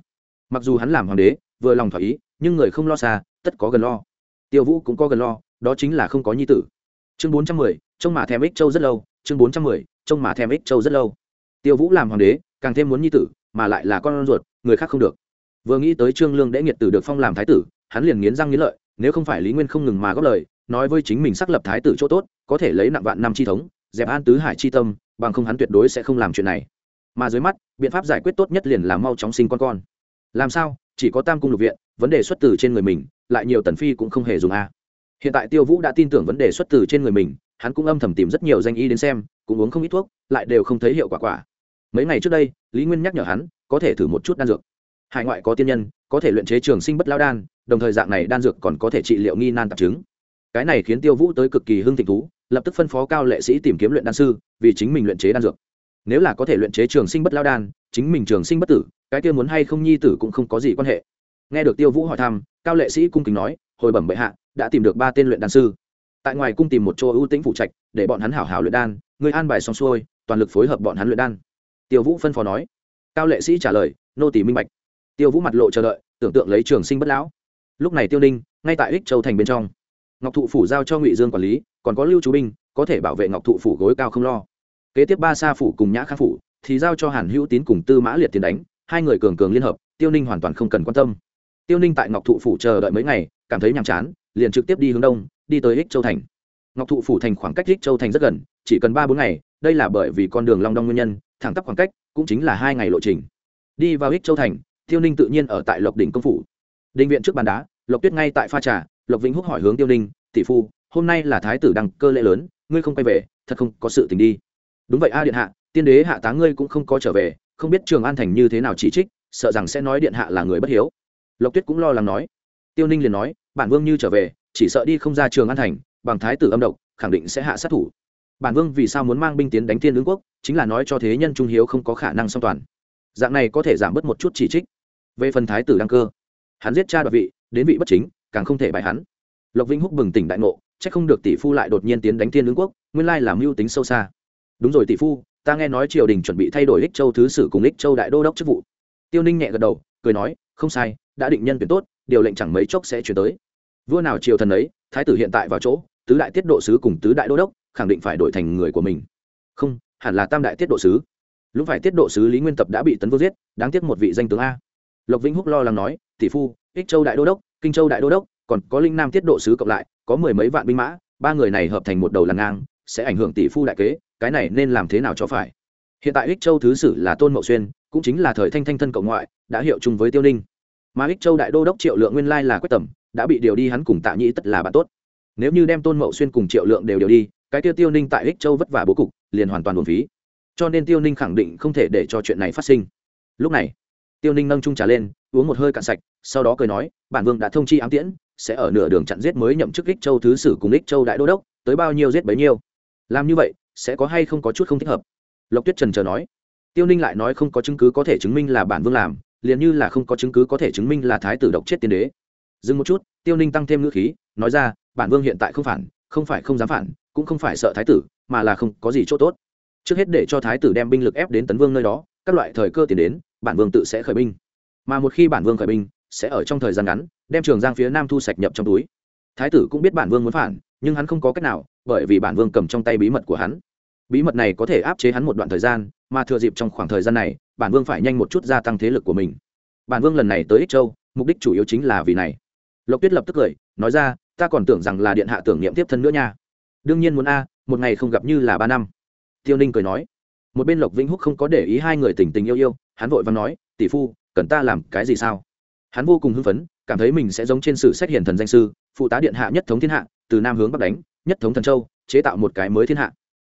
Mặc dù hắn làm hoàng đế, vừa lòng thỏa ý, nhưng người không lo xa, tất có gần lo. Tiêu vũ cũng có gần lo, đó chính là không có nhi tử. Chương bốn trăm mười, trông mà thèm ích châu rất lâu, chương bốn trăm mười, trông mà thèm ích châu rất lâu. Tiêu vũ làm hoàng đế, càng thêm muốn nhi tử, mà lại là con ruột, người khác không được vừa nghĩ tới trương lương đễ nghiệt tử được phong làm thái tử, hắn liền nghiến răng nghiến lợi, nếu không phải lý nguyên không ngừng mà góp lời, nói với chính mình xác lập thái tử chỗ tốt, có thể lấy nặng vạn năm chi thống, dẹp an tứ hải chi tâm, bằng không hắn tuyệt đối sẽ không làm chuyện này. Mà dưới mắt, biện pháp giải quyết tốt nhất liền là mau chóng sinh con con. Làm sao, chỉ có tam cung lục viện, vấn đề xuất từ trên người mình, lại nhiều tần phi cũng không hề dùng a. Hiện tại tiêu vũ đã tin tưởng vấn đề xuất từ trên người mình, hắn cũng âm thầm tìm rất nhiều danh y đến xem, cũng uống không ít thuốc, lại đều không thấy hiệu quả quả. Mấy ngày trước đây, lý nguyên nhắc nhở hắn, có thể thử một chút đan dược hải ngoại có tiên nhân, có thể luyện chế trường sinh bất lao đan, đồng thời dạng này đan dược còn có thể trị liệu nghi nan tạp chứng. Cái này khiến tiêu vũ tới cực kỳ hưng thịnh thú, lập tức phân phó cao lệ sĩ tìm kiếm luyện đan sư, vì chính mình luyện chế đan dược. Nếu là có thể luyện chế trường sinh bất lao đan, chính mình trường sinh bất tử, cái kia muốn hay không nhi tử cũng không có gì quan hệ. Nghe được tiêu vũ hỏi thăm, cao lệ sĩ cung kính nói, hồi bẩm bệ hạ, đã tìm được ba tên luyện đan sư. Tại ngoài cung tìm một chỗ ưu tĩnh phụ trạch, để bọn hắn hảo hảo luyện đan, người an bài xong xuôi, toàn lực phối hợp bọn hắn luyện đan. Tiêu vũ phân phó nói. Cao lệ sĩ trả lời, nô tỷ minh bạch tiêu vũ mặt lộ chờ đợi, tưởng tượng lấy trường sinh bất lão. Lúc này tiêu ninh, ngay tại ích châu thành bên trong. Ngọc thụ phủ giao cho ngụy dương quản lý, còn có lưu chú binh, có thể bảo vệ ngọc thụ phủ gối cao không lo. Kế tiếp ba sa phủ cùng nhã khang phủ, thì giao cho hàn hữu tín cùng tư mã liệt tiền đánh, hai người cường cường liên hợp, tiêu ninh hoàn toàn không cần quan tâm. Tiêu ninh tại ngọc thụ phủ chờ đợi mấy ngày, cảm thấy nhàm chán, liền trực tiếp đi hướng đông, đi tới ích châu thành. Ngọc thụ phủ thành khoảng cách ích châu thành rất gần, chỉ cần ba bốn ngày, đây là bởi vì con đường long đong nguyên nhân, thẳng tắp khoảng cách, cũng chính là hai ngày lộ trình. Đi vào ích châu thành tiêu ninh tự nhiên ở tại lộc đỉnh công phủ. Định viện trước bàn đá, lộc tuyết ngay tại pha trà, lộc vĩnh húc hỏi hướng tiêu ninh, tỷ phu, hôm nay là thái tử đăng cơ lễ lớn, ngươi không quay về, thật không có sự tình đi. Đúng vậy a điện hạ, tiên đế hạ tá ngươi cũng không có trở về, không biết trường an thành như thế nào chỉ trích, sợ rằng sẽ nói điện hạ là người bất hiếu. Lộc tuyết cũng lo lắng nói. Tiêu ninh liền nói, bản vương như trở về, chỉ sợ đi không ra trường an thành, bằng thái tử âm độc, khẳng định sẽ hạ sát thủ. Bản vương vì sao muốn mang binh tiến đánh thiên lương quốc, chính là nói cho thế nhân trung hiếu không có khả năng song toàn. Dạng này có thể giảm bớt một chút chỉ trích về phần thái tử đăng cơ, hắn giết cha đoạt vị, đến vị bất chính, càng không thể bại hắn. Lộc vĩnh húc bừng tỉnh đại ngộ c h ắ c không được tỷ phu lại đột nhiên tiến đánh thiên lương quốc, nguyên lai làm mưu tính sâu xa. Đúng rồi tỷ phu, ta nghe nói triều đình chuẩn bị thay đổi ích châu thứ sử cùng ích châu đại đô đốc chức vụ. Tiêu ninh nhẹ gật đầu, cười nói, không sai, đã định nhân tuyển tốt, điều lệnh chẳng mấy chốc sẽ chuyển tới. Vua nào triều thần ấy, thái tử hiện tại vào chỗ, tứ đại tiết độ sứ cùng tứ đại đô đốc, khẳng định phải đổi thành người của mình. Không, hẳn là tam đại tiết độ sứ. Lúc phải tiết độ sứ lý nguyên tập đã bị tấn vương giết, đáng tiếc một vị danh tướng a lộc vĩnh húc lo lắng nói, tỷ phu, ích châu đại đô đốc, kinh châu đại đô đốc, còn có linh nam tiết độ sứ cộng lại, có mười mấy vạn binh mã, ba người này hợp thành một đầu làng ngang, sẽ ảnh hưởng tỷ phu đại kế, cái này nên làm thế nào cho phải? Hiện tại ích châu thứ sử là tôn mậu xuyên, cũng chính là thời thanh thanh thân cộng ngoại, đã hiệu chung với tiêu ninh. Mà ích châu đại đô đốc triệu lượng nguyên lai là quách tẩm đã bị điều đi hắn cùng tạ nhĩ tất là bạn tốt. Nếu như đem tôn mậu xuyên cùng triệu lượng đều điều đi, cái tiêu tiêu ninh tại ích châu vất vả bố cục, liền hoàn toàn buồn phí. Cho nên tiêu ninh khẳng định không thể để cho chuyện này phát sinh. Lúc này tiêu ninh nâng trung trà lên, uống một hơi cạn sạch, sau đó cười nói, bản vương đã thông chi ám tiễn, sẽ ở nửa đường chặn giết mới nhậm chức ích châu thứ sử cùng ích châu đại đô đốc, tới bao nhiêu giết bấy nhiêu. Làm như vậy, sẽ có hay không có chút không thích hợp? Lộc tuyết trần chờ nói. Tiêu ninh lại nói không có chứng cứ có thể chứng minh là bản vương làm, liền như là không có chứng cứ có thể chứng minh là thái tử độc chết tiên đế. Dừng một chút, tiêu ninh tăng thêm ngữ khí, nói ra, bản vương hiện tại không phản, không phải không dám phản, cũng không phải sợ thái tử, mà là không có gì c h ỗ t ố t trước hết để cho thái tử đem binh lực ép đến tấn vương nơi đó, các loại thời cơ tiền đến bản vương tự sẽ khởi binh. Mà một khi bản vương khởi binh, sẽ ở trong thời gian ngắn, đem trường giang phía nam thu sạch nhập trong túi. Thái tử cũng biết bản vương muốn phản, nhưng hắn không có cách nào, bởi vì bản vương cầm trong tay bí mật của hắn. Bí mật này có thể áp chế hắn một đoạn thời gian, mà thừa dịp trong khoảng thời gian này, bản vương phải nhanh một chút gia tăng thế lực của mình. Bản vương lần này tới ích châu, mục đích chủ yếu chính là vì này. Lộc tuyết lập tức cười, nói ra, ta còn tưởng rằng là điện hạ tưởng niệm tiếp thân nữa nha. Đương nhiên muốn a, một ngày không gặp như là ba năm. Tiêu ninh cười nói. Một bên lộc vĩnh húc không có để ý hai người tình tình yêu yêu hắn vội và nói, tỷ phu, cần ta làm cái gì sao? Hắn vô cùng hưng phấn, cảm thấy mình sẽ giống trên sử sách hiển thần danh sư, phụ tá điện hạ nhất thống thiên hạ, từ nam hướng bắc đánh, nhất thống thần châu, chế tạo một cái mới thiên hạ.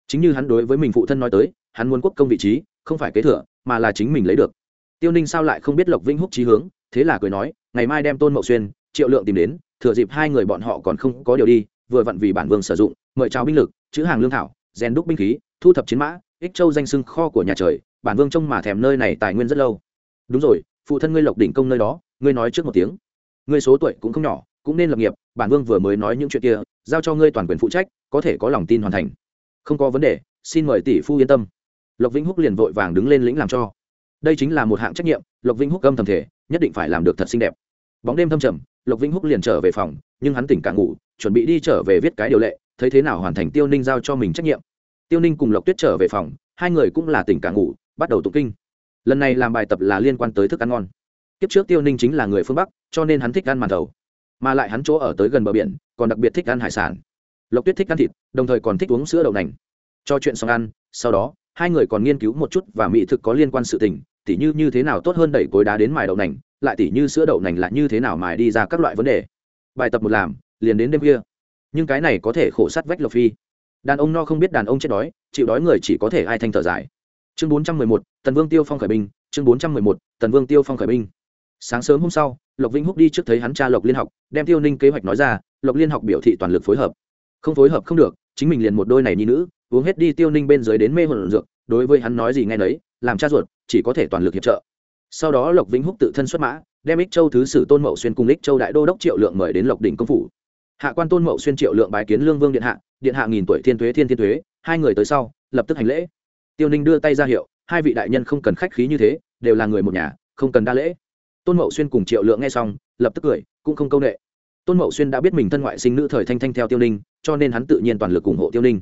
Chính như hắn đối với mình phụ thân nói tới, hắn muốn quốc công vị trí, không phải kế thừa, mà là chính mình lấy được. Tiêu ninh sao lại không biết lộc vĩnh húc trí hướng, thế là cười nói, ngày mai đem tôn mậu xuyên, triệu lượng tìm đến, thừa dịp hai người bọn họ còn không có điều đi, vừa vặn vì bản vương sử dụng, mời chào binh lực, chữ hàng lương thảo, rèn đúc binh khí, thu thập chiến mã, ích châu danh sưng kho của nhà trời bản vương trông mà thèm nơi này tài nguyên rất lâu. Đúng rồi, phụ thân ngươi lộc đỉnh công nơi đó, ngươi nói trước một tiếng. Ngươi số tuổi cũng không nhỏ, cũng nên lập nghiệp, bản vương vừa mới nói những chuyện kia, giao cho ngươi toàn quyền phụ trách, có thể có lòng tin hoàn thành. Không có vấn đề, xin mời tỷ phu yên tâm. Lộc vĩnh húc liền vội vàng đứng lên lĩnh làm cho. Đây chính là một hạng trách nhiệm, lộc vĩnh húc gâm thầm thể, nhất định phải làm được thật xinh đẹp. Bóng đêm thâm trầm, lộc vĩnh húc liền trở về phòng, nhưng hắn tỉnh cả ngủ, chuẩn bị đi trở về viết cái điều lệ, thấy thế nào hoàn thành tiêu ninh giao cho mình trách nhiệm. Tiêu ninh cùng lộc tuyết trở về phòng, hai người cũng là tỉnh cả ngủ bắt đầu tụng kinh. Lần này làm bài tập là liên quan tới thức ăn ngon. Kiếp trước tiêu ninh chính là người phương bắc, cho nên hắn thích ăn màn thầu. Mà lại hắn chỗ ở tới gần bờ biển, còn đặc biệt thích ăn hải sản. Lộc tuyết thích ăn thịt, đồng thời còn thích uống sữa đậu nành. Cho chuyện xong ăn, sau đó, hai người còn nghiên cứu một chút và mỹ thực có liên quan sự tình, tỉ như như thế nào tốt hơn đẩy cối đá đến mài đậu nành, lại tỉ như sữa đậu nành là như thế nào mài đi ra các loại vấn đề. Bài tập một làm, liền đến đêm kia nhưng cái này có thể khổ sát vách lộc phi. Đàn ông no không biết đàn ông chết đói, chịu đói người chỉ có thể ai thanh thở dài chương bốn trăm mười một, tần vương tiêu phong khởi binh, chương bốn trăm mười một, tần vương tiêu phong khởi binh. Sáng sớm hôm sau, lộc vĩnh húc đi trước thấy hắn cha lộc liên học, đem tiêu ninh kế hoạch nói ra, lộc liên học biểu thị toàn lực phối hợp. Không phối hợp không được, chính mình liền một đôi này nhi nữ, uống hết đi tiêu ninh bên dưới đến mê hồn dược, đối với hắn nói gì ngay nấy, làm cha ruột, chỉ có thể toàn lực hiệp trợ. Sau đó lộc vĩnh húc tự thân xuất mã, đem ích châu thứ sử tôn mậu xuyên cùng ích châu đại đô đốc triệu lượng mời đến lộc đỉnh công phủ. Hạ quan tôn mậu xuyên triệu lượng bái kiến lương vương điện hạ điện hạ nghìn tuổi thiên thuế thiên thiên thuế hai người tới sau, lập tức hành lễ tiêu ninh đưa tay ra hiệu, hai vị đại nhân không cần khách khí như thế, đều là người một nhà, không cần đa lễ. Tôn mậu xuyên cùng triệu lượng nghe xong, lập tức cười, cũng không công nghệ tôn mậu xuyên đã biết mình thân ngoại sinh nữ thời thanh thanh theo tiêu ninh, cho nên hắn tự nhiên toàn lực ủng hộ tiêu ninh.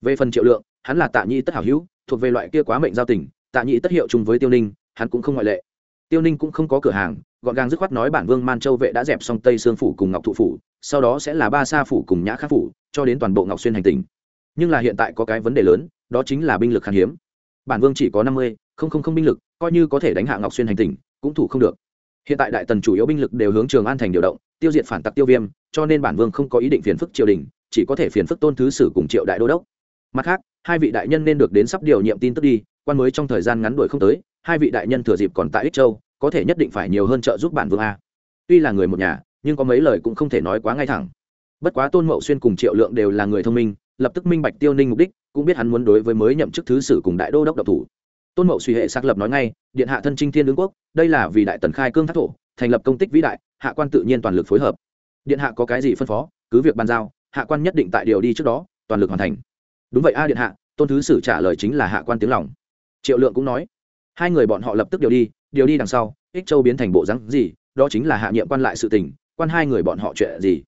Về phần triệu lượng, hắn là tạ nhi tất hảo hữu, thuộc về loại kia quá mệnh giao tình, tạ nhi tất hiệu chung với tiêu ninh, hắn cũng không ngoại lệ. Tiêu ninh cũng không có cửa hàng, gọn gàng dứt khoát nói bản vương man châu vệ đã dẹp xong tây sương phủ cùng ngọc thụ phủ, sau đó sẽ là ba sa phủ cùng nhã khắc phủ, cho đến toàn bộ ngọc xuyên hành tình. Nhưng là hiện tại có cái vấn đề lớn đó chính là binh lực khan hiếm. Bản vương chỉ có năm mươi, không không không binh lực, coi như có thể đánh hạ ngọc xuyên hành tỉnh, cũng thủ không được. Hiện tại đại tần chủ yếu binh lực đều hướng trường an thành điều động, tiêu diệt phản tặc tiêu viêm, cho nên bản vương không có ý định phiền phức triều đình, chỉ có thể phiền phức tôn thứ sử cùng triệu đại đô đốc. Mặt khác, hai vị đại nhân nên được đến sắp điều nhiệm tin tức đi, quan mới trong thời gian ngắn đuổi không tới, hai vị đại nhân thừa dịp còn tại ích châu, có thể nhất định phải nhiều hơn trợ giúp bản vương a. Tuy là người một nhà, nhưng có mấy lời cũng không thể nói quá ngay thẳng. Bất quá tôn mậu xuyên cùng triệu lượng đều là người thông minh, lập tức minh bạch tiêu ninh mục đích cũng biết hắn muốn đối với mới nhậm chức thứ sử cùng đại đô đốc độc thủ. Tôn mậu suy hệ xác lập nói ngay, điện hạ thân trinh thiên đương quốc, đây là vì đại tần khai cương thác thổ, thành lập công tích vĩ đại, hạ quan tự nhiên toàn lực phối hợp. Điện hạ có cái gì phân phó, cứ việc bàn giao, hạ quan nhất định tại điều đi trước đó, toàn lực hoàn thành. Đúng vậy a, điện hạ, tôn thứ sử trả lời chính là hạ quan tiếng lòng. Triệu lượng cũng nói, hai người bọn họ lập tức điều đi điều đi đằng sau, ích châu biến thành bộ rắn gì, đó chính là hạ nhiệm quan lại sự tình, quan hai người bọn họ chuyện gì?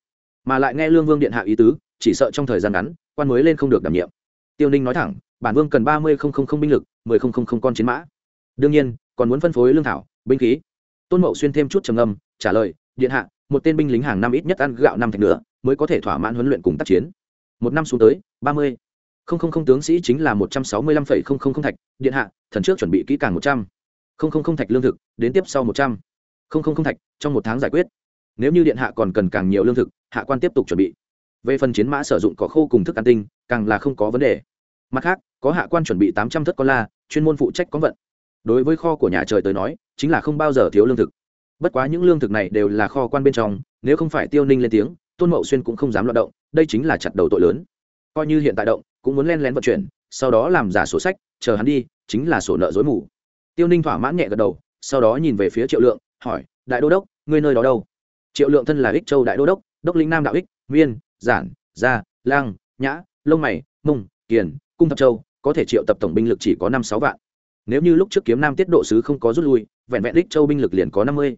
Mà lại nghe lương vương điện hạ ý tứ, chỉ sợ trong thời gian ngắn, quan mới lên không được đảm nhiệm tiêu ninh nói thẳng bản vương cần ba mươi binh lực mười con chiến mã đương nhiên còn muốn phân phối lương thảo binh khí tôn mậu xuyên thêm chút trầm âm trả lời điện hạ một tên binh lính hàng năm ít nhất ăn gạo năm thạch nữa mới có thể thỏa mãn huấn luyện cùng tác chiến một năm xuống tới ba mươi không không không tướng sĩ chính là một trăm sáu mươi lăm phẩy không không không thạch điện hạ thần trước chuẩn bị kỹ càng một trăm không không không thạch lương thực đến tiếp sau một trăm không không không thạch trong một tháng giải quyết nếu như điện hạ còn cần càng nhiều lương thực hạ quan tiếp tục chuẩn bị về phần chiến mã sử dụng có khô cùng thức ăn tinh càng là không có vấn đề mặt khác, có hạ quan chuẩn bị tám trăm thất con la, chuyên môn phụ trách có vận. Đối với kho của nhà trời tới nói, chính là không bao giờ thiếu lương thực. Bất quá những lương thực này đều là kho quan bên trong, nếu không phải tiêu ninh lên tiếng, tôn mậu xuyên cũng không dám loạt động, đây chính là chặt đầu tội lớn. Coi như hiện tại động, cũng muốn len lén vận chuyển, sau đó làm giả sổ sách, chờ hắn đi, chính là sổ nợ dối mù. Tiêu ninh thỏa mãn nhẹ gật đầu, sau đó nhìn về phía triệu lượng, hỏi, đại đô đốc, ngươi nơi đó đâu? Triệu lượng thân là ích châu đại đô đốc đốc lĩnh nam đạo ích, nguyên, giản, gia, lang, nhã lông mày, mông, kiền cung thập châu, có thể triệu tập tổng binh lực chỉ có năm sáu vạn. Nếu như lúc trước kiếm nam tiết độ sứ không có rút lui, vẹn vẹn đích châu binh lực liền có năm mươi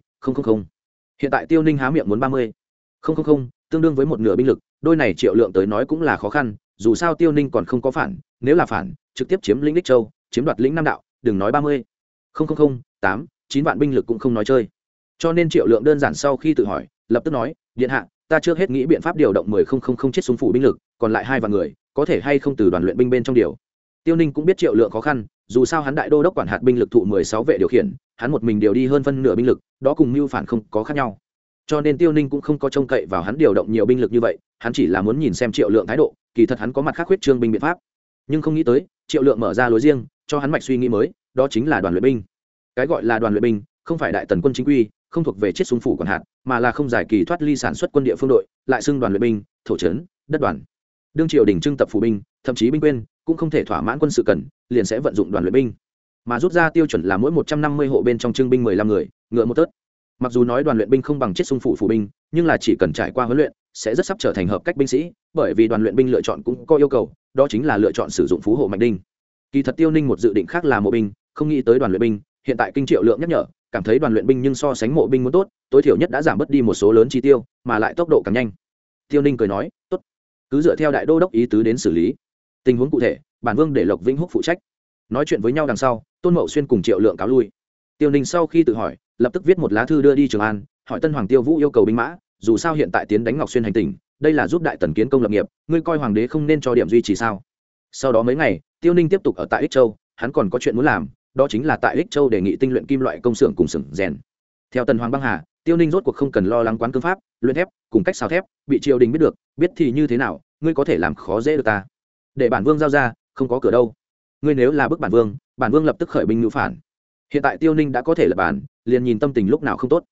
hiện tại tiêu ninh há miệng muốn ba mươi. Tương đương với một nửa binh lực, đôi này triệu lượng tới nói cũng là khó khăn, dù sao tiêu ninh còn không có phản, nếu là phản, trực tiếp chiếm lĩnh đích châu, chiếm đoạt lĩnh nam đạo, đừng nói ba mươi. Không không không, tám, chín vạn binh lực cũng không nói chơi. Cho nên triệu lượng đơn giản sau khi tự hỏi, lập tức nói, điện hạ, ta trước hết nghĩ biện pháp điều động mười không không không chết súng phủ binh lực, còn lại hai vạn người có thể hay không từ đoàn luyện binh bên trong điều. Tiêu ninh cũng biết triệu lượng khó khăn, dù sao hắn đại đô đốc quản hạt binh lực thụ mười sáu vệ điều khiển, hắn một mình điều đi hơn phân nửa binh lực, đó cùng mưu phản không có khác nhau. Cho nên tiêu ninh cũng không có trông cậy vào hắn điều động nhiều binh lực như vậy, hắn chỉ là muốn nhìn xem triệu lượng thái độ, kỳ thật hắn có mặt khác huyết trương binh biện pháp. Nhưng không nghĩ tới, triệu lượng mở ra lối riêng, cho hắn mạch suy nghĩ mới, đó chính là đoàn luyện binh. Cái gọi là đoàn luyện binh, không phải đại tần quân chính quy, không thuộc về chiết súng phủ quản hạt, mà là không giải kỳ thoát ly sản xuất quân địa phương đội, lại xưng đoàn luyện binh, thổ trấn, đất đoàn đương triều đình trưng tập phủ binh, thậm chí binh quyên cũng không thể thỏa mãn quân sự cần, liền sẽ vận dụng đoàn luyện binh. Mà rút ra tiêu chuẩn là mỗi một trăm năm mươi hộ bên trong trưng binh mười lăm người, ngựa một tớt mặc dù nói đoàn luyện binh không bằng chiết sung phủ phủ binh, nhưng là chỉ cần trải qua huấn luyện, sẽ rất sắp trở thành hợp cách binh sĩ, bởi vì đoàn luyện binh lựa chọn cũng có yêu cầu, đó chính là lựa chọn sử dụng phú hộ mạnh đinh. Kỳ thật tiêu ninh một dự định khác là mộ binh, không nghĩ tới đoàn luyện binh, hiện tại kinh triệu lượng nhắc nhở, cảm thấy đoàn luyện binh nhưng so sánh mộ binh muốn tốt, tối thiểu nhất đã giảm bớt đi một số lớn chi tiêu, mà lại tốc độ càng nhanh. Tiêu ninh cười nói, tốt cứ dựa theo đại đô đốc ý tứ đến xử lý. Tình huống cụ thể, bản vương để lộc vĩnh húc phụ trách. Nói chuyện với nhau đằng sau, tôn mậu xuyên cùng triệu lượng cáo lui. Tiêu ninh sau khi tự hỏi, lập tức viết một lá thư đưa đi trường an, hỏi tân hoàng tiêu vũ yêu cầu binh mã, dù sao hiện tại tiến đánh ngọc xuyên hành tỉnh, đây là giúp đại tần kiến công lập nghiệp, ngươi coi hoàng đế không nên cho điểm duy trì sao? Sau đó mấy ngày, tiêu ninh tiếp tục ở tại ích châu, hắn còn có chuyện muốn làm, đó chính là tại ích châu đề nghị tinh luyện kim loại công xưởng cùng xưởng rèn. Theo tần hoàng băng hà tiêu ninh rốt cuộc không cần lo lắng quán cương pháp, luyện thép, cùng cách xào thép, bị triều đình biết được, biết thì như thế nào, ngươi có thể làm khó dễ được ta. Để bản vương giao ra, không có cửa đâu. Ngươi nếu là bức bản vương bản vương lập tức khởi binh ngữ phản. Hiện tại tiêu ninh đã có thể lập bản, liền nhìn tâm tình lúc nào không tốt.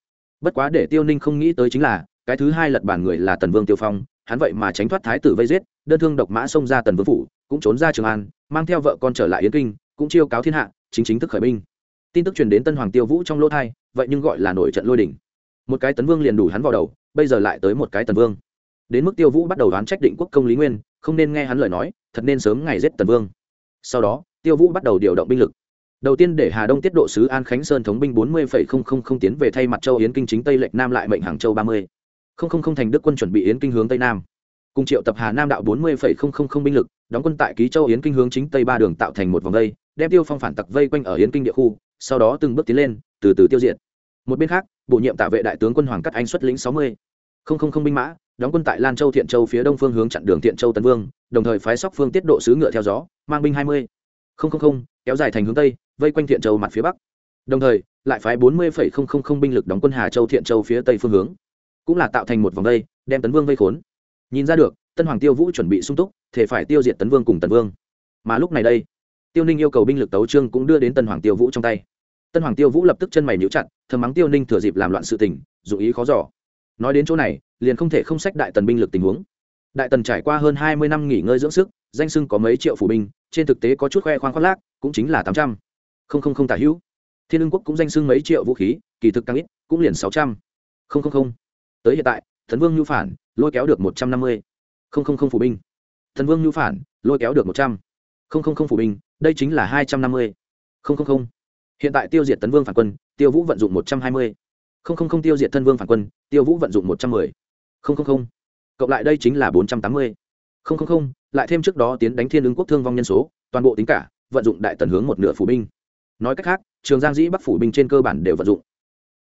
Bất quá để tiêu ninh không nghĩ tới chính là, cái thứ hai lật bản người là tần vương tiêu phong, hắn vậy mà tránh thoát thái tử vây giết, đơn thương độc mã xông ra tần vương phủ, cũng trốn ra trường an, mang theo vợ con trở lại yến kinh, cũng chiêu cáo thiên hạ, chính chính thức khởi binh. Tin tức truyền đến tân hoàng tiêu vũ trong lỗ thai vậy nhưng gọi là nổi trận lôi đỉnh một cái tấn vương liền đủ hắn vào đầu, bây giờ lại tới một cái tần vương. Đến mức tiêu vũ bắt đầu đoán trách định quốc công lý nguyên, không nên nghe hắn lời nói, thật nên sớm ngày giết tần vương. Sau đó, tiêu vũ bắt đầu điều động binh lực. Đầu tiên để hà đông tiết độ sứ an khánh sơn thống binh bốn mươi tiến về thay mặt châu yến kinh chính tây lệnh nam lại mệnh hàng châu ba mươi. thành đức quân chuẩn bị yến kinh hướng tây nam. Cùng triệu tập hà nam đạo bốn mươi binh lực, đóng quân tại ký châu yến kinh hướng chính tây ba đường tạo thành một vòng vây, đem tiêu phong phản tặc vây quanh ở yến kinh địa khu, sau đó từng bước tiến lên, từ từ tiêu diệt một bên khác bổ nhiệm tạ vệ đại tướng quân hoàng cắt anh xuất lĩnh sáu mươi binh mã đóng quân tại lan châu thiện châu phía đông phương hướng chặn đường thiện châu tấn vương đồng thời phái sóc phương tiết độ sứ ngựa theo gió mang binh hai mươi kéo dài thành hướng tây vây quanh thiện châu mặt phía bắc đồng thời lại phái bốn mươi binh lực đóng quân hà châu thiện châu phía tây phương hướng cũng là tạo thành một vòng vây đem tấn vương vây khốn nhìn ra được tân hoàng tiêu vũ chuẩn bị sung túc thể phải tiêu diệt tấn vương cùng tần vương mà lúc này đây tiêu ninh yêu cầu binh lực tấu trương cũng đưa đến tân hoàng tiêu vũ trong tay tân hoàng tiêu vũ lập tức chân mày níu chặt, thầm mắng tiêu ninh thừa dịp làm loạn sự tình dù ý khó giỏ nói đến chỗ này, liền không thể không sách đại tần binh lực tình huống. Đại tần trải qua hơn hai mươi năm nghỉ ngơi dưỡng sức, danh sưng có mấy triệu phủ binh, trên thực tế có chút khoe khoang khoác lác, cũng chính là tám trăm. Không không không tả hữu. Thiên ương quốc cũng danh sưng mấy triệu vũ khí, kỳ thực càng ít, cũng liền sáu trăm. Không không không. Tới hiện tại, thần vương nhu phản, lôi kéo được một trăm năm mươi. Không không không phủ binh. Thần vương nhu phản, lôi kéo được một trăm. Không không không phủ binh, đây chính là hai trăm năm mươi. Không không không hiện tại tiêu diệt tấn vương phản quân, tiêu vũ vận dụng một trăm hai mươi. Không không không, tiêu diệt thân vương phản quân, tiêu vũ vận dụng một trăm mười. Không không không. Cộng lại đây chính là bốn trăm tám mươi. Không không không, lại thêm trước đó tiến đánh thiên ứng quốc thương vong nhân số, toàn bộ tính cả, vận dụng đại tần hướng một nửa phủ binh. Nói cách khác, trường giang dĩ bắc phủ binh trên cơ bản đều vận dụng.